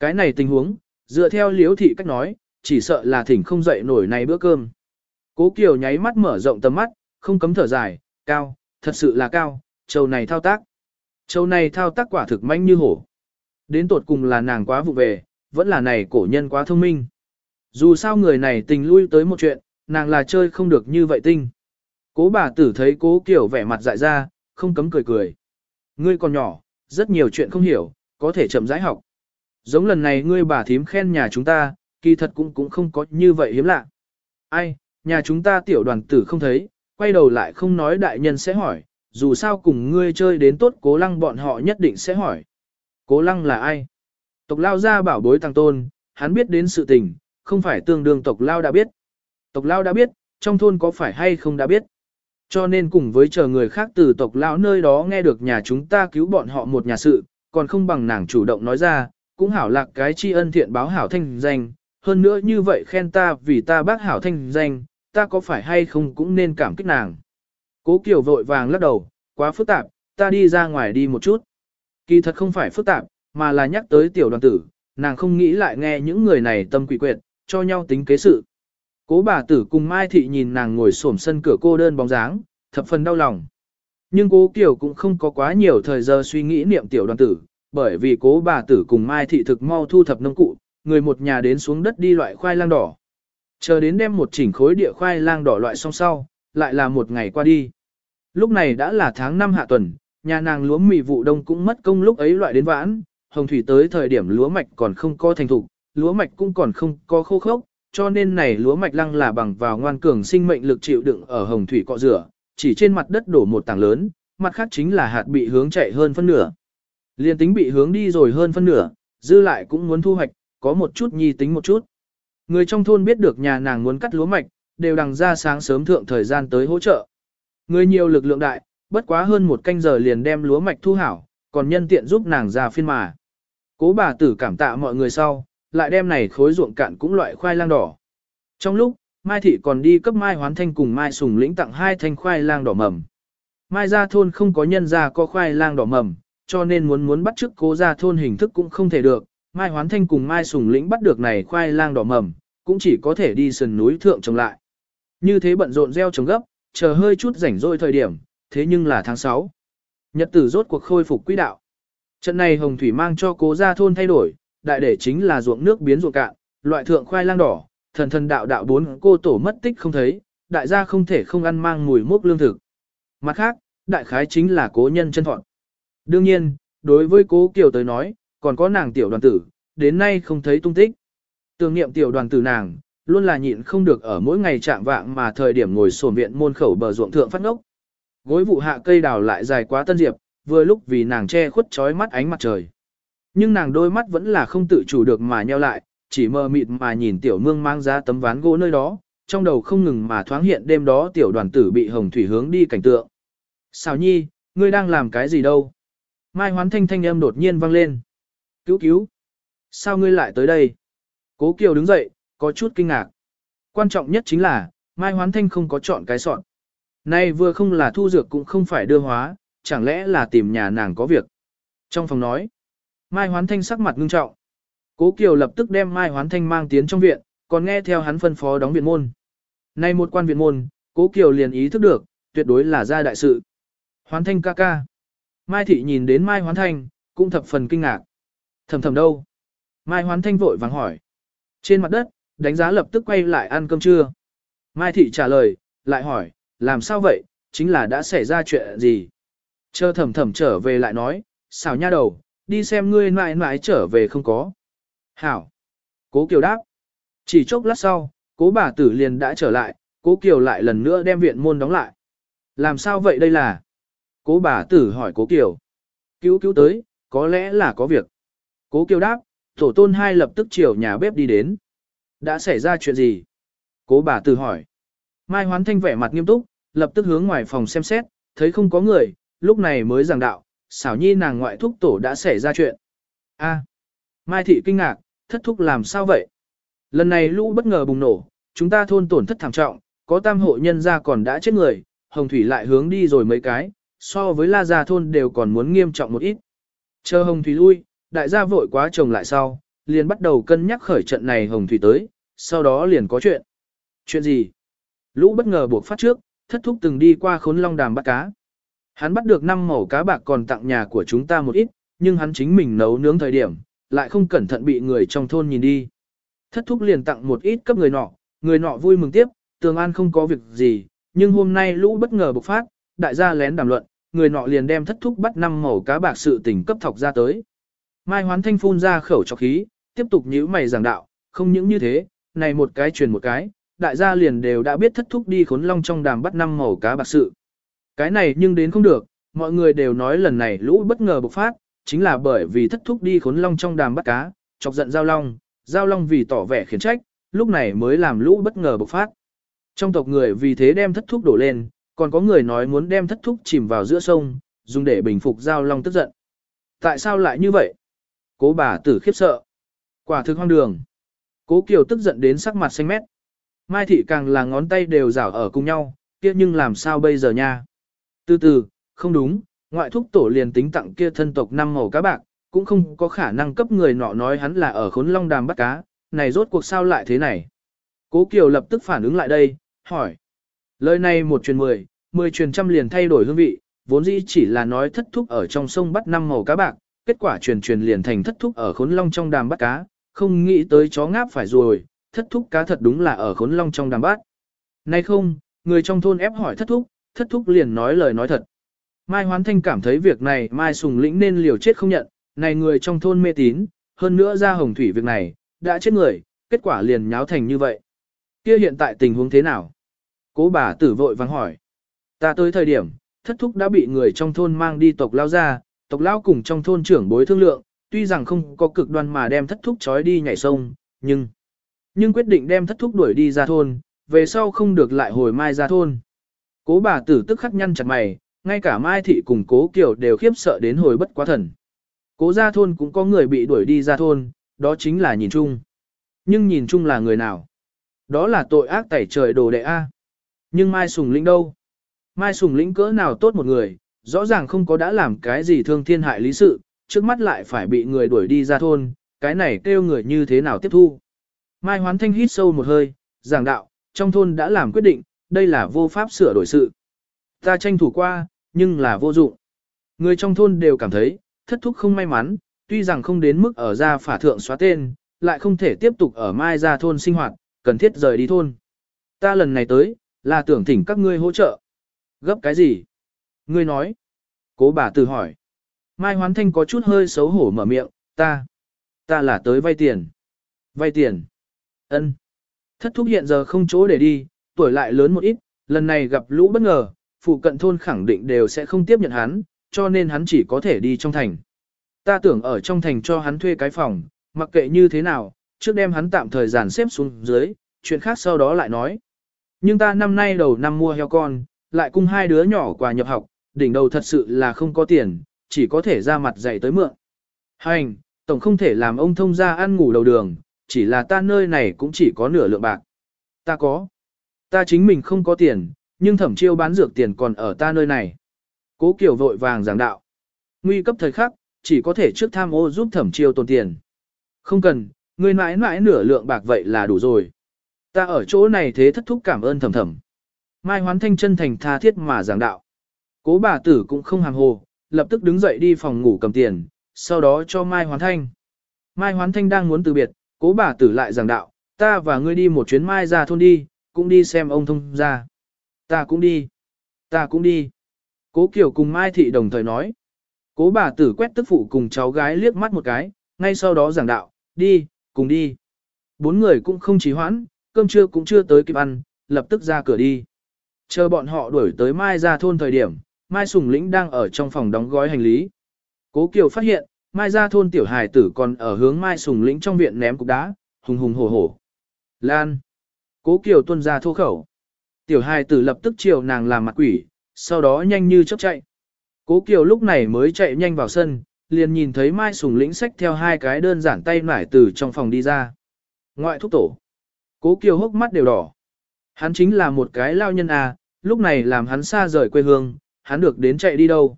Cái này tình huống, dựa theo liếu thị cách nói, chỉ sợ là thỉnh không dậy nổi này bữa cơm. Cố Kiều nháy mắt mở rộng tầm mắt, không cấm thở dài, cao, thật sự là cao, trầu này thao tác. Châu này thao tác quả thực manh như hổ. Đến tột cùng là nàng quá vụ về, vẫn là này cổ nhân quá thông minh. Dù sao người này tình lui tới một chuyện, nàng là chơi không được như vậy tinh. Cố bà tử thấy cố kiểu vẻ mặt dại ra, không cấm cười cười. Ngươi còn nhỏ, rất nhiều chuyện không hiểu, có thể chậm rãi học. Giống lần này ngươi bà thím khen nhà chúng ta, kỳ thật cũng cũng không có như vậy hiếm lạ. Ai, nhà chúng ta tiểu đoàn tử không thấy, quay đầu lại không nói đại nhân sẽ hỏi, dù sao cùng ngươi chơi đến tốt cố lăng bọn họ nhất định sẽ hỏi. Cố lăng là ai? Tộc lao ra bảo bối tăng tôn, hắn biết đến sự tình, không phải tương đương tộc lao đã biết. Tộc lao đã biết, trong thôn có phải hay không đã biết. Cho nên cùng với chờ người khác từ tộc lao nơi đó nghe được nhà chúng ta cứu bọn họ một nhà sự, còn không bằng nàng chủ động nói ra, cũng hảo lạc cái tri ân thiện báo hảo thanh danh, hơn nữa như vậy khen ta vì ta bác hảo thanh danh, ta có phải hay không cũng nên cảm kích nàng. Cố Kiều vội vàng lắc đầu, quá phức tạp, ta đi ra ngoài đi một chút. Kỳ thật không phải phức tạp, mà là nhắc tới tiểu đoàn tử, nàng không nghĩ lại nghe những người này tâm quỷ quyệt, cho nhau tính kế sự. Cố bà tử cùng Mai Thị nhìn nàng ngồi xổm sân cửa cô đơn bóng dáng, thập phần đau lòng. Nhưng cố Kiều cũng không có quá nhiều thời giờ suy nghĩ niệm tiểu đoàn tử, bởi vì cố bà tử cùng Mai Thị thực mau thu thập nông cụ, người một nhà đến xuống đất đi loại khoai lang đỏ. Chờ đến đem một chỉnh khối địa khoai lang đỏ loại xong sau, lại là một ngày qua đi. Lúc này đã là tháng 5 hạ tuần, nhà nàng lúa mì vụ đông cũng mất công lúc ấy loại đến vãn, hồng thủy tới thời điểm lúa mạch còn không có thành thục, lúa mạch cũng còn không có khô khốc, cho nên này lúa mạch lăng là bằng vào ngoan cường sinh mệnh lực chịu đựng ở hồng thủy cọ rửa, chỉ trên mặt đất đổ một tảng lớn, mặt khác chính là hạt bị hướng chạy hơn phân nửa. Liên tính bị hướng đi rồi hơn phân nửa, dư lại cũng muốn thu hoạch, có một chút nhi tính một chút. Người trong thôn biết được nhà nàng muốn cắt lúa mạch, đều đằng ra sáng sớm thượng thời gian tới hỗ trợ. Người nhiều lực lượng đại, bất quá hơn một canh giờ liền đem lúa mạch thu hảo, còn nhân tiện giúp nàng ra phiên mà. Cố bà tử cảm tạ mọi người sau, lại đem này khối ruộng cạn cũng loại khoai lang đỏ. Trong lúc, Mai Thị còn đi cấp Mai Hoán Thanh cùng Mai Sùng lĩnh tặng hai thanh khoai lang đỏ mầm. Mai ra thôn không có nhân ra có khoai lang đỏ mầm, cho nên muốn muốn bắt chước cố ra thôn hình thức cũng không thể được. Mai Hoán Thanh cùng Mai Sùng lĩnh bắt được này khoai lang đỏ mầm, cũng chỉ có thể đi sườn núi thượng trồng lại. Như thế bận rộn gieo trồng gấp, chờ hơi chút rảnh rỗi thời điểm, thế nhưng là tháng 6. Nhật tử rốt cuộc khôi phục quỹ đạo. Trận này Hồng Thủy mang cho cố gia thôn thay đổi, đại để chính là ruộng nước biến ruộng cạn, loại thượng khoai lang đỏ, thần thần đạo đạo bốn cô tổ mất tích không thấy, đại gia không thể không ăn mang mùi mốc lương thực. Mặt khác, đại khái chính là cố nhân chân thuận. Đương nhiên, đối với cố Kiều tới nói, còn có nàng tiểu đoàn tử, đến nay không thấy tung tích. Tưởng niệm tiểu đoàn tử nàng, luôn là nhịn không được ở mỗi ngày trạng vạng mà thời điểm ngồi sổm viện môn khẩu bờ ruộng thượng phát ngốc. Gối vụ hạ cây đào lại dài quá tân diệp, vừa lúc vì nàng che khuất trói mắt ánh mặt trời. Nhưng nàng đôi mắt vẫn là không tự chủ được mà nheo lại, chỉ mờ mịt mà nhìn tiểu mương mang ra tấm ván gỗ nơi đó, trong đầu không ngừng mà thoáng hiện đêm đó tiểu đoàn tử bị hồng thủy hướng đi cảnh tượng. Xào nhi, ngươi đang làm cái gì đâu? Mai hoán thanh thanh âm đột nhiên vang lên. Cứu cứu! Sao ngươi lại tới đây? Cố Kiều đứng dậy, có chút kinh ngạc. Quan trọng nhất chính là, Mai hoán thanh không có chọn cái soạn. Nay vừa không là thu dược cũng không phải đưa hóa, chẳng lẽ là tìm nhà nàng có việc. Trong phòng nói, Mai hoán thanh sắc mặt ngưng trọng. Cố Kiều lập tức đem Mai hoán thanh mang tiến trong viện, còn nghe theo hắn phân phó đóng viện môn. Nay một quan viện môn, Cố Kiều liền ý thức được, tuyệt đối là ra đại sự. Hoán thanh ca ca. Mai thị nhìn đến Mai hoán thanh, cũng thập phần kinh ngạc. Thầm thầm đâu? Mai hoán thanh vội vàng hỏi. Trên mặt đất, đánh giá lập tức quay lại ăn cơm trưa. Mai thị trả lời, lại hỏi, làm sao vậy, chính là đã xảy ra chuyện gì? Chờ thầm thầm trở về lại nói, xào nha đầu, đi xem ngươi mãi mãi trở về không có. Hảo. Cố Kiều đáp. Chỉ chốc lát sau, cố bà tử liền đã trở lại, cố Kiều lại lần nữa đem viện môn đóng lại. Làm sao vậy đây là? Cố bà tử hỏi cố Kiều. Cứu cứu tới, có lẽ là có việc. Cố Kiều đáp, tổ tôn hai lập tức chiều nhà bếp đi đến. Đã xảy ra chuyện gì? Cố bà tử hỏi. Mai hoán thanh vẻ mặt nghiêm túc, lập tức hướng ngoài phòng xem xét, thấy không có người, lúc này mới giảng đạo, xảo nhi nàng ngoại thúc tổ đã xảy ra chuyện. A. Mai thị kinh ngạc, thất thúc làm sao vậy? Lần này lũ bất ngờ bùng nổ, chúng ta thôn tổn thất thảm trọng, có tam hộ nhân gia còn đã chết người, hồng thủy lại hướng đi rồi mấy cái, so với la gia thôn đều còn muốn nghiêm trọng một ít. Chờ hồng thủy lui, đại gia vội quá chồng lại sau, liền bắt đầu cân nhắc khởi trận này hồng thủy tới, sau đó liền có chuyện. Chuyện gì? Lũ bất ngờ buộc phát trước, thất thúc từng đi qua khốn long đàm bắt cá. Hắn bắt được 5 mẩu cá bạc còn tặng nhà của chúng ta một ít, nhưng hắn chính mình nấu nướng thời điểm, lại không cẩn thận bị người trong thôn nhìn đi. Thất thúc liền tặng một ít cấp người nọ, người nọ vui mừng tiếp, tường an không có việc gì, nhưng hôm nay lũ bất ngờ bộc phát, đại gia lén đàm luận, người nọ liền đem thất thúc bắt 5 mẩu cá bạc sự tình cấp thọc ra tới. Mai hoán thanh phun ra khẩu cho khí, tiếp tục nhíu mày giảng đạo, không những như thế, này một cái truyền một cái, đại gia liền đều đã biết thất thúc đi khốn long trong đàm bắt năm màu cá bạc sự. Cái này nhưng đến không được, mọi người đều nói lần này lũ bất ngờ bộc phát, chính là bởi vì thất thúc đi khốn long trong đàm bắt cá, chọc giận giao long, giao long vì tỏ vẻ khiển trách, lúc này mới làm lũ bất ngờ bộc phát. Trong tộc người vì thế đem thất thúc đổ lên, còn có người nói muốn đem thất thúc chìm vào giữa sông, dùng để bình phục giao long tức giận. Tại sao lại như vậy? Cố bà tử khiếp sợ. Quả thực hoang đường. Cố Kiều tức giận đến sắc mặt xanh mét. Mai thị càng là ngón tay đều rảo ở cùng nhau, kia nhưng làm sao bây giờ nha? Từ từ, không đúng, ngoại thúc tổ liền tính tặng kia thân tộc năm màu cá bạc, cũng không có khả năng cấp người nọ nói hắn là ở khốn long đàm bắt cá, này rốt cuộc sao lại thế này? Cố Kiều lập tức phản ứng lại đây, hỏi. Lời này một truyền mười, mười truyền trăm liền thay đổi hương vị, vốn dĩ chỉ là nói thất thúc ở trong sông bắt năm màu cá bạc, kết quả truyền truyền liền thành thất thúc ở khốn long trong đàm bắt cá, không nghĩ tới chó ngáp phải rồi, thất thúc cá thật đúng là ở khốn long trong đàm bát. Nay không, người trong thôn ép hỏi thất thúc, thất thúc liền nói lời nói thật. Mai Hoán Thanh cảm thấy việc này Mai Sùng Lĩnh nên liều chết không nhận, này người trong thôn mê tín, hơn nữa ra hồng thủy việc này, đã chết người, kết quả liền nháo thành như vậy. Kia hiện tại tình huống thế nào? Cố bà tử vội vắng hỏi. Ta tới thời điểm, thất thúc đã bị người trong thôn mang đi tộc lao ra, tộc lao cùng trong thôn trưởng bối thương lượng, tuy rằng không có cực đoan mà đem thất thúc trói đi nhảy sông, nhưng nhưng quyết định đem thất thúc đuổi đi ra thôn, về sau không được lại hồi mai ra thôn. Cố bà tử tức khắc nhăn chặt mày, ngay cả Mai Thị cùng cố Kiều đều khiếp sợ đến hồi bất quá thần. Cố ra thôn cũng có người bị đuổi đi ra thôn, đó chính là nhìn chung. Nhưng nhìn chung là người nào? Đó là tội ác tẩy trời đồ đệ A. Nhưng Mai Sùng Lĩnh đâu? Mai Sùng Lĩnh cỡ nào tốt một người, rõ ràng không có đã làm cái gì thương thiên hại lý sự, trước mắt lại phải bị người đuổi đi ra thôn, cái này kêu người như thế nào tiếp thu. Mai Hoán Thanh hít sâu một hơi, giảng đạo, trong thôn đã làm quyết định, đây là vô pháp sửa đổi sự. Ta tranh thủ qua, nhưng là vô dụng. Người trong thôn đều cảm thấy, thất thúc không may mắn, tuy rằng không đến mức ở ra phả thượng xóa tên, lại không thể tiếp tục ở Mai ra thôn sinh hoạt, cần thiết rời đi thôn. Ta lần này tới, là tưởng thỉnh các ngươi hỗ trợ. Gấp cái gì? Ngươi nói. Cố bà từ hỏi. Mai Hoán Thanh có chút hơi xấu hổ mở miệng, ta. Ta là tới vay tiền. Vay tiền. Ân. Thất thúc hiện giờ không chỗ để đi, tuổi lại lớn một ít, lần này gặp lũ bất ngờ, phụ cận thôn khẳng định đều sẽ không tiếp nhận hắn, cho nên hắn chỉ có thể đi trong thành. Ta tưởng ở trong thành cho hắn thuê cái phòng, mặc kệ như thế nào, trước đem hắn tạm thời giàn xếp xuống dưới, chuyện khác sau đó lại nói. Nhưng ta năm nay đầu năm mua heo con, lại cùng hai đứa nhỏ quà nhập học, đỉnh đầu thật sự là không có tiền, chỉ có thể ra mặt dạy tới mượn. Hành, tổng không thể làm ông thông ra ăn ngủ đầu đường, chỉ là ta nơi này cũng chỉ có nửa lượng bạc. Ta có. Ta chính mình không có tiền, nhưng thẩm chiêu bán dược tiền còn ở ta nơi này. Cố Kiều vội vàng giảng đạo. Nguy cấp thời khắc, chỉ có thể trước tham ô giúp thẩm chiêu tồn tiền. Không cần, người mãi mãi nửa lượng bạc vậy là đủ rồi. Ta ở chỗ này thế thất thúc cảm ơn thẩm thẩm. Mai hoán thanh chân thành tha thiết mà giảng đạo. Cố bà tử cũng không hàng hồ, lập tức đứng dậy đi phòng ngủ cầm tiền, sau đó cho Mai hoán thanh. Mai hoán thanh đang muốn từ biệt, cố bà tử lại giảng đạo, ta và ngươi đi một chuyến mai ra thôn đi, cũng đi xem ông thông ra. Ta cũng đi. Ta cũng đi. Cố Kiều cùng Mai Thị đồng thời nói. Cố bà tử quét tức phụ cùng cháu gái liếc mắt một cái, ngay sau đó giảng đạo, đi, cùng đi. Bốn người cũng không trì hoãn, cơm trưa cũng chưa tới kịp ăn, lập tức ra cửa đi. Chờ bọn họ đuổi tới Mai ra thôn thời điểm, Mai Sùng Lĩnh đang ở trong phòng đóng gói hành lý. Cố Kiều phát hiện, Mai ra thôn tiểu hài tử còn ở hướng Mai Sùng Lĩnh trong viện ném cục đá, hùng hùng hổ hổ. Lan. Cố Kiều tuân ra thô khẩu. Tiểu hài tử lập tức chiều nàng làm mặt quỷ, sau đó nhanh như chớp chạy. Cố Kiều lúc này mới chạy nhanh vào sân, liền nhìn thấy Mai Sùng Lĩnh xách theo hai cái đơn giản tay nải từ trong phòng đi ra. Ngoại thúc tổ. Cố Kiều hốc mắt đều đỏ. Hắn chính là một cái lao nhân à, lúc này làm hắn xa rời quê hương, hắn được đến chạy đi đâu.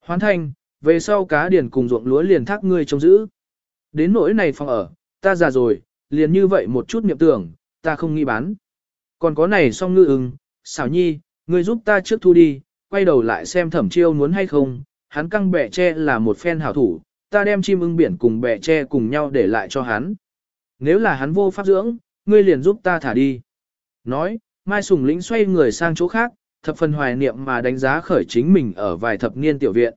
Hoán thành, về sau cá điển cùng ruộng lúa liền thác ngươi trông giữ. Đến nỗi này phòng ở, ta già rồi, liền như vậy một chút niệm tưởng, ta không nghĩ bán. Còn có này song ngư ưng, xảo nhi, ngươi giúp ta trước thu đi, quay đầu lại xem thẩm chiêu muốn hay không, hắn căng bẻ tre là một phen hảo thủ, ta đem chim ưng biển cùng bẻ tre cùng nhau để lại cho hắn. Nếu là hắn vô pháp dưỡng, ngươi liền giúp ta thả đi. Nói, Mai Sùng Lĩnh xoay người sang chỗ khác, thập phần hoài niệm mà đánh giá khởi chính mình ở vài thập niên tiểu viện.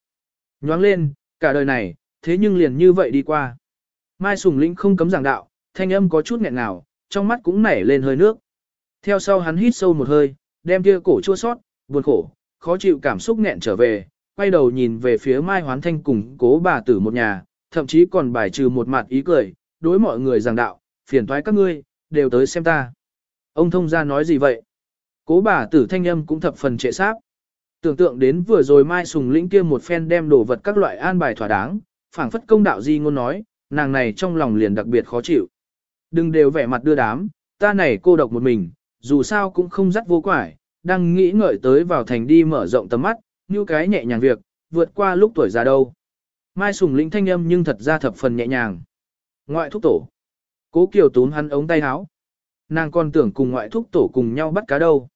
Nhoáng lên, cả đời này, thế nhưng liền như vậy đi qua. Mai Sùng Linh không cấm giảng đạo, thanh âm có chút nghẹn ngào, trong mắt cũng nảy lên hơi nước. Theo sau hắn hít sâu một hơi, đem kia cổ chua sót, buồn khổ, khó chịu cảm xúc nghẹn trở về, quay đầu nhìn về phía Mai Hoán Thanh cùng cố bà tử một nhà, thậm chí còn bài trừ một mặt ý cười, đối mọi người giảng đạo, phiền toái các ngươi, đều tới xem ta. Ông thông gia nói gì vậy? Cố bà tử thanh âm cũng thập phần trệ sáp. Tưởng tượng đến vừa rồi Mai Sùng Lĩnh kia một phen đem đồ vật các loại an bài thỏa đáng, phảng phất công đạo di ngôn nói, nàng này trong lòng liền đặc biệt khó chịu. Đừng đều vẻ mặt đưa đám, ta này cô độc một mình, dù sao cũng không dắt vô quải, đang nghĩ ngợi tới vào thành đi mở rộng tầm mắt, như cái nhẹ nhàng việc, vượt qua lúc tuổi già đâu. Mai Sùng Lĩnh thanh âm nhưng thật ra thập phần nhẹ nhàng. Ngoại thúc tổ. Cố Kiều tún hắn ống tay áo. Nàng còn tưởng cùng ngoại thúc tổ cùng nhau bắt cá đâu.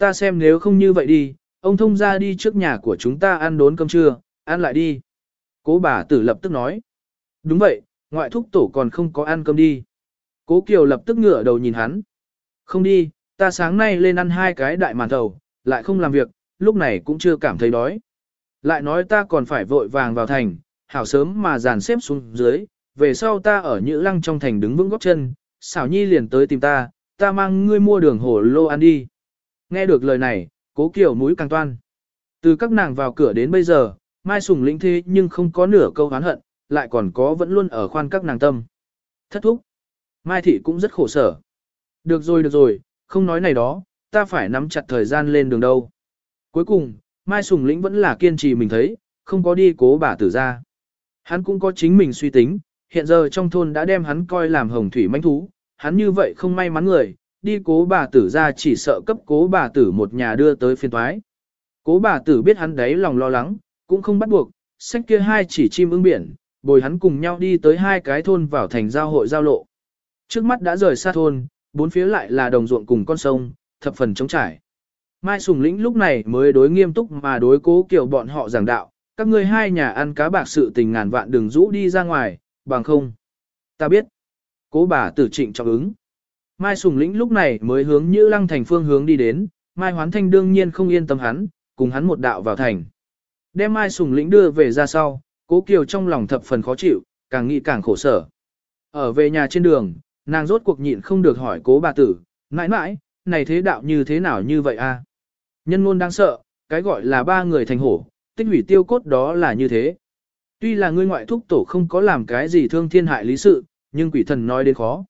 Ta xem nếu không như vậy đi, ông thông ra đi trước nhà của chúng ta ăn đốn cơm trưa, ăn lại đi. Cố bà tử lập tức nói. Đúng vậy, ngoại thúc tổ còn không có ăn cơm đi. Cố Kiều lập tức ngửa đầu nhìn hắn. Không đi, ta sáng nay lên ăn hai cái đại màn thầu, lại không làm việc, lúc này cũng chưa cảm thấy đói. Lại nói ta còn phải vội vàng vào thành, hảo sớm mà dàn xếp xuống dưới, về sau ta ở Nhữ Lăng trong thành đứng vững góc chân, xảo nhi liền tới tìm ta, ta mang ngươi mua đường hổ lô ăn đi. Nghe được lời này, cố kiều mũi càng toan. Từ các nàng vào cửa đến bây giờ, Mai Sùng lĩnh thế nhưng không có nửa câu hán hận, lại còn có vẫn luôn ở khoan các nàng tâm. Thất thúc. Mai Thị cũng rất khổ sở. Được rồi được rồi, không nói này đó, ta phải nắm chặt thời gian lên đường đâu. Cuối cùng, Mai Sùng lĩnh vẫn là kiên trì mình thấy, không có đi cố bà tử ra. Hắn cũng có chính mình suy tính, hiện giờ trong thôn đã đem hắn coi làm hồng thủy manh thú, hắn như vậy không may mắn người, đi cố bà tử ra chỉ sợ cấp cố bà tử một nhà đưa tới phiên thoái. Cố bà tử biết hắn đấy lòng lo lắng, cũng không bắt buộc, sách kia hai chỉ chim ưng biển, bồi hắn cùng nhau đi tới hai cái thôn vào thành giao hội giao lộ. Trước mắt đã rời xa thôn, bốn phía lại là đồng ruộng cùng con sông, thập phần trống trải. Mai Sùng Lĩnh lúc này mới đối nghiêm túc mà đối cố kiểu bọn họ giảng đạo, các ngươi hai nhà ăn cá bạc sự tình ngàn vạn đừng rũ đi ra ngoài, bằng không. Ta biết. Cố bà tử trịnh trọng ứng. Mai Sùng Lĩnh lúc này mới hướng Nhữ Lăng thành phương hướng đi đến, Mai Hoán Thanh đương nhiên không yên tâm hắn, cùng hắn một đạo vào thành. Đem Mai Sùng Lĩnh đưa về ra sau, Cố Kiều trong lòng thập phần khó chịu, càng nghĩ càng khổ sở. Ở về nhà trên đường, nàng rốt cuộc nhịn không được hỏi cố bà tử, mãi mãi, này thế đạo như thế nào như vậy a? Nhân ngôn đang sợ, cái gọi là ba người thành hổ, Tích hủy tiêu cốt đó là như thế. Tuy là ngươi ngoại thúc tổ không có làm cái gì thương thiên hại lý sự, nhưng quỷ thần nói đến khó.